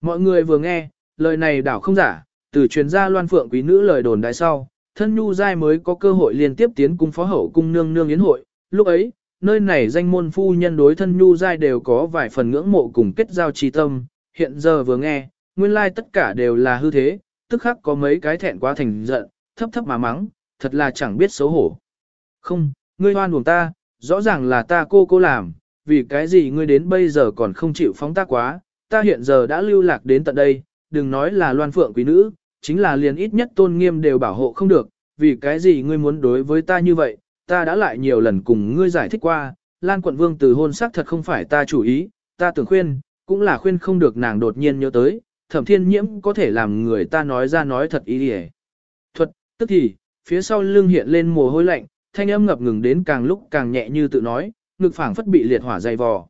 Mọi người vừa nghe, lời này đảo không giả, từ truyền gia loan phượng quý nữ lời đồn đại sau, thân nhu giai mới có cơ hội liên tiếp tiến cung phó hậu cung nương nương yến hội, lúc ấy, nơi này danh môn phu nhân đối thân nhu giai đều có vài phần ngưỡng mộ cùng kết giao trí tâm, hiện giờ vừa nghe, nguyên lai tất cả đều là hư thế, tức khắc có mấy cái thẹn quá thành giận, thấp thấp mà mắng, thật là chẳng biết xấu hổ. Không, ngươi hoan buồn ta, rõ ràng là ta cô cô làm, vì cái gì ngươi đến bây giờ còn không chịu phóng ta quá, ta hiện giờ đã lưu lạc đến tận đây, đừng nói là loan phượng quý nữ, chính là liền ít nhất tôn nghiêm đều bảo hộ không được, vì cái gì ngươi muốn đối với ta như vậy, ta đã lại nhiều lần cùng ngươi giải thích qua, Lan quận vương từ hôn sắc thật không phải ta chủ ý, ta tưởng khuyên, cũng là khuyên không được nàng đột nhiên nhớ tới, thẩm thiên nhiễm có thể làm người ta nói ra nói thật ý đi Thuật, tức thì, phía sau lưng hiện lên mồ hôi lạnh, thanh âm ngập ngừng đến càng lúc càng nhẹ như tự nói, ngực phảng phất bị liệt hỏa dày vò.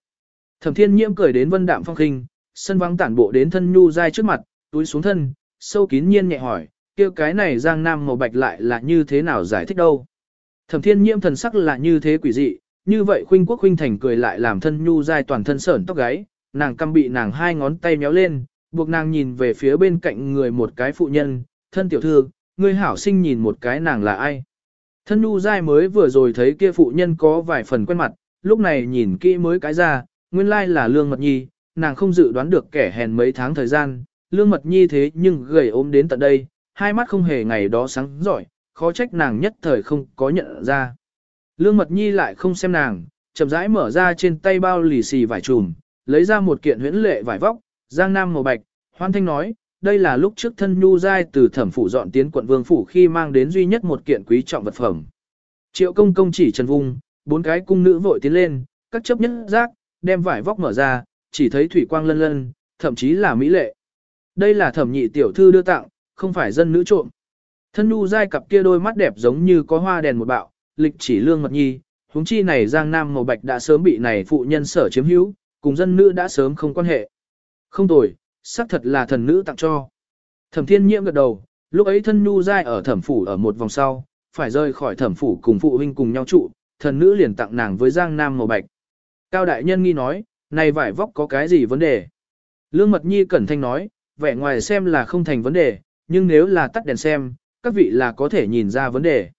Thẩm thiên nhiễm cười đến vân đạm phong khinh, sân vắng tản bộ đến thân nhu dai trước mặt, túi xuống thân, sâu kín nhiên nhẹ hỏi, kia cái này giang nam màu bạch lại là như thế nào giải thích đâu. Thẩm thiên nhiễm thần sắc là như thế quỷ dị, như vậy khuynh quốc khuynh thành cười lại làm thân nhu dai toàn thân sởn tóc gáy, nàng căm bị nàng hai ngón tay méo lên, buộc nàng nhìn về phía bên cạnh người một cái phụ nhân, thân tiểu thư, người hảo sinh nhìn một cái nàng là ai. Thân nhu dai mới vừa rồi thấy kia phụ nhân có vài phần quen mặt, lúc này nhìn kỹ mới cái ra, nguyên lai là lương mật nhi, nàng không dự đoán được kẻ hèn mấy tháng thời gian, lương mật nhi thế nhưng gầy ốm đến tận đây, hai mắt không hề ngày đó sáng giỏi, khó trách nàng nhất thời không có nhận ra. Lương mật nhi lại không xem nàng, chậm rãi mở ra trên tay bao lì xì vải trùm, lấy ra một kiện huyễn lệ vải vóc, giang nam màu bạch, hoan thanh nói, đây là lúc trước thân nhu giai từ thẩm phủ dọn tiến quận vương phủ khi mang đến duy nhất một kiện quý trọng vật phẩm. Triệu công công chỉ trần vung, bốn cái cung nữ vội tiến lên, các chấp nhất giác, đem vải vóc mở ra, chỉ thấy thủy quang lân lân, thậm chí là mỹ lệ. Đây là thẩm nhị tiểu thư đưa tặng, không phải dân nữ trộm. Thân nu dai cặp kia đôi mắt đẹp giống như có hoa đèn một bạo, lịch chỉ lương mật nhi, huống chi này giang nam màu bạch đã sớm bị này phụ nhân sở chiếm hữu, cùng dân nữ đã sớm không quan hệ. Không tồi, xác thật là thần nữ tặng cho. Thẩm thiên nhiễm gật đầu, lúc ấy thân nu dai ở thẩm phủ ở một vòng sau, phải rời khỏi thẩm phủ cùng phụ huynh cùng nhau trụ, thần nữ liền tặng nàng với giang nam màu bạch. Cao đại nhân nghi nói, này vải vóc có cái gì vấn đề? Lương mật nhi cẩn thanh nói, vẻ ngoài xem là không thành vấn đề, nhưng nếu là tắt đèn xem, các vị là có thể nhìn ra vấn đề.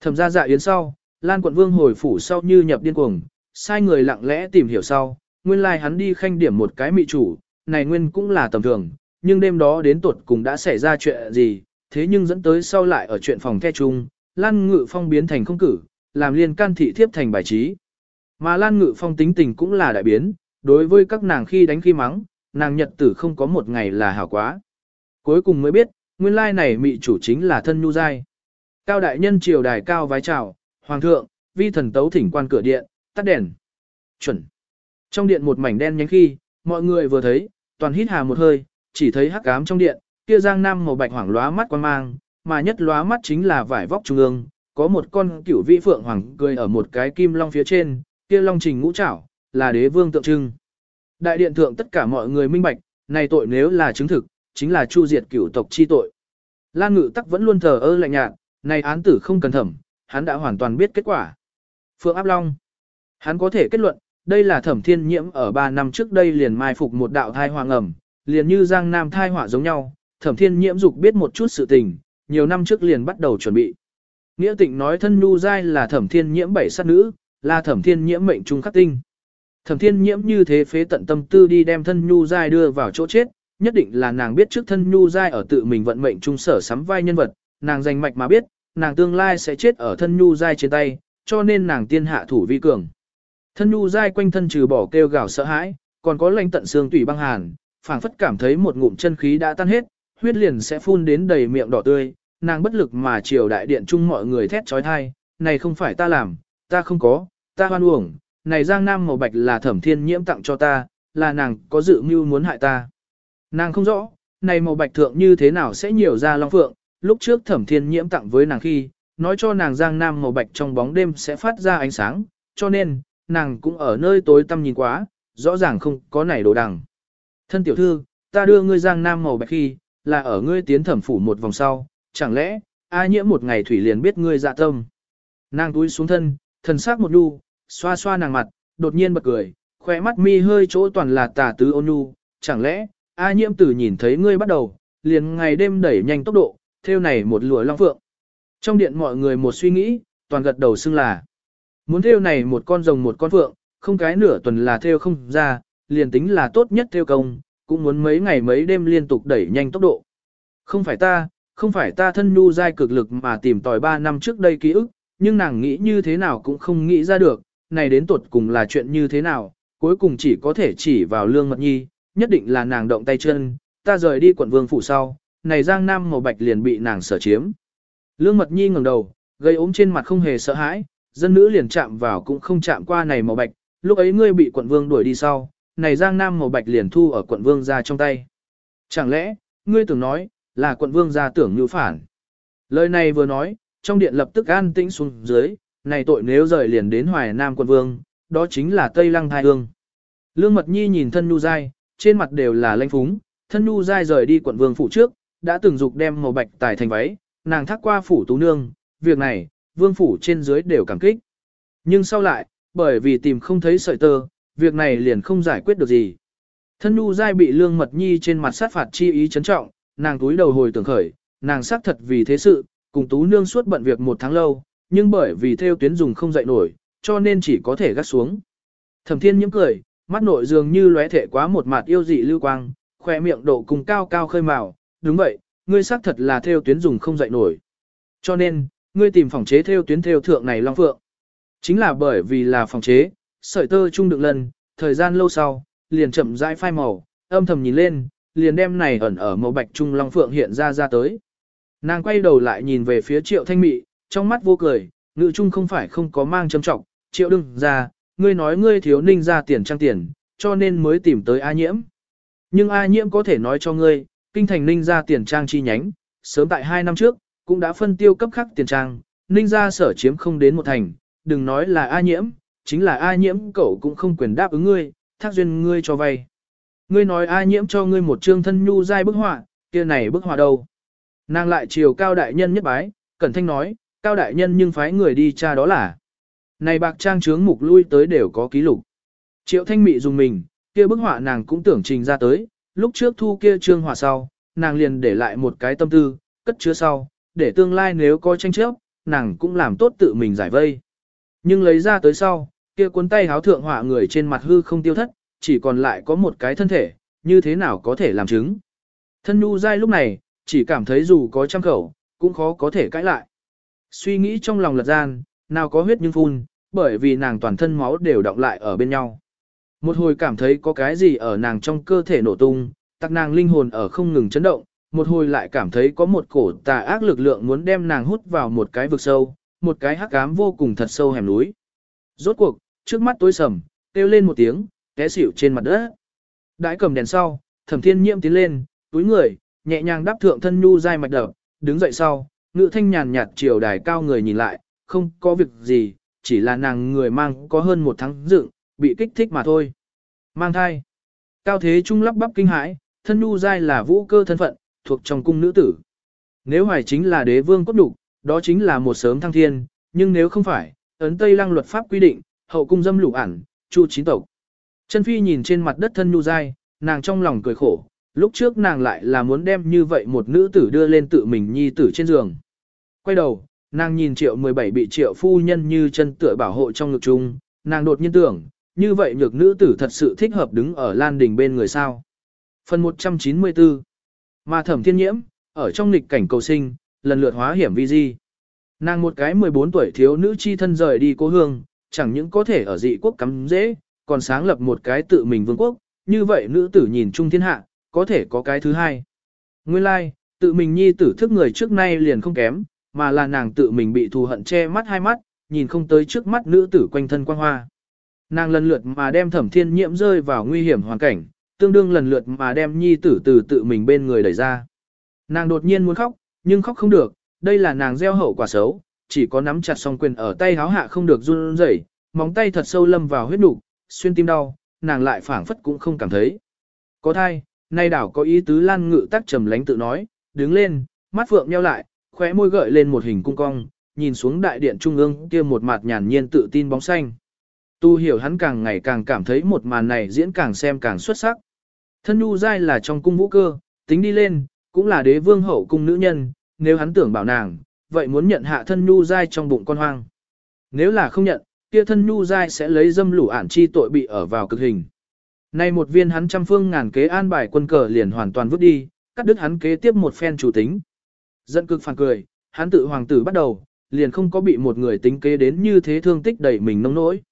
Thẩm ra dạ yến sau, Lan quận vương hồi phủ sau như nhập điên cuồng, sai người lặng lẽ tìm hiểu sau, nguyên lai like hắn đi khanh điểm một cái mị chủ, này nguyên cũng là tầm thường, nhưng đêm đó đến tuột cùng đã xảy ra chuyện gì, thế nhưng dẫn tới sau lại ở chuyện phòng the chung, Lan Ngự Phong biến thành không cử, làm liên can thị thiếp thành bài trí. Mà Lan Ngự Phong tính tình cũng là đại biến, đối với các nàng khi đánh khi mắng, nàng nhật tử không có một ngày là hảo quá. Cuối cùng mới biết, nguyên lai này mị chủ chính là thân nhu giai. Cao đại nhân triều đài cao vái chào, hoàng thượng, vi thần tấu thỉnh quan cửa điện, tắt đèn. Chuẩn. Trong điện một mảnh đen nhánh khi, mọi người vừa thấy, toàn hít hà một hơi, chỉ thấy hắc ám trong điện, kia giang nam màu bạch hoảng lóa mắt quan mang, mà nhất lóa mắt chính là vải vóc trung ương, có một con cửu vĩ phượng hoàng cười ở một cái kim long phía trên, kia long trình ngũ trảo, là đế vương tượng trưng. Đại điện thượng tất cả mọi người minh bạch, này tội nếu là chứng thực, chính là chu diệt cửu tộc chi tội. Lan ngự tắc vẫn luôn thờ ơ lạnh nhạt, này án tử không cần thẩm, hắn đã hoàn toàn biết kết quả. Phượng áp long, hắn có thể kết luận, đây là thẩm thiên nhiễm ở 3 năm trước đây liền mai phục một đạo thai hoàng ẩm, liền như giang nam thai họa giống nhau, thẩm thiên nhiễm dục biết một chút sự tình, nhiều năm trước liền bắt đầu chuẩn bị. Nghĩa tịnh nói thân nhu dai là thẩm thiên nhiễm bảy sát nữ, là thẩm thiên nhiễm mệnh trung khắc tinh. Thẩm thiên nhiễm như thế phế tận tâm tư đi đem thân nhu giai đưa vào chỗ chết, nhất định là nàng biết trước thân nhu giai ở tự mình vận mệnh trung sở sắm vai nhân vật, nàng danh mạch mà biết, nàng tương lai sẽ chết ở thân nhu giai trên tay, cho nên nàng tiên hạ thủ vi cường. Thân nhu giai quanh thân trừ bỏ kêu gào sợ hãi, còn có lạnh tận xương tủy băng hàn, phảng phất cảm thấy một ngụm chân khí đã tan hết, huyết liền sẽ phun đến đầy miệng đỏ tươi, nàng bất lực mà chiều đại điện chung mọi người thét trói thai, này không phải ta làm, ta không có, ta hoan uổng, này giang nam màu bạch là thẩm thiên nhiễm tặng cho ta, là nàng có dự mưu muốn hại ta. Nàng không rõ, này màu bạch thượng như thế nào sẽ nhiều ra long phượng, lúc trước thẩm thiên nhiễm tặng với nàng khi, nói cho nàng giang nam màu bạch trong bóng đêm sẽ phát ra ánh sáng, cho nên, nàng cũng ở nơi tối tăm nhìn quá, rõ ràng không có này đồ đằng. Thân tiểu thư, ta đưa ngươi giang nam màu bạch khi, là ở ngươi tiến thẩm phủ một vòng sau, chẳng lẽ, A nhiễm một ngày thủy liền biết ngươi dạ tâm. Nàng túi xuống thân, thần sắc một đu, xoa xoa nàng mặt, đột nhiên bật cười, khỏe mắt mi hơi chỗ toàn là tà tứ ôn nhu, chẳng lẽ, A nhiễm tử nhìn thấy ngươi bắt đầu, liền ngày đêm đẩy nhanh tốc độ, theo này một lụa long phượng. Trong điện mọi người một suy nghĩ, toàn gật đầu xưng là. Muốn theo này một con rồng một con phượng, không cái nửa tuần là theo không ra, liền tính là tốt nhất theo công, cũng muốn mấy ngày mấy đêm liên tục đẩy nhanh tốc độ. Không phải ta, không phải ta thân nhu dai cực lực mà tìm tòi 3 năm trước đây ký ức, nhưng nàng nghĩ như thế nào cũng không nghĩ ra được, này đến tuột cùng là chuyện như thế nào, cuối cùng chỉ có thể chỉ vào lương mật nhi, nhất định là nàng động tay chân, ta rời đi quận vương phủ sau, này giang nam màu bạch liền bị nàng sở chiếm. Lương mật nhi ngẩng đầu, gây ốm trên mặt không hề sợ hãi, dân nữ liền chạm vào cũng không chạm qua này màu bạch, lúc ấy ngươi bị quận vương đuổi đi sau, này giang nam màu bạch liền thu ở quận vương ra trong tay. Chẳng lẽ, ngươi tưởng nói, là quận vương ra tưởng như phản. Lời này vừa nói, trong điện lập tức an tĩnh xuống dưới, này tội nếu rời liền đến hoài nam quận vương, đó chính là Tây Lăng Thái Hương. Lương Mật Nhi nhìn thân nhu dai, trên mặt đều là lanh phúng, thân nhu dai rời đi quận vương phủ trước, đã từng dục đem màu bạch tài thành váy, nàng thác qua phủ tú nương, việc này, vương phủ trên dưới đều cảm kích. Nhưng sau lại, bởi vì tìm không thấy sợi tơ, việc này liền không giải quyết được gì. Thân nhu dai bị lương mật nhi trên mặt sát phạt chi ý chấn trọng, nàng túi đầu hồi tưởng khởi, nàng xác thật vì thế sự, cùng tú nương suốt bận việc một tháng lâu, nhưng bởi vì theo tuyến dùng không dậy nổi, cho nên chỉ có thể gắt xuống. Thẩm thiên nhiễm cười, mắt nội dường như lóe thể quá một mặt yêu dị lưu quang, khoe miệng độ cùng cao cao khơi màu, đúng vậy, ngươi xác thật là theo tuyến dùng không dậy nổi. Cho nên, ngươi tìm phòng chế theo tuyến theo thượng này long phượng. Chính là bởi vì là phòng chế, sợi tơ trung đựng lần, thời gian lâu sau, liền chậm rãi phai màu, âm thầm nhìn lên, liền đem này ẩn ở màu bạch trung long phượng hiện ra ra tới. Nàng quay đầu lại nhìn về phía triệu thanh mị, trong mắt vô cười, ngự trung không phải không có mang châm trọng, triệu đừng ra, ngươi nói ngươi thiếu ninh ra tiền trang tiền, cho nên mới tìm tới A nhiễm. Nhưng A nhiễm có thể nói cho ngươi, kinh thành ninh ra tiền trang chi nhánh, sớm tại hai năm trước, cũng đã phân tiêu cấp khắc tiền trang, ninh ra sở chiếm không đến một thành, đừng nói là A nhiễm, chính là A nhiễm cậu cũng không quyền đáp ứng ngươi, thác duyên ngươi cho vay. Ngươi nói A nhiễm cho ngươi một trương thân nhu dai bức họa, kia này bức họa đâu? Nàng lại chiều cao đại nhân nhất bái, cẩn thanh nói, cao đại nhân nhưng phái người đi tra đó là. Này bạc trang trướng mục lui tới đều có ký lục. Triệu thanh mị dùng mình, kia bức họa nàng cũng tưởng trình ra tới, lúc trước thu kia trương họa sau, nàng liền để lại một cái tâm tư, cất chứa sau, để tương lai nếu có tranh chấp, nàng cũng làm tốt tự mình giải vây. Nhưng lấy ra tới sau, kia cuốn tay háo thượng họa người trên mặt hư không tiêu thất, chỉ còn lại có một cái thân thể, như thế nào có thể làm chứng. Thân nhu dai lúc này, chỉ cảm thấy dù có trăm khẩu, cũng khó có thể cãi lại. Suy nghĩ trong lòng lật gian, nào có huyết nhưng phun, bởi vì nàng toàn thân máu đều động lại ở bên nhau. Một hồi cảm thấy có cái gì ở nàng trong cơ thể nổ tung, tắc nàng linh hồn ở không ngừng chấn động, một hồi lại cảm thấy có một cổ tà ác lực lượng muốn đem nàng hút vào một cái vực sâu, một cái hắc ám vô cùng thật sâu hẻm núi. Rốt cuộc, trước mắt tối sầm, kêu lên một tiếng, té xỉu trên mặt đất. Đãi cầm đèn sau, thẩm thiên nhiễm tiến lên, túi người, nhẹ nhàng đáp thượng thân nhu dai mạch đập, đứng dậy sau, ngự thanh nhàn nhạt chiều đài cao người nhìn lại, không có việc gì, chỉ là nàng người mang có hơn một tháng dựng, bị kích thích mà thôi. Mang thai. Cao thế trung lắp bắp kinh hãi, thân nu dai là vũ cơ thân phận, thuộc trong cung nữ tử. Nếu hoài chính là đế vương cốt đục, đó chính là một sớm thăng thiên, nhưng nếu không phải, ấn Tây Lăng luật pháp quy định, hậu cung dâm lục ẩn, chu chín tộc. Chân phi nhìn trên mặt đất thân nu dai, nàng trong lòng cười khổ, lúc trước nàng lại là muốn đem như vậy một nữ tử đưa lên tự mình nhi tử trên giường. Quay đầu, nàng nhìn triệu 17 bị triệu phu nhân như chân tựa bảo hộ trong ngực chung, nàng đột nhiên tưởng, như vậy nhược nữ tử thật sự thích hợp đứng ở lan đình bên người sao. Phần 194 Mà thẩm thiên nhiễm, ở trong lịch cảnh cầu sinh, lần lượt hóa hiểm vi di. Nàng một cái 14 tuổi thiếu nữ chi thân rời đi cố hương, chẳng những có thể ở dị quốc cắm dễ, còn sáng lập một cái tự mình vương quốc, như vậy nữ tử nhìn chung thiên hạ, có thể có cái thứ hai. Nguyên lai, like, tự mình nhi tử thức người trước nay liền không kém, mà là nàng tự mình bị thù hận che mắt hai mắt, nhìn không tới trước mắt nữ tử quanh thân quang hoa. Nàng lần lượt mà đem thẩm thiên nhiễm rơi vào nguy hiểm hoàn cảnh, tương đương lần lượt mà đem nhi tử từ tự mình bên người đẩy ra. Nàng đột nhiên muốn khóc, nhưng khóc không được, đây là nàng gieo hậu quả xấu, chỉ có nắm chặt song quyền ở tay háo hạ không được run rẩy, móng tay thật sâu lâm vào huyết nục, xuyên tim đau, nàng lại phảng phất cũng không cảm thấy. Có thai, nay đảo có ý tứ lan ngự tắc trầm lánh tự nói, đứng lên, mắt phượng nheo lại, khóe môi gợi lên một hình cung cong, nhìn xuống đại điện trung ương kia một mặt nhàn nhiên tự tin bóng xanh. Tu hiểu hắn càng ngày càng cảm thấy một màn này diễn càng xem càng xuất sắc. Thân nhu dai là trong cung vũ cơ, tính đi lên, cũng là đế vương hậu cung nữ nhân, nếu hắn tưởng bảo nàng, vậy muốn nhận hạ thân nhu dai trong bụng con hoang. Nếu là không nhận, kia thân nhu dai sẽ lấy dâm lũ ản chi tội bị ở vào cực hình. Nay một viên hắn trăm phương ngàn kế an bài quân cờ liền hoàn toàn vứt đi, cắt đứt hắn kế tiếp một phen chủ tính. Giận cực phản cười, hắn tự hoàng tử bắt đầu, liền không có bị một người tính kế đến như thế thương tích đẩy mình nông nỗi.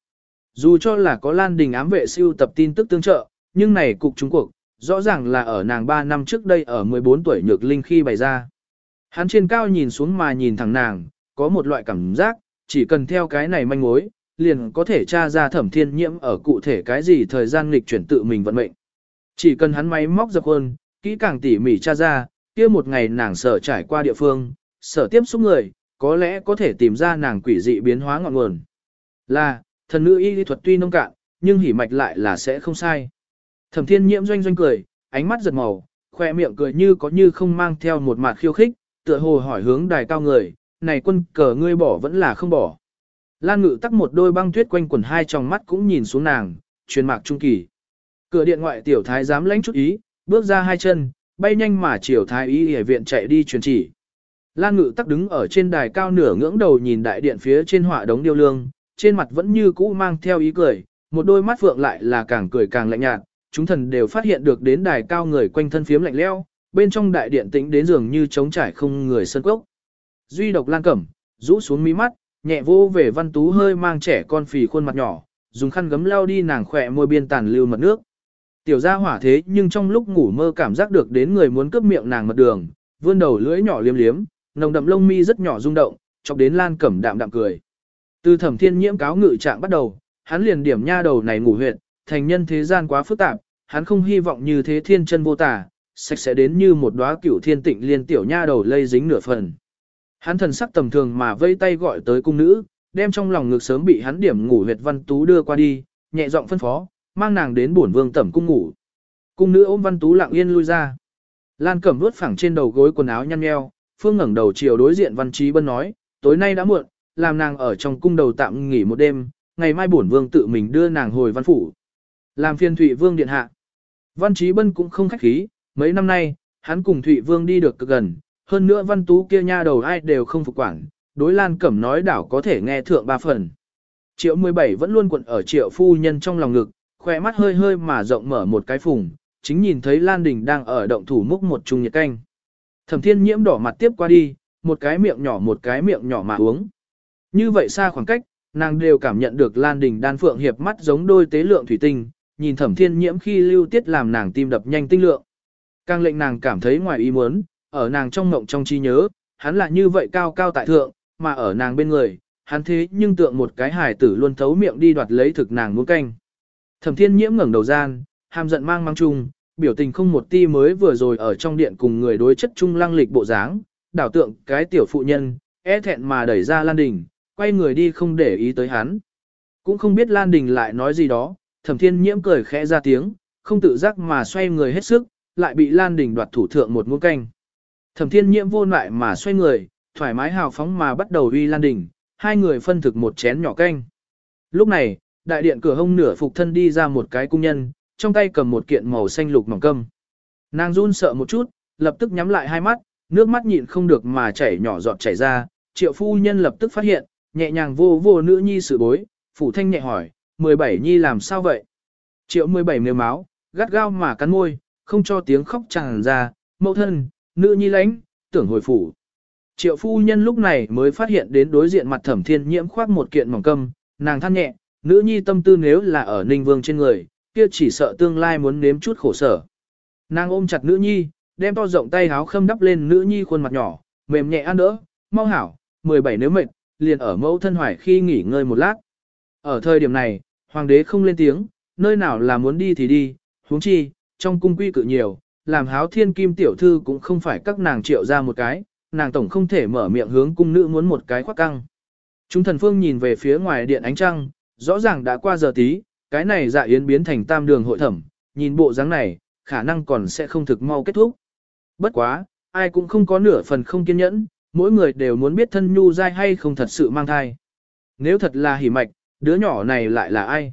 Dù cho là có Lan Đình ám vệ siêu tập tin tức tương trợ, nhưng này cục trung cuộc, rõ ràng là ở nàng 3 năm trước đây ở 14 tuổi nhược linh khi bày ra. Hắn trên cao nhìn xuống mà nhìn thẳng nàng, có một loại cảm giác, chỉ cần theo cái này manh mối, liền có thể tra ra thẩm thiên nhiễm ở cụ thể cái gì thời gian nghịch chuyển tự mình vận mệnh. Chỉ cần hắn máy móc dập hơn, kỹ càng tỉ mỉ tra ra, kia một ngày nàng sở trải qua địa phương, sở tiếp xúc người, có lẽ có thể tìm ra nàng quỷ dị biến hóa ngọn nguồn. Là, thần nữ y lý thuật tuy nông cạn, nhưng hỉ mạch lại là sẽ không sai. Thẩm thiên nhiễm doanh doanh cười, ánh mắt giật màu, khoe miệng cười như có như không mang theo một mặt khiêu khích, tựa hồ hỏi hướng đài cao người, này quân cờ ngươi bỏ vẫn là không bỏ. Lan ngự tắc một đôi băng tuyết quanh quần hai trong mắt cũng nhìn xuống nàng, truyền mạc trung kỳ. Cửa điện ngoại tiểu thái dám lãnh chút ý, bước ra hai chân, bay nhanh mà chiều thái y y viện chạy đi truyền chỉ. Lan ngự tắc đứng ở trên đài cao nửa ngưỡng đầu nhìn đại điện phía trên họa đống điêu lương, trên mặt vẫn như cũ mang theo ý cười, một đôi mắt phượng lại là càng cười càng lạnh nhạt, chúng thần đều phát hiện được đến đài cao người quanh thân phiếm lạnh leo, bên trong đại điện tĩnh đến dường như trống trải không người sân cốc. Duy độc Lan Cẩm, rũ xuống mí mắt, nhẹ vô về văn tú hơi mang trẻ con phì khuôn mặt nhỏ, dùng khăn gấm lau đi nàng khỏe môi biên tàn lưu mật nước. Tiểu gia hỏa thế nhưng trong lúc ngủ mơ cảm giác được đến người muốn cướp miệng nàng mật đường, vươn đầu lưỡi nhỏ liếm liếm, nồng đậm lông mi rất nhỏ rung động, chọc đến Lan Cẩm đạm đạm cười. Từ thẩm thiên nhiễm cáo ngự trạng bắt đầu, hắn liền điểm nha đầu này ngủ huyệt, thành nhân thế gian quá phức tạp, hắn không hy vọng như thế thiên chân vô tả, sạch sẽ đến như một đóa cửu thiên tịnh liên tiểu nha đầu lây dính nửa phần. Hắn thần sắc tầm thường mà vây tay gọi tới cung nữ, đem trong lòng ngực sớm bị hắn điểm ngủ huyệt văn tú đưa qua đi, nhẹ giọng phân phó, mang nàng đến bổn vương tẩm cung ngủ. Cung nữ ôm văn tú lặng yên lui ra. Lan cẩm vuốt phẳng trên đầu gối quần áo nhăn nheo, phương ngẩng đầu chiều đối diện văn trí bân nói, tối nay đã muộn, làm nàng ở trong cung đầu tạm nghỉ một đêm, ngày mai bổn vương tự mình đưa nàng hồi văn phủ. Làm phiên Thụy Vương điện hạ. Văn Trí Bân cũng không khách khí, mấy năm nay, hắn cùng Thụy Vương đi được cực gần, hơn nữa văn tú kia nha đầu ai đều không phục quản, đối Lan Cẩm nói đảo có thể nghe thượng ba phần. Triệu 17 vẫn luôn quận ở triệu phu nhân trong lòng ngực, khỏe mắt hơi hơi mà rộng mở một cái phùng, chính nhìn thấy Lan Đình đang ở động thủ múc một chung nhiệt canh. Thẩm thiên nhiễm đỏ mặt tiếp qua đi, một cái miệng nhỏ một cái miệng nhỏ mà uống. Như vậy xa khoảng cách, nàng đều cảm nhận được Lan Đình đan phượng hiệp mắt giống đôi tế lượng thủy tinh, nhìn thẩm thiên nhiễm khi lưu tiết làm nàng tim đập nhanh tinh lượng. Càng lệnh nàng cảm thấy ngoài ý muốn, ở nàng trong mộng trong trí nhớ, hắn là như vậy cao cao tại thượng, mà ở nàng bên người, hắn thế nhưng tượng một cái hài tử luôn thấu miệng đi đoạt lấy thực nàng muốn canh. Thẩm thiên nhiễm ngẩng đầu gian, hàm giận mang mang chung, biểu tình không một ti mới vừa rồi ở trong điện cùng người đối chất chung lăng lịch bộ dáng, đảo tượng cái tiểu phụ nhân, e thẹn mà đẩy ra Lan Đình, quay người đi không để ý tới hắn. Cũng không biết Lan Đình lại nói gì đó, thẩm thiên nhiễm cười khẽ ra tiếng, không tự giác mà xoay người hết sức, lại bị Lan Đình đoạt thủ thượng một muỗng canh. Thẩm thiên nhiễm vô lại mà xoay người, thoải mái hào phóng mà bắt đầu uy Lan Đình, hai người phân thực một chén nhỏ canh. Lúc này, đại điện cửa hông nửa phục thân đi ra một cái cung nhân, trong tay cầm một kiện màu xanh lục mỏng câm. Nàng run sợ một chút, lập tức nhắm lại hai mắt, nước mắt nhịn không được mà chảy nhỏ giọt chảy ra, triệu phu nhân lập tức phát hiện, nhẹ nhàng vô vô nữ nhi sự bối, phủ thanh nhẹ hỏi, 17 nhi làm sao vậy? Triệu 17 nếu máu, gắt gao mà cắn môi, không cho tiếng khóc tràn ra, mẫu thân, nữ nhi lãnh, tưởng hồi phủ. Triệu phu nhân lúc này mới phát hiện đến đối diện mặt thẩm thiên nhiễm khoác một kiện mỏng câm, nàng than nhẹ, nữ nhi tâm tư nếu là ở ninh vương trên người, kia chỉ sợ tương lai muốn nếm chút khổ sở. Nàng ôm chặt nữ nhi, đem to rộng tay háo khâm đắp lên nữ nhi khuôn mặt nhỏ, mềm nhẹ ăn đỡ, mau hảo, 17 nếu mệt, liền ở mẫu thân hoài khi nghỉ ngơi một lát. Ở thời điểm này, hoàng đế không lên tiếng, nơi nào là muốn đi thì đi, huống chi, trong cung quy cự nhiều, làm háo thiên kim tiểu thư cũng không phải các nàng triệu ra một cái, nàng tổng không thể mở miệng hướng cung nữ muốn một cái khoác căng. Chúng thần phương nhìn về phía ngoài điện ánh trăng, rõ ràng đã qua giờ tí, cái này dạ yến biến thành tam đường hội thẩm, nhìn bộ dáng này, khả năng còn sẽ không thực mau kết thúc. Bất quá, ai cũng không có nửa phần không kiên nhẫn, mỗi người đều muốn biết thân nhu dai hay không thật sự mang thai. Nếu thật là hỉ mạch, đứa nhỏ này lại là ai?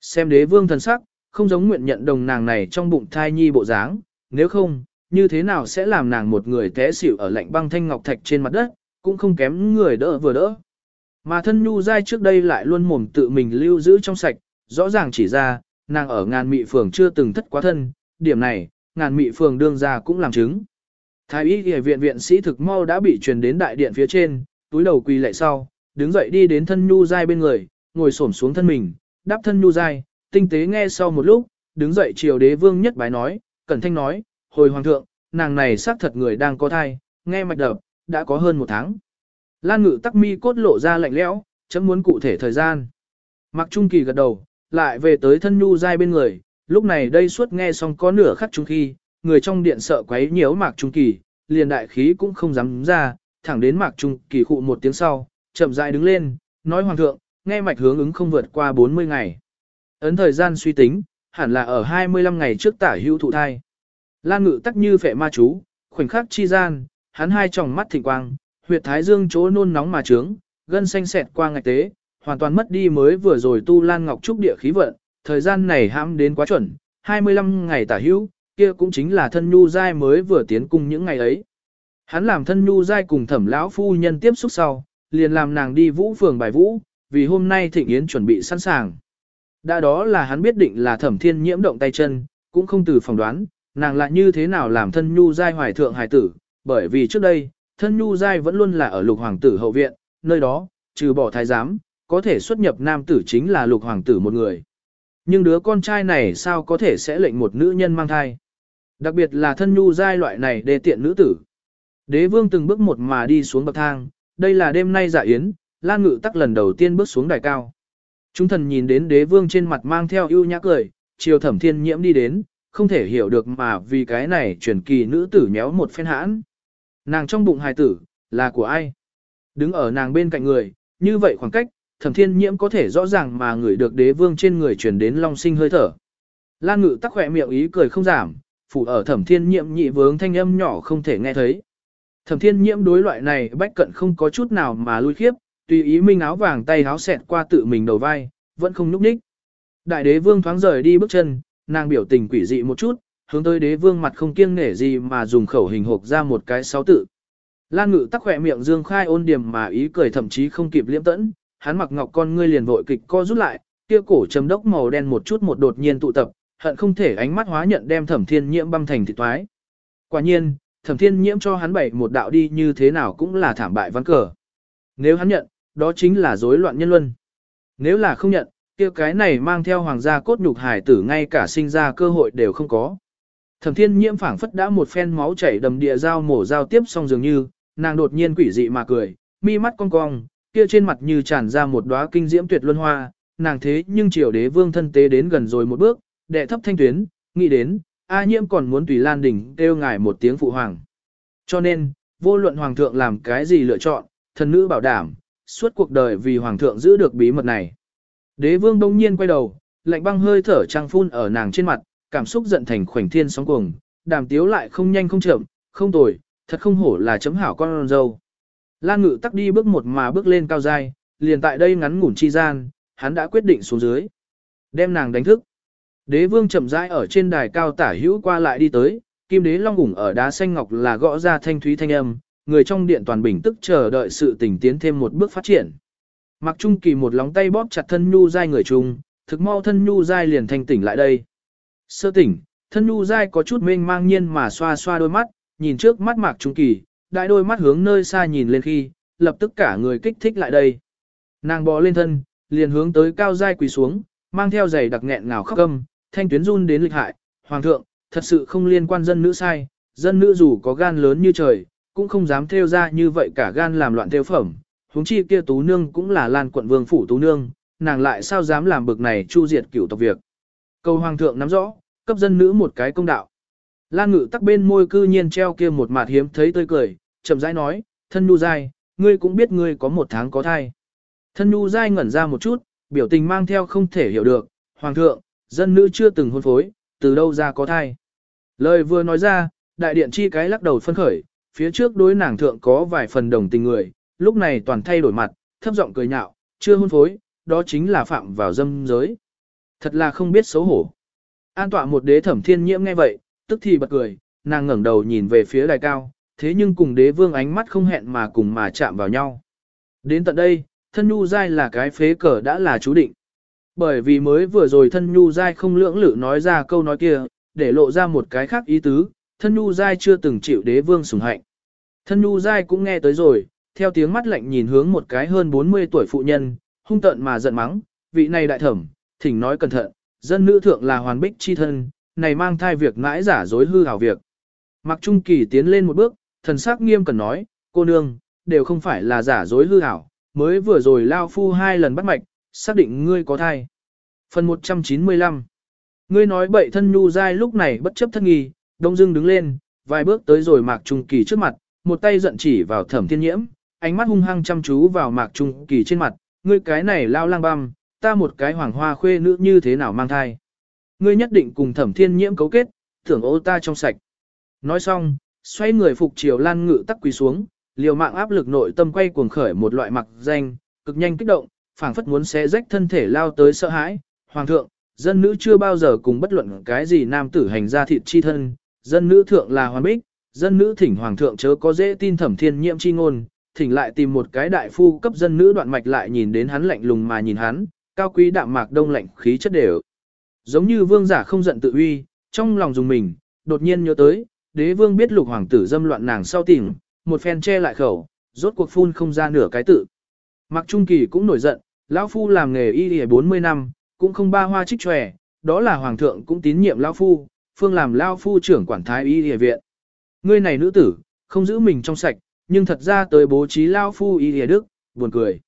Xem đế vương thần sắc, không giống nguyện nhận đồng nàng này trong bụng thai nhi bộ dáng, nếu không, như thế nào sẽ làm nàng một người té xỉu ở lạnh băng thanh ngọc thạch trên mặt đất, cũng không kém người đỡ vừa đỡ. Mà thân nhu dai trước đây lại luôn mồm tự mình lưu giữ trong sạch, rõ ràng chỉ ra, nàng ở ngàn mị phường chưa từng thất quá thân, điểm này, ngàn mị phường đương ra cũng làm chứng. Thái y y viện viện sĩ thực mau đã bị truyền đến đại điện phía trên, túi đầu quỳ lại sau, đứng dậy đi đến thân nhu dai bên người, ngồi xổm xuống thân mình, đáp thân nhu dai, tinh tế nghe sau một lúc, đứng dậy triều đế vương nhất bái nói, cẩn thanh nói, hồi hoàng thượng, nàng này xác thật người đang có thai, nghe mạch đập, đã có hơn một tháng. Lan ngự tắc mi cốt lộ ra lạnh lẽo, chấm muốn cụ thể thời gian. Mặc trung kỳ gật đầu, lại về tới thân nhu dai bên người, lúc này đây suốt nghe xong có nửa khắc trung khi, người trong điện sợ quấy nhiễu mạc trung kỳ, liền đại khí cũng không dám ra, thẳng đến mạc trung kỳ khụ một tiếng sau, chậm rãi đứng lên, nói hoàng thượng, nghe mạch hướng ứng không vượt qua 40 ngày. Ấn thời gian suy tính, hẳn là ở 25 ngày trước tả hữu thụ thai. Lan ngự tắc như phệ ma chú, khoảnh khắc chi gian, hắn hai tròng mắt thịnh quang, huyệt thái dương chỗ nôn nóng mà trướng, gân xanh xẹt qua ngạch tế, hoàn toàn mất đi mới vừa rồi tu Lan Ngọc Trúc địa khí vận, thời gian này hãm đến quá chuẩn, 25 ngày tả hữu, kia cũng chính là thân nhu giai mới vừa tiến cung những ngày ấy. Hắn làm thân nhu giai cùng thẩm lão phu nhân tiếp xúc sau, liền làm nàng đi vũ phường bài vũ, vì hôm nay thịnh yến chuẩn bị sẵn sàng. Đã đó là hắn biết định là thẩm thiên nhiễm động tay chân, cũng không từ phỏng đoán, nàng lại như thế nào làm thân nhu giai hoài thượng hài tử, bởi vì trước đây, thân nhu giai vẫn luôn là ở lục hoàng tử hậu viện, nơi đó, trừ bỏ thái giám, có thể xuất nhập nam tử chính là lục hoàng tử một người. Nhưng đứa con trai này sao có thể sẽ lệnh một nữ nhân mang thai? Đặc biệt là thân nhu giai loại này đề tiện nữ tử. Đế vương từng bước một mà đi xuống bậc thang, đây là đêm nay dạ yến, Lan Ngự tắc lần đầu tiên bước xuống đài cao. Chúng thần nhìn đến đế vương trên mặt mang theo ưu nhã cười, chiều thẩm thiên nhiễm đi đến, không thể hiểu được mà vì cái này truyền kỳ nữ tử méo một phen hãn. Nàng trong bụng hài tử, là của ai? Đứng ở nàng bên cạnh người, như vậy khoảng cách, thẩm thiên nhiễm có thể rõ ràng mà người được đế vương trên người truyền đến long sinh hơi thở. Lan ngự tắc khỏe miệng ý cười không giảm, phủ ở thẩm thiên nhiễm nhị vướng thanh âm nhỏ không thể nghe thấy. Thẩm thiên nhiễm đối loại này bách cận không có chút nào mà lui khiếp, tùy ý minh áo vàng tay áo xẹt qua tự mình đầu vai, vẫn không nhúc nhích. Đại đế vương thoáng rời đi bước chân, nàng biểu tình quỷ dị một chút, hướng tới đế vương mặt không kiêng nể gì mà dùng khẩu hình hộp ra một cái sáu tự. Lan ngự tắc khỏe miệng dương khai ôn điểm mà ý cười thậm chí không kịp liễm tẫn, hắn mặc ngọc con ngươi liền vội kịch co rút lại, kia cổ chấm đốc màu đen một chút một đột nhiên tụ tập, hận không thể ánh mắt hóa nhận đem thẩm thiên nhiễm băm thành thịt toái. Quả nhiên, thẩm thiên nhiễm cho hắn bảy một đạo đi như thế nào cũng là thảm bại văn cờ. Nếu hắn nhận, đó chính là rối loạn nhân luân. Nếu là không nhận, kia cái này mang theo hoàng gia cốt nhục hải tử ngay cả sinh ra cơ hội đều không có. Thẩm thiên nhiễm phảng phất đã một phen máu chảy đầm địa dao mổ dao tiếp xong dường như, nàng đột nhiên quỷ dị mà cười, mi mắt cong cong, kia trên mặt như tràn ra một đóa kinh diễm tuyệt luân hoa, nàng thế nhưng triều đế vương thân tế đến gần rồi một bước, đệ thấp thanh tuyến, nghĩ đến, A nhiễm còn muốn tùy Lan đỉnh kêu ngài một tiếng phụ hoàng. Cho nên, vô luận hoàng thượng làm cái gì lựa chọn, thần nữ bảo đảm, suốt cuộc đời vì hoàng thượng giữ được bí mật này. Đế vương đông nhiên quay đầu, lạnh băng hơi thở trăng phun ở nàng trên mặt, cảm xúc giận thành khoảnh thiên sóng cuồng, đàm tiếu lại không nhanh không chậm, không tồi, thật không hổ là chấm hảo con dâu. Lan ngự tắc đi bước một mà bước lên cao dai, liền tại đây ngắn ngủn chi gian, hắn đã quyết định xuống dưới. Đem nàng đánh thức. Đế vương chậm rãi ở trên đài cao tả hữu qua lại đi tới, kim đế long ủng ở đá xanh ngọc là gõ ra thanh thúy thanh âm, người trong điện toàn bình tức chờ đợi sự tình tiến thêm một bước phát triển. Mặc Trung Kỳ một lóng tay bóp chặt thân nhu dai người trung, thực mau thân nhu dai liền thanh tỉnh lại đây. Sơ tỉnh, thân nhu dai có chút mênh mang nhiên mà xoa xoa đôi mắt, nhìn trước mắt Mạc Trung Kỳ, đại đôi mắt hướng nơi xa nhìn lên khi, lập tức cả người kích thích lại đây. Nàng bò lên thân, liền hướng tới cao dai quỳ xuống, mang theo giày đặc nghẹn ngào khóc câm, thanh tuyến run đến lịch hại, hoàng thượng, thật sự không liên quan dân nữ sai, dân nữ dù có gan lớn như trời, cũng không dám theo ra như vậy cả gan làm loạn theo phẩm, huống chi kia tú nương cũng là lan quận vương phủ tú nương, nàng lại sao dám làm bực này chu diệt cửu tộc việc. Cầu hoàng thượng nắm rõ, cấp dân nữ một cái công đạo. Lan ngự tắc bên môi cư nhiên treo kia một mặt hiếm thấy tươi cười, chậm rãi nói, thân nu dai, ngươi cũng biết ngươi có một tháng có thai. Thân nu dai ngẩn ra một chút, biểu tình mang theo không thể hiểu được, hoàng thượng, dân nữ chưa từng hôn phối, từ đâu ra có thai. Lời vừa nói ra, đại điện chi cái lắc đầu phân khởi, phía trước đối nàng thượng có vài phần đồng tình người, lúc này toàn thay đổi mặt, thấp giọng cười nhạo, chưa hôn phối, đó chính là phạm vào dâm giới. Thật là không biết xấu hổ. An tọa một đế thẩm thiên nhiễm nghe vậy, tức thì bật cười, nàng ngẩng đầu nhìn về phía đài cao, thế nhưng cùng đế vương ánh mắt không hẹn mà cùng mà chạm vào nhau. Đến tận đây, thân nhu dai là cái phế cờ đã là chú định. Bởi vì mới vừa rồi thân nhu dai không lưỡng lự nói ra câu nói kia, để lộ ra một cái khác ý tứ, thân nhu giai chưa từng chịu đế vương sủng hạnh. Thân nhu giai cũng nghe tới rồi, theo tiếng mắt lạnh nhìn hướng một cái hơn 40 tuổi phụ nhân, hung tợn mà giận mắng, vị này đại thẩm, thỉnh nói cẩn thận, dân nữ thượng là hoàn bích chi thân, này mang thai việc mãi giả dối hư hảo việc. Mặc Trung Kỳ tiến lên một bước, thần sắc nghiêm cần nói, cô nương, đều không phải là giả dối hư hảo, mới vừa rồi lao phu hai lần bắt mạch, xác định ngươi có thai. Phần 195 Ngươi nói bậy thân nhu dai lúc này bất chấp thân nghi, đông dưng đứng lên, vài bước tới rồi Mạc Trung Kỳ trước mặt, một tay giận chỉ vào thẩm thiên nhiễm, ánh mắt hung hăng chăm chú vào Mạc Trung Kỳ trên mặt, ngươi cái này lao lang băm, ta một cái hoàng hoa khuê nữ như thế nào mang thai. Ngươi nhất định cùng thẩm thiên nhiễm cấu kết, tưởng ô ta trong sạch. Nói xong, xoay người phục chiều lan ngự tắc quỳ xuống, liều mạng áp lực nội tâm quay cuồng khởi một loại mặc danh, cực nhanh kích động, phảng phất muốn xé rách thân thể lao tới sợ hãi. Hoàng thượng, dân nữ chưa bao giờ cùng bất luận cái gì nam tử hành ra thịt chi thân, dân nữ thượng là hoàn bích, dân nữ thỉnh hoàng thượng chớ có dễ tin thẩm thiên nhiễm chi ngôn, thỉnh lại tìm một cái đại phu cấp dân nữ đoạn mạch lại nhìn đến hắn lạnh lùng mà nhìn hắn, cao quý đạm mạc đông lạnh khí chất đều. Giống như vương giả không giận tự uy, trong lòng dùng mình, đột nhiên nhớ tới, đế vương biết lục hoàng tử dâm loạn nàng sau tỉnh, một phen che lại khẩu, rốt cuộc phun không ra nửa cái tự. Mạc Trung Kỳ cũng nổi giận, lão phu làm nghề y y 40 năm, cũng không ba hoa trích tròe, đó là hoàng thượng cũng tín nhiệm lão phu, phương làm lao phu trưởng quản thái y y viện. Ngươi này nữ tử, không giữ mình trong sạch, nhưng thật ra tới bố trí lao phu y y đức, buồn cười.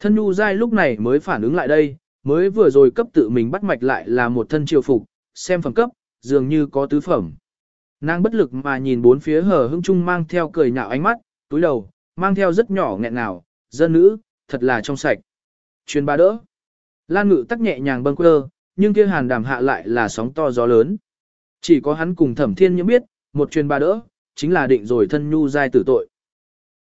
Thân Nhu dai lúc này mới phản ứng lại đây, mới vừa rồi cấp tự mình bắt mạch lại là một thân triều phục, xem phẩm cấp, dường như có tứ phẩm. Nàng bất lực mà nhìn bốn phía hở hững chung mang theo cười nhạo ánh mắt, túi đầu, mang theo rất nhỏ nghẹn nào, dân nữ, thật là trong sạch. Truyền ba đỡ. Lan ngự tắc nhẹ nhàng bâng quơ, nhưng kia hàn đàm hạ lại là sóng to gió lớn. Chỉ có hắn cùng thẩm thiên nhiễm biết, một truyền ba đỡ, chính là định rồi thân nhu giai tử tội.